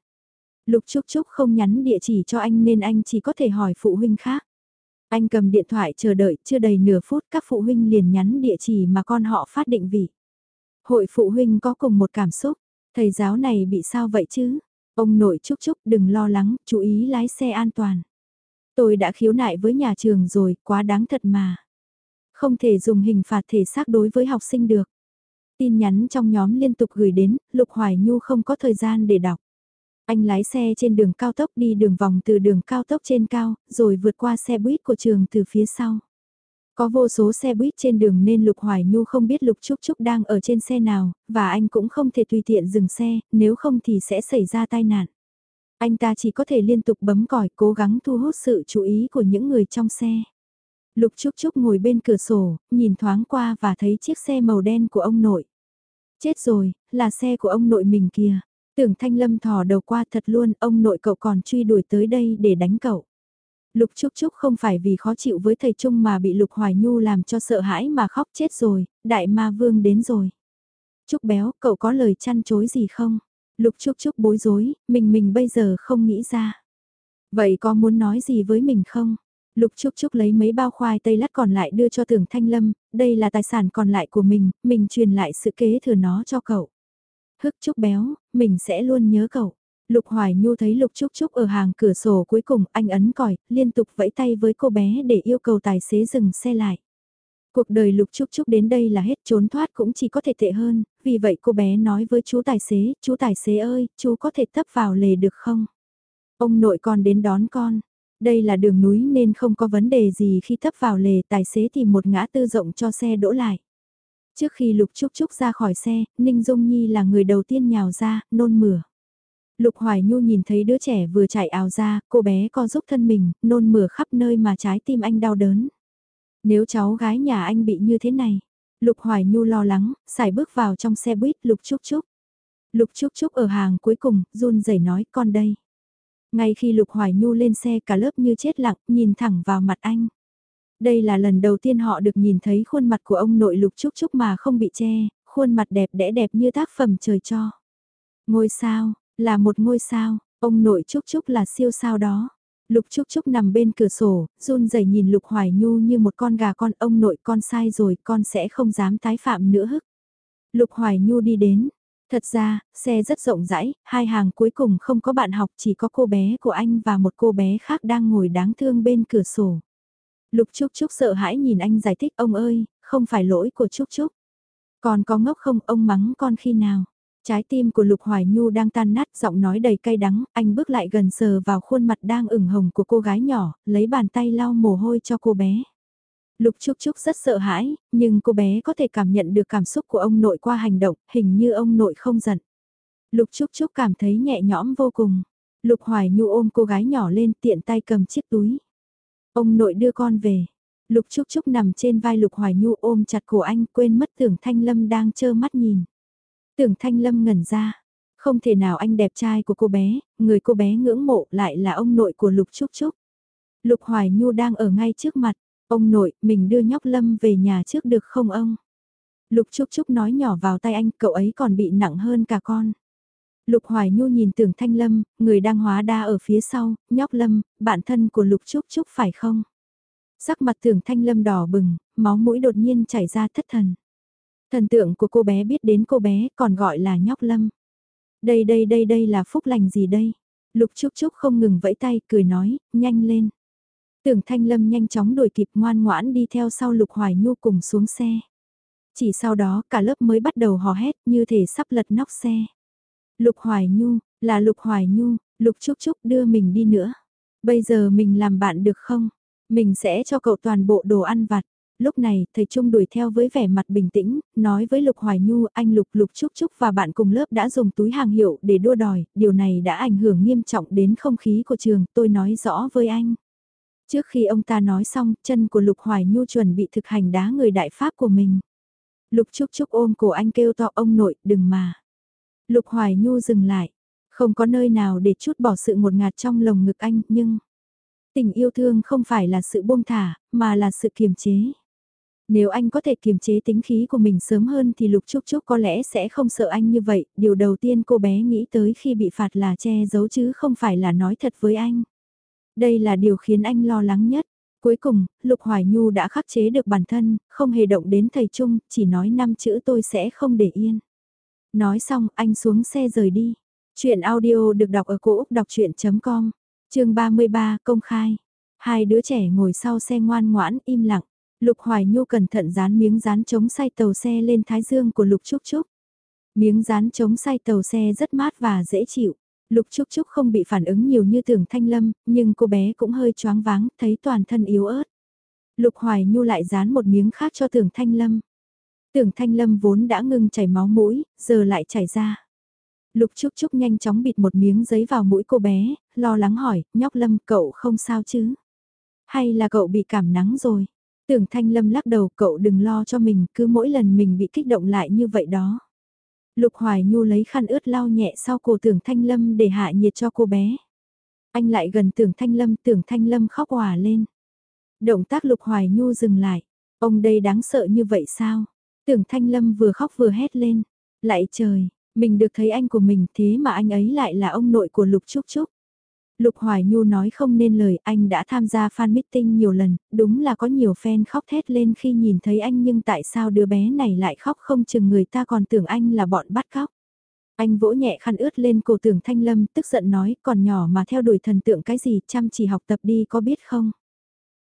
Lục Trúc Trúc không nhắn địa chỉ cho anh nên anh chỉ có thể hỏi phụ huynh khác. Anh cầm điện thoại chờ đợi, chưa đầy nửa phút các phụ huynh liền nhắn địa chỉ mà con họ phát định vị. Hội phụ huynh có cùng một cảm xúc, thầy giáo này bị sao vậy chứ? Ông nội Trúc Trúc đừng lo lắng, chú ý lái xe an toàn. Tôi đã khiếu nại với nhà trường rồi, quá đáng thật mà. Không thể dùng hình phạt thể xác đối với học sinh được. Tin nhắn trong nhóm liên tục gửi đến, Lục Hoài Nhu không có thời gian để đọc. Anh lái xe trên đường cao tốc đi đường vòng từ đường cao tốc trên cao, rồi vượt qua xe buýt của trường từ phía sau. Có vô số xe buýt trên đường nên Lục Hoài Nhu không biết Lục Trúc Trúc đang ở trên xe nào, và anh cũng không thể tùy tiện dừng xe, nếu không thì sẽ xảy ra tai nạn. Anh ta chỉ có thể liên tục bấm còi cố gắng thu hút sự chú ý của những người trong xe. Lục Trúc Trúc ngồi bên cửa sổ, nhìn thoáng qua và thấy chiếc xe màu đen của ông nội. Chết rồi, là xe của ông nội mình kìa. Tưởng Thanh Lâm thò đầu qua thật luôn, ông nội cậu còn truy đuổi tới đây để đánh cậu. Lục Trúc Trúc không phải vì khó chịu với thầy Trung mà bị Lục Hoài Nhu làm cho sợ hãi mà khóc chết rồi, đại ma vương đến rồi. Trúc béo, cậu có lời chăn chối gì không? Lục Trúc Trúc bối rối, mình mình bây giờ không nghĩ ra. Vậy có muốn nói gì với mình không? Lục Trúc Trúc lấy mấy bao khoai tây lát còn lại đưa cho Tưởng Thanh Lâm, đây là tài sản còn lại của mình, mình truyền lại sự kế thừa nó cho cậu. Hức Trúc béo, mình sẽ luôn nhớ cậu. Lục Hoài Nhu thấy Lục Trúc Trúc ở hàng cửa sổ cuối cùng anh ấn còi, liên tục vẫy tay với cô bé để yêu cầu tài xế dừng xe lại. Cuộc đời Lục Trúc Trúc đến đây là hết trốn thoát cũng chỉ có thể tệ hơn, vì vậy cô bé nói với chú tài xế, chú tài xế ơi, chú có thể tấp vào lề được không? Ông nội con đến đón con. Đây là đường núi nên không có vấn đề gì khi tấp vào lề tài xế tìm một ngã tư rộng cho xe đỗ lại. Trước khi Lục Trúc Trúc ra khỏi xe, Ninh Dung Nhi là người đầu tiên nhào ra, nôn mửa. Lục Hoài Nhu nhìn thấy đứa trẻ vừa chạy ào ra, cô bé co giúp thân mình, nôn mửa khắp nơi mà trái tim anh đau đớn. Nếu cháu gái nhà anh bị như thế này, Lục Hoài Nhu lo lắng, xài bước vào trong xe buýt Lục Trúc Trúc. Lục Trúc Trúc ở hàng cuối cùng, run rẩy nói con đây. Ngay khi Lục Hoài Nhu lên xe cả lớp như chết lặng, nhìn thẳng vào mặt anh. Đây là lần đầu tiên họ được nhìn thấy khuôn mặt của ông nội Lục Trúc Trúc mà không bị che, khuôn mặt đẹp đẽ đẹp như tác phẩm trời cho. Ngôi sao, là một ngôi sao, ông nội Trúc Trúc là siêu sao đó. Lục Trúc Trúc nằm bên cửa sổ, run rẩy nhìn Lục Hoài Nhu như một con gà con ông nội con sai rồi con sẽ không dám tái phạm nữa hức. Lục Hoài Nhu đi đến. Thật ra, xe rất rộng rãi, hai hàng cuối cùng không có bạn học chỉ có cô bé của anh và một cô bé khác đang ngồi đáng thương bên cửa sổ. Lục Trúc Trúc sợ hãi nhìn anh giải thích ông ơi, không phải lỗi của Trúc Trúc. Còn có ngốc không ông mắng con khi nào? Trái tim của Lục Hoài Nhu đang tan nát giọng nói đầy cay đắng, anh bước lại gần sờ vào khuôn mặt đang ửng hồng của cô gái nhỏ, lấy bàn tay lau mồ hôi cho cô bé. Lục Trúc Trúc rất sợ hãi, nhưng cô bé có thể cảm nhận được cảm xúc của ông nội qua hành động, hình như ông nội không giận. Lục Trúc Trúc cảm thấy nhẹ nhõm vô cùng. Lục Hoài Nhu ôm cô gái nhỏ lên tiện tay cầm chiếc túi. Ông nội đưa con về. Lục Trúc Trúc nằm trên vai Lục Hoài Nhu ôm chặt cổ anh quên mất tưởng Thanh Lâm đang chơ mắt nhìn. Tưởng Thanh Lâm ngẩn ra. Không thể nào anh đẹp trai của cô bé, người cô bé ngưỡng mộ lại là ông nội của Lục Trúc Trúc. Lục Hoài Nhu đang ở ngay trước mặt. Ông nội, mình đưa nhóc Lâm về nhà trước được không ông? Lục Trúc Trúc nói nhỏ vào tay anh, cậu ấy còn bị nặng hơn cả con. Lục Hoài Nhu nhìn tưởng Thanh Lâm, người đang hóa đa ở phía sau, nhóc Lâm, bạn thân của Lục Trúc Trúc phải không? Sắc mặt tưởng Thanh Lâm đỏ bừng, máu mũi đột nhiên chảy ra thất thần. Thần tượng của cô bé biết đến cô bé còn gọi là nhóc Lâm. Đây đây đây đây là phúc lành gì đây? Lục Trúc Trúc không ngừng vẫy tay, cười nói, nhanh lên. Tưởng Thanh Lâm nhanh chóng đuổi kịp ngoan ngoãn đi theo sau Lục Hoài Nhu cùng xuống xe. Chỉ sau đó cả lớp mới bắt đầu hò hét như thể sắp lật nóc xe. Lục Hoài Nhu, là Lục Hoài Nhu, Lục Trúc Trúc đưa mình đi nữa. Bây giờ mình làm bạn được không? Mình sẽ cho cậu toàn bộ đồ ăn vặt. Lúc này, thầy Trung đuổi theo với vẻ mặt bình tĩnh, nói với Lục Hoài Nhu, anh Lục Lục Trúc Trúc và bạn cùng lớp đã dùng túi hàng hiệu để đua đòi, điều này đã ảnh hưởng nghiêm trọng đến không khí của trường, tôi nói rõ với anh. Trước khi ông ta nói xong, chân của Lục Hoài Nhu chuẩn bị thực hành đá người đại pháp của mình. Lục Trúc Trúc ôm cổ anh kêu to ông nội, đừng mà. Lục Hoài Nhu dừng lại. Không có nơi nào để chút bỏ sự một ngạt trong lồng ngực anh, nhưng... Tình yêu thương không phải là sự buông thả, mà là sự kiềm chế. Nếu anh có thể kiềm chế tính khí của mình sớm hơn thì Lục Trúc Trúc có lẽ sẽ không sợ anh như vậy. Điều đầu tiên cô bé nghĩ tới khi bị phạt là che giấu chứ không phải là nói thật với anh. Đây là điều khiến anh lo lắng nhất. Cuối cùng, Lục Hoài Nhu đã khắc chế được bản thân, không hề động đến thầy Trung, chỉ nói năm chữ tôi sẽ không để yên. Nói xong, anh xuống xe rời đi. Chuyện audio được đọc ở cổ Úc đọc chuyện.com, chương 33 công khai. Hai đứa trẻ ngồi sau xe ngoan ngoãn, im lặng. Lục Hoài Nhu cẩn thận dán miếng dán chống say tàu xe lên thái dương của Lục Trúc Trúc. Miếng dán chống say tàu xe rất mát và dễ chịu. Lục Trúc Trúc không bị phản ứng nhiều như tưởng Thanh Lâm, nhưng cô bé cũng hơi choáng váng, thấy toàn thân yếu ớt. Lục Hoài Nhu lại dán một miếng khác cho tưởng Thanh Lâm. Tưởng Thanh Lâm vốn đã ngưng chảy máu mũi, giờ lại chảy ra. Lục Trúc Trúc nhanh chóng bịt một miếng giấy vào mũi cô bé, lo lắng hỏi, nhóc Lâm cậu không sao chứ? Hay là cậu bị cảm nắng rồi? Tưởng Thanh Lâm lắc đầu cậu đừng lo cho mình, cứ mỗi lần mình bị kích động lại như vậy đó. Lục Hoài Nhu lấy khăn ướt lau nhẹ sau cổ tưởng Thanh Lâm để hạ nhiệt cho cô bé. Anh lại gần tưởng Thanh Lâm, tưởng Thanh Lâm khóc hòa lên. Động tác Lục Hoài Nhu dừng lại. Ông đây đáng sợ như vậy sao? Tưởng Thanh Lâm vừa khóc vừa hét lên. Lại trời, mình được thấy anh của mình thế mà anh ấy lại là ông nội của Lục Trúc Trúc. Lục Hoài Nhu nói không nên lời anh đã tham gia fan meeting nhiều lần, đúng là có nhiều fan khóc thét lên khi nhìn thấy anh nhưng tại sao đứa bé này lại khóc không chừng người ta còn tưởng anh là bọn bắt cóc. Anh vỗ nhẹ khăn ướt lên cổ tưởng Thanh Lâm tức giận nói còn nhỏ mà theo đuổi thần tượng cái gì chăm chỉ học tập đi có biết không.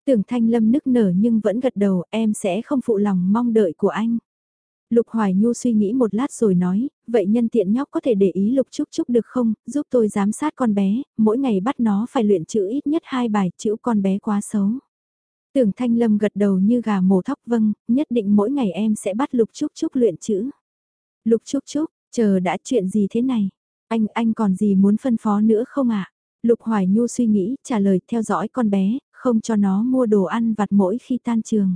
Tưởng Thanh Lâm nức nở nhưng vẫn gật đầu em sẽ không phụ lòng mong đợi của anh. Lục Hoài Nhu suy nghĩ một lát rồi nói, vậy nhân tiện nhóc có thể để ý Lục Trúc Trúc được không, giúp tôi giám sát con bé, mỗi ngày bắt nó phải luyện chữ ít nhất hai bài, chữ con bé quá xấu. Tưởng Thanh Lâm gật đầu như gà mổ thóc vâng, nhất định mỗi ngày em sẽ bắt Lục Trúc Trúc luyện chữ. Lục Trúc Trúc, chờ đã chuyện gì thế này? Anh, anh còn gì muốn phân phó nữa không ạ? Lục Hoài Nhu suy nghĩ, trả lời theo dõi con bé, không cho nó mua đồ ăn vặt mỗi khi tan trường.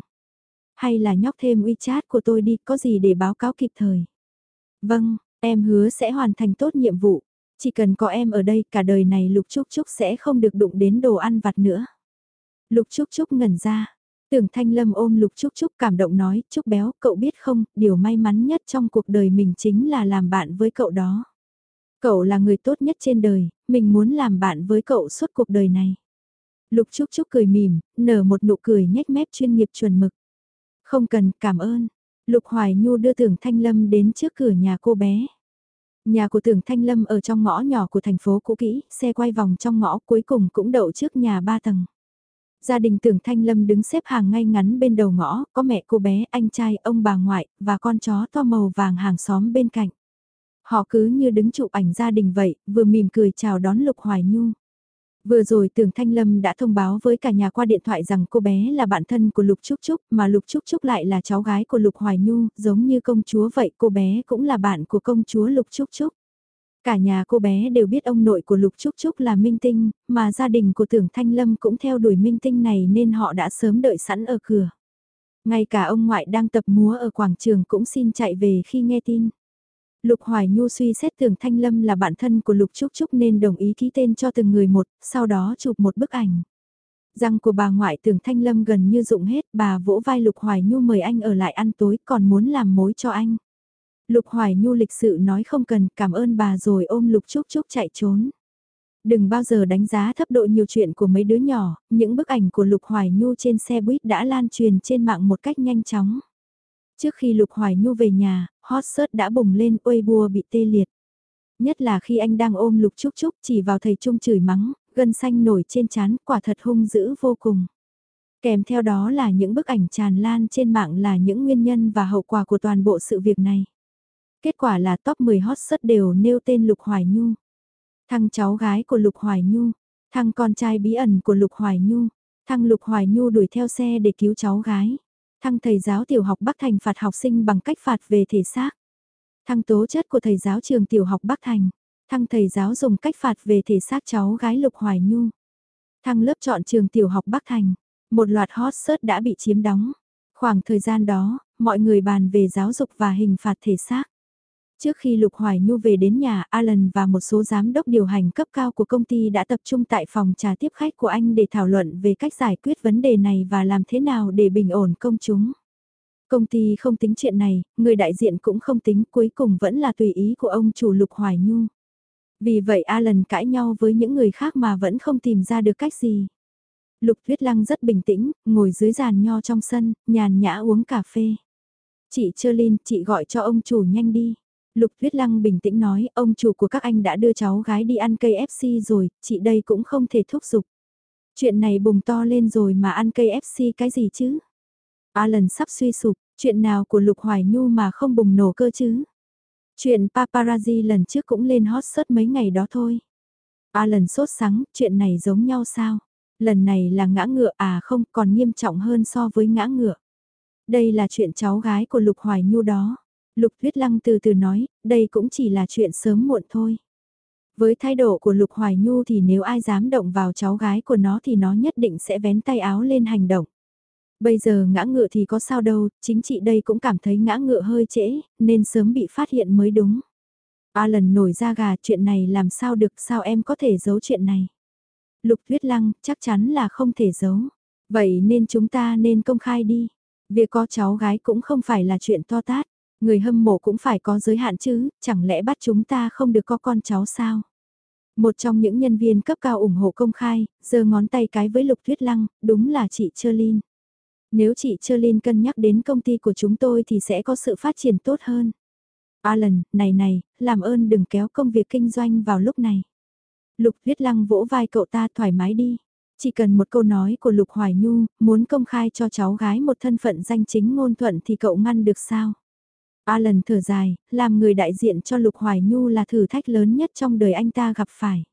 Hay là nhóc thêm WeChat của tôi đi, có gì để báo cáo kịp thời. Vâng, em hứa sẽ hoàn thành tốt nhiệm vụ. Chỉ cần có em ở đây cả đời này Lục Trúc Trúc sẽ không được đụng đến đồ ăn vặt nữa. Lục Trúc Trúc ngẩn ra. Tưởng Thanh Lâm ôm Lục Trúc Trúc cảm động nói, Trúc béo, cậu biết không, điều may mắn nhất trong cuộc đời mình chính là làm bạn với cậu đó. Cậu là người tốt nhất trên đời, mình muốn làm bạn với cậu suốt cuộc đời này. Lục Trúc Trúc cười mỉm, nở một nụ cười nhếch mép chuyên nghiệp chuẩn mực. Không cần, cảm ơn. Lục Hoài Nhu đưa Tưởng Thanh Lâm đến trước cửa nhà cô bé. Nhà của Tưởng Thanh Lâm ở trong ngõ nhỏ của thành phố cũ kỹ, xe quay vòng trong ngõ cuối cùng cũng đậu trước nhà ba tầng. Gia đình Tưởng Thanh Lâm đứng xếp hàng ngay ngắn bên đầu ngõ, có mẹ cô bé, anh trai, ông bà ngoại, và con chó to màu vàng hàng xóm bên cạnh. Họ cứ như đứng chụp ảnh gia đình vậy, vừa mỉm cười chào đón Lục Hoài Nhu. Vừa rồi Tưởng Thanh Lâm đã thông báo với cả nhà qua điện thoại rằng cô bé là bạn thân của Lục Trúc Trúc, mà Lục Trúc Trúc lại là cháu gái của Lục Hoài Nhu, giống như công chúa vậy cô bé cũng là bạn của công chúa Lục Trúc Trúc. Cả nhà cô bé đều biết ông nội của Lục Trúc Trúc là Minh Tinh, mà gia đình của Tưởng Thanh Lâm cũng theo đuổi Minh Tinh này nên họ đã sớm đợi sẵn ở cửa. Ngay cả ông ngoại đang tập múa ở quảng trường cũng xin chạy về khi nghe tin. Lục Hoài Nhu suy xét tưởng Thanh Lâm là bạn thân của Lục Trúc Trúc nên đồng ý ký tên cho từng người một, sau đó chụp một bức ảnh. Răng của bà ngoại tưởng Thanh Lâm gần như dụng hết, bà vỗ vai Lục Hoài Nhu mời anh ở lại ăn tối còn muốn làm mối cho anh. Lục Hoài Nhu lịch sự nói không cần, cảm ơn bà rồi ôm Lục Trúc Trúc chạy trốn. Đừng bao giờ đánh giá thấp độ nhiều chuyện của mấy đứa nhỏ, những bức ảnh của Lục Hoài Nhu trên xe buýt đã lan truyền trên mạng một cách nhanh chóng. Trước khi Lục Hoài Nhu về nhà, hot search đã bùng lên ôi bùa bị tê liệt. Nhất là khi anh đang ôm Lục Trúc Trúc chỉ vào thầy Trung chửi mắng, gân xanh nổi trên chán quả thật hung dữ vô cùng. Kèm theo đó là những bức ảnh tràn lan trên mạng là những nguyên nhân và hậu quả của toàn bộ sự việc này. Kết quả là top 10 hot search đều nêu tên Lục Hoài Nhu. Thằng cháu gái của Lục Hoài Nhu, thằng con trai bí ẩn của Lục Hoài Nhu, thằng Lục Hoài Nhu đuổi theo xe để cứu cháu gái. Thăng thầy giáo tiểu học Bắc Thành phạt học sinh bằng cách phạt về thể xác. Thăng tố chất của thầy giáo trường tiểu học Bắc Thành. Thăng thầy giáo dùng cách phạt về thể xác cháu gái Lục Hoài Nhu. Thăng lớp chọn trường tiểu học Bắc Thành. Một loạt hot search đã bị chiếm đóng. Khoảng thời gian đó, mọi người bàn về giáo dục và hình phạt thể xác. Trước khi Lục Hoài Nhu về đến nhà, Alan và một số giám đốc điều hành cấp cao của công ty đã tập trung tại phòng trà tiếp khách của anh để thảo luận về cách giải quyết vấn đề này và làm thế nào để bình ổn công chúng. Công ty không tính chuyện này, người đại diện cũng không tính cuối cùng vẫn là tùy ý của ông chủ Lục Hoài Nhu. Vì vậy Alan cãi nhau với những người khác mà vẫn không tìm ra được cách gì. Lục Thuyết Lăng rất bình tĩnh, ngồi dưới giàn nho trong sân, nhàn nhã uống cà phê. Chị Cherlin, chị gọi cho ông chủ nhanh đi. Lục Thuyết Lăng bình tĩnh nói, ông chủ của các anh đã đưa cháu gái đi ăn cây FC rồi, chị đây cũng không thể thúc giục. Chuyện này bùng to lên rồi mà ăn cây FC cái gì chứ? Alan sắp suy sụp, chuyện nào của Lục Hoài Nhu mà không bùng nổ cơ chứ? Chuyện paparazzi lần trước cũng lên hot search mấy ngày đó thôi. Alan sốt sắng, chuyện này giống nhau sao? Lần này là ngã ngựa à không còn nghiêm trọng hơn so với ngã ngựa. Đây là chuyện cháu gái của Lục Hoài Nhu đó. Lục Tuyết Lăng từ từ nói, đây cũng chỉ là chuyện sớm muộn thôi. Với thái độ của Lục Hoài Nhu thì nếu ai dám động vào cháu gái của nó thì nó nhất định sẽ vén tay áo lên hành động. Bây giờ ngã ngựa thì có sao đâu, chính chị đây cũng cảm thấy ngã ngựa hơi trễ, nên sớm bị phát hiện mới đúng. A lần nổi ra gà chuyện này làm sao được sao em có thể giấu chuyện này. Lục Tuyết Lăng chắc chắn là không thể giấu. Vậy nên chúng ta nên công khai đi. Việc có cháu gái cũng không phải là chuyện to tát. Người hâm mộ cũng phải có giới hạn chứ, chẳng lẽ bắt chúng ta không được có con cháu sao? Một trong những nhân viên cấp cao ủng hộ công khai, giơ ngón tay cái với Lục Tuyết Lăng, đúng là chị Cherlin. Nếu chị Cherlin cân nhắc đến công ty của chúng tôi thì sẽ có sự phát triển tốt hơn. Alan, này này, làm ơn đừng kéo công việc kinh doanh vào lúc này. Lục Tuyết Lăng vỗ vai cậu ta thoải mái đi. Chỉ cần một câu nói của Lục Hoài Nhu, muốn công khai cho cháu gái một thân phận danh chính ngôn thuận thì cậu ngăn được sao? Alan thở dài, làm người đại diện cho Lục Hoài Nhu là thử thách lớn nhất trong đời anh ta gặp phải.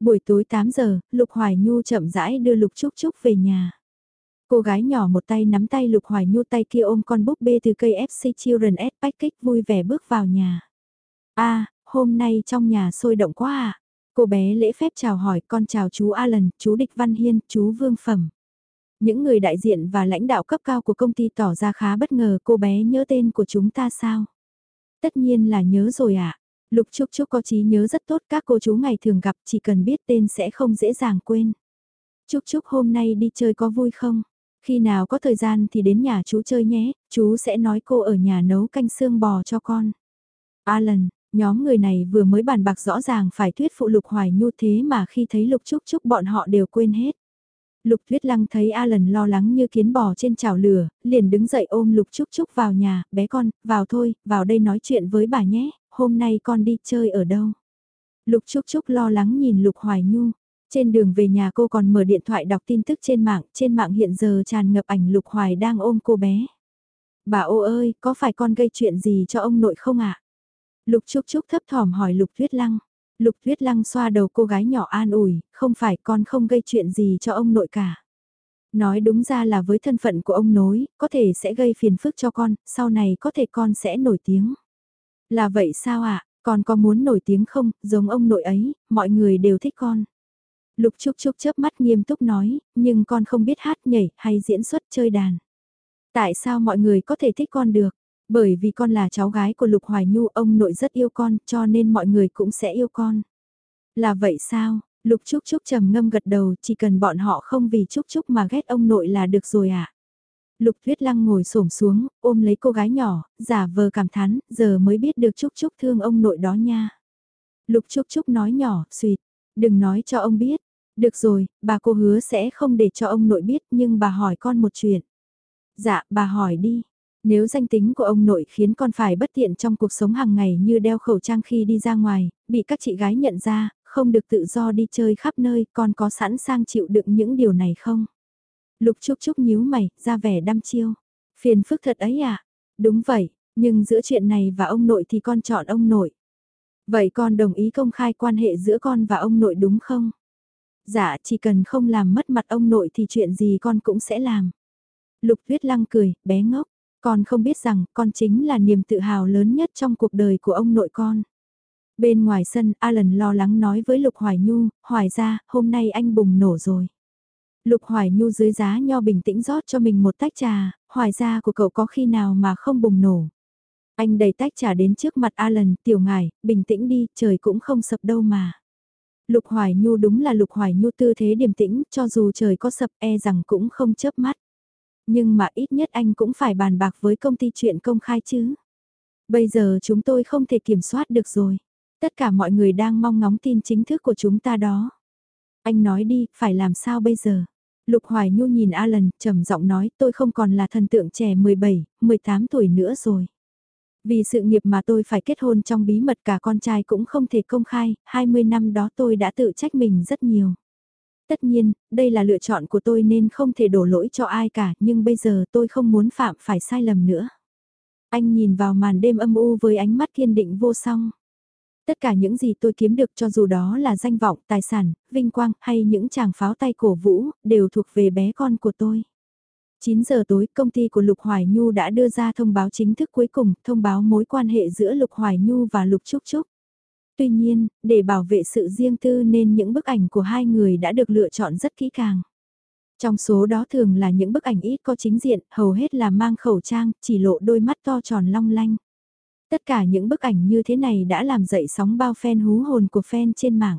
Buổi tối 8 giờ, Lục Hoài Nhu chậm rãi đưa Lục Trúc Trúc về nhà. Cô gái nhỏ một tay nắm tay Lục Hoài Nhu tay kia ôm con búp bê từ cây FC Children S Package vui vẻ bước vào nhà. a hôm nay trong nhà sôi động quá à. Cô bé lễ phép chào hỏi con chào chú Alan, chú Địch Văn Hiên, chú Vương Phẩm. Những người đại diện và lãnh đạo cấp cao của công ty tỏ ra khá bất ngờ cô bé nhớ tên của chúng ta sao? Tất nhiên là nhớ rồi ạ. À. Lục Trúc Trúc có trí nhớ rất tốt các cô chú ngày thường gặp chỉ cần biết tên sẽ không dễ dàng quên. Trúc Trúc hôm nay đi chơi có vui không? Khi nào có thời gian thì đến nhà chú chơi nhé, chú sẽ nói cô ở nhà nấu canh xương bò cho con. Alan, nhóm người này vừa mới bàn bạc rõ ràng phải thuyết phụ Lục Hoài Nhu thế mà khi thấy Lục Trúc Trúc bọn họ đều quên hết. Lục Thuyết Lăng thấy Alan lo lắng như kiến bò trên chảo lửa, liền đứng dậy ôm Lục Trúc Trúc vào nhà, bé con, vào thôi, vào đây nói chuyện với bà nhé, hôm nay con đi chơi ở đâu. Lục Trúc Trúc lo lắng nhìn Lục Hoài Nhu, trên đường về nhà cô còn mở điện thoại đọc tin tức trên mạng, trên mạng hiện giờ tràn ngập ảnh Lục Hoài đang ôm cô bé. Bà ô ơi, có phải con gây chuyện gì cho ông nội không ạ? Lục Trúc Trúc thấp thỏm hỏi Lục Thuyết Lăng. Lục Tuyết Lăng xoa đầu cô gái nhỏ an ủi, không phải con không gây chuyện gì cho ông nội cả. Nói đúng ra là với thân phận của ông nối, có thể sẽ gây phiền phức cho con, sau này có thể con sẽ nổi tiếng. Là vậy sao ạ, con có muốn nổi tiếng không, giống ông nội ấy, mọi người đều thích con. Lục Trúc Trúc chớp mắt nghiêm túc nói, nhưng con không biết hát nhảy hay diễn xuất chơi đàn. Tại sao mọi người có thể thích con được? Bởi vì con là cháu gái của Lục Hoài Nhu, ông nội rất yêu con, cho nên mọi người cũng sẽ yêu con. Là vậy sao? Lục Trúc Trúc trầm ngâm gật đầu, chỉ cần bọn họ không vì Trúc Trúc mà ghét ông nội là được rồi ạ. À? Lục Thuyết Lăng ngồi xổm xuống, ôm lấy cô gái nhỏ, giả vờ cảm thán, giờ mới biết được Trúc Trúc thương ông nội đó nha. Lục Trúc Trúc nói nhỏ, suyệt, đừng nói cho ông biết. Được rồi, bà cô hứa sẽ không để cho ông nội biết nhưng bà hỏi con một chuyện. Dạ, bà hỏi đi. Nếu danh tính của ông nội khiến con phải bất tiện trong cuộc sống hàng ngày như đeo khẩu trang khi đi ra ngoài, bị các chị gái nhận ra, không được tự do đi chơi khắp nơi, con có sẵn sàng chịu đựng những điều này không? Lục Trúc Trúc nhíu mày, ra vẻ đăm chiêu. Phiền phức thật ấy à? Đúng vậy, nhưng giữa chuyện này và ông nội thì con chọn ông nội. Vậy con đồng ý công khai quan hệ giữa con và ông nội đúng không? Dạ, chỉ cần không làm mất mặt ông nội thì chuyện gì con cũng sẽ làm. Lục Tuyết Lăng cười, bé ngốc. Con không biết rằng con chính là niềm tự hào lớn nhất trong cuộc đời của ông nội con. Bên ngoài sân, Alan lo lắng nói với Lục Hoài Nhu, Hoài ra, hôm nay anh bùng nổ rồi. Lục Hoài Nhu dưới giá nho bình tĩnh rót cho mình một tách trà, Hoài ra của cậu có khi nào mà không bùng nổ. Anh đẩy tách trà đến trước mặt Alan, tiểu ngài, bình tĩnh đi, trời cũng không sập đâu mà. Lục Hoài Nhu đúng là Lục Hoài Nhu tư thế điềm tĩnh, cho dù trời có sập e rằng cũng không chớp mắt. Nhưng mà ít nhất anh cũng phải bàn bạc với công ty chuyện công khai chứ. Bây giờ chúng tôi không thể kiểm soát được rồi. Tất cả mọi người đang mong ngóng tin chính thức của chúng ta đó. Anh nói đi, phải làm sao bây giờ? Lục Hoài Nhu nhìn Alan, trầm giọng nói tôi không còn là thần tượng trẻ 17, 18 tuổi nữa rồi. Vì sự nghiệp mà tôi phải kết hôn trong bí mật cả con trai cũng không thể công khai, 20 năm đó tôi đã tự trách mình rất nhiều. Tất nhiên, đây là lựa chọn của tôi nên không thể đổ lỗi cho ai cả, nhưng bây giờ tôi không muốn phạm phải sai lầm nữa. Anh nhìn vào màn đêm âm u với ánh mắt kiên định vô song. Tất cả những gì tôi kiếm được cho dù đó là danh vọng, tài sản, vinh quang hay những chàng pháo tay cổ vũ, đều thuộc về bé con của tôi. 9 giờ tối, công ty của Lục Hoài Nhu đã đưa ra thông báo chính thức cuối cùng, thông báo mối quan hệ giữa Lục Hoài Nhu và Lục Trúc Trúc. Tuy nhiên, để bảo vệ sự riêng tư nên những bức ảnh của hai người đã được lựa chọn rất kỹ càng. Trong số đó thường là những bức ảnh ít có chính diện, hầu hết là mang khẩu trang, chỉ lộ đôi mắt to tròn long lanh. Tất cả những bức ảnh như thế này đã làm dậy sóng bao fan hú hồn của fan trên mạng.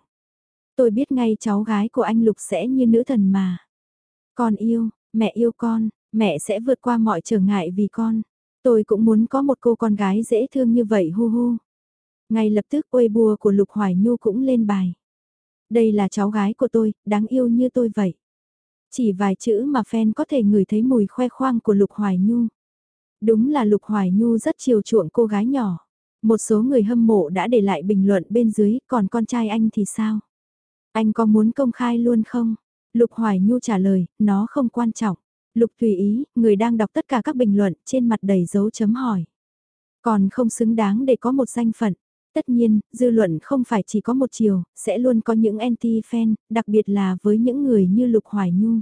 Tôi biết ngay cháu gái của anh Lục sẽ như nữ thần mà. Con yêu, mẹ yêu con, mẹ sẽ vượt qua mọi trở ngại vì con. Tôi cũng muốn có một cô con gái dễ thương như vậy hu hu. Ngay lập tức Weibo của Lục Hoài Nhu cũng lên bài. Đây là cháu gái của tôi, đáng yêu như tôi vậy. Chỉ vài chữ mà fan có thể ngửi thấy mùi khoe khoang của Lục Hoài Nhu. Đúng là Lục Hoài Nhu rất chiều chuộng cô gái nhỏ. Một số người hâm mộ đã để lại bình luận bên dưới, còn con trai anh thì sao? Anh có muốn công khai luôn không? Lục Hoài Nhu trả lời, nó không quan trọng. Lục tùy ý, người đang đọc tất cả các bình luận trên mặt đầy dấu chấm hỏi. Còn không xứng đáng để có một danh phận. Tất nhiên, dư luận không phải chỉ có một chiều, sẽ luôn có những anti-fan, đặc biệt là với những người như Lục Hoài Nhu.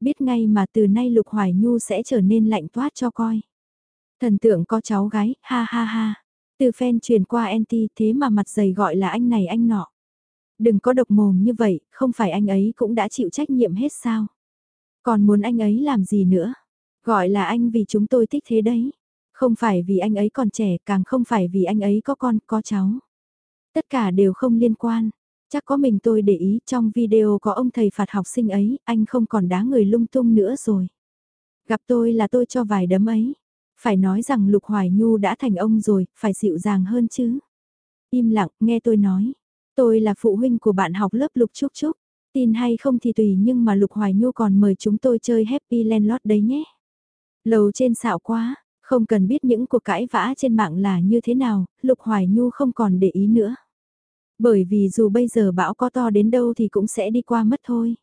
Biết ngay mà từ nay Lục Hoài Nhu sẽ trở nên lạnh toát cho coi. Thần tượng có cháu gái, ha ha ha. Từ fan truyền qua anti thế mà mặt dày gọi là anh này anh nọ. Đừng có độc mồm như vậy, không phải anh ấy cũng đã chịu trách nhiệm hết sao. Còn muốn anh ấy làm gì nữa? Gọi là anh vì chúng tôi thích thế đấy. Không phải vì anh ấy còn trẻ, càng không phải vì anh ấy có con, có cháu. Tất cả đều không liên quan. Chắc có mình tôi để ý trong video có ông thầy phạt học sinh ấy, anh không còn đá người lung tung nữa rồi. Gặp tôi là tôi cho vài đấm ấy. Phải nói rằng Lục Hoài Nhu đã thành ông rồi, phải dịu dàng hơn chứ. Im lặng, nghe tôi nói. Tôi là phụ huynh của bạn học lớp Lục Trúc Trúc. Tin hay không thì tùy nhưng mà Lục Hoài Nhu còn mời chúng tôi chơi Happy Landlord đấy nhé. Lầu trên xạo quá, không cần biết những cuộc cãi vã trên mạng là như thế nào, Lục Hoài Nhu không còn để ý nữa. Bởi vì dù bây giờ bão có to đến đâu thì cũng sẽ đi qua mất thôi.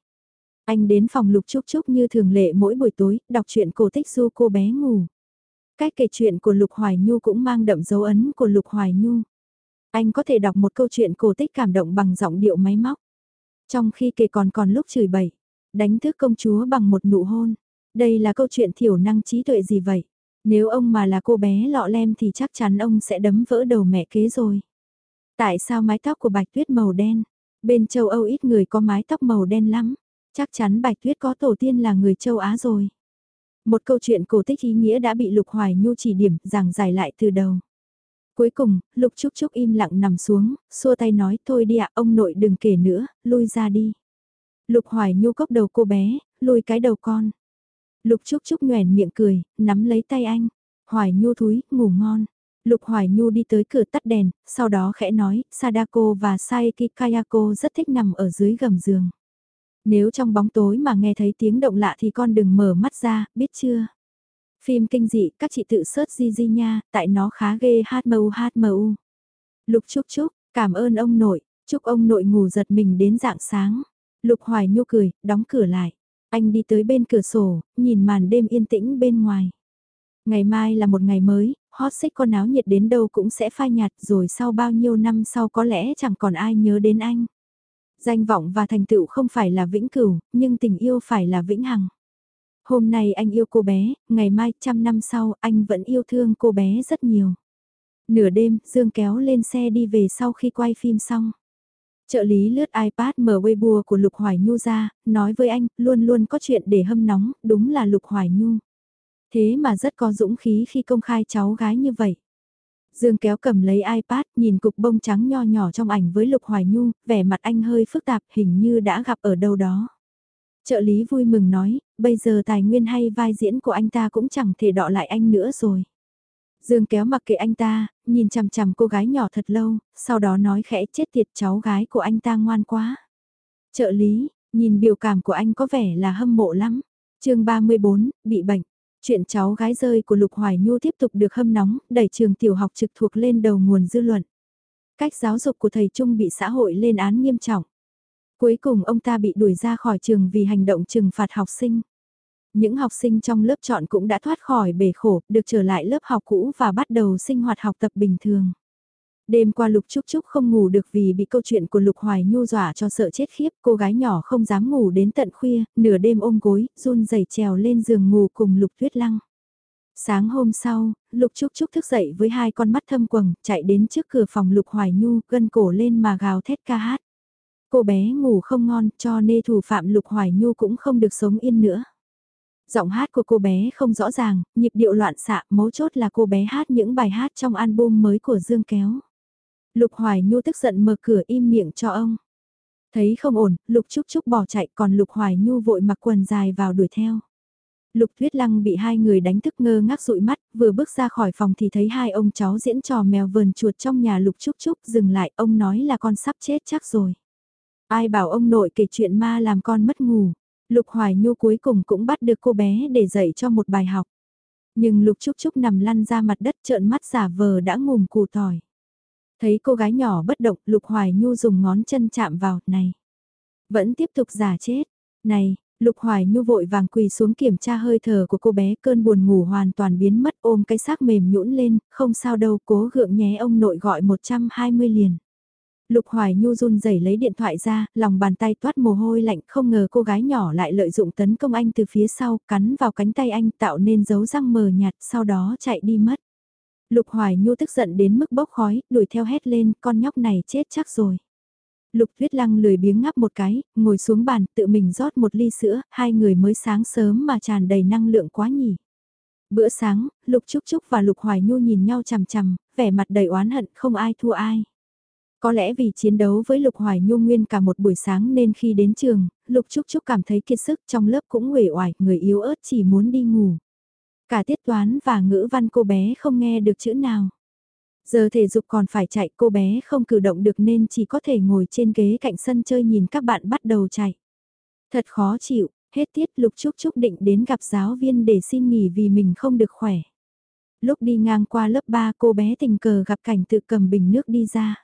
Anh đến phòng Lục Trúc Trúc như thường lệ mỗi buổi tối, đọc truyện cổ tích du cô bé ngủ. Cách kể chuyện của Lục Hoài Nhu cũng mang đậm dấu ấn của Lục Hoài Nhu. Anh có thể đọc một câu chuyện cổ tích cảm động bằng giọng điệu máy móc. Trong khi kể còn còn lúc chửi bậy, đánh thức công chúa bằng một nụ hôn. Đây là câu chuyện thiểu năng trí tuệ gì vậy? Nếu ông mà là cô bé lọ lem thì chắc chắn ông sẽ đấm vỡ đầu mẹ kế rồi. Tại sao mái tóc của Bạch Tuyết màu đen? Bên châu Âu ít người có mái tóc màu đen lắm. Chắc chắn Bạch Tuyết có tổ tiên là người châu Á rồi. Một câu chuyện cổ tích ý nghĩa đã bị Lục Hoài Nhu chỉ điểm giảng giải lại từ đầu. Cuối cùng, Lục Trúc Trúc im lặng nằm xuống, xua tay nói thôi đi ạ ông nội đừng kể nữa, lui ra đi. Lục Hoài Nhu cốc đầu cô bé, lùi cái đầu con. Lục Trúc Trúc nhoèn miệng cười, nắm lấy tay anh. Hoài Nhu thúi, ngủ ngon. Lục Hoài Nhu đi tới cửa tắt đèn, sau đó khẽ nói, Sadako và Saeki Kayako rất thích nằm ở dưới gầm giường. Nếu trong bóng tối mà nghe thấy tiếng động lạ thì con đừng mở mắt ra, biết chưa? Phim kinh dị, các chị tự search di di nha, tại nó khá ghê HMU HMU. Lục Trúc Trúc, cảm ơn ông nội, chúc ông nội ngủ giật mình đến dạng sáng. Lục Hoài Nhu cười, đóng cửa lại. Anh đi tới bên cửa sổ, nhìn màn đêm yên tĩnh bên ngoài. Ngày mai là một ngày mới, hot xích con áo nhiệt đến đâu cũng sẽ phai nhạt rồi sau bao nhiêu năm sau có lẽ chẳng còn ai nhớ đến anh. Danh vọng và thành tựu không phải là vĩnh cửu, nhưng tình yêu phải là vĩnh hằng. Hôm nay anh yêu cô bé, ngày mai trăm năm sau anh vẫn yêu thương cô bé rất nhiều. Nửa đêm, Dương kéo lên xe đi về sau khi quay phim xong. Trợ lý lướt iPad mở Weibo của Lục Hoài Nhu ra, nói với anh, luôn luôn có chuyện để hâm nóng, đúng là Lục Hoài Nhu. Thế mà rất có dũng khí khi công khai cháu gái như vậy. Dương kéo cầm lấy iPad, nhìn cục bông trắng nho nhỏ trong ảnh với Lục Hoài Nhu, vẻ mặt anh hơi phức tạp hình như đã gặp ở đâu đó. Trợ lý vui mừng nói, bây giờ tài nguyên hay vai diễn của anh ta cũng chẳng thể đọ lại anh nữa rồi. Dương kéo mặc kệ anh ta, nhìn chằm chằm cô gái nhỏ thật lâu, sau đó nói khẽ chết tiệt cháu gái của anh ta ngoan quá. Trợ lý, nhìn biểu cảm của anh có vẻ là hâm mộ lắm. chương 34, bị bệnh. Chuyện cháu gái rơi của Lục Hoài Nhu tiếp tục được hâm nóng, đẩy trường tiểu học trực thuộc lên đầu nguồn dư luận. Cách giáo dục của thầy Trung bị xã hội lên án nghiêm trọng. Cuối cùng ông ta bị đuổi ra khỏi trường vì hành động trừng phạt học sinh. Những học sinh trong lớp chọn cũng đã thoát khỏi bể khổ, được trở lại lớp học cũ và bắt đầu sinh hoạt học tập bình thường. Đêm qua Lục Trúc Trúc không ngủ được vì bị câu chuyện của Lục Hoài Nhu dọa cho sợ chết khiếp, cô gái nhỏ không dám ngủ đến tận khuya, nửa đêm ôm gối, run rẩy trèo lên giường ngủ cùng Lục Tuyết Lăng. Sáng hôm sau, Lục Trúc Trúc thức dậy với hai con mắt thâm quầng, chạy đến trước cửa phòng Lục Hoài Nhu, gân cổ lên mà gào thét ca hát. Cô bé ngủ không ngon, cho nên thủ phạm Lục Hoài Nhu cũng không được sống yên nữa. Giọng hát của cô bé không rõ ràng, nhịp điệu loạn xạ, mấu chốt là cô bé hát những bài hát trong album mới của Dương Kéo. Lục Hoài Nhu tức giận mở cửa im miệng cho ông. Thấy không ổn, Lục Trúc Trúc bỏ chạy còn Lục Hoài Nhu vội mặc quần dài vào đuổi theo. Lục Tuyết Lăng bị hai người đánh thức ngơ ngác dụi mắt, vừa bước ra khỏi phòng thì thấy hai ông cháu diễn trò mèo vờn chuột trong nhà Lục Trúc Trúc dừng lại, ông nói là con sắp chết chắc rồi. Ai bảo ông nội kể chuyện ma làm con mất ngủ. Lục Hoài Nhu cuối cùng cũng bắt được cô bé để dạy cho một bài học. Nhưng Lục Trúc Trúc nằm lăn ra mặt đất trợn mắt giả vờ đã ngùm cù tỏi. Thấy cô gái nhỏ bất động, Lục Hoài Nhu dùng ngón chân chạm vào, này. Vẫn tiếp tục giả chết. Này, Lục Hoài Nhu vội vàng quỳ xuống kiểm tra hơi thở của cô bé, cơn buồn ngủ hoàn toàn biến mất ôm cái xác mềm nhũn lên, không sao đâu, cố gượng nhé ông nội gọi 120 liền. Lục Hoài Nhu run rẩy lấy điện thoại ra, lòng bàn tay toát mồ hôi lạnh không ngờ cô gái nhỏ lại lợi dụng tấn công anh từ phía sau, cắn vào cánh tay anh tạo nên dấu răng mờ nhạt, sau đó chạy đi mất. Lục Hoài Nhu tức giận đến mức bốc khói, đuổi theo hét lên, con nhóc này chết chắc rồi. Lục Tuyết Lăng lười biếng ngáp một cái, ngồi xuống bàn, tự mình rót một ly sữa, hai người mới sáng sớm mà tràn đầy năng lượng quá nhỉ. Bữa sáng, Lục Trúc Trúc và Lục Hoài Nhu nhìn nhau chằm chằm, vẻ mặt đầy oán hận không ai thua ai. Có lẽ vì chiến đấu với Lục Hoài Nhu nguyên cả một buổi sáng nên khi đến trường, Lục Trúc Trúc cảm thấy kiệt sức trong lớp cũng nguệ oải, người yếu ớt chỉ muốn đi ngủ. Cả tiết toán và ngữ văn cô bé không nghe được chữ nào. Giờ thể dục còn phải chạy cô bé không cử động được nên chỉ có thể ngồi trên ghế cạnh sân chơi nhìn các bạn bắt đầu chạy. Thật khó chịu, hết tiết Lục Trúc Trúc định đến gặp giáo viên để xin nghỉ vì mình không được khỏe. Lúc đi ngang qua lớp 3 cô bé tình cờ gặp cảnh tự cầm bình nước đi ra.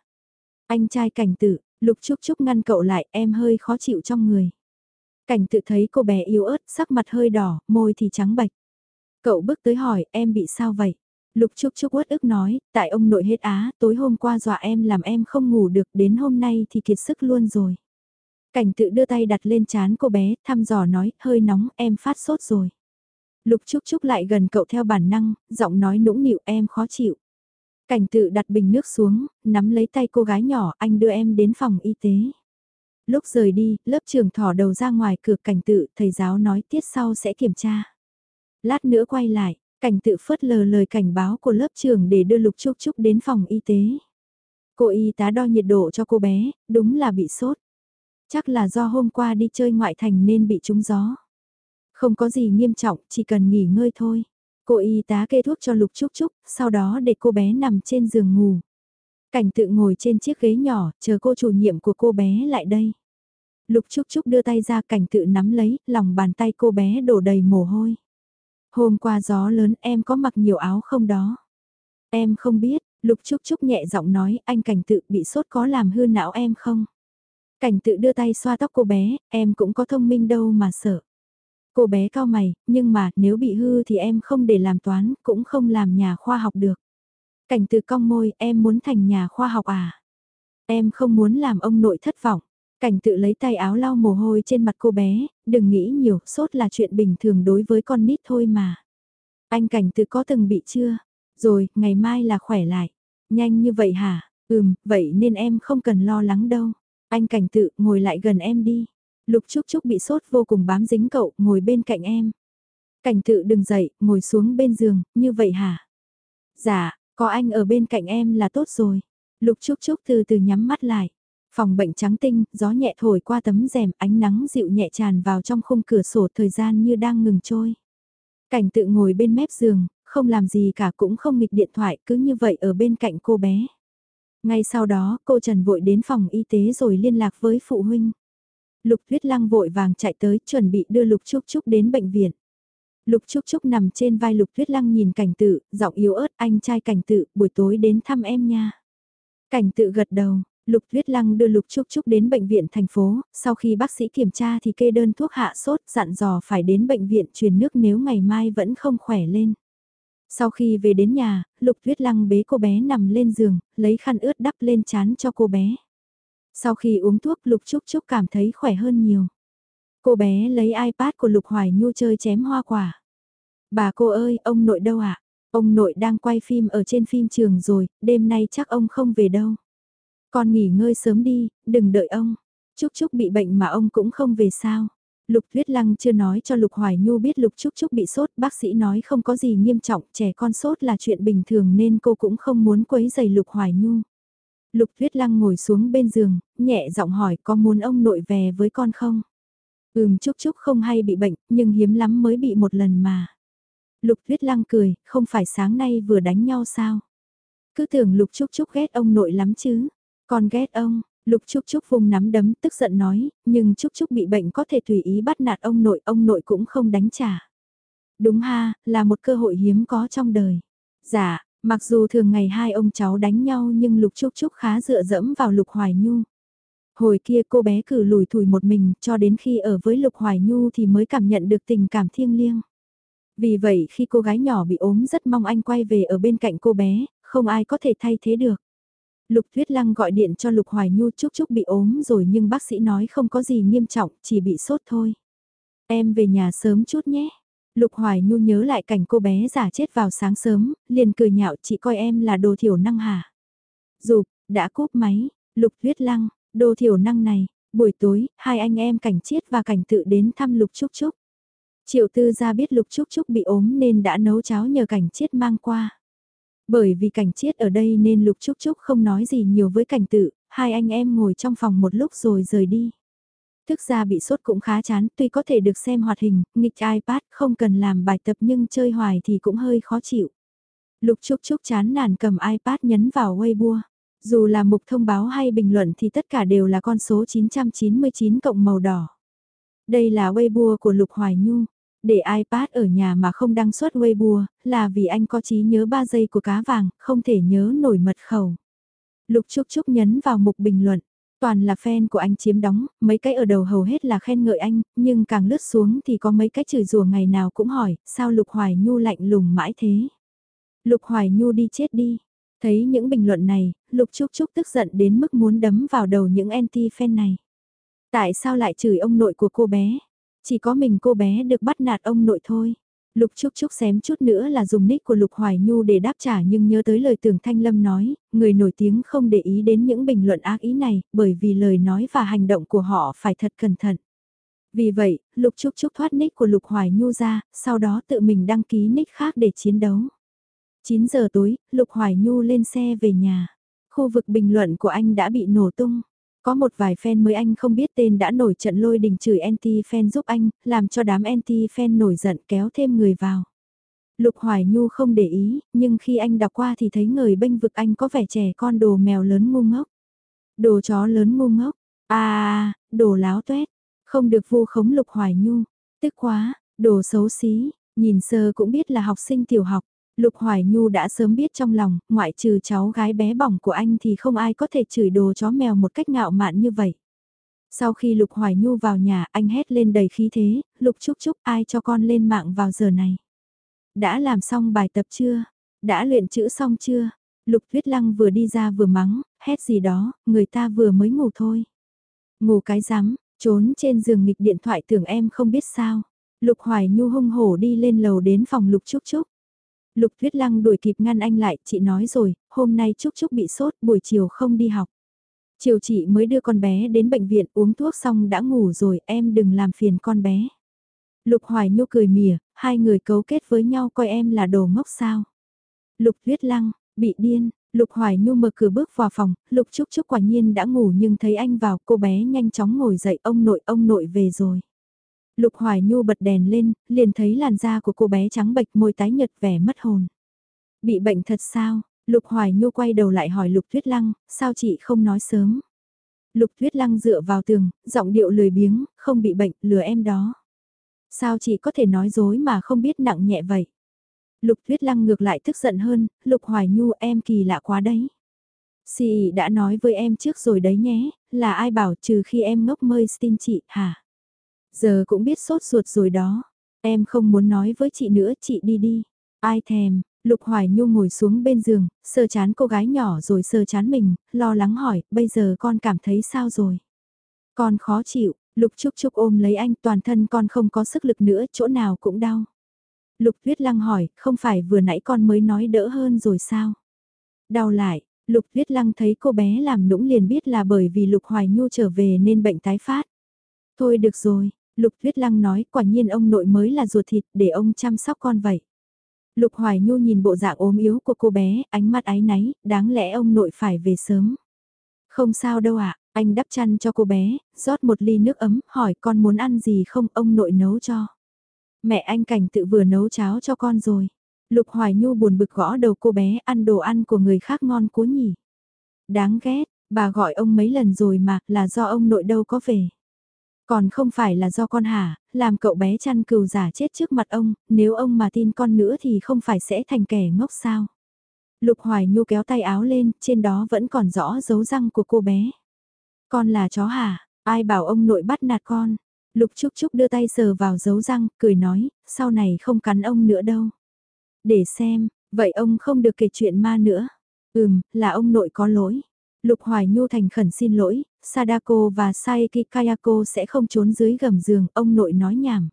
Anh trai cảnh tự, Lục Trúc Trúc ngăn cậu lại em hơi khó chịu trong người. Cảnh tự thấy cô bé yếu ớt, sắc mặt hơi đỏ, môi thì trắng bạch. Cậu bước tới hỏi em bị sao vậy? Lục Trúc Trúc uất ức nói, tại ông nội hết á, tối hôm qua dọa em làm em không ngủ được, đến hôm nay thì kiệt sức luôn rồi. Cảnh tự đưa tay đặt lên chán cô bé, thăm dò nói, hơi nóng, em phát sốt rồi. Lục Trúc Trúc lại gần cậu theo bản năng, giọng nói nũng nịu em khó chịu. Cảnh tự đặt bình nước xuống, nắm lấy tay cô gái nhỏ, anh đưa em đến phòng y tế. Lúc rời đi, lớp trưởng thỏ đầu ra ngoài cửa cảnh tự, thầy giáo nói tiết sau sẽ kiểm tra. Lát nữa quay lại, cảnh tự phớt lờ lời cảnh báo của lớp trưởng để đưa Lục Trúc Trúc đến phòng y tế. Cô y tá đo nhiệt độ cho cô bé, đúng là bị sốt. Chắc là do hôm qua đi chơi ngoại thành nên bị trúng gió. Không có gì nghiêm trọng, chỉ cần nghỉ ngơi thôi. Cô y tá kê thuốc cho Lục Trúc Trúc, sau đó để cô bé nằm trên giường ngủ. Cảnh tự ngồi trên chiếc ghế nhỏ, chờ cô chủ nhiệm của cô bé lại đây. Lục Trúc Trúc đưa tay ra cảnh tự nắm lấy, lòng bàn tay cô bé đổ đầy mồ hôi. Hôm qua gió lớn em có mặc nhiều áo không đó? Em không biết, Lục Trúc Trúc nhẹ giọng nói anh cảnh tự bị sốt có làm hư não em không? Cảnh tự đưa tay xoa tóc cô bé, em cũng có thông minh đâu mà sợ. Cô bé cao mày, nhưng mà nếu bị hư thì em không để làm toán, cũng không làm nhà khoa học được. Cảnh từ cong môi, em muốn thành nhà khoa học à? Em không muốn làm ông nội thất vọng. Cảnh tự lấy tay áo lau mồ hôi trên mặt cô bé, đừng nghĩ nhiều, sốt là chuyện bình thường đối với con nít thôi mà. Anh cảnh tự có từng bị chưa? Rồi, ngày mai là khỏe lại. Nhanh như vậy hả? Ừm, vậy nên em không cần lo lắng đâu. Anh cảnh tự, ngồi lại gần em đi. Lục Trúc Trúc bị sốt vô cùng bám dính cậu, ngồi bên cạnh em. Cảnh tự đừng dậy, ngồi xuống bên giường, như vậy hả? Dạ, có anh ở bên cạnh em là tốt rồi. Lục Trúc Trúc từ từ nhắm mắt lại. Phòng bệnh trắng tinh, gió nhẹ thổi qua tấm rèm, ánh nắng dịu nhẹ tràn vào trong khung cửa sổ thời gian như đang ngừng trôi. Cảnh tự ngồi bên mép giường, không làm gì cả cũng không nghịch điện thoại cứ như vậy ở bên cạnh cô bé. Ngay sau đó, cô Trần vội đến phòng y tế rồi liên lạc với phụ huynh. Lục Tuyết Lăng vội vàng chạy tới chuẩn bị đưa Lục Trúc Trúc đến bệnh viện. Lục Trúc Trúc nằm trên vai Lục Tuyết Lăng nhìn cảnh tự, giọng yếu ớt anh trai cảnh tự, buổi tối đến thăm em nha. Cảnh tự gật đầu, Lục Tuyết Lăng đưa Lục Trúc Trúc đến bệnh viện thành phố, sau khi bác sĩ kiểm tra thì kê đơn thuốc hạ sốt, dặn dò phải đến bệnh viện truyền nước nếu ngày mai vẫn không khỏe lên. Sau khi về đến nhà, Lục Tuyết Lăng bế cô bé nằm lên giường, lấy khăn ướt đắp lên chán cho cô bé. Sau khi uống thuốc Lục Trúc Trúc cảm thấy khỏe hơn nhiều. Cô bé lấy iPad của Lục Hoài Nhu chơi chém hoa quả. Bà cô ơi, ông nội đâu ạ? Ông nội đang quay phim ở trên phim trường rồi, đêm nay chắc ông không về đâu. Con nghỉ ngơi sớm đi, đừng đợi ông. Trúc Trúc bị bệnh mà ông cũng không về sao. Lục Tuyết Lăng chưa nói cho Lục Hoài Nhu biết Lục Trúc Trúc bị sốt, bác sĩ nói không có gì nghiêm trọng, trẻ con sốt là chuyện bình thường nên cô cũng không muốn quấy giày Lục Hoài Nhu. Lục Tuyết Lăng ngồi xuống bên giường, nhẹ giọng hỏi có muốn ông nội về với con không? Ừm Trúc Trúc không hay bị bệnh, nhưng hiếm lắm mới bị một lần mà. Lục Tuyết Lăng cười, không phải sáng nay vừa đánh nhau sao? Cứ tưởng Lục Trúc Trúc ghét ông nội lắm chứ. Con ghét ông, Lục Trúc Trúc vùng nắm đấm tức giận nói, nhưng Trúc Trúc bị bệnh có thể tùy ý bắt nạt ông nội, ông nội cũng không đánh trả. Đúng ha, là một cơ hội hiếm có trong đời. Dạ, mặc dù thường ngày hai ông cháu đánh nhau nhưng Lục Trúc Trúc khá dựa dẫm vào Lục Hoài Nhu. Hồi kia cô bé cử lùi thủi một mình cho đến khi ở với Lục Hoài Nhu thì mới cảm nhận được tình cảm thiêng liêng. Vì vậy khi cô gái nhỏ bị ốm rất mong anh quay về ở bên cạnh cô bé, không ai có thể thay thế được. Lục Tuyết Lăng gọi điện cho Lục Hoài Nhu chúc chúc bị ốm rồi nhưng bác sĩ nói không có gì nghiêm trọng, chỉ bị sốt thôi. Em về nhà sớm chút nhé. Lục Hoài Nhu nhớ lại cảnh cô bé giả chết vào sáng sớm, liền cười nhạo chị coi em là đồ thiểu năng hả. Dục, đã cúp máy, Lục Tuyết Lăng, đồ thiểu năng này, buổi tối, hai anh em cảnh chiết và cảnh tự đến thăm Lục Trúc Trúc. Triệu tư gia biết Lục Trúc Trúc bị ốm nên đã nấu cháo nhờ cảnh chiết mang qua. Bởi vì cảnh chiết ở đây nên Lục Trúc Trúc không nói gì nhiều với cảnh tự, hai anh em ngồi trong phòng một lúc rồi rời đi. Thức ra bị sốt cũng khá chán, tuy có thể được xem hoạt hình, nghịch iPad không cần làm bài tập nhưng chơi hoài thì cũng hơi khó chịu. Lục Trúc Trúc chán nản cầm iPad nhấn vào Weibo. Dù là mục thông báo hay bình luận thì tất cả đều là con số 999 cộng màu đỏ. Đây là Weibo của Lục Hoài Nhu, để iPad ở nhà mà không đăng xuất Weibo, là vì anh có trí nhớ 3 giây của cá vàng, không thể nhớ nổi mật khẩu. Lục Trúc Trúc nhấn vào mục bình luận. Toàn là fan của anh chiếm đóng, mấy cái ở đầu hầu hết là khen ngợi anh, nhưng càng lướt xuống thì có mấy cái chửi rủa ngày nào cũng hỏi, sao Lục Hoài Nhu lạnh lùng mãi thế? Lục Hoài Nhu đi chết đi. Thấy những bình luận này, Lục Trúc Trúc tức giận đến mức muốn đấm vào đầu những anti-fan này. Tại sao lại chửi ông nội của cô bé? Chỉ có mình cô bé được bắt nạt ông nội thôi. Lục Trúc Trúc xém chút nữa là dùng nick của Lục Hoài Nhu để đáp trả nhưng nhớ tới lời tưởng Thanh Lâm nói, người nổi tiếng không để ý đến những bình luận ác ý này, bởi vì lời nói và hành động của họ phải thật cẩn thận. Vì vậy, Lục Trúc Trúc thoát nick của Lục Hoài Nhu ra, sau đó tự mình đăng ký nick khác để chiến đấu. 9 giờ tối, Lục Hoài Nhu lên xe về nhà. Khu vực bình luận của anh đã bị nổ tung. Có một vài fan mới anh không biết tên đã nổi trận lôi đình chửi anti-fan giúp anh, làm cho đám anti-fan nổi giận kéo thêm người vào. Lục Hoài Nhu không để ý, nhưng khi anh đọc qua thì thấy người bênh vực anh có vẻ trẻ con đồ mèo lớn ngu ngốc. Đồ chó lớn ngu ngốc, à, đồ láo tuét, không được vu khống Lục Hoài Nhu, tức quá, đồ xấu xí, nhìn sơ cũng biết là học sinh tiểu học, Lục Hoài Nhu đã sớm biết trong lòng, ngoại trừ cháu gái bé bỏng của anh thì không ai có thể chửi đồ chó mèo một cách ngạo mạn như vậy. Sau khi Lục Hoài Nhu vào nhà, anh hét lên đầy khí thế, Lục Trúc Trúc ai cho con lên mạng vào giờ này. Đã làm xong bài tập chưa? Đã luyện chữ xong chưa? Lục Tuyết Lăng vừa đi ra vừa mắng, hét gì đó, người ta vừa mới ngủ thôi. Ngủ cái rắm, trốn trên giường nghịch điện thoại tưởng em không biết sao. Lục Hoài Nhu hung hổ đi lên lầu đến phòng Lục Trúc Trúc. Lục Tuyết Lăng đuổi kịp ngăn anh lại, chị nói rồi, hôm nay Trúc Trúc bị sốt, buổi chiều không đi học. Chiều chị mới đưa con bé đến bệnh viện uống thuốc xong đã ngủ rồi, em đừng làm phiền con bé. Lục Hoài Nhu cười mỉa, hai người cấu kết với nhau coi em là đồ ngốc sao. Lục Tuyết Lăng, bị điên, Lục Hoài Nhu mở cửa bước vào phòng, Lục Trúc Trúc quả nhiên đã ngủ nhưng thấy anh vào, cô bé nhanh chóng ngồi dậy, ông nội, ông nội về rồi. Lục Hoài Nhu bật đèn lên, liền thấy làn da của cô bé trắng bệch môi tái nhợt vẻ mất hồn. Bị bệnh thật sao? Lục Hoài Nhu quay đầu lại hỏi Lục Tuyết Lăng, sao chị không nói sớm? Lục Tuyết Lăng dựa vào tường, giọng điệu lười biếng, không bị bệnh, lừa em đó. Sao chị có thể nói dối mà không biết nặng nhẹ vậy? Lục Tuyết Lăng ngược lại tức giận hơn, Lục Hoài Nhu em kỳ lạ quá đấy. Chị đã nói với em trước rồi đấy nhé, là ai bảo trừ khi em ngốc mơi tin chị, hả? Giờ cũng biết sốt ruột rồi đó. Em không muốn nói với chị nữa, chị đi đi. Ai thèm, Lục Hoài Nhu ngồi xuống bên giường, sờ chán cô gái nhỏ rồi sờ chán mình, lo lắng hỏi, bây giờ con cảm thấy sao rồi? Con khó chịu, Lục Trúc Trúc ôm lấy anh toàn thân con không có sức lực nữa, chỗ nào cũng đau. Lục Tuyết Lăng hỏi, không phải vừa nãy con mới nói đỡ hơn rồi sao? Đau lại, Lục Tuyết Lăng thấy cô bé làm nũng liền biết là bởi vì Lục Hoài Nhu trở về nên bệnh tái phát. Thôi được rồi, Lục Tuyết Lăng nói quả nhiên ông nội mới là ruột thịt để ông chăm sóc con vậy. Lục Hoài Nhu nhìn bộ dạng ốm yếu của cô bé, ánh mắt ái náy, đáng lẽ ông nội phải về sớm. Không sao đâu ạ, anh đắp chăn cho cô bé, rót một ly nước ấm, hỏi con muốn ăn gì không, ông nội nấu cho. Mẹ anh cảnh tự vừa nấu cháo cho con rồi. Lục Hoài Nhu buồn bực gõ đầu cô bé ăn đồ ăn của người khác ngon quá nhỉ. Đáng ghét, bà gọi ông mấy lần rồi mà, là do ông nội đâu có về. Còn không phải là do con hả, làm cậu bé chăn cừu giả chết trước mặt ông, nếu ông mà tin con nữa thì không phải sẽ thành kẻ ngốc sao. Lục Hoài Nhu kéo tay áo lên, trên đó vẫn còn rõ dấu răng của cô bé. Con là chó hả, ai bảo ông nội bắt nạt con. Lục Trúc Trúc đưa tay sờ vào dấu răng, cười nói, sau này không cắn ông nữa đâu. Để xem, vậy ông không được kể chuyện ma nữa. Ừm, là ông nội có lỗi. Lục Hoài Nhu thành khẩn xin lỗi, Sadako và Saeki Kayako sẽ không trốn dưới gầm giường, ông nội nói nhảm.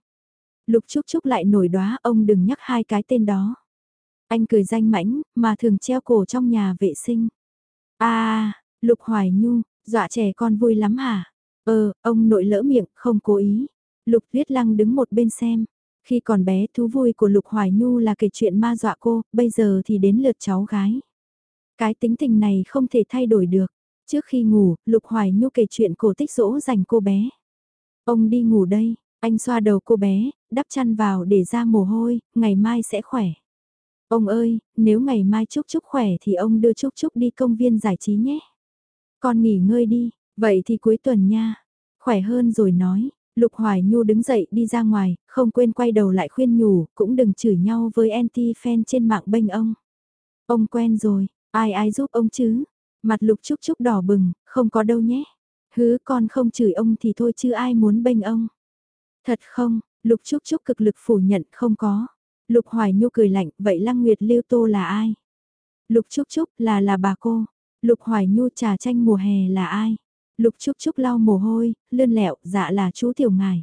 Lục Trúc Trúc lại nổi đóa ông đừng nhắc hai cái tên đó. Anh cười danh mãnh, mà thường treo cổ trong nhà vệ sinh. À, Lục Hoài Nhu, dọa trẻ con vui lắm hả? Ờ, ông nội lỡ miệng, không cố ý. Lục Viết Lăng đứng một bên xem. Khi còn bé thú vui của Lục Hoài Nhu là kể chuyện ma dọa cô, bây giờ thì đến lượt cháu gái. Cái tính tình này không thể thay đổi được. Trước khi ngủ, Lục Hoài Nhu kể chuyện cổ tích dỗ dành cô bé. Ông đi ngủ đây, anh xoa đầu cô bé, đắp chăn vào để ra mồ hôi, ngày mai sẽ khỏe. Ông ơi, nếu ngày mai Trúc Trúc khỏe thì ông đưa Trúc Trúc đi công viên giải trí nhé. Con nghỉ ngơi đi, vậy thì cuối tuần nha. Khỏe hơn rồi nói, Lục Hoài Nhu đứng dậy đi ra ngoài, không quên quay đầu lại khuyên nhủ, cũng đừng chửi nhau với anti-fan trên mạng bênh ông. Ông quen rồi, ai ai giúp ông chứ? Mặt lục trúc trúc đỏ bừng, không có đâu nhé. Hứ con không chửi ông thì thôi chứ ai muốn bênh ông. Thật không, lục trúc trúc cực lực phủ nhận không có. Lục Hoài Nhu cười lạnh, vậy Lăng Nguyệt Lưu Tô là ai? Lục Trúc Trúc là là bà cô. Lục Hoài Nhu trà tranh mùa hè là ai? Lục Trúc Trúc lau mồ hôi, lươn lẹo, dạ là chú Tiểu Ngài.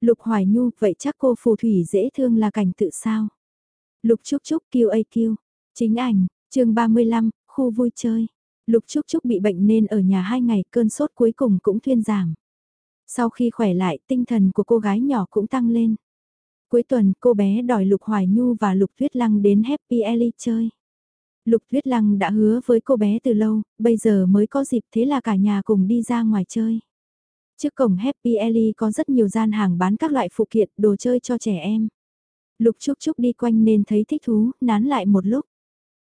Lục Hoài Nhu, vậy chắc cô phù thủy dễ thương là cảnh tự sao? Lục Trúc Trúc kêu ai kêu. Chính ảnh, chương 35, khu vui chơi. Lục Trúc Trúc bị bệnh nên ở nhà hai ngày cơn sốt cuối cùng cũng thuyên giảm. Sau khi khỏe lại tinh thần của cô gái nhỏ cũng tăng lên. Cuối tuần cô bé đòi Lục Hoài Nhu và Lục Tuyết Lăng đến Happy Alley chơi. Lục Tuyết Lăng đã hứa với cô bé từ lâu, bây giờ mới có dịp thế là cả nhà cùng đi ra ngoài chơi. Trước cổng Happy Alley có rất nhiều gian hàng bán các loại phụ kiện, đồ chơi cho trẻ em. Lục Trúc Trúc đi quanh nên thấy thích thú, nán lại một lúc.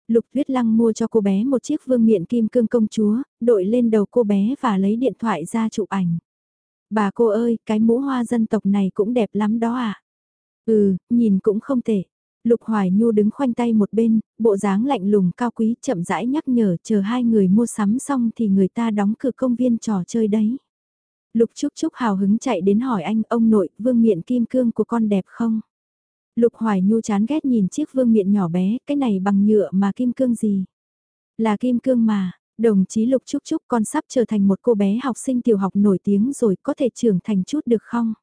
Lục Tuyết Lăng mua cho cô bé một chiếc vương miện kim cương công chúa, đội lên đầu cô bé và lấy điện thoại ra chụp ảnh. Bà cô ơi, cái mũ hoa dân tộc này cũng đẹp lắm đó à? Ừ, nhìn cũng không tệ. Lục Hoài Nhu đứng khoanh tay một bên, bộ dáng lạnh lùng cao quý chậm rãi nhắc nhở chờ hai người mua sắm xong thì người ta đóng cửa công viên trò chơi đấy. Lục Trúc Trúc hào hứng chạy đến hỏi anh ông nội vương miện kim cương của con đẹp không? Lục Hoài Nhu chán ghét nhìn chiếc vương miện nhỏ bé, cái này bằng nhựa mà kim cương gì? Là kim cương mà, đồng chí Lục Trúc Trúc con sắp trở thành một cô bé học sinh tiểu học nổi tiếng rồi có thể trưởng thành chút được không?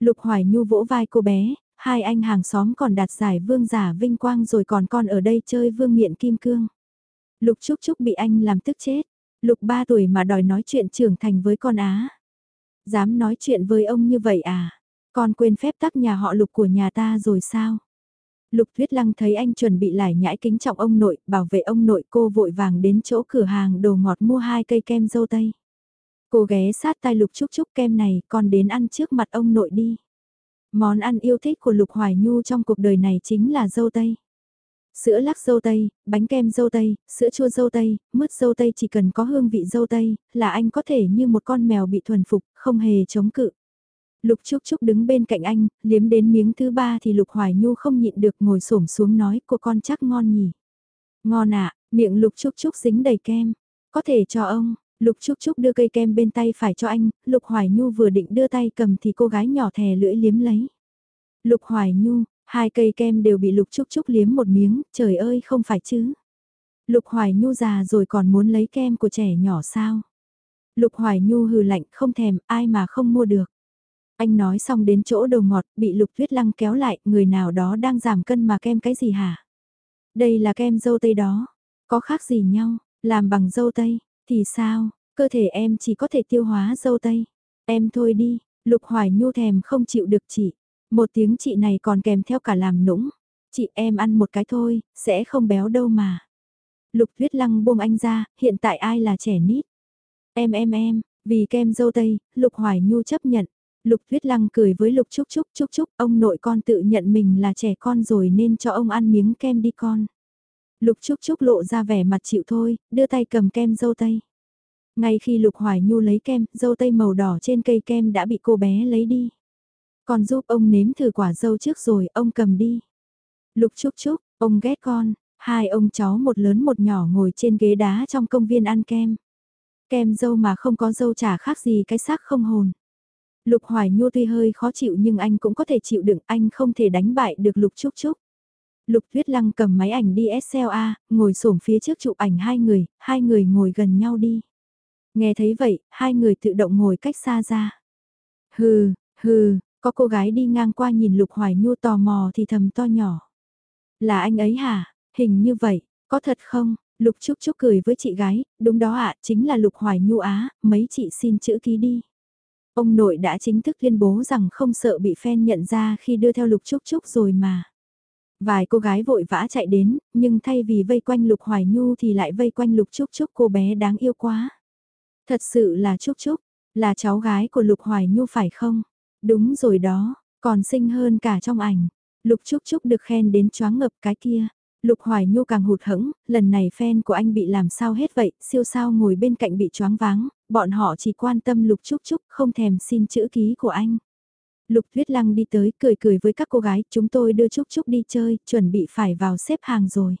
Lục Hoài Nhu vỗ vai cô bé, hai anh hàng xóm còn đạt giải vương giả vinh quang rồi còn con ở đây chơi vương miện kim cương. Lục Trúc Trúc bị anh làm tức chết, Lục ba tuổi mà đòi nói chuyện trưởng thành với con á. Dám nói chuyện với ông như vậy à? Con quên phép tắc nhà họ lục của nhà ta rồi sao? Lục Tuyết Lăng thấy anh chuẩn bị lại nhãi kính trọng ông nội, bảo vệ ông nội cô vội vàng đến chỗ cửa hàng đồ ngọt mua hai cây kem dâu tây. Cô ghé sát tai Lục Trúc Trúc kem này, con đến ăn trước mặt ông nội đi. Món ăn yêu thích của Lục Hoài Nhu trong cuộc đời này chính là dâu tây. Sữa lắc dâu tây, bánh kem dâu tây, sữa chua dâu tây, mứt dâu tây chỉ cần có hương vị dâu tây, là anh có thể như một con mèo bị thuần phục, không hề chống cự. Lục Trúc Trúc đứng bên cạnh anh, liếm đến miếng thứ ba thì Lục Hoài Nhu không nhịn được ngồi xổm xuống nói cô con chắc ngon nhỉ. Ngon ạ, miệng Lục Trúc Trúc dính đầy kem. Có thể cho ông, Lục Trúc Trúc đưa cây kem bên tay phải cho anh, Lục Hoài Nhu vừa định đưa tay cầm thì cô gái nhỏ thè lưỡi liếm lấy. Lục Hoài Nhu, Hai cây kem đều bị Lục Trúc Trúc liếm một miếng, trời ơi không phải chứ. Lục Hoài Nhu già rồi còn muốn lấy kem của trẻ nhỏ sao? Lục Hoài Nhu hừ lạnh không thèm, ai mà không mua được. Anh nói xong đến chỗ đồ ngọt, bị Lục Tuyết Lăng kéo lại, người nào đó đang giảm cân mà kem cái gì hả? Đây là kem dâu tây đó, có khác gì nhau, làm bằng dâu tây, thì sao, cơ thể em chỉ có thể tiêu hóa dâu tây. Em thôi đi, Lục Hoài Nhu thèm không chịu được chị. Một tiếng chị này còn kèm theo cả làm nũng. Chị em ăn một cái thôi, sẽ không béo đâu mà. Lục Tuyết Lăng buông anh ra, hiện tại ai là trẻ nít? Em em em, vì kem dâu tây, Lục Hoài Nhu chấp nhận. Lục Tuyết Lăng cười với Lục Trúc Trúc Trúc Trúc, ông nội con tự nhận mình là trẻ con rồi nên cho ông ăn miếng kem đi con. Lục Trúc Trúc lộ ra vẻ mặt chịu thôi, đưa tay cầm kem dâu tây. Ngay khi Lục Hoài Nhu lấy kem, dâu tây màu đỏ trên cây kem đã bị cô bé lấy đi. Con giúp ông nếm thử quả dâu trước rồi, ông cầm đi. Lục Trúc Trúc, ông ghét con, hai ông cháu một lớn một nhỏ ngồi trên ghế đá trong công viên ăn kem. Kem dâu mà không có dâu chả khác gì cái xác không hồn. Lục Hoài Nhu tuy hơi khó chịu nhưng anh cũng có thể chịu đựng, anh không thể đánh bại được Lục Trúc Trúc. Lục Tuyết Lăng cầm máy ảnh DSLR ngồi xổm phía trước chụp ảnh hai người, hai người ngồi gần nhau đi. Nghe thấy vậy, hai người tự động ngồi cách xa ra. Hừ, hừ, có cô gái đi ngang qua nhìn Lục Hoài Nhu tò mò thì thầm to nhỏ. Là anh ấy hả? Hình như vậy, có thật không? Lục Trúc Trúc cười với chị gái, đúng đó ạ, chính là Lục Hoài Nhu Á, mấy chị xin chữ ký đi. Ông nội đã chính thức tuyên bố rằng không sợ bị fan nhận ra khi đưa theo Lục Trúc Trúc rồi mà. Vài cô gái vội vã chạy đến, nhưng thay vì vây quanh Lục Hoài Nhu thì lại vây quanh Lục Trúc Trúc cô bé đáng yêu quá. Thật sự là Trúc Trúc, là cháu gái của Lục Hoài Nhu phải không? Đúng rồi đó, còn xinh hơn cả trong ảnh. Lục Trúc Trúc được khen đến choáng ngập cái kia. Lục Hoài Nhu càng hụt hẫng, lần này fan của anh bị làm sao hết vậy, siêu sao ngồi bên cạnh bị choáng váng, bọn họ chỉ quan tâm Lục Trúc Trúc không thèm xin chữ ký của anh. Lục Thuyết Lăng đi tới cười cười với các cô gái, chúng tôi đưa Trúc Trúc đi chơi, chuẩn bị phải vào xếp hàng rồi.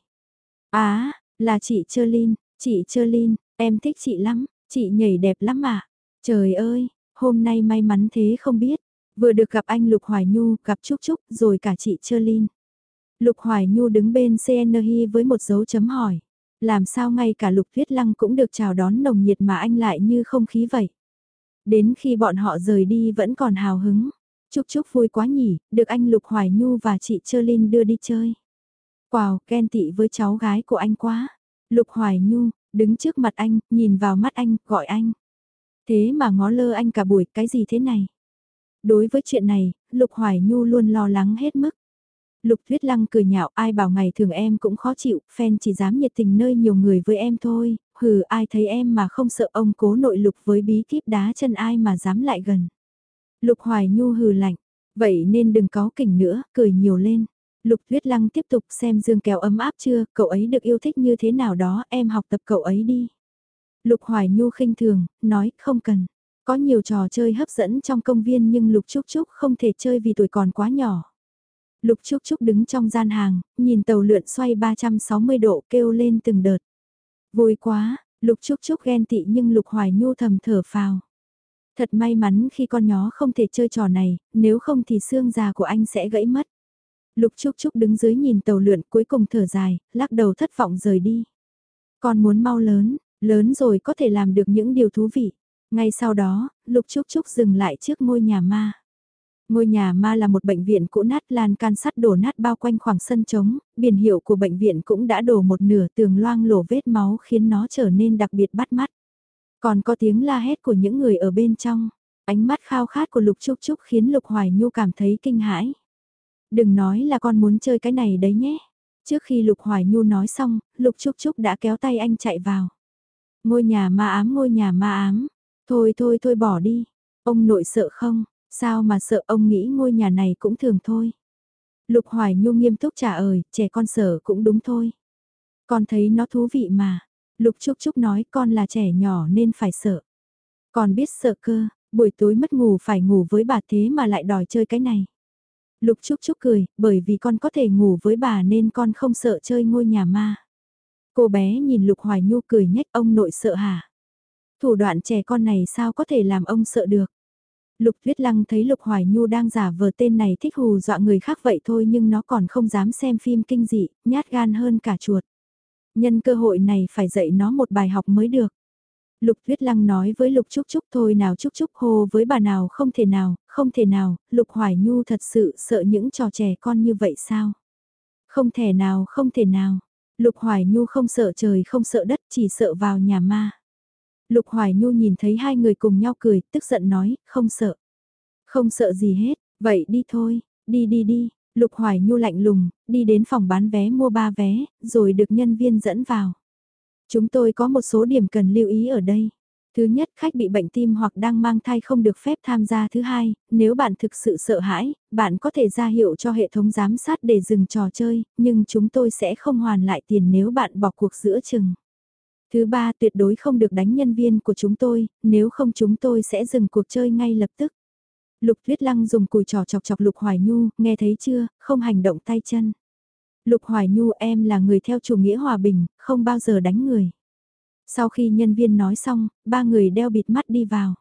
Á, là chị Chơ Linh, chị Chơ Linh, em thích chị lắm, chị nhảy đẹp lắm mà. Trời ơi, hôm nay may mắn thế không biết, vừa được gặp anh Lục Hoài Nhu, gặp Trúc Trúc, rồi cả chị Chơ Linh. Lục Hoài Nhu đứng bên CNH với một dấu chấm hỏi. Làm sao ngay cả Lục Thuyết Lăng cũng được chào đón nồng nhiệt mà anh lại như không khí vậy. Đến khi bọn họ rời đi vẫn còn hào hứng. Chúc chúc vui quá nhỉ, được anh Lục Hoài Nhu và chị Trơ Linh đưa đi chơi. Wow, ghen tị với cháu gái của anh quá. Lục Hoài Nhu, đứng trước mặt anh, nhìn vào mắt anh, gọi anh. Thế mà ngó lơ anh cả buổi, cái gì thế này? Đối với chuyện này, Lục Hoài Nhu luôn lo lắng hết mức. Lục Tuyết Lăng cười nhạo ai bảo ngày thường em cũng khó chịu, fan chỉ dám nhiệt tình nơi nhiều người với em thôi, hừ ai thấy em mà không sợ ông cố nội lục với bí kíp đá chân ai mà dám lại gần. Lục Hoài Nhu hừ lạnh, vậy nên đừng có kỉnh nữa, cười nhiều lên. Lục Tuyết Lăng tiếp tục xem Dương kéo ấm áp chưa, cậu ấy được yêu thích như thế nào đó, em học tập cậu ấy đi. Lục Hoài Nhu khinh thường, nói không cần. Có nhiều trò chơi hấp dẫn trong công viên nhưng Lục Trúc Trúc không thể chơi vì tuổi còn quá nhỏ. Lục Trúc Trúc đứng trong gian hàng, nhìn tàu lượn xoay 360 độ kêu lên từng đợt. Vui quá, Lục Trúc Trúc ghen tị nhưng Lục Hoài Nhu thầm thở phào. Thật may mắn khi con nhó không thể chơi trò này, nếu không thì xương già của anh sẽ gãy mất. Lục Trúc Trúc đứng dưới nhìn tàu lượn cuối cùng thở dài, lắc đầu thất vọng rời đi. Con muốn mau lớn, lớn rồi có thể làm được những điều thú vị. Ngay sau đó, Lục Trúc Trúc dừng lại trước ngôi nhà ma. Ngôi nhà ma là một bệnh viện cũ nát lan can sắt đổ nát bao quanh khoảng sân trống, biển hiệu của bệnh viện cũng đã đổ một nửa tường loang lổ vết máu khiến nó trở nên đặc biệt bắt mắt. Còn có tiếng la hét của những người ở bên trong, ánh mắt khao khát của Lục Trúc Trúc khiến Lục Hoài Nhu cảm thấy kinh hãi. Đừng nói là con muốn chơi cái này đấy nhé. Trước khi Lục Hoài Nhu nói xong, Lục Trúc Trúc đã kéo tay anh chạy vào. Ngôi nhà ma ám ngôi nhà ma ám. Thôi thôi thôi bỏ đi. Ông nội sợ không? Sao mà sợ ông nghĩ ngôi nhà này cũng thường thôi. Lục Hoài Nhu nghiêm túc trả lời trẻ con sợ cũng đúng thôi. Con thấy nó thú vị mà. Lục Trúc Trúc nói con là trẻ nhỏ nên phải sợ. con biết sợ cơ, buổi tối mất ngủ phải ngủ với bà thế mà lại đòi chơi cái này. Lục Trúc Trúc cười, bởi vì con có thể ngủ với bà nên con không sợ chơi ngôi nhà ma. Cô bé nhìn Lục Hoài Nhu cười nhếch ông nội sợ hả? Thủ đoạn trẻ con này sao có thể làm ông sợ được? Lục Tuyết Lăng thấy Lục Hoài Nhu đang giả vờ tên này thích hù dọa người khác vậy thôi nhưng nó còn không dám xem phim kinh dị, nhát gan hơn cả chuột. Nhân cơ hội này phải dạy nó một bài học mới được. Lục Tuyết Lăng nói với Lục Trúc Trúc thôi nào Trúc Trúc hô với bà nào không thể nào, không thể nào, Lục Hoài Nhu thật sự sợ những trò trẻ con như vậy sao? Không thể nào, không thể nào. Lục Hoài Nhu không sợ trời không sợ đất chỉ sợ vào nhà ma. Lục Hoài Nhu nhìn thấy hai người cùng nhau cười, tức giận nói, không sợ. Không sợ gì hết, vậy đi thôi, đi đi đi. Lục Hoài Nhu lạnh lùng, đi đến phòng bán vé mua ba vé, rồi được nhân viên dẫn vào. Chúng tôi có một số điểm cần lưu ý ở đây. Thứ nhất, khách bị bệnh tim hoặc đang mang thai không được phép tham gia. Thứ hai, nếu bạn thực sự sợ hãi, bạn có thể ra hiệu cho hệ thống giám sát để dừng trò chơi, nhưng chúng tôi sẽ không hoàn lại tiền nếu bạn bỏ cuộc giữa chừng. Thứ ba, tuyệt đối không được đánh nhân viên của chúng tôi, nếu không chúng tôi sẽ dừng cuộc chơi ngay lập tức. Lục Tuyết Lăng dùng cùi trò chọc chọc Lục Hoài Nhu, nghe thấy chưa, không hành động tay chân. Lục Hoài Nhu em là người theo chủ nghĩa hòa bình, không bao giờ đánh người. Sau khi nhân viên nói xong, ba người đeo bịt mắt đi vào.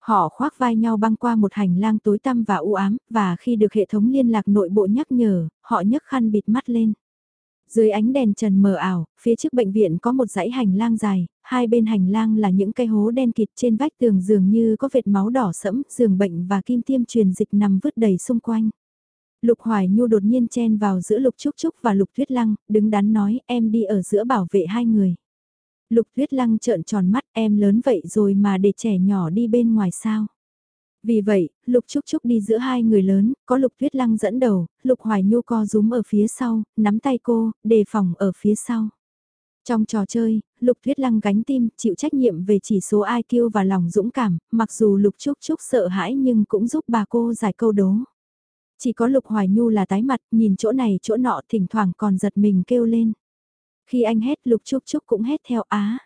Họ khoác vai nhau băng qua một hành lang tối tăm và u ám, và khi được hệ thống liên lạc nội bộ nhắc nhở, họ nhấc khăn bịt mắt lên. Dưới ánh đèn trần mờ ảo, phía trước bệnh viện có một dãy hành lang dài, hai bên hành lang là những cây hố đen kịt trên vách tường dường như có vệt máu đỏ sẫm, giường bệnh và kim tiêm truyền dịch nằm vứt đầy xung quanh. Lục Hoài Nhu đột nhiên chen vào giữa Lục Trúc Trúc và Lục Tuyết Lăng, đứng đắn nói em đi ở giữa bảo vệ hai người. Lục Tuyết Lăng trợn tròn mắt em lớn vậy rồi mà để trẻ nhỏ đi bên ngoài sao. Vì vậy, Lục Trúc Trúc đi giữa hai người lớn, có Lục Tuyết Lăng dẫn đầu, Lục Hoài Nhu co rúm ở phía sau, nắm tay cô, đề phòng ở phía sau. Trong trò chơi, Lục Tuyết Lăng gánh tim, chịu trách nhiệm về chỉ số IQ và lòng dũng cảm, mặc dù Lục Trúc Trúc sợ hãi nhưng cũng giúp bà cô giải câu đố. Chỉ có Lục Hoài Nhu là tái mặt, nhìn chỗ này chỗ nọ thỉnh thoảng còn giật mình kêu lên. Khi anh hét Lục Trúc Trúc cũng hét theo á.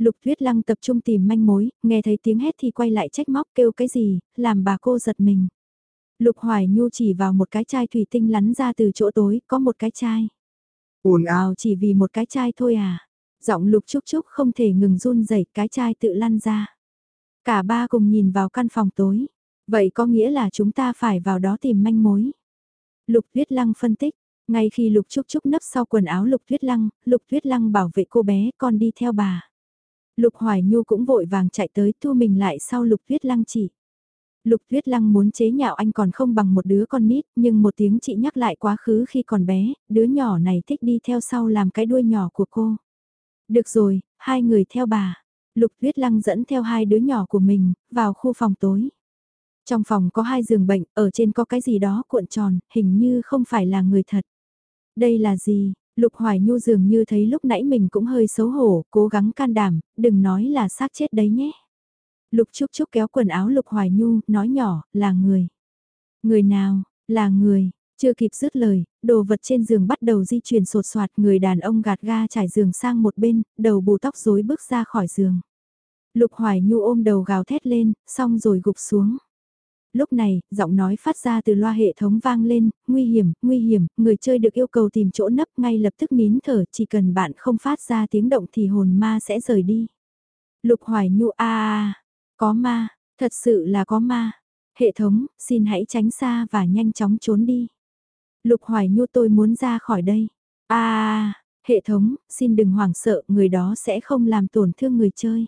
Lục Tuyết Lăng tập trung tìm manh mối, nghe thấy tiếng hét thì quay lại trách móc kêu cái gì, làm bà cô giật mình. Lục Hoài Nhu chỉ vào một cái chai thủy tinh lắn ra từ chỗ tối, có một cái chai. ồn ào chỉ vì một cái chai thôi à. Giọng Lục Trúc Trúc không thể ngừng run rẩy cái chai tự lăn ra. Cả ba cùng nhìn vào căn phòng tối. Vậy có nghĩa là chúng ta phải vào đó tìm manh mối. Lục Tuyết Lăng phân tích, ngay khi Lục Trúc Trúc nấp sau quần áo Lục Tuyết Lăng, Lục Tuyết Lăng bảo vệ cô bé con đi theo bà. Lục Hoài Nhu cũng vội vàng chạy tới thu mình lại sau Lục Tuyết Lăng chỉ. Lục Tuyết Lăng muốn chế nhạo anh còn không bằng một đứa con nít, nhưng một tiếng chị nhắc lại quá khứ khi còn bé, đứa nhỏ này thích đi theo sau làm cái đuôi nhỏ của cô. Được rồi, hai người theo bà. Lục Tuyết Lăng dẫn theo hai đứa nhỏ của mình, vào khu phòng tối. Trong phòng có hai giường bệnh, ở trên có cái gì đó cuộn tròn, hình như không phải là người thật. Đây là gì? Lục Hoài Nhu dường như thấy lúc nãy mình cũng hơi xấu hổ, cố gắng can đảm, đừng nói là xác chết đấy nhé. Lục Trúc Trúc kéo quần áo Lục Hoài Nhu, nói nhỏ, là người. Người nào, là người, chưa kịp dứt lời, đồ vật trên giường bắt đầu di chuyển sột soạt người đàn ông gạt ga trải giường sang một bên, đầu bù tóc rối bước ra khỏi giường. Lục Hoài Nhu ôm đầu gào thét lên, xong rồi gục xuống. Lúc này, giọng nói phát ra từ loa hệ thống vang lên, nguy hiểm, nguy hiểm, người chơi được yêu cầu tìm chỗ nấp ngay lập tức nín thở, chỉ cần bạn không phát ra tiếng động thì hồn ma sẽ rời đi. Lục Hoài Nhu a có ma, thật sự là có ma. Hệ thống, xin hãy tránh xa và nhanh chóng trốn đi. Lục Hoài Nhu tôi muốn ra khỏi đây. a hệ thống, xin đừng hoảng sợ, người đó sẽ không làm tổn thương người chơi.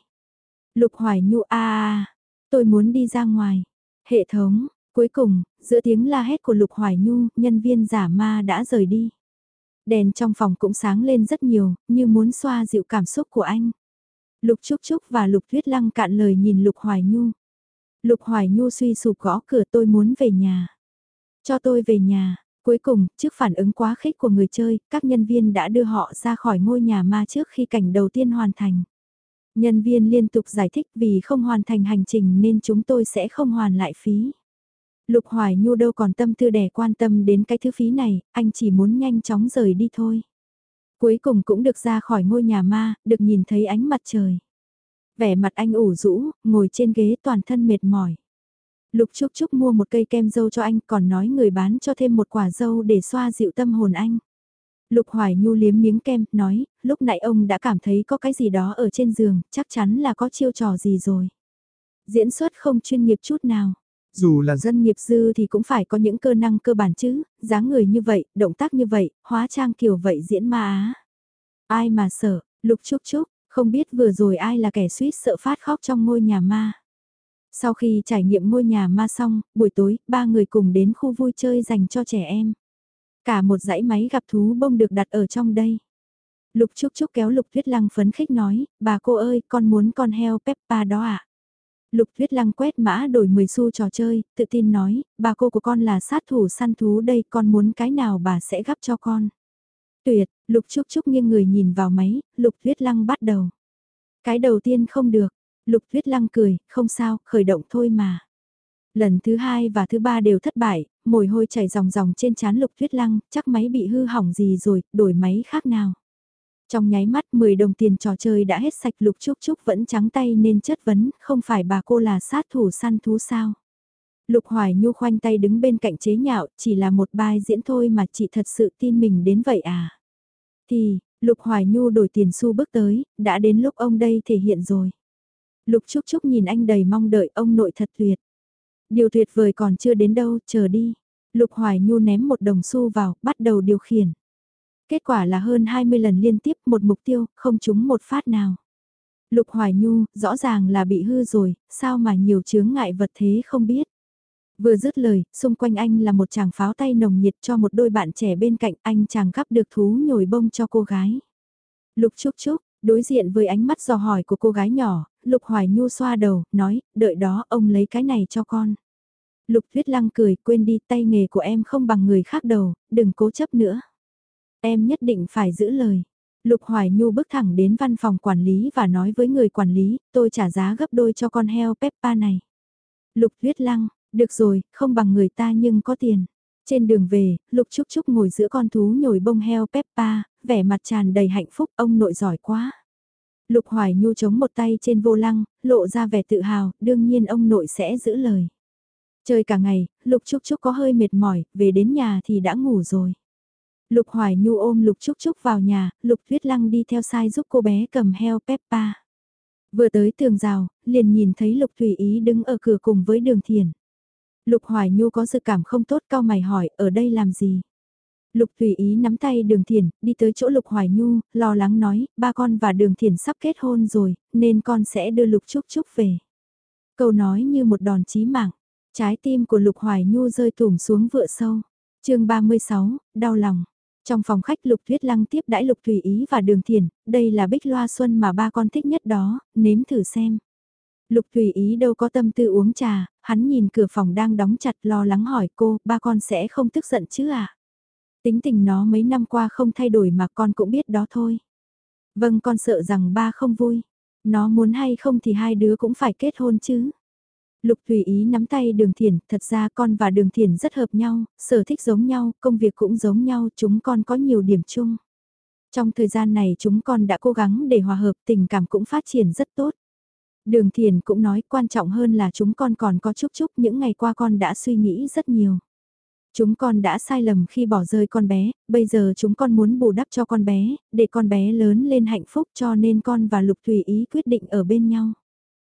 Lục Hoài Nhu a tôi muốn đi ra ngoài. Hệ thống, cuối cùng, giữa tiếng la hét của Lục Hoài Nhu, nhân viên giả ma đã rời đi. Đèn trong phòng cũng sáng lên rất nhiều, như muốn xoa dịu cảm xúc của anh. Lục Trúc Trúc và Lục Tuyết Lăng cạn lời nhìn Lục Hoài Nhu. Lục Hoài Nhu suy sụp gõ cửa tôi muốn về nhà. Cho tôi về nhà. Cuối cùng, trước phản ứng quá khích của người chơi, các nhân viên đã đưa họ ra khỏi ngôi nhà ma trước khi cảnh đầu tiên hoàn thành. Nhân viên liên tục giải thích vì không hoàn thành hành trình nên chúng tôi sẽ không hoàn lại phí. Lục Hoài Nhu đâu còn tâm tư đẻ quan tâm đến cái thứ phí này, anh chỉ muốn nhanh chóng rời đi thôi. Cuối cùng cũng được ra khỏi ngôi nhà ma, được nhìn thấy ánh mặt trời. Vẻ mặt anh ủ rũ, ngồi trên ghế toàn thân mệt mỏi. Lục Trúc Trúc mua một cây kem dâu cho anh còn nói người bán cho thêm một quả dâu để xoa dịu tâm hồn anh. Lục Hoài Nhu liếm miếng kem, nói, lúc nãy ông đã cảm thấy có cái gì đó ở trên giường, chắc chắn là có chiêu trò gì rồi. Diễn xuất không chuyên nghiệp chút nào. Dù là dân nghiệp dư thì cũng phải có những cơ năng cơ bản chứ, dáng người như vậy, động tác như vậy, hóa trang kiểu vậy diễn ma á. Ai mà sợ, lục chúc chúc, không biết vừa rồi ai là kẻ suýt sợ phát khóc trong ngôi nhà ma. Sau khi trải nghiệm ngôi nhà ma xong, buổi tối, ba người cùng đến khu vui chơi dành cho trẻ em. Cả một dãy máy gặp thú bông được đặt ở trong đây. Lục Trúc Trúc kéo Lục Tuyết Lăng phấn khích nói, bà cô ơi, con muốn con heo Peppa đó ạ. À? Lục Tuyết Lăng quét mã đổi 10 xu trò chơi, tự tin nói, bà cô của con là sát thủ săn thú đây, con muốn cái nào bà sẽ gắp cho con. Tuyệt, Lục Trúc Trúc nghiêng người nhìn vào máy, Lục Tuyết Lăng bắt đầu. Cái đầu tiên không được, Lục Tuyết Lăng cười, không sao, khởi động thôi mà. Lần thứ hai và thứ ba đều thất bại, mồi hôi chảy ròng ròng trên chán Lục Tuyết Lăng, chắc máy bị hư hỏng gì rồi, đổi máy khác nào. Trong nháy mắt 10 đồng tiền trò chơi đã hết sạch Lục Trúc Trúc vẫn trắng tay nên chất vấn, không phải bà cô là sát thủ săn thú sao. Lục Hoài Nhu khoanh tay đứng bên cạnh chế nhạo, chỉ là một bài diễn thôi mà chị thật sự tin mình đến vậy à. Thì, Lục Hoài Nhu đổi tiền xu bước tới, đã đến lúc ông đây thể hiện rồi. Lục Trúc Trúc nhìn anh đầy mong đợi ông nội thật tuyệt. Điều tuyệt vời còn chưa đến đâu, chờ đi. Lục Hoài Nhu ném một đồng xu vào, bắt đầu điều khiển. Kết quả là hơn 20 lần liên tiếp một mục tiêu, không trúng một phát nào. Lục Hoài Nhu, rõ ràng là bị hư rồi, sao mà nhiều chướng ngại vật thế không biết. Vừa dứt lời, xung quanh anh là một chàng pháo tay nồng nhiệt cho một đôi bạn trẻ bên cạnh anh chàng gắp được thú nhồi bông cho cô gái. Lục Trúc Trúc, đối diện với ánh mắt dò hỏi của cô gái nhỏ, Lục Hoài Nhu xoa đầu, nói, đợi đó ông lấy cái này cho con. Lục Tuyết Lăng cười, quên đi tay nghề của em không bằng người khác đầu, đừng cố chấp nữa. Em nhất định phải giữ lời. Lục Hoài Nhu bước thẳng đến văn phòng quản lý và nói với người quản lý, tôi trả giá gấp đôi cho con heo Peppa này. Lục Tuyết Lăng, được rồi, không bằng người ta nhưng có tiền. Trên đường về, Lục Trúc Trúc ngồi giữa con thú nhồi bông heo Peppa, vẻ mặt tràn đầy hạnh phúc, ông nội giỏi quá. Lục Hoài Nhu chống một tay trên vô lăng, lộ ra vẻ tự hào, đương nhiên ông nội sẽ giữ lời. Chơi cả ngày, Lục Trúc Trúc có hơi mệt mỏi, về đến nhà thì đã ngủ rồi. Lục Hoài Nhu ôm Lục Trúc Trúc vào nhà, Lục Tuyết Lăng đi theo sai giúp cô bé cầm heo Peppa. Vừa tới tường rào, liền nhìn thấy Lục Thủy Ý đứng ở cửa cùng với đường thiền. Lục Hoài Nhu có dự cảm không tốt cao mày hỏi, ở đây làm gì? Lục Thủy Ý nắm tay đường thiền, đi tới chỗ Lục Hoài Nhu, lo lắng nói, ba con và đường thiền sắp kết hôn rồi, nên con sẽ đưa Lục Trúc Trúc về. Câu nói như một đòn chí mạng, trái tim của Lục Hoài Nhu rơi tủm xuống vựa sâu. chương 36, đau lòng. Trong phòng khách Lục Thuyết Lăng tiếp đãi Lục Thủy Ý và Đường Thiền, đây là bích loa xuân mà ba con thích nhất đó, nếm thử xem. Lục Thủy Ý đâu có tâm tư uống trà, hắn nhìn cửa phòng đang đóng chặt lo lắng hỏi cô, ba con sẽ không tức giận chứ à? Tính tình nó mấy năm qua không thay đổi mà con cũng biết đó thôi. Vâng con sợ rằng ba không vui. Nó muốn hay không thì hai đứa cũng phải kết hôn chứ. Lục Thủy Ý nắm tay Đường Thiển, thật ra con và Đường Thiển rất hợp nhau, sở thích giống nhau, công việc cũng giống nhau, chúng con có nhiều điểm chung. Trong thời gian này chúng con đã cố gắng để hòa hợp, tình cảm cũng phát triển rất tốt. Đường Thiền cũng nói quan trọng hơn là chúng con còn có chúc chúc những ngày qua con đã suy nghĩ rất nhiều. Chúng con đã sai lầm khi bỏ rơi con bé, bây giờ chúng con muốn bù đắp cho con bé, để con bé lớn lên hạnh phúc cho nên con và Lục Thủy Ý quyết định ở bên nhau.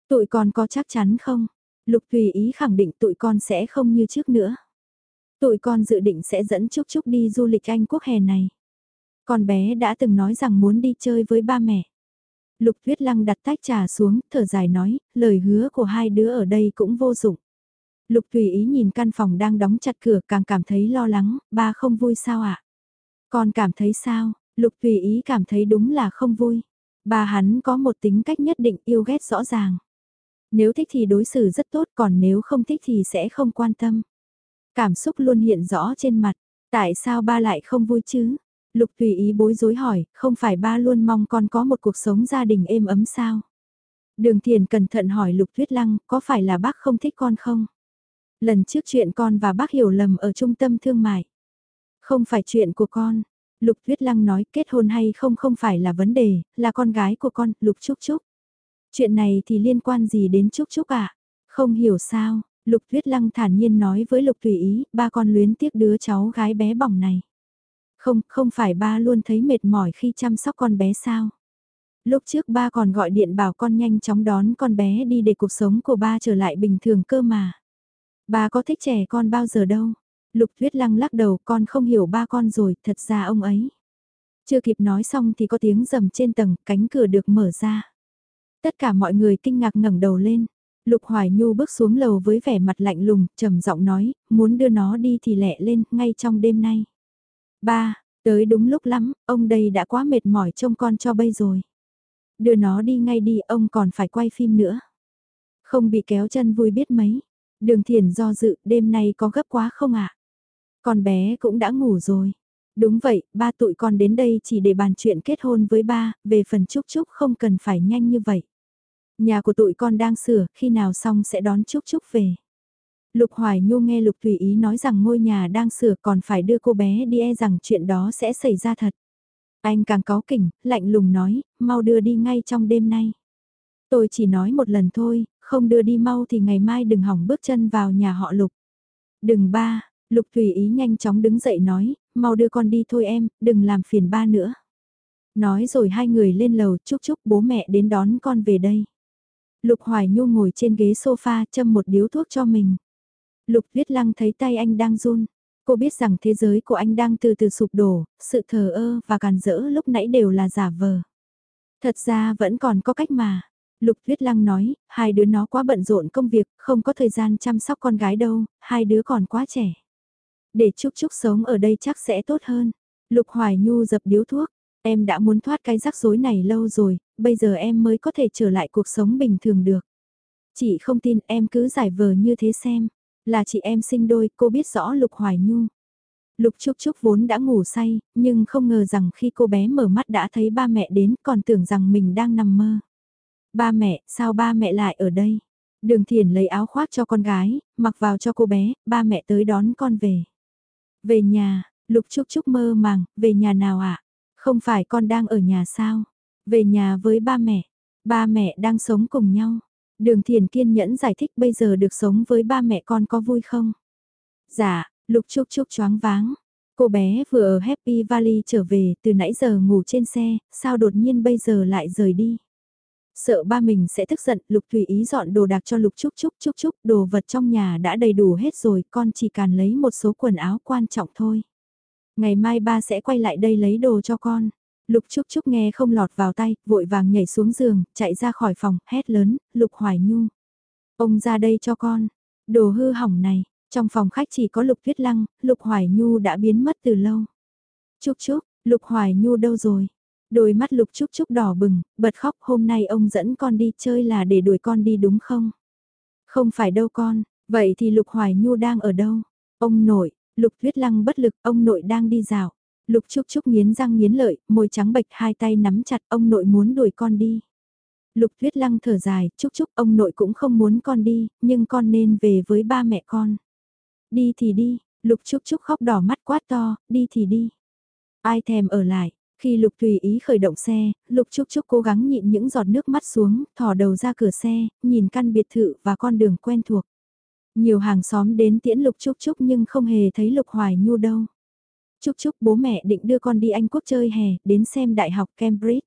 Tụi con có chắc chắn không? Lục Thùy Ý khẳng định tụi con sẽ không như trước nữa. Tụi con dự định sẽ dẫn Trúc Trúc đi du lịch Anh quốc hè này. Con bé đã từng nói rằng muốn đi chơi với ba mẹ. Lục Tuyết Lăng đặt tách trà xuống, thở dài nói, lời hứa của hai đứa ở đây cũng vô dụng. Lục Thùy Ý nhìn căn phòng đang đóng chặt cửa càng cảm thấy lo lắng, ba không vui sao ạ? À? Con cảm thấy sao? Lục Thùy Ý cảm thấy đúng là không vui. Ba hắn có một tính cách nhất định yêu ghét rõ ràng. Nếu thích thì đối xử rất tốt còn nếu không thích thì sẽ không quan tâm. Cảm xúc luôn hiện rõ trên mặt, tại sao ba lại không vui chứ? Lục tùy ý bối rối hỏi, không phải ba luôn mong con có một cuộc sống gia đình êm ấm sao? Đường Thiền cẩn thận hỏi Lục Tuyết Lăng, có phải là bác không thích con không? Lần trước chuyện con và bác hiểu lầm ở trung tâm thương mại. Không phải chuyện của con. Lục Tuyết Lăng nói kết hôn hay không không phải là vấn đề, là con gái của con, Lục Trúc Trúc. Chuyện này thì liên quan gì đến Trúc Trúc à? Không hiểu sao, Lục Tuyết Lăng thản nhiên nói với Lục Tùy Ý, ba con luyến tiếc đứa cháu gái bé bỏng này. Không, không phải ba luôn thấy mệt mỏi khi chăm sóc con bé sao? Lúc trước ba còn gọi điện bảo con nhanh chóng đón con bé đi để cuộc sống của ba trở lại bình thường cơ mà. Ba có thích trẻ con bao giờ đâu. Lục Tuyết Lăng lắc đầu con không hiểu ba con rồi, thật ra ông ấy. Chưa kịp nói xong thì có tiếng rầm trên tầng, cánh cửa được mở ra. Tất cả mọi người kinh ngạc ngẩng đầu lên. Lục Hoài Nhu bước xuống lầu với vẻ mặt lạnh lùng, trầm giọng nói, muốn đưa nó đi thì lẹ lên, ngay trong đêm nay. Ba, tới đúng lúc lắm, ông đây đã quá mệt mỏi trông con cho bây rồi. Đưa nó đi ngay đi, ông còn phải quay phim nữa. Không bị kéo chân vui biết mấy. Đường thiền do dự, đêm nay có gấp quá không ạ? Con bé cũng đã ngủ rồi. Đúng vậy, ba tụi con đến đây chỉ để bàn chuyện kết hôn với ba, về phần Trúc Trúc không cần phải nhanh như vậy. Nhà của tụi con đang sửa, khi nào xong sẽ đón Trúc Trúc về. Lục Hoài Nhu nghe Lục Thủy Ý nói rằng ngôi nhà đang sửa còn phải đưa cô bé đi e rằng chuyện đó sẽ xảy ra thật. Anh càng có kỉnh, lạnh lùng nói, mau đưa đi ngay trong đêm nay. Tôi chỉ nói một lần thôi, không đưa đi mau thì ngày mai đừng hỏng bước chân vào nhà họ Lục. Đừng ba, Lục Thủy Ý nhanh chóng đứng dậy nói, mau đưa con đi thôi em, đừng làm phiền ba nữa. Nói rồi hai người lên lầu chúc chúc bố mẹ đến đón con về đây. Lục Hoài Nhu ngồi trên ghế sofa châm một điếu thuốc cho mình. Lục Viết Lăng thấy tay anh đang run. Cô biết rằng thế giới của anh đang từ từ sụp đổ, sự thờ ơ và càn rỡ lúc nãy đều là giả vờ. Thật ra vẫn còn có cách mà. Lục Viết Lăng nói, hai đứa nó quá bận rộn công việc, không có thời gian chăm sóc con gái đâu, hai đứa còn quá trẻ. Để Trúc Trúc sống ở đây chắc sẽ tốt hơn. Lục Hoài Nhu dập điếu thuốc, em đã muốn thoát cái rắc rối này lâu rồi, bây giờ em mới có thể trở lại cuộc sống bình thường được. Chị không tin em cứ giải vờ như thế xem, là chị em sinh đôi, cô biết rõ Lục Hoài Nhu. Lục Trúc Trúc vốn đã ngủ say, nhưng không ngờ rằng khi cô bé mở mắt đã thấy ba mẹ đến còn tưởng rằng mình đang nằm mơ. Ba mẹ, sao ba mẹ lại ở đây? Đường Thiền lấy áo khoác cho con gái, mặc vào cho cô bé, ba mẹ tới đón con về. Về nhà, Lục Trúc Trúc mơ màng, về nhà nào ạ? À? Không phải con đang ở nhà sao? Về nhà với ba mẹ. Ba mẹ đang sống cùng nhau. Đường Thiền kiên nhẫn giải thích bây giờ được sống với ba mẹ con có vui không? Dạ, Lục Trúc Trúc choáng váng. Cô bé vừa ở Happy Valley trở về từ nãy giờ ngủ trên xe, sao đột nhiên bây giờ lại rời đi? Sợ ba mình sẽ tức giận, Lục Thủy Ý dọn đồ đạc cho Lục Trúc Trúc Trúc Trúc, đồ vật trong nhà đã đầy đủ hết rồi, con chỉ cần lấy một số quần áo quan trọng thôi. Ngày mai ba sẽ quay lại đây lấy đồ cho con. Lục Trúc Trúc nghe không lọt vào tay, vội vàng nhảy xuống giường, chạy ra khỏi phòng, hét lớn, Lục Hoài Nhu. Ông ra đây cho con. Đồ hư hỏng này, trong phòng khách chỉ có Lục Viết Lăng, Lục Hoài Nhu đã biến mất từ lâu. Trúc Trúc, Lục Hoài Nhu đâu rồi? Đôi mắt Lục Trúc Trúc đỏ bừng, bật khóc hôm nay ông dẫn con đi chơi là để đuổi con đi đúng không? Không phải đâu con, vậy thì Lục Hoài Nhu đang ở đâu? Ông nội, Lục Viết Lăng bất lực, ông nội đang đi dạo. Lục Trúc Trúc nghiến răng nghiến lợi, môi trắng bệch hai tay nắm chặt ông nội muốn đuổi con đi. Lục Tuyết Lăng thở dài, Trúc Trúc ông nội cũng không muốn con đi, nhưng con nên về với ba mẹ con. Đi thì đi, Lục Trúc Trúc khóc đỏ mắt quát to, đi thì đi. Ai thèm ở lại, khi Lục Tùy ý khởi động xe, Lục Trúc Trúc cố gắng nhịn những giọt nước mắt xuống, thò đầu ra cửa xe, nhìn căn biệt thự và con đường quen thuộc. Nhiều hàng xóm đến tiễn Lục Trúc Trúc nhưng không hề thấy Lục Hoài Nhu đâu. Chúc chúc bố mẹ định đưa con đi Anh Quốc chơi hè, đến xem Đại học Cambridge.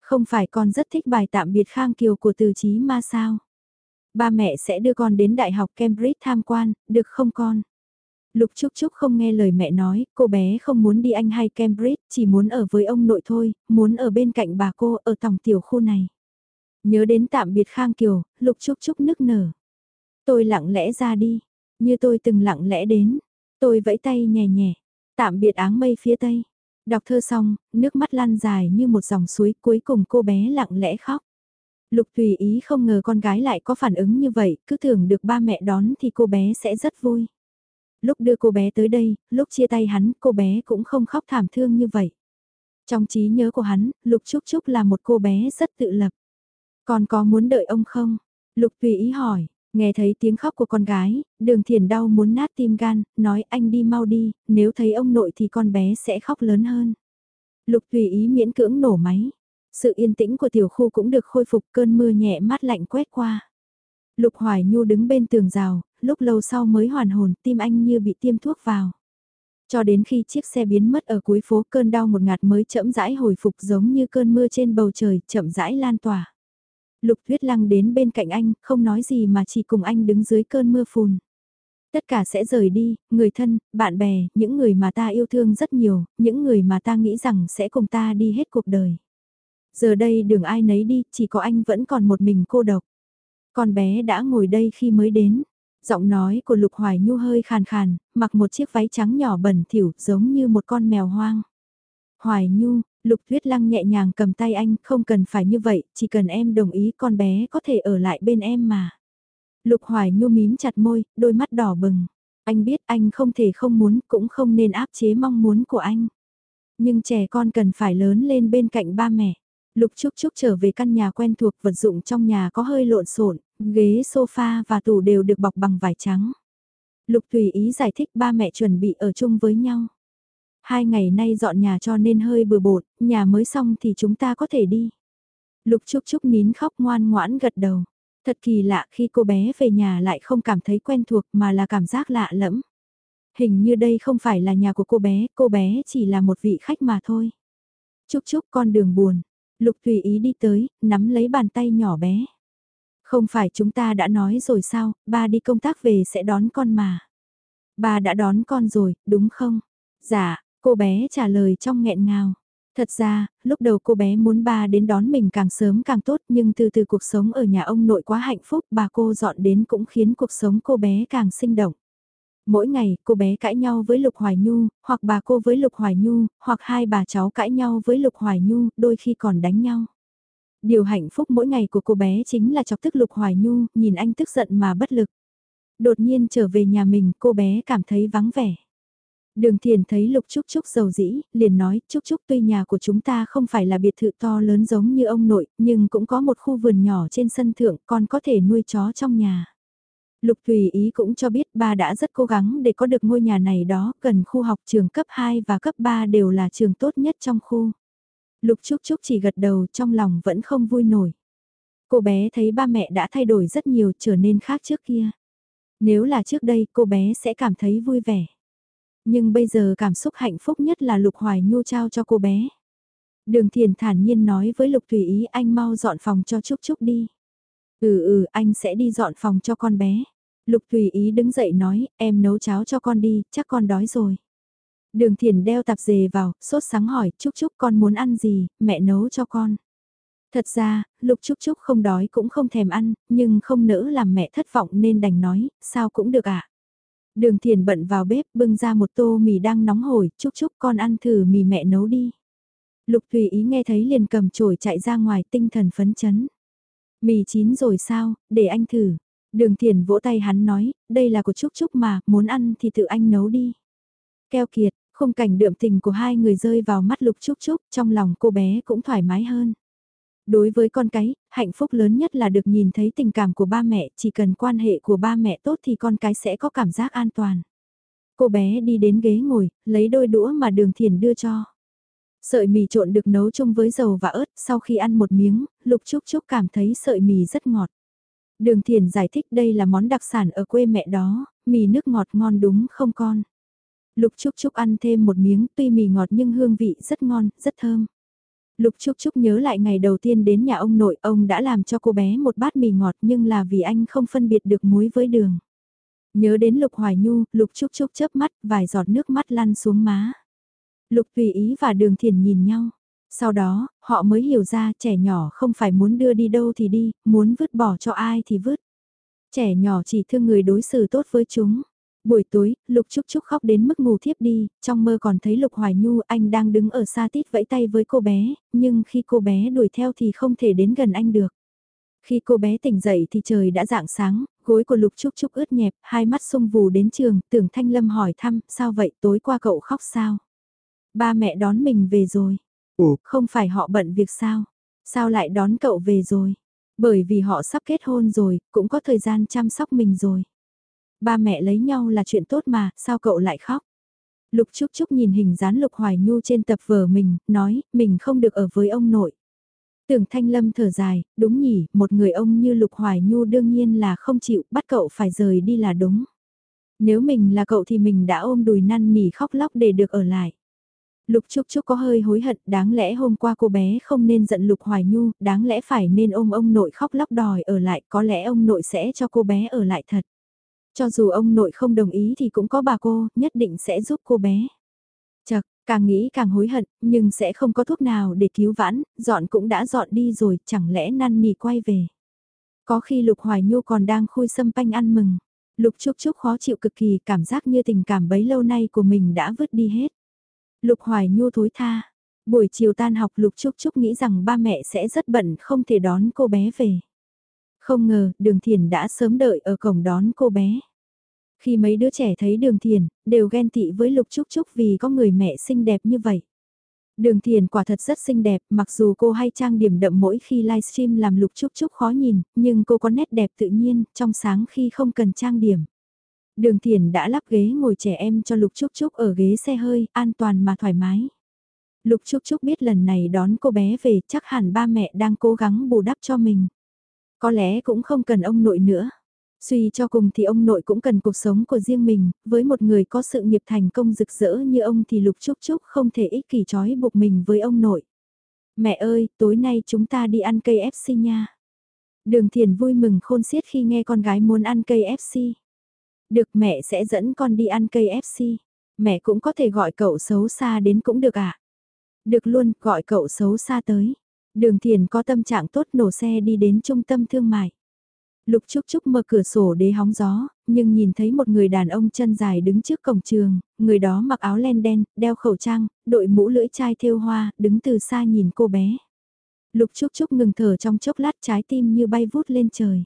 Không phải con rất thích bài tạm biệt Khang Kiều của từ chí ma sao? Ba mẹ sẽ đưa con đến Đại học Cambridge tham quan, được không con? Lục Trúc Trúc không nghe lời mẹ nói, cô bé không muốn đi Anh hay Cambridge, chỉ muốn ở với ông nội thôi, muốn ở bên cạnh bà cô ở tổng tiểu khu này. Nhớ đến tạm biệt Khang Kiều, Lục Trúc Trúc nức nở. Tôi lặng lẽ ra đi, như tôi từng lặng lẽ đến. Tôi vẫy tay nhẹ nhẹ, Tạm biệt áng mây phía tây. Đọc thơ xong, nước mắt lan dài như một dòng suối cuối cùng cô bé lặng lẽ khóc. Lục tùy ý không ngờ con gái lại có phản ứng như vậy, cứ tưởng được ba mẹ đón thì cô bé sẽ rất vui. Lúc đưa cô bé tới đây, lúc chia tay hắn, cô bé cũng không khóc thảm thương như vậy. Trong trí nhớ của hắn, Lục Trúc Trúc là một cô bé rất tự lập. Còn có muốn đợi ông không? Lục tùy ý hỏi, Nghe thấy tiếng khóc của con gái, đường thiền đau muốn nát tim gan, nói anh đi mau đi, nếu thấy ông nội thì con bé sẽ khóc lớn hơn. Lục tùy ý miễn cưỡng nổ máy. Sự yên tĩnh của tiểu khu cũng được khôi phục cơn mưa nhẹ mát lạnh quét qua. Lục Hoài Nhu đứng bên tường rào, lúc lâu sau mới hoàn hồn, tim anh như bị tiêm thuốc vào. Cho đến khi chiếc xe biến mất ở cuối phố cơn đau một ngạt mới chậm rãi hồi phục giống như cơn mưa trên bầu trời chậm rãi lan tỏa. Lục Tuyết Lăng đến bên cạnh anh, không nói gì mà chỉ cùng anh đứng dưới cơn mưa phùn. Tất cả sẽ rời đi, người thân, bạn bè, những người mà ta yêu thương rất nhiều, những người mà ta nghĩ rằng sẽ cùng ta đi hết cuộc đời. Giờ đây đường ai nấy đi, chỉ có anh vẫn còn một mình cô độc. Con bé đã ngồi đây khi mới đến. Giọng nói của Lục Hoài Nhu hơi khàn khàn, mặc một chiếc váy trắng nhỏ bẩn thỉu giống như một con mèo hoang. Hoài Nhu, Lục Tuyết Lăng nhẹ nhàng cầm tay anh, không cần phải như vậy, chỉ cần em đồng ý con bé có thể ở lại bên em mà. Lục Hoài Nhu mím chặt môi, đôi mắt đỏ bừng. Anh biết anh không thể không muốn, cũng không nên áp chế mong muốn của anh. Nhưng trẻ con cần phải lớn lên bên cạnh ba mẹ. Lục Trúc Trúc trở về căn nhà quen thuộc vật dụng trong nhà có hơi lộn xộn, ghế sofa và tủ đều được bọc bằng vải trắng. Lục tùy ý giải thích ba mẹ chuẩn bị ở chung với nhau. Hai ngày nay dọn nhà cho nên hơi bừa bộn, nhà mới xong thì chúng ta có thể đi. Lục Trúc Trúc nín khóc ngoan ngoãn gật đầu. Thật kỳ lạ khi cô bé về nhà lại không cảm thấy quen thuộc mà là cảm giác lạ lẫm. Hình như đây không phải là nhà của cô bé, cô bé chỉ là một vị khách mà thôi. trúc trúc con đường buồn. Lục tùy ý đi tới, nắm lấy bàn tay nhỏ bé. Không phải chúng ta đã nói rồi sao, ba đi công tác về sẽ đón con mà. Ba đã đón con rồi, đúng không? Dạ, cô bé trả lời trong nghẹn ngào. Thật ra, lúc đầu cô bé muốn ba đến đón mình càng sớm càng tốt nhưng từ từ cuộc sống ở nhà ông nội quá hạnh phúc bà cô dọn đến cũng khiến cuộc sống cô bé càng sinh động. Mỗi ngày, cô bé cãi nhau với Lục Hoài Nhu, hoặc bà cô với Lục Hoài Nhu, hoặc hai bà cháu cãi nhau với Lục Hoài Nhu, đôi khi còn đánh nhau. Điều hạnh phúc mỗi ngày của cô bé chính là chọc tức Lục Hoài Nhu, nhìn anh tức giận mà bất lực. Đột nhiên trở về nhà mình, cô bé cảm thấy vắng vẻ. Đường Thiền thấy Lục Trúc Trúc giàu dĩ, liền nói, Trúc Trúc tuy nhà của chúng ta không phải là biệt thự to lớn giống như ông nội, nhưng cũng có một khu vườn nhỏ trên sân thượng, còn có thể nuôi chó trong nhà. Lục Tùy Ý cũng cho biết ba đã rất cố gắng để có được ngôi nhà này đó, cần khu học trường cấp 2 và cấp 3 đều là trường tốt nhất trong khu. Lục Trúc Trúc chỉ gật đầu trong lòng vẫn không vui nổi. Cô bé thấy ba mẹ đã thay đổi rất nhiều trở nên khác trước kia. Nếu là trước đây cô bé sẽ cảm thấy vui vẻ. Nhưng bây giờ cảm xúc hạnh phúc nhất là Lục Hoài Nhu trao cho cô bé. Đường Thiền thản nhiên nói với Lục Thủy Ý anh mau dọn phòng cho Trúc Trúc đi. Ừ ừ anh sẽ đi dọn phòng cho con bé. Lục Thủy Ý đứng dậy nói em nấu cháo cho con đi, chắc con đói rồi. Đường Thiền đeo tạp dề vào, sốt sáng hỏi Trúc Trúc con muốn ăn gì, mẹ nấu cho con. Thật ra, Lục Trúc Trúc không đói cũng không thèm ăn, nhưng không nỡ làm mẹ thất vọng nên đành nói, sao cũng được ạ. À? Đường thiền bận vào bếp bưng ra một tô mì đang nóng hổi, chúc chúc con ăn thử mì mẹ nấu đi. Lục tùy ý nghe thấy liền cầm chổi chạy ra ngoài tinh thần phấn chấn. Mì chín rồi sao, để anh thử. Đường thiền vỗ tay hắn nói, đây là của Trúc Trúc mà, muốn ăn thì tự anh nấu đi. Keo kiệt, khung cảnh đượm tình của hai người rơi vào mắt Lục Trúc Trúc, trong lòng cô bé cũng thoải mái hơn. Đối với con cái, hạnh phúc lớn nhất là được nhìn thấy tình cảm của ba mẹ, chỉ cần quan hệ của ba mẹ tốt thì con cái sẽ có cảm giác an toàn. Cô bé đi đến ghế ngồi, lấy đôi đũa mà đường thiền đưa cho. Sợi mì trộn được nấu chung với dầu và ớt, sau khi ăn một miếng, Lục Trúc Trúc cảm thấy sợi mì rất ngọt. Đường Thiền giải thích đây là món đặc sản ở quê mẹ đó, mì nước ngọt ngon đúng không con? Lục Trúc Trúc ăn thêm một miếng tuy mì ngọt nhưng hương vị rất ngon, rất thơm. Lục Trúc Trúc nhớ lại ngày đầu tiên đến nhà ông nội, ông đã làm cho cô bé một bát mì ngọt nhưng là vì anh không phân biệt được muối với đường. Nhớ đến Lục Hoài Nhu, Lục Trúc Trúc chớp mắt, vài giọt nước mắt lăn xuống má. Lục Tùy Ý và Đường Thiền nhìn nhau. Sau đó, họ mới hiểu ra trẻ nhỏ không phải muốn đưa đi đâu thì đi, muốn vứt bỏ cho ai thì vứt. Trẻ nhỏ chỉ thương người đối xử tốt với chúng. Buổi tối, Lục Trúc Trúc khóc đến mức ngủ thiếp đi, trong mơ còn thấy Lục Hoài Nhu anh đang đứng ở xa tít vẫy tay với cô bé, nhưng khi cô bé đuổi theo thì không thể đến gần anh được. Khi cô bé tỉnh dậy thì trời đã rạng sáng, gối của Lục Trúc Trúc ướt nhẹp, hai mắt sung vù đến trường, tưởng Thanh Lâm hỏi thăm, sao vậy tối qua cậu khóc sao? Ba mẹ đón mình về rồi. Ủa, không phải họ bận việc sao? Sao lại đón cậu về rồi? Bởi vì họ sắp kết hôn rồi, cũng có thời gian chăm sóc mình rồi. Ba mẹ lấy nhau là chuyện tốt mà, sao cậu lại khóc? Lục Trúc Trúc nhìn hình dán Lục Hoài Nhu trên tập vở mình, nói, mình không được ở với ông nội. Tưởng Thanh Lâm thở dài, đúng nhỉ, một người ông như Lục Hoài Nhu đương nhiên là không chịu, bắt cậu phải rời đi là đúng. Nếu mình là cậu thì mình đã ôm đùi năn nỉ khóc lóc để được ở lại. Lục Trúc Trúc có hơi hối hận, đáng lẽ hôm qua cô bé không nên giận Lục Hoài Nhu, đáng lẽ phải nên ôm ông nội khóc lóc đòi ở lại, có lẽ ông nội sẽ cho cô bé ở lại thật. Cho dù ông nội không đồng ý thì cũng có bà cô, nhất định sẽ giúp cô bé. Chật, càng nghĩ càng hối hận, nhưng sẽ không có thuốc nào để cứu vãn, dọn cũng đã dọn đi rồi, chẳng lẽ năn nỉ quay về. Có khi Lục Hoài Nhu còn đang khui sâm panh ăn mừng. Lục Trúc Trúc khó chịu cực kỳ, cảm giác như tình cảm bấy lâu nay của mình đã vứt đi hết. Lục Hoài Nhu thối tha. Buổi chiều tan học Lục Trúc Trúc nghĩ rằng ba mẹ sẽ rất bận không thể đón cô bé về. Không ngờ, đường thiền đã sớm đợi ở cổng đón cô bé. Khi mấy đứa trẻ thấy đường thiền, đều ghen tị với Lục Trúc Trúc vì có người mẹ xinh đẹp như vậy. Đường thiền quả thật rất xinh đẹp, mặc dù cô hay trang điểm đậm mỗi khi livestream làm Lục Trúc Trúc khó nhìn, nhưng cô có nét đẹp tự nhiên, trong sáng khi không cần trang điểm. Đường thiền đã lắp ghế ngồi trẻ em cho Lục Trúc Trúc ở ghế xe hơi, an toàn mà thoải mái. Lục Trúc Trúc biết lần này đón cô bé về chắc hẳn ba mẹ đang cố gắng bù đắp cho mình. Có lẽ cũng không cần ông nội nữa. Suy cho cùng thì ông nội cũng cần cuộc sống của riêng mình, với một người có sự nghiệp thành công rực rỡ như ông thì Lục Trúc Trúc không thể ích kỷ trói buộc mình với ông nội. Mẹ ơi, tối nay chúng ta đi ăn cây nha. Đường Thiền vui mừng khôn xiết khi nghe con gái muốn ăn cây Được mẹ sẽ dẫn con đi ăn cây Mẹ cũng có thể gọi cậu xấu xa đến cũng được ạ. À? Được luôn, gọi cậu xấu xa tới. Đường Thiền có tâm trạng tốt nổ xe đi đến trung tâm thương mại. Lục Trúc Trúc mở cửa sổ để hóng gió, nhưng nhìn thấy một người đàn ông chân dài đứng trước cổng trường, người đó mặc áo len đen, đeo khẩu trang, đội mũ lưỡi chai thêu hoa, đứng từ xa nhìn cô bé. Lục Trúc Trúc ngừng thở trong chốc lát trái tim như bay vút lên trời.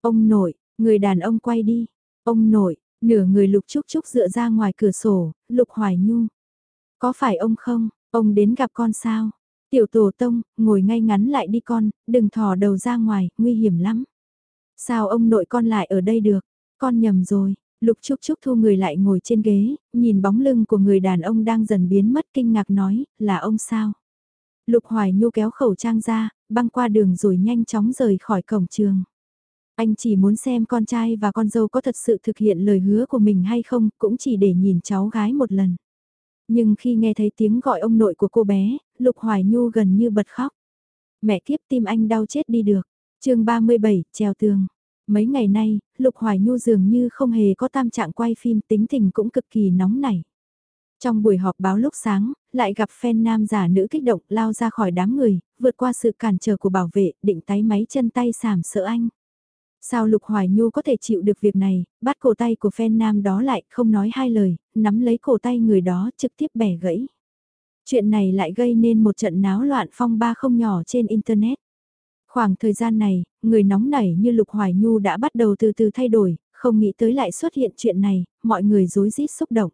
Ông nội, người đàn ông quay đi. Ông nội, nửa người Lục Trúc Trúc dựa ra ngoài cửa sổ, Lục Hoài Nhu. Có phải ông không, ông đến gặp con sao? Tiểu tổ tông, ngồi ngay ngắn lại đi con, đừng thò đầu ra ngoài, nguy hiểm lắm. Sao ông nội con lại ở đây được? Con nhầm rồi. Lục Trúc Trúc thu người lại ngồi trên ghế, nhìn bóng lưng của người đàn ông đang dần biến mất kinh ngạc nói, là ông sao? Lục Hoài Nhu kéo khẩu trang ra, băng qua đường rồi nhanh chóng rời khỏi cổng trường. Anh chỉ muốn xem con trai và con dâu có thật sự thực hiện lời hứa của mình hay không, cũng chỉ để nhìn cháu gái một lần. Nhưng khi nghe thấy tiếng gọi ông nội của cô bé, Lục Hoài Nhu gần như bật khóc. Mẹ kiếp tim anh đau chết đi được. chương 37, treo tường. Mấy ngày nay, Lục Hoài Nhu dường như không hề có tam trạng quay phim tính tình cũng cực kỳ nóng nảy. Trong buổi họp báo lúc sáng, lại gặp fan nam giả nữ kích động lao ra khỏi đám người, vượt qua sự cản trở của bảo vệ, định tái máy chân tay sảm sợ anh. Sao Lục Hoài Nhu có thể chịu được việc này, bắt cổ tay của fan nam đó lại, không nói hai lời, nắm lấy cổ tay người đó trực tiếp bẻ gãy. Chuyện này lại gây nên một trận náo loạn phong ba không nhỏ trên Internet. Khoảng thời gian này, người nóng nảy như Lục Hoài Nhu đã bắt đầu từ từ thay đổi, không nghĩ tới lại xuất hiện chuyện này, mọi người rối rít xúc động.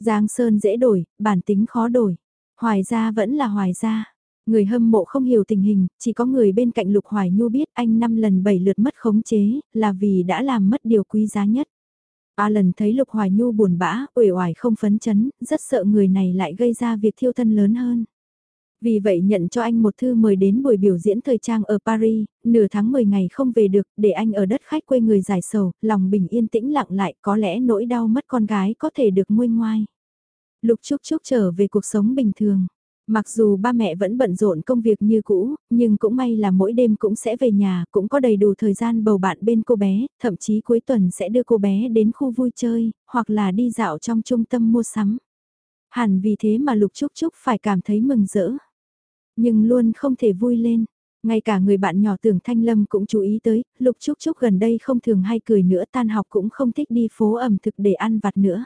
Giang Sơn dễ đổi, bản tính khó đổi. Hoài gia vẫn là hoài gia. Người hâm mộ không hiểu tình hình, chỉ có người bên cạnh Lục Hoài Nhu biết anh năm lần bảy lượt mất khống chế, là vì đã làm mất điều quý giá nhất. Alan thấy Lục Hoài Nhu buồn bã, uể oải không phấn chấn, rất sợ người này lại gây ra việc thiêu thân lớn hơn. Vì vậy nhận cho anh một thư mời đến buổi biểu diễn thời trang ở Paris, nửa tháng 10 ngày không về được, để anh ở đất khách quê người giải sầu, lòng bình yên tĩnh lặng lại, có lẽ nỗi đau mất con gái có thể được nguôi ngoai. Lục Trúc Trúc trở về cuộc sống bình thường. Mặc dù ba mẹ vẫn bận rộn công việc như cũ, nhưng cũng may là mỗi đêm cũng sẽ về nhà, cũng có đầy đủ thời gian bầu bạn bên cô bé, thậm chí cuối tuần sẽ đưa cô bé đến khu vui chơi, hoặc là đi dạo trong trung tâm mua sắm. Hẳn vì thế mà Lục Trúc Trúc phải cảm thấy mừng rỡ. Nhưng luôn không thể vui lên. Ngay cả người bạn nhỏ tưởng Thanh Lâm cũng chú ý tới, Lục Trúc Trúc gần đây không thường hay cười nữa tan học cũng không thích đi phố ẩm thực để ăn vặt nữa.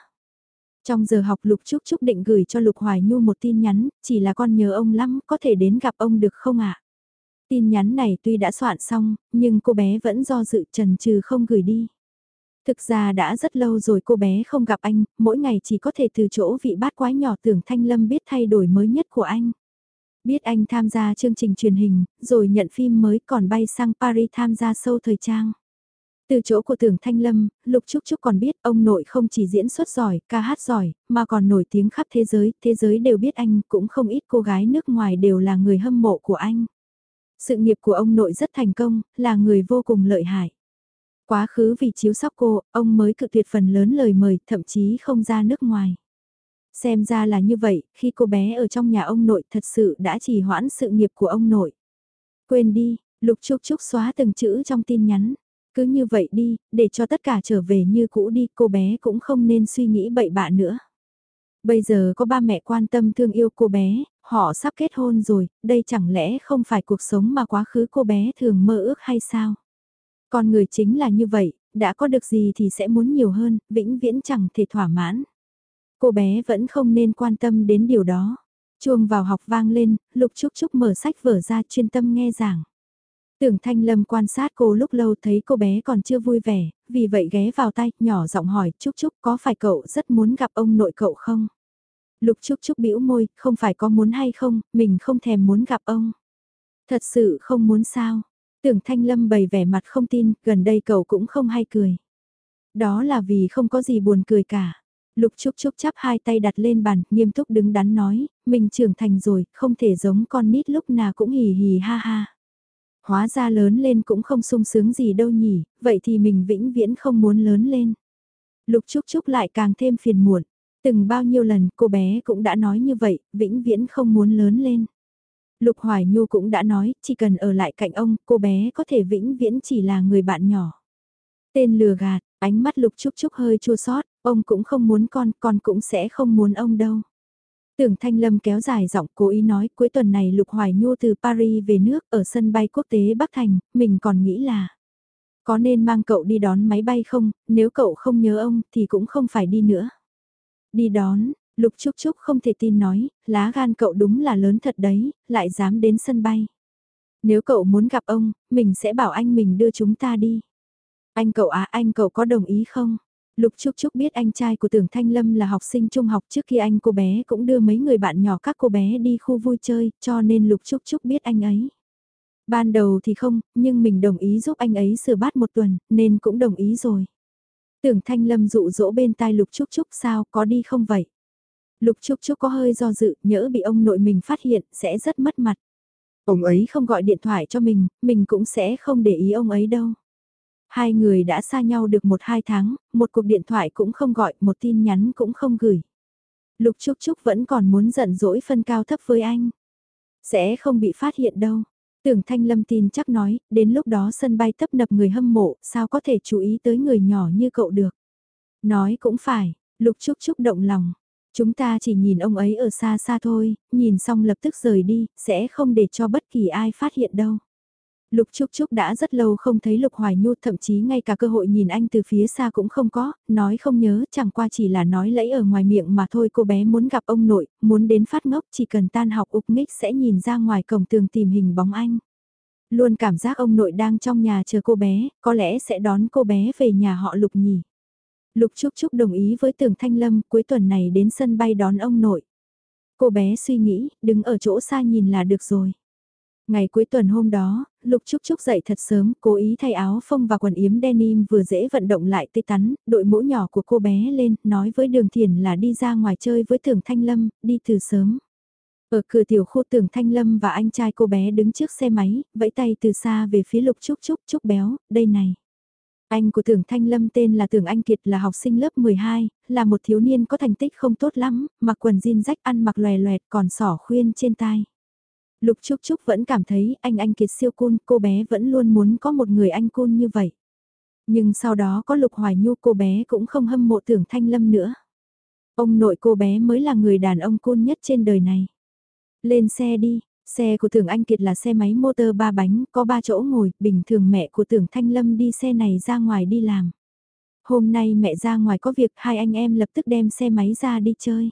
Trong giờ học Lục Trúc Trúc định gửi cho Lục Hoài Nhu một tin nhắn, chỉ là con nhớ ông lắm, có thể đến gặp ông được không ạ? Tin nhắn này tuy đã soạn xong, nhưng cô bé vẫn do dự trần trừ không gửi đi. Thực ra đã rất lâu rồi cô bé không gặp anh, mỗi ngày chỉ có thể từ chỗ vị bát quái nhỏ tưởng Thanh Lâm biết thay đổi mới nhất của anh. Biết anh tham gia chương trình truyền hình, rồi nhận phim mới còn bay sang Paris tham gia sâu thời trang. Từ chỗ của tưởng Thanh Lâm, Lục Trúc Trúc còn biết ông nội không chỉ diễn xuất giỏi, ca hát giỏi, mà còn nổi tiếng khắp thế giới, thế giới đều biết anh, cũng không ít cô gái nước ngoài đều là người hâm mộ của anh. Sự nghiệp của ông nội rất thành công, là người vô cùng lợi hại. Quá khứ vì chiếu sóc cô, ông mới cự tuyệt phần lớn lời mời, thậm chí không ra nước ngoài. Xem ra là như vậy, khi cô bé ở trong nhà ông nội thật sự đã trì hoãn sự nghiệp của ông nội. Quên đi, Lục Trúc Trúc xóa từng chữ trong tin nhắn. Cứ như vậy đi, để cho tất cả trở về như cũ đi, cô bé cũng không nên suy nghĩ bậy bạ nữa. Bây giờ có ba mẹ quan tâm thương yêu cô bé, họ sắp kết hôn rồi, đây chẳng lẽ không phải cuộc sống mà quá khứ cô bé thường mơ ước hay sao? Con người chính là như vậy, đã có được gì thì sẽ muốn nhiều hơn, vĩnh viễn chẳng thể thỏa mãn. Cô bé vẫn không nên quan tâm đến điều đó. Chuông vào học vang lên, Lục Trúc Trúc mở sách vở ra chuyên tâm nghe giảng. Tưởng Thanh Lâm quan sát cô lúc lâu thấy cô bé còn chưa vui vẻ, vì vậy ghé vào tay, nhỏ giọng hỏi, Trúc Trúc có phải cậu rất muốn gặp ông nội cậu không? Lục Trúc Trúc bĩu môi, không phải có muốn hay không, mình không thèm muốn gặp ông. Thật sự không muốn sao? Tưởng Thanh Lâm bày vẻ mặt không tin, gần đây cậu cũng không hay cười. Đó là vì không có gì buồn cười cả. Lục Trúc Trúc chắp hai tay đặt lên bàn, nghiêm túc đứng đắn nói, mình trưởng thành rồi, không thể giống con nít lúc nào cũng hì hì ha ha. Hóa ra lớn lên cũng không sung sướng gì đâu nhỉ, vậy thì mình vĩnh viễn không muốn lớn lên. Lục Trúc Trúc lại càng thêm phiền muộn, từng bao nhiêu lần cô bé cũng đã nói như vậy, vĩnh viễn không muốn lớn lên. Lục Hoài Nhu cũng đã nói, chỉ cần ở lại cạnh ông, cô bé có thể vĩnh viễn chỉ là người bạn nhỏ. Tên lừa gạt, ánh mắt Lục Trúc Trúc hơi chua xót, ông cũng không muốn con, con cũng sẽ không muốn ông đâu. Tưởng Thanh Lâm kéo dài giọng cố ý nói cuối tuần này Lục Hoài Nhu từ Paris về nước ở sân bay quốc tế Bắc Thành, mình còn nghĩ là có nên mang cậu đi đón máy bay không, nếu cậu không nhớ ông thì cũng không phải đi nữa. Đi đón, Lục Trúc Trúc không thể tin nói, lá gan cậu đúng là lớn thật đấy, lại dám đến sân bay. Nếu cậu muốn gặp ông, mình sẽ bảo anh mình đưa chúng ta đi. Anh cậu à, anh cậu có đồng ý không? Lục Trúc Trúc biết anh trai của Tưởng Thanh Lâm là học sinh trung học trước khi anh cô bé cũng đưa mấy người bạn nhỏ các cô bé đi khu vui chơi, cho nên Lục Trúc Trúc biết anh ấy. Ban đầu thì không, nhưng mình đồng ý giúp anh ấy sửa bát một tuần, nên cũng đồng ý rồi. Tưởng Thanh Lâm dụ dỗ bên tai Lục Trúc Trúc sao, có đi không vậy? Lục Trúc Trúc có hơi do dự, nhỡ bị ông nội mình phát hiện, sẽ rất mất mặt. Ông ấy không gọi điện thoại cho mình, mình cũng sẽ không để ý ông ấy đâu. Hai người đã xa nhau được một hai tháng, một cuộc điện thoại cũng không gọi, một tin nhắn cũng không gửi. Lục Trúc Trúc vẫn còn muốn giận dỗi phân cao thấp với anh. Sẽ không bị phát hiện đâu. Tưởng Thanh Lâm tin chắc nói, đến lúc đó sân bay tấp nập người hâm mộ, sao có thể chú ý tới người nhỏ như cậu được. Nói cũng phải, Lục Trúc Trúc động lòng. Chúng ta chỉ nhìn ông ấy ở xa xa thôi, nhìn xong lập tức rời đi, sẽ không để cho bất kỳ ai phát hiện đâu. Lục Trúc Trúc đã rất lâu không thấy Lục Hoài Nhu thậm chí ngay cả cơ hội nhìn anh từ phía xa cũng không có, nói không nhớ chẳng qua chỉ là nói lẫy ở ngoài miệng mà thôi cô bé muốn gặp ông nội, muốn đến phát ngốc chỉ cần tan học ục nghích sẽ nhìn ra ngoài cổng tường tìm hình bóng anh. Luôn cảm giác ông nội đang trong nhà chờ cô bé, có lẽ sẽ đón cô bé về nhà họ Lục nhỉ. Lục Trúc Trúc đồng ý với Tưởng Thanh Lâm cuối tuần này đến sân bay đón ông nội. Cô bé suy nghĩ, đứng ở chỗ xa nhìn là được rồi. Ngày cuối tuần hôm đó, Lục Trúc Trúc dậy thật sớm, cố ý thay áo phông và quần yếm denim vừa dễ vận động lại tê tắn, đội mũ nhỏ của cô bé lên, nói với Đường Thiền là đi ra ngoài chơi với Tưởng Thanh Lâm, đi từ sớm. Ở cửa tiểu khu Tưởng Thanh Lâm và anh trai cô bé đứng trước xe máy, vẫy tay từ xa về phía Lục Trúc Trúc, Trúc béo, đây này. Anh của Tưởng Thanh Lâm tên là Tưởng Anh Kiệt là học sinh lớp 12, là một thiếu niên có thành tích không tốt lắm, mặc quần jean rách ăn mặc lòe loẹt còn sỏ khuyên trên tai. Lục Trúc Trúc vẫn cảm thấy anh anh Kiệt siêu côn, cô bé vẫn luôn muốn có một người anh côn như vậy. Nhưng sau đó có Lục Hoài Nhu cô bé cũng không hâm mộ Tưởng Thanh Lâm nữa. Ông nội cô bé mới là người đàn ông côn nhất trên đời này. Lên xe đi, Xe của Tưởng Anh Kiệt là xe máy motor ba bánh, có ba chỗ ngồi, bình thường mẹ của Tưởng Thanh Lâm đi xe này ra ngoài đi làm. Hôm nay mẹ ra ngoài có việc hai anh em lập tức đem xe máy ra đi chơi.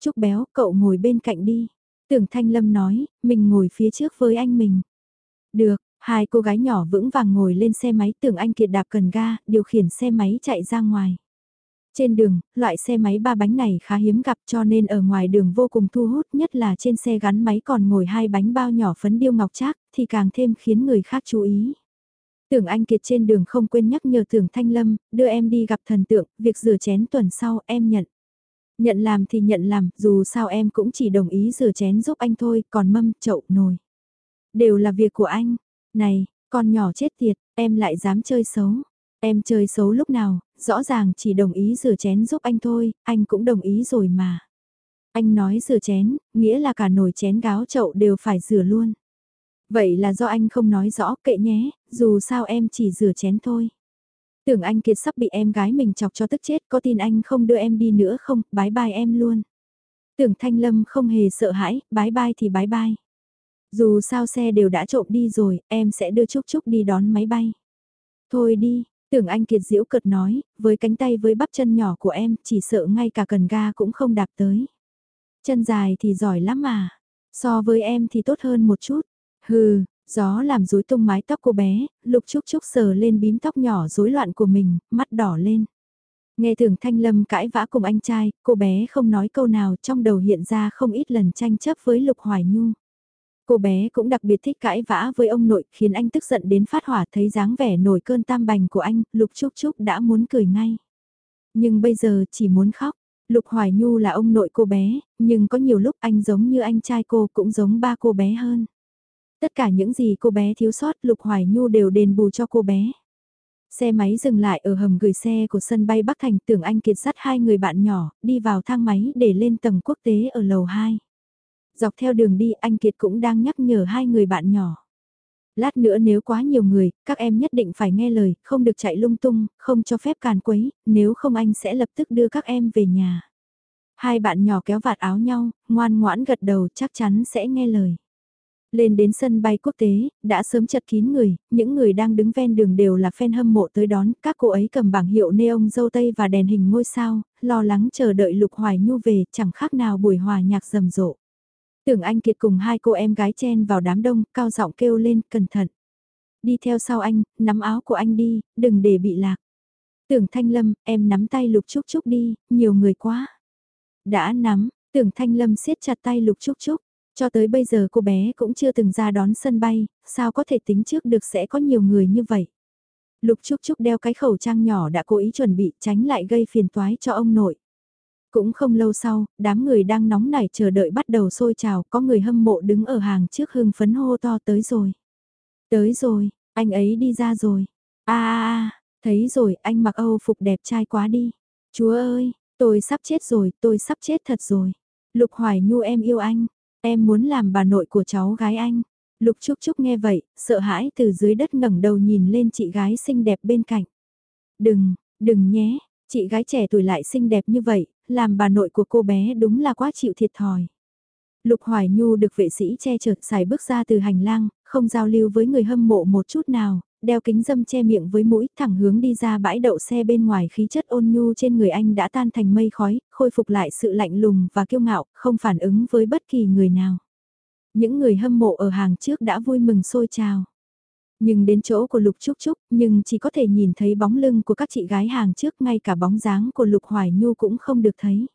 Trúc béo, cậu ngồi bên cạnh đi. Tưởng Thanh Lâm nói, mình ngồi phía trước với anh mình. Được, hai cô gái nhỏ vững vàng ngồi lên xe máy Tưởng Anh Kiệt đạp cần ga, điều khiển xe máy chạy ra ngoài. Trên đường, loại xe máy ba bánh này khá hiếm gặp cho nên ở ngoài đường vô cùng thu hút nhất là trên xe gắn máy còn ngồi hai bánh bao nhỏ phấn điêu ngọc trác thì càng thêm khiến người khác chú ý. Tưởng Anh Kiệt trên đường không quên nhắc nhở Tưởng Thanh Lâm, đưa em đi gặp thần tượng, việc rửa chén tuần sau em nhận. Nhận làm thì nhận làm, dù sao em cũng chỉ đồng ý rửa chén giúp anh thôi, còn mâm, chậu, nồi. Đều là việc của anh. Này, con nhỏ chết tiệt, em lại dám chơi xấu. Em chơi xấu lúc nào, rõ ràng chỉ đồng ý rửa chén giúp anh thôi, anh cũng đồng ý rồi mà. Anh nói rửa chén, nghĩa là cả nồi chén gáo chậu đều phải rửa luôn. Vậy là do anh không nói rõ kệ nhé, dù sao em chỉ rửa chén thôi. Tưởng anh Kiệt sắp bị em gái mình chọc cho tức chết, có tin anh không đưa em đi nữa không, bái bai em luôn. Tưởng Thanh Lâm không hề sợ hãi, bái bai thì bái bai. Dù sao xe đều đã trộm đi rồi, em sẽ đưa Trúc Trúc đi đón máy bay. Thôi đi, tưởng anh Kiệt diễu cợt nói, với cánh tay với bắp chân nhỏ của em, chỉ sợ ngay cả cần ga cũng không đạp tới. Chân dài thì giỏi lắm mà, so với em thì tốt hơn một chút. Hừ, gió làm rối tung mái tóc cô bé, lục trúc trúc sờ lên bím tóc nhỏ rối loạn của mình, mắt đỏ lên. Nghe tưởng Thanh Lâm cãi vã cùng anh trai, cô bé không nói câu nào trong đầu hiện ra không ít lần tranh chấp với Lục Hoài Nhu. Cô bé cũng đặc biệt thích cãi vã với ông nội khiến anh tức giận đến phát hỏa thấy dáng vẻ nổi cơn tam bành của anh, Lục Trúc Trúc đã muốn cười ngay. Nhưng bây giờ chỉ muốn khóc. Lục Hoài Nhu là ông nội cô bé, nhưng có nhiều lúc anh giống như anh trai cô cũng giống ba cô bé hơn. Tất cả những gì cô bé thiếu sót Lục Hoài Nhu đều đền bù cho cô bé. Xe máy dừng lại ở hầm gửi xe của sân bay Bắc Thành tưởng anh kiệt dắt hai người bạn nhỏ, đi vào thang máy để lên tầng quốc tế ở lầu 2. Dọc theo đường đi anh Kiệt cũng đang nhắc nhở hai người bạn nhỏ. Lát nữa nếu quá nhiều người, các em nhất định phải nghe lời, không được chạy lung tung, không cho phép càn quấy, nếu không anh sẽ lập tức đưa các em về nhà. Hai bạn nhỏ kéo vạt áo nhau, ngoan ngoãn gật đầu chắc chắn sẽ nghe lời. Lên đến sân bay quốc tế, đã sớm chật kín người, những người đang đứng ven đường đều là fan hâm mộ tới đón, các cô ấy cầm bảng hiệu neon dâu tây và đèn hình ngôi sao, lo lắng chờ đợi Lục Hoài Nhu về, chẳng khác nào buổi hòa nhạc rầm rộ. Tưởng Anh Kiệt cùng hai cô em gái chen vào đám đông, cao giọng kêu lên, cẩn thận. Đi theo sau anh, nắm áo của anh đi, đừng để bị lạc. Tưởng Thanh Lâm, em nắm tay Lục Trúc Trúc đi, nhiều người quá. Đã nắm, tưởng Thanh Lâm siết chặt tay Lục Trúc Trúc. Cho tới bây giờ cô bé cũng chưa từng ra đón sân bay, sao có thể tính trước được sẽ có nhiều người như vậy. Lục Trúc Trúc đeo cái khẩu trang nhỏ đã cố ý chuẩn bị tránh lại gây phiền toái cho ông nội. Cũng không lâu sau, đám người đang nóng nảy chờ đợi bắt đầu sôi trào, có người hâm mộ đứng ở hàng trước hưng phấn hô to tới rồi. Tới rồi, anh ấy đi ra rồi. a a thấy rồi, anh mặc Âu phục đẹp trai quá đi. Chúa ơi, tôi sắp chết rồi, tôi sắp chết thật rồi. Lục Hoài Nhu em yêu anh, em muốn làm bà nội của cháu gái anh. Lục Trúc Trúc nghe vậy, sợ hãi từ dưới đất ngẩng đầu nhìn lên chị gái xinh đẹp bên cạnh. Đừng, đừng nhé, chị gái trẻ tuổi lại xinh đẹp như vậy, làm bà nội của cô bé đúng là quá chịu thiệt thòi. Lục Hoài Nhu được vệ sĩ che chở xài bước ra từ hành lang, không giao lưu với người hâm mộ một chút nào, đeo kính dâm che miệng với mũi thẳng hướng đi ra bãi đậu xe bên ngoài khí chất ôn nhu trên người anh đã tan thành mây khói, khôi phục lại sự lạnh lùng và kiêu ngạo, không phản ứng với bất kỳ người nào. Những người hâm mộ ở hàng trước đã vui mừng sôi trào. Nhưng đến chỗ của Lục Trúc Trúc, nhưng chỉ có thể nhìn thấy bóng lưng của các chị gái hàng trước, ngay cả bóng dáng của Lục Hoài Nhu cũng không được thấy.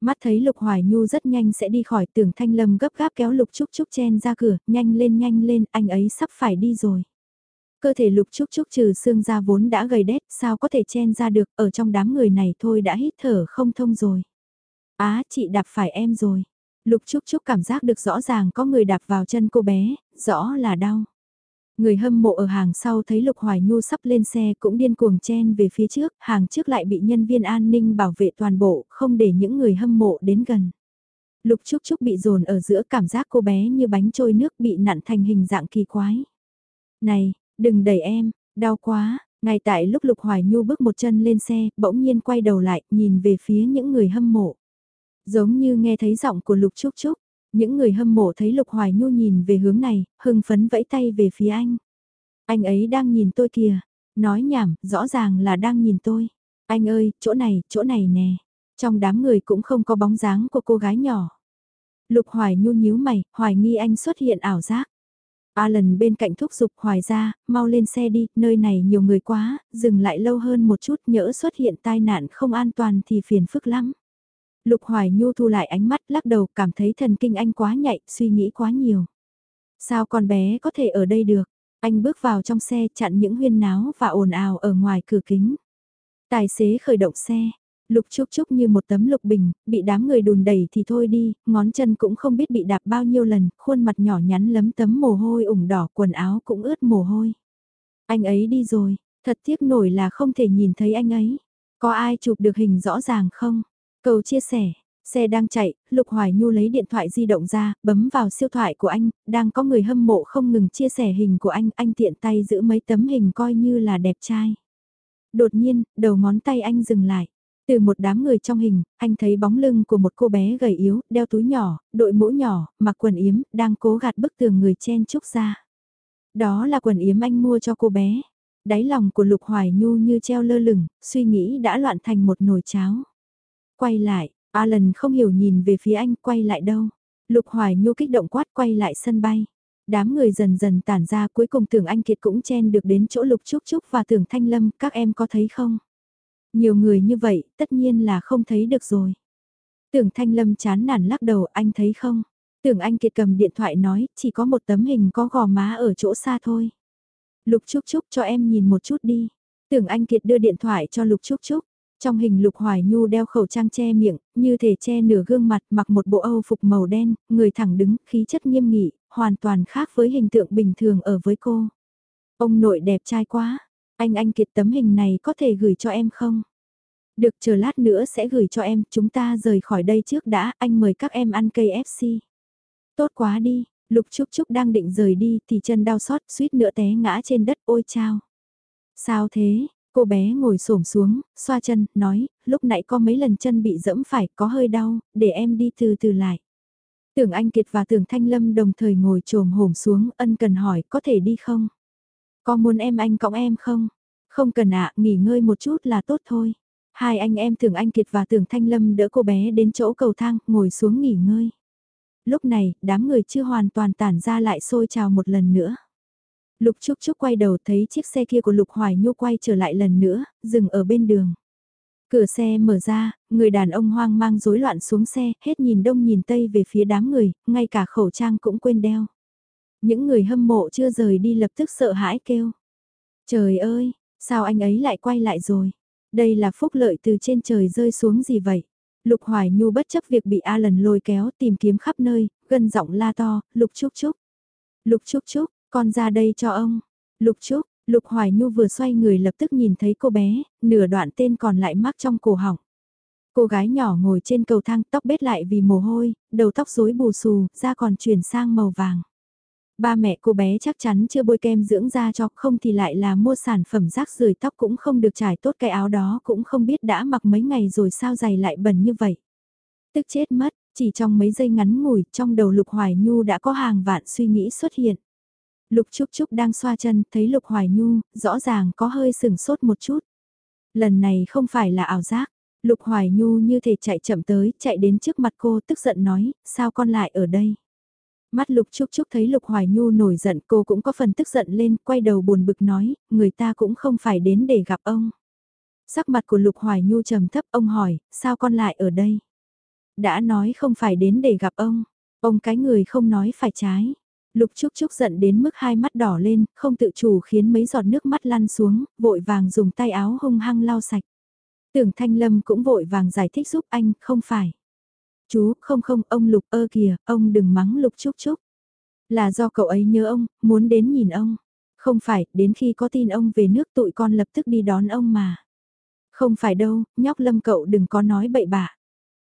Mắt thấy Lục Hoài Nhu rất nhanh sẽ đi khỏi tưởng Thanh Lâm gấp gáp kéo Lục Trúc Trúc chen ra cửa, nhanh lên nhanh lên, anh ấy sắp phải đi rồi. Cơ thể Lục Trúc Trúc trừ xương ra vốn đã gầy đét, sao có thể chen ra được, ở trong đám người này thôi đã hít thở không thông rồi. Á, chị đạp phải em rồi. Lục Trúc Trúc cảm giác được rõ ràng có người đạp vào chân cô bé, rõ là đau. Người hâm mộ ở hàng sau thấy Lục Hoài Nhu sắp lên xe cũng điên cuồng chen về phía trước, hàng trước lại bị nhân viên an ninh bảo vệ toàn bộ, không để những người hâm mộ đến gần. Lục Trúc Trúc bị dồn ở giữa cảm giác cô bé như bánh trôi nước bị nặn thành hình dạng kỳ quái. Này, đừng đẩy em, đau quá, ngay tại lúc Lục Hoài Nhu bước một chân lên xe, bỗng nhiên quay đầu lại, nhìn về phía những người hâm mộ. Giống như nghe thấy giọng của Lục Trúc Trúc, những người hâm mộ thấy Lục Hoài Nhu nhìn về hướng này, hưng phấn vẫy tay về phía anh. Anh ấy đang nhìn tôi kìa. Nói nhảm, rõ ràng là đang nhìn tôi. Anh ơi, chỗ này, chỗ này nè. Trong đám người cũng không có bóng dáng của cô gái nhỏ. Lục Hoài Nhu nhíu mày, hoài nghi anh xuất hiện ảo giác. Alan bên cạnh thúc giục Hoài ra, mau lên xe đi, nơi này nhiều người quá, dừng lại lâu hơn một chút nhỡ xuất hiện tai nạn không an toàn thì phiền phức lắm. Lục Hoài Nhu thu lại ánh mắt lắc đầu cảm thấy thần kinh anh quá nhạy, suy nghĩ quá nhiều. Sao con bé có thể ở đây được? Anh bước vào trong xe chặn những huyên náo và ồn ào ở ngoài cửa kính. Tài xế khởi động xe, lục chúc chúc như một tấm lục bình, bị đám người đùn đẩy thì thôi đi, ngón chân cũng không biết bị đạp bao nhiêu lần, khuôn mặt nhỏ nhắn lấm tấm mồ hôi ủng đỏ quần áo cũng ướt mồ hôi. Anh ấy đi rồi, thật tiếc nổi là không thể nhìn thấy anh ấy. Có ai chụp được hình rõ ràng không? Cầu chia sẻ, Xe đang chạy, Lục Hoài Nhu lấy điện thoại di động ra, bấm vào siêu thoại của anh, đang có người hâm mộ không ngừng chia sẻ hình của anh, anh tiện tay giữ mấy tấm hình coi như là đẹp trai. Đột nhiên, đầu ngón tay anh dừng lại. Từ một đám người trong hình, anh thấy bóng lưng của một cô bé gầy yếu, đeo túi nhỏ, đội mũ nhỏ, mặc quần yếm, đang cố gạt bức tường người chen chúc ra. Đó là quần yếm anh mua cho cô bé. Đáy lòng của Lục Hoài Nhu như treo lơ lửng, suy nghĩ đã loạn thành một nồi cháo. Quay lại, Alan không hiểu nhìn về phía anh quay lại đâu. Lục Hoài Nhu kích động quát quay lại sân bay. Đám người dần dần tản ra cuối cùng tưởng anh Kiệt cũng chen được đến chỗ Lục Trúc Trúc và tưởng Thanh Lâm, các em có thấy không? Nhiều người như vậy, tất nhiên là không thấy được rồi. Tưởng Thanh Lâm chán nản lắc đầu, anh thấy không? Tưởng anh Kiệt cầm điện thoại nói, chỉ có một tấm hình có gò má ở chỗ xa thôi. Lục Trúc Trúc cho em nhìn một chút đi. Tưởng anh Kiệt đưa điện thoại cho Lục Trúc Trúc. Trong hình Lục Hoài Nhu đeo khẩu trang che miệng, như thể che nửa gương mặt mặc một bộ âu phục màu đen, người thẳng đứng, khí chất nghiêm nghị, hoàn toàn khác với hình tượng bình thường ở với cô. Ông nội đẹp trai quá, anh anh Kiệt tấm hình này có thể gửi cho em không? Được chờ lát nữa sẽ gửi cho em, chúng ta rời khỏi đây trước đã, anh mời các em ăn cây FC. Tốt quá đi, Lục Trúc Trúc đang định rời đi thì chân đau xót suýt nữa té ngã trên đất ôi chao. Sao thế, cô bé ngồi xổm xuống, xoa chân, nói, lúc nãy có mấy lần chân bị dẫm phải, có hơi đau, để em đi từ từ lại. Tưởng Anh Kiệt và Tưởng Thanh Lâm đồng thời ngồi trồm hổm xuống, ân cần hỏi, có thể đi không? Có muốn em anh cõng em không? Không cần ạ, nghỉ ngơi một chút là tốt thôi. Hai anh em Thường Anh Kiệt và Tưởng Thanh Lâm đỡ cô bé đến chỗ cầu thang, ngồi xuống nghỉ ngơi. Lúc này, đám người chưa hoàn toàn tản ra lại xôi trào một lần nữa. Lục Trúc Trúc quay đầu thấy chiếc xe kia của Lục Hoài Nhu quay trở lại lần nữa, dừng ở bên đường. Cửa xe mở ra, người đàn ông hoang mang rối loạn xuống xe, hết nhìn đông nhìn tây về phía đám người, ngay cả khẩu trang cũng quên đeo. Những người hâm mộ chưa rời đi lập tức sợ hãi kêu. Trời ơi, sao anh ấy lại quay lại rồi? Đây là phúc lợi từ trên trời rơi xuống gì vậy? Lục Hoài Nhu bất chấp việc bị Alan lôi kéo tìm kiếm khắp nơi, gần giọng la to, Lục Trúc Trúc. Lục Trúc Trúc, con ra đây cho ông. Lục Trúc, Lục Hoài Nhu vừa xoay người lập tức nhìn thấy cô bé, nửa đoạn tên còn lại mắc trong cổ họng. Cô gái nhỏ ngồi trên cầu thang tóc bết lại vì mồ hôi, đầu tóc rối bù xù, da còn chuyển sang màu vàng. Ba mẹ cô bé chắc chắn chưa bôi kem dưỡng da cho không thì lại là mua sản phẩm rác rưởi tóc cũng không được trải tốt cái áo đó cũng không biết đã mặc mấy ngày rồi sao giày lại bẩn như vậy. Tức chết mất, chỉ trong mấy giây ngắn ngủi trong đầu Lục Hoài Nhu đã có hàng vạn suy nghĩ xuất hiện. Lục Trúc Trúc đang xoa chân, thấy Lục Hoài Nhu, rõ ràng có hơi sừng sốt một chút. Lần này không phải là ảo giác, Lục Hoài Nhu như thể chạy chậm tới, chạy đến trước mặt cô tức giận nói, sao con lại ở đây? Mắt Lục Trúc Trúc thấy Lục Hoài Nhu nổi giận cô cũng có phần tức giận lên, quay đầu buồn bực nói, người ta cũng không phải đến để gặp ông. Sắc mặt của Lục Hoài Nhu trầm thấp ông hỏi, sao con lại ở đây? Đã nói không phải đến để gặp ông, ông cái người không nói phải trái. Lục Trúc Trúc giận đến mức hai mắt đỏ lên, không tự chủ khiến mấy giọt nước mắt lăn xuống, vội vàng dùng tay áo hung hăng lau sạch. Tưởng Thanh Lâm cũng vội vàng giải thích giúp anh, không phải. Chú, không không, ông Lục ơ kìa, ông đừng mắng Lục Trúc Trúc. Là do cậu ấy nhớ ông, muốn đến nhìn ông. Không phải, đến khi có tin ông về nước tụi con lập tức đi đón ông mà. Không phải đâu, nhóc lâm cậu đừng có nói bậy bạ.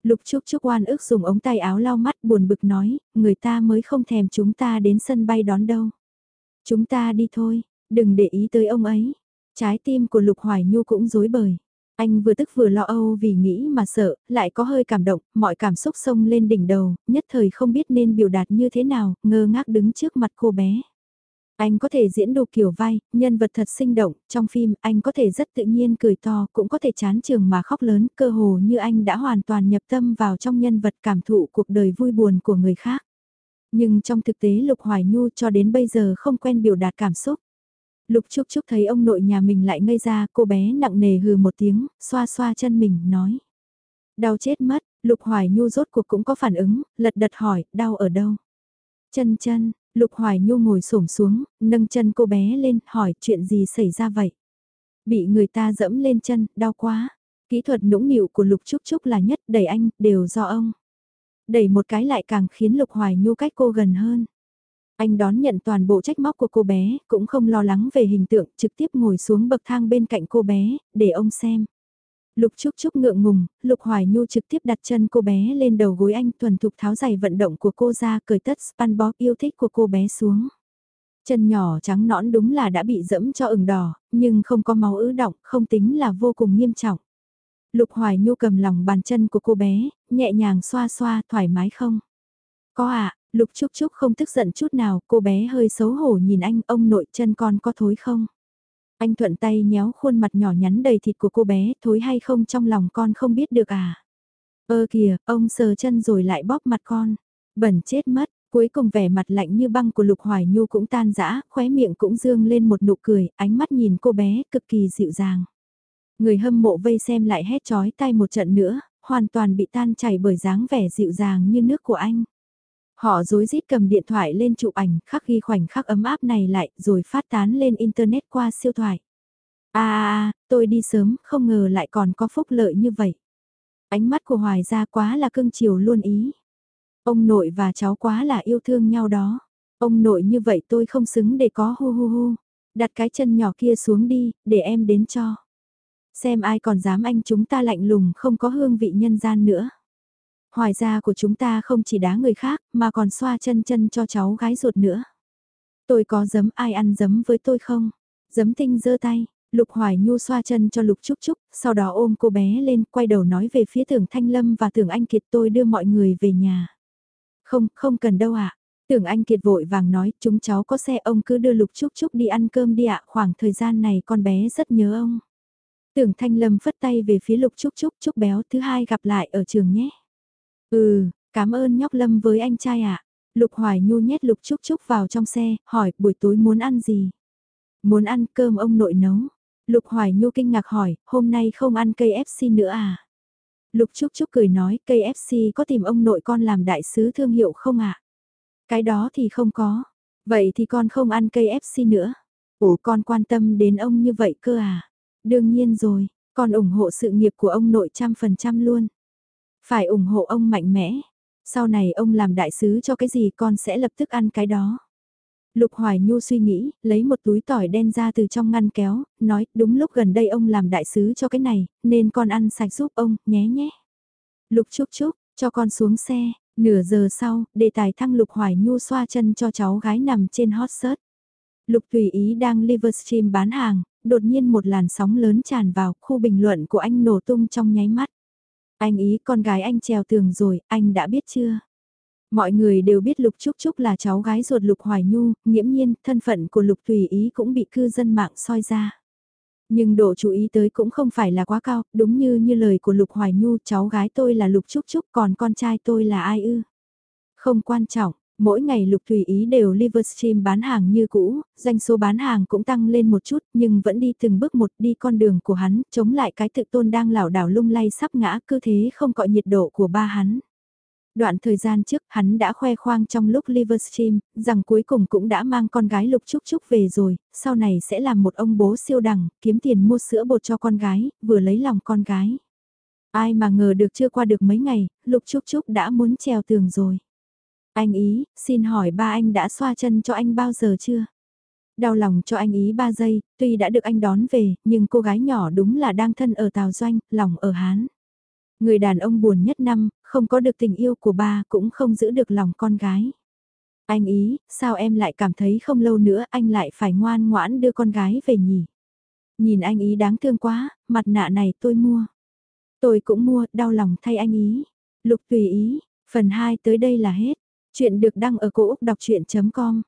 Lục Trúc Trúc oan ức dùng ống tay áo lau mắt buồn bực nói, người ta mới không thèm chúng ta đến sân bay đón đâu. Chúng ta đi thôi, đừng để ý tới ông ấy. Trái tim của Lục Hoài Nhu cũng rối bời. Anh vừa tức vừa lo âu vì nghĩ mà sợ, lại có hơi cảm động, mọi cảm xúc sông lên đỉnh đầu, nhất thời không biết nên biểu đạt như thế nào, ngơ ngác đứng trước mặt cô bé. Anh có thể diễn đủ kiểu vai, nhân vật thật sinh động, trong phim anh có thể rất tự nhiên cười to, cũng có thể chán trường mà khóc lớn, cơ hồ như anh đã hoàn toàn nhập tâm vào trong nhân vật cảm thụ cuộc đời vui buồn của người khác. Nhưng trong thực tế Lục Hoài Nhu cho đến bây giờ không quen biểu đạt cảm xúc. Lục Trúc Trúc thấy ông nội nhà mình lại ngây ra, cô bé nặng nề hừ một tiếng, xoa xoa chân mình, nói. Đau chết mất, Lục Hoài Nhu rốt cuộc cũng có phản ứng, lật đật hỏi, đau ở đâu? Chân chân, Lục Hoài Nhu ngồi xổm xuống, nâng chân cô bé lên, hỏi chuyện gì xảy ra vậy? Bị người ta dẫm lên chân, đau quá. Kỹ thuật nũng nịu của Lục Trúc Trúc là nhất, đẩy anh, đều do ông. Đẩy một cái lại càng khiến Lục Hoài Nhu cách cô gần hơn. Anh đón nhận toàn bộ trách móc của cô bé, cũng không lo lắng về hình tượng, trực tiếp ngồi xuống bậc thang bên cạnh cô bé, để ông xem. Lục Trúc Trúc ngượng ngùng, Lục Hoài Nhu trực tiếp đặt chân cô bé lên đầu gối anh thuần thục tháo giày vận động của cô ra cởi tất SpongeBob yêu thích của cô bé xuống. Chân nhỏ trắng nõn đúng là đã bị dẫm cho ửng đỏ, nhưng không có máu ứ động, không tính là vô cùng nghiêm trọng. Lục Hoài Nhu cầm lòng bàn chân của cô bé, nhẹ nhàng xoa xoa, thoải mái không? Có ạ, à, Lục Trúc Trúc không tức giận chút nào, cô bé hơi xấu hổ nhìn anh, ông nội chân con có thối không? Anh thuận tay nhéo khuôn mặt nhỏ nhắn đầy thịt của cô bé, thối hay không trong lòng con không biết được à? Ơ kìa, ông sờ chân rồi lại bóp mặt con. Bẩn chết mất, cuối cùng vẻ mặt lạnh như băng của Lục Hoài Nhu cũng tan rã, khóe miệng cũng dương lên một nụ cười, ánh mắt nhìn cô bé cực kỳ dịu dàng. Người hâm mộ vây xem lại hét chói tay một trận nữa, hoàn toàn bị tan chảy bởi dáng vẻ dịu dàng như nước của anh. Họ dối rít cầm điện thoại lên chụp ảnh, khắc ghi khoảnh khắc ấm áp này lại, rồi phát tán lên Internet qua siêu thoại. À, tôi đi sớm, không ngờ lại còn có phúc lợi như vậy. Ánh mắt của Hoài ra quá là cưng chiều luôn ý. Ông nội và cháu quá là yêu thương nhau đó. Ông nội như vậy tôi không xứng để có hu hu hu. Đặt cái chân nhỏ kia xuống đi, để em đến cho. Xem ai còn dám anh chúng ta lạnh lùng không có hương vị nhân gian nữa. Hoài gia của chúng ta không chỉ đá người khác mà còn xoa chân chân cho cháu gái ruột nữa. Tôi có giấm ai ăn giấm với tôi không? Giấm tinh giơ tay, Lục Hoài Nhu xoa chân cho Lục Trúc Trúc, sau đó ôm cô bé lên, quay đầu nói về phía Tưởng Thanh Lâm và Tưởng Anh Kiệt tôi đưa mọi người về nhà. Không, không cần đâu ạ. À. Tưởng Anh Kiệt vội vàng nói, chúng cháu có xe ông cứ đưa Lục Trúc Trúc đi ăn cơm đi ạ, khoảng thời gian này con bé rất nhớ ông. Tưởng Thanh Lâm phất tay về phía Lục Trúc Trúc, Trúc béo thứ hai gặp lại ở trường nhé. Ừ, cảm ơn nhóc Lâm với anh trai ạ. Lục Hoài Nhu nhét Lục Trúc Trúc vào trong xe, hỏi buổi tối muốn ăn gì? Muốn ăn cơm ông nội nấu. Lục Hoài Nhu kinh ngạc hỏi, hôm nay không ăn cây FC nữa à? Lục Trúc Trúc cười nói, cây FC có tìm ông nội con làm đại sứ thương hiệu không ạ? Cái đó thì không có. Vậy thì con không ăn cây FC nữa. Ủa con quan tâm đến ông như vậy cơ à? Đương nhiên rồi, con ủng hộ sự nghiệp của ông nội trăm phần trăm luôn. Phải ủng hộ ông mạnh mẽ. Sau này ông làm đại sứ cho cái gì con sẽ lập tức ăn cái đó. Lục Hoài Nhu suy nghĩ, lấy một túi tỏi đen ra từ trong ngăn kéo, nói đúng lúc gần đây ông làm đại sứ cho cái này, nên con ăn sạch giúp ông, nhé nhé. Lục Trúc Trúc, cho con xuống xe, nửa giờ sau, đề tài thăng Lục Hoài Nhu xoa chân cho cháu gái nằm trên hot search. Lục Tùy Ý đang Livestream bán hàng, đột nhiên một làn sóng lớn tràn vào, khu bình luận của anh nổ tung trong nháy mắt. Anh ý con gái anh trèo tường rồi, anh đã biết chưa? Mọi người đều biết Lục Trúc Trúc là cháu gái ruột Lục Hoài Nhu, nghiễm nhiên, thân phận của Lục Tùy Ý cũng bị cư dân mạng soi ra. Nhưng độ chú ý tới cũng không phải là quá cao, đúng như như lời của Lục Hoài Nhu, cháu gái tôi là Lục Trúc Trúc còn con trai tôi là ai ư? Không quan trọng, Mỗi ngày Lục Thủy Ý đều Livestream bán hàng như cũ, doanh số bán hàng cũng tăng lên một chút nhưng vẫn đi từng bước một đi con đường của hắn, chống lại cái tự tôn đang lảo đảo lung lay sắp ngã cứ thế không cọ nhiệt độ của ba hắn. Đoạn thời gian trước hắn đã khoe khoang trong lúc Livestream, rằng cuối cùng cũng đã mang con gái Lục Trúc Trúc về rồi, sau này sẽ làm một ông bố siêu đẳng, kiếm tiền mua sữa bột cho con gái, vừa lấy lòng con gái. Ai mà ngờ được chưa qua được mấy ngày, Lục Trúc Trúc đã muốn trèo tường rồi. Anh ý, xin hỏi ba anh đã xoa chân cho anh bao giờ chưa? Đau lòng cho anh ý 3 giây, tuy đã được anh đón về, nhưng cô gái nhỏ đúng là đang thân ở Tào Doanh, lòng ở Hán. Người đàn ông buồn nhất năm, không có được tình yêu của ba cũng không giữ được lòng con gái. Anh ý, sao em lại cảm thấy không lâu nữa anh lại phải ngoan ngoãn đưa con gái về nhỉ? Nhìn anh ý đáng thương quá, mặt nạ này tôi mua. Tôi cũng mua, đau lòng thay anh ý. Lục tùy ý, phần 2 tới đây là hết. Chuyện được đăng ở cổ Úc đọc chuyện.com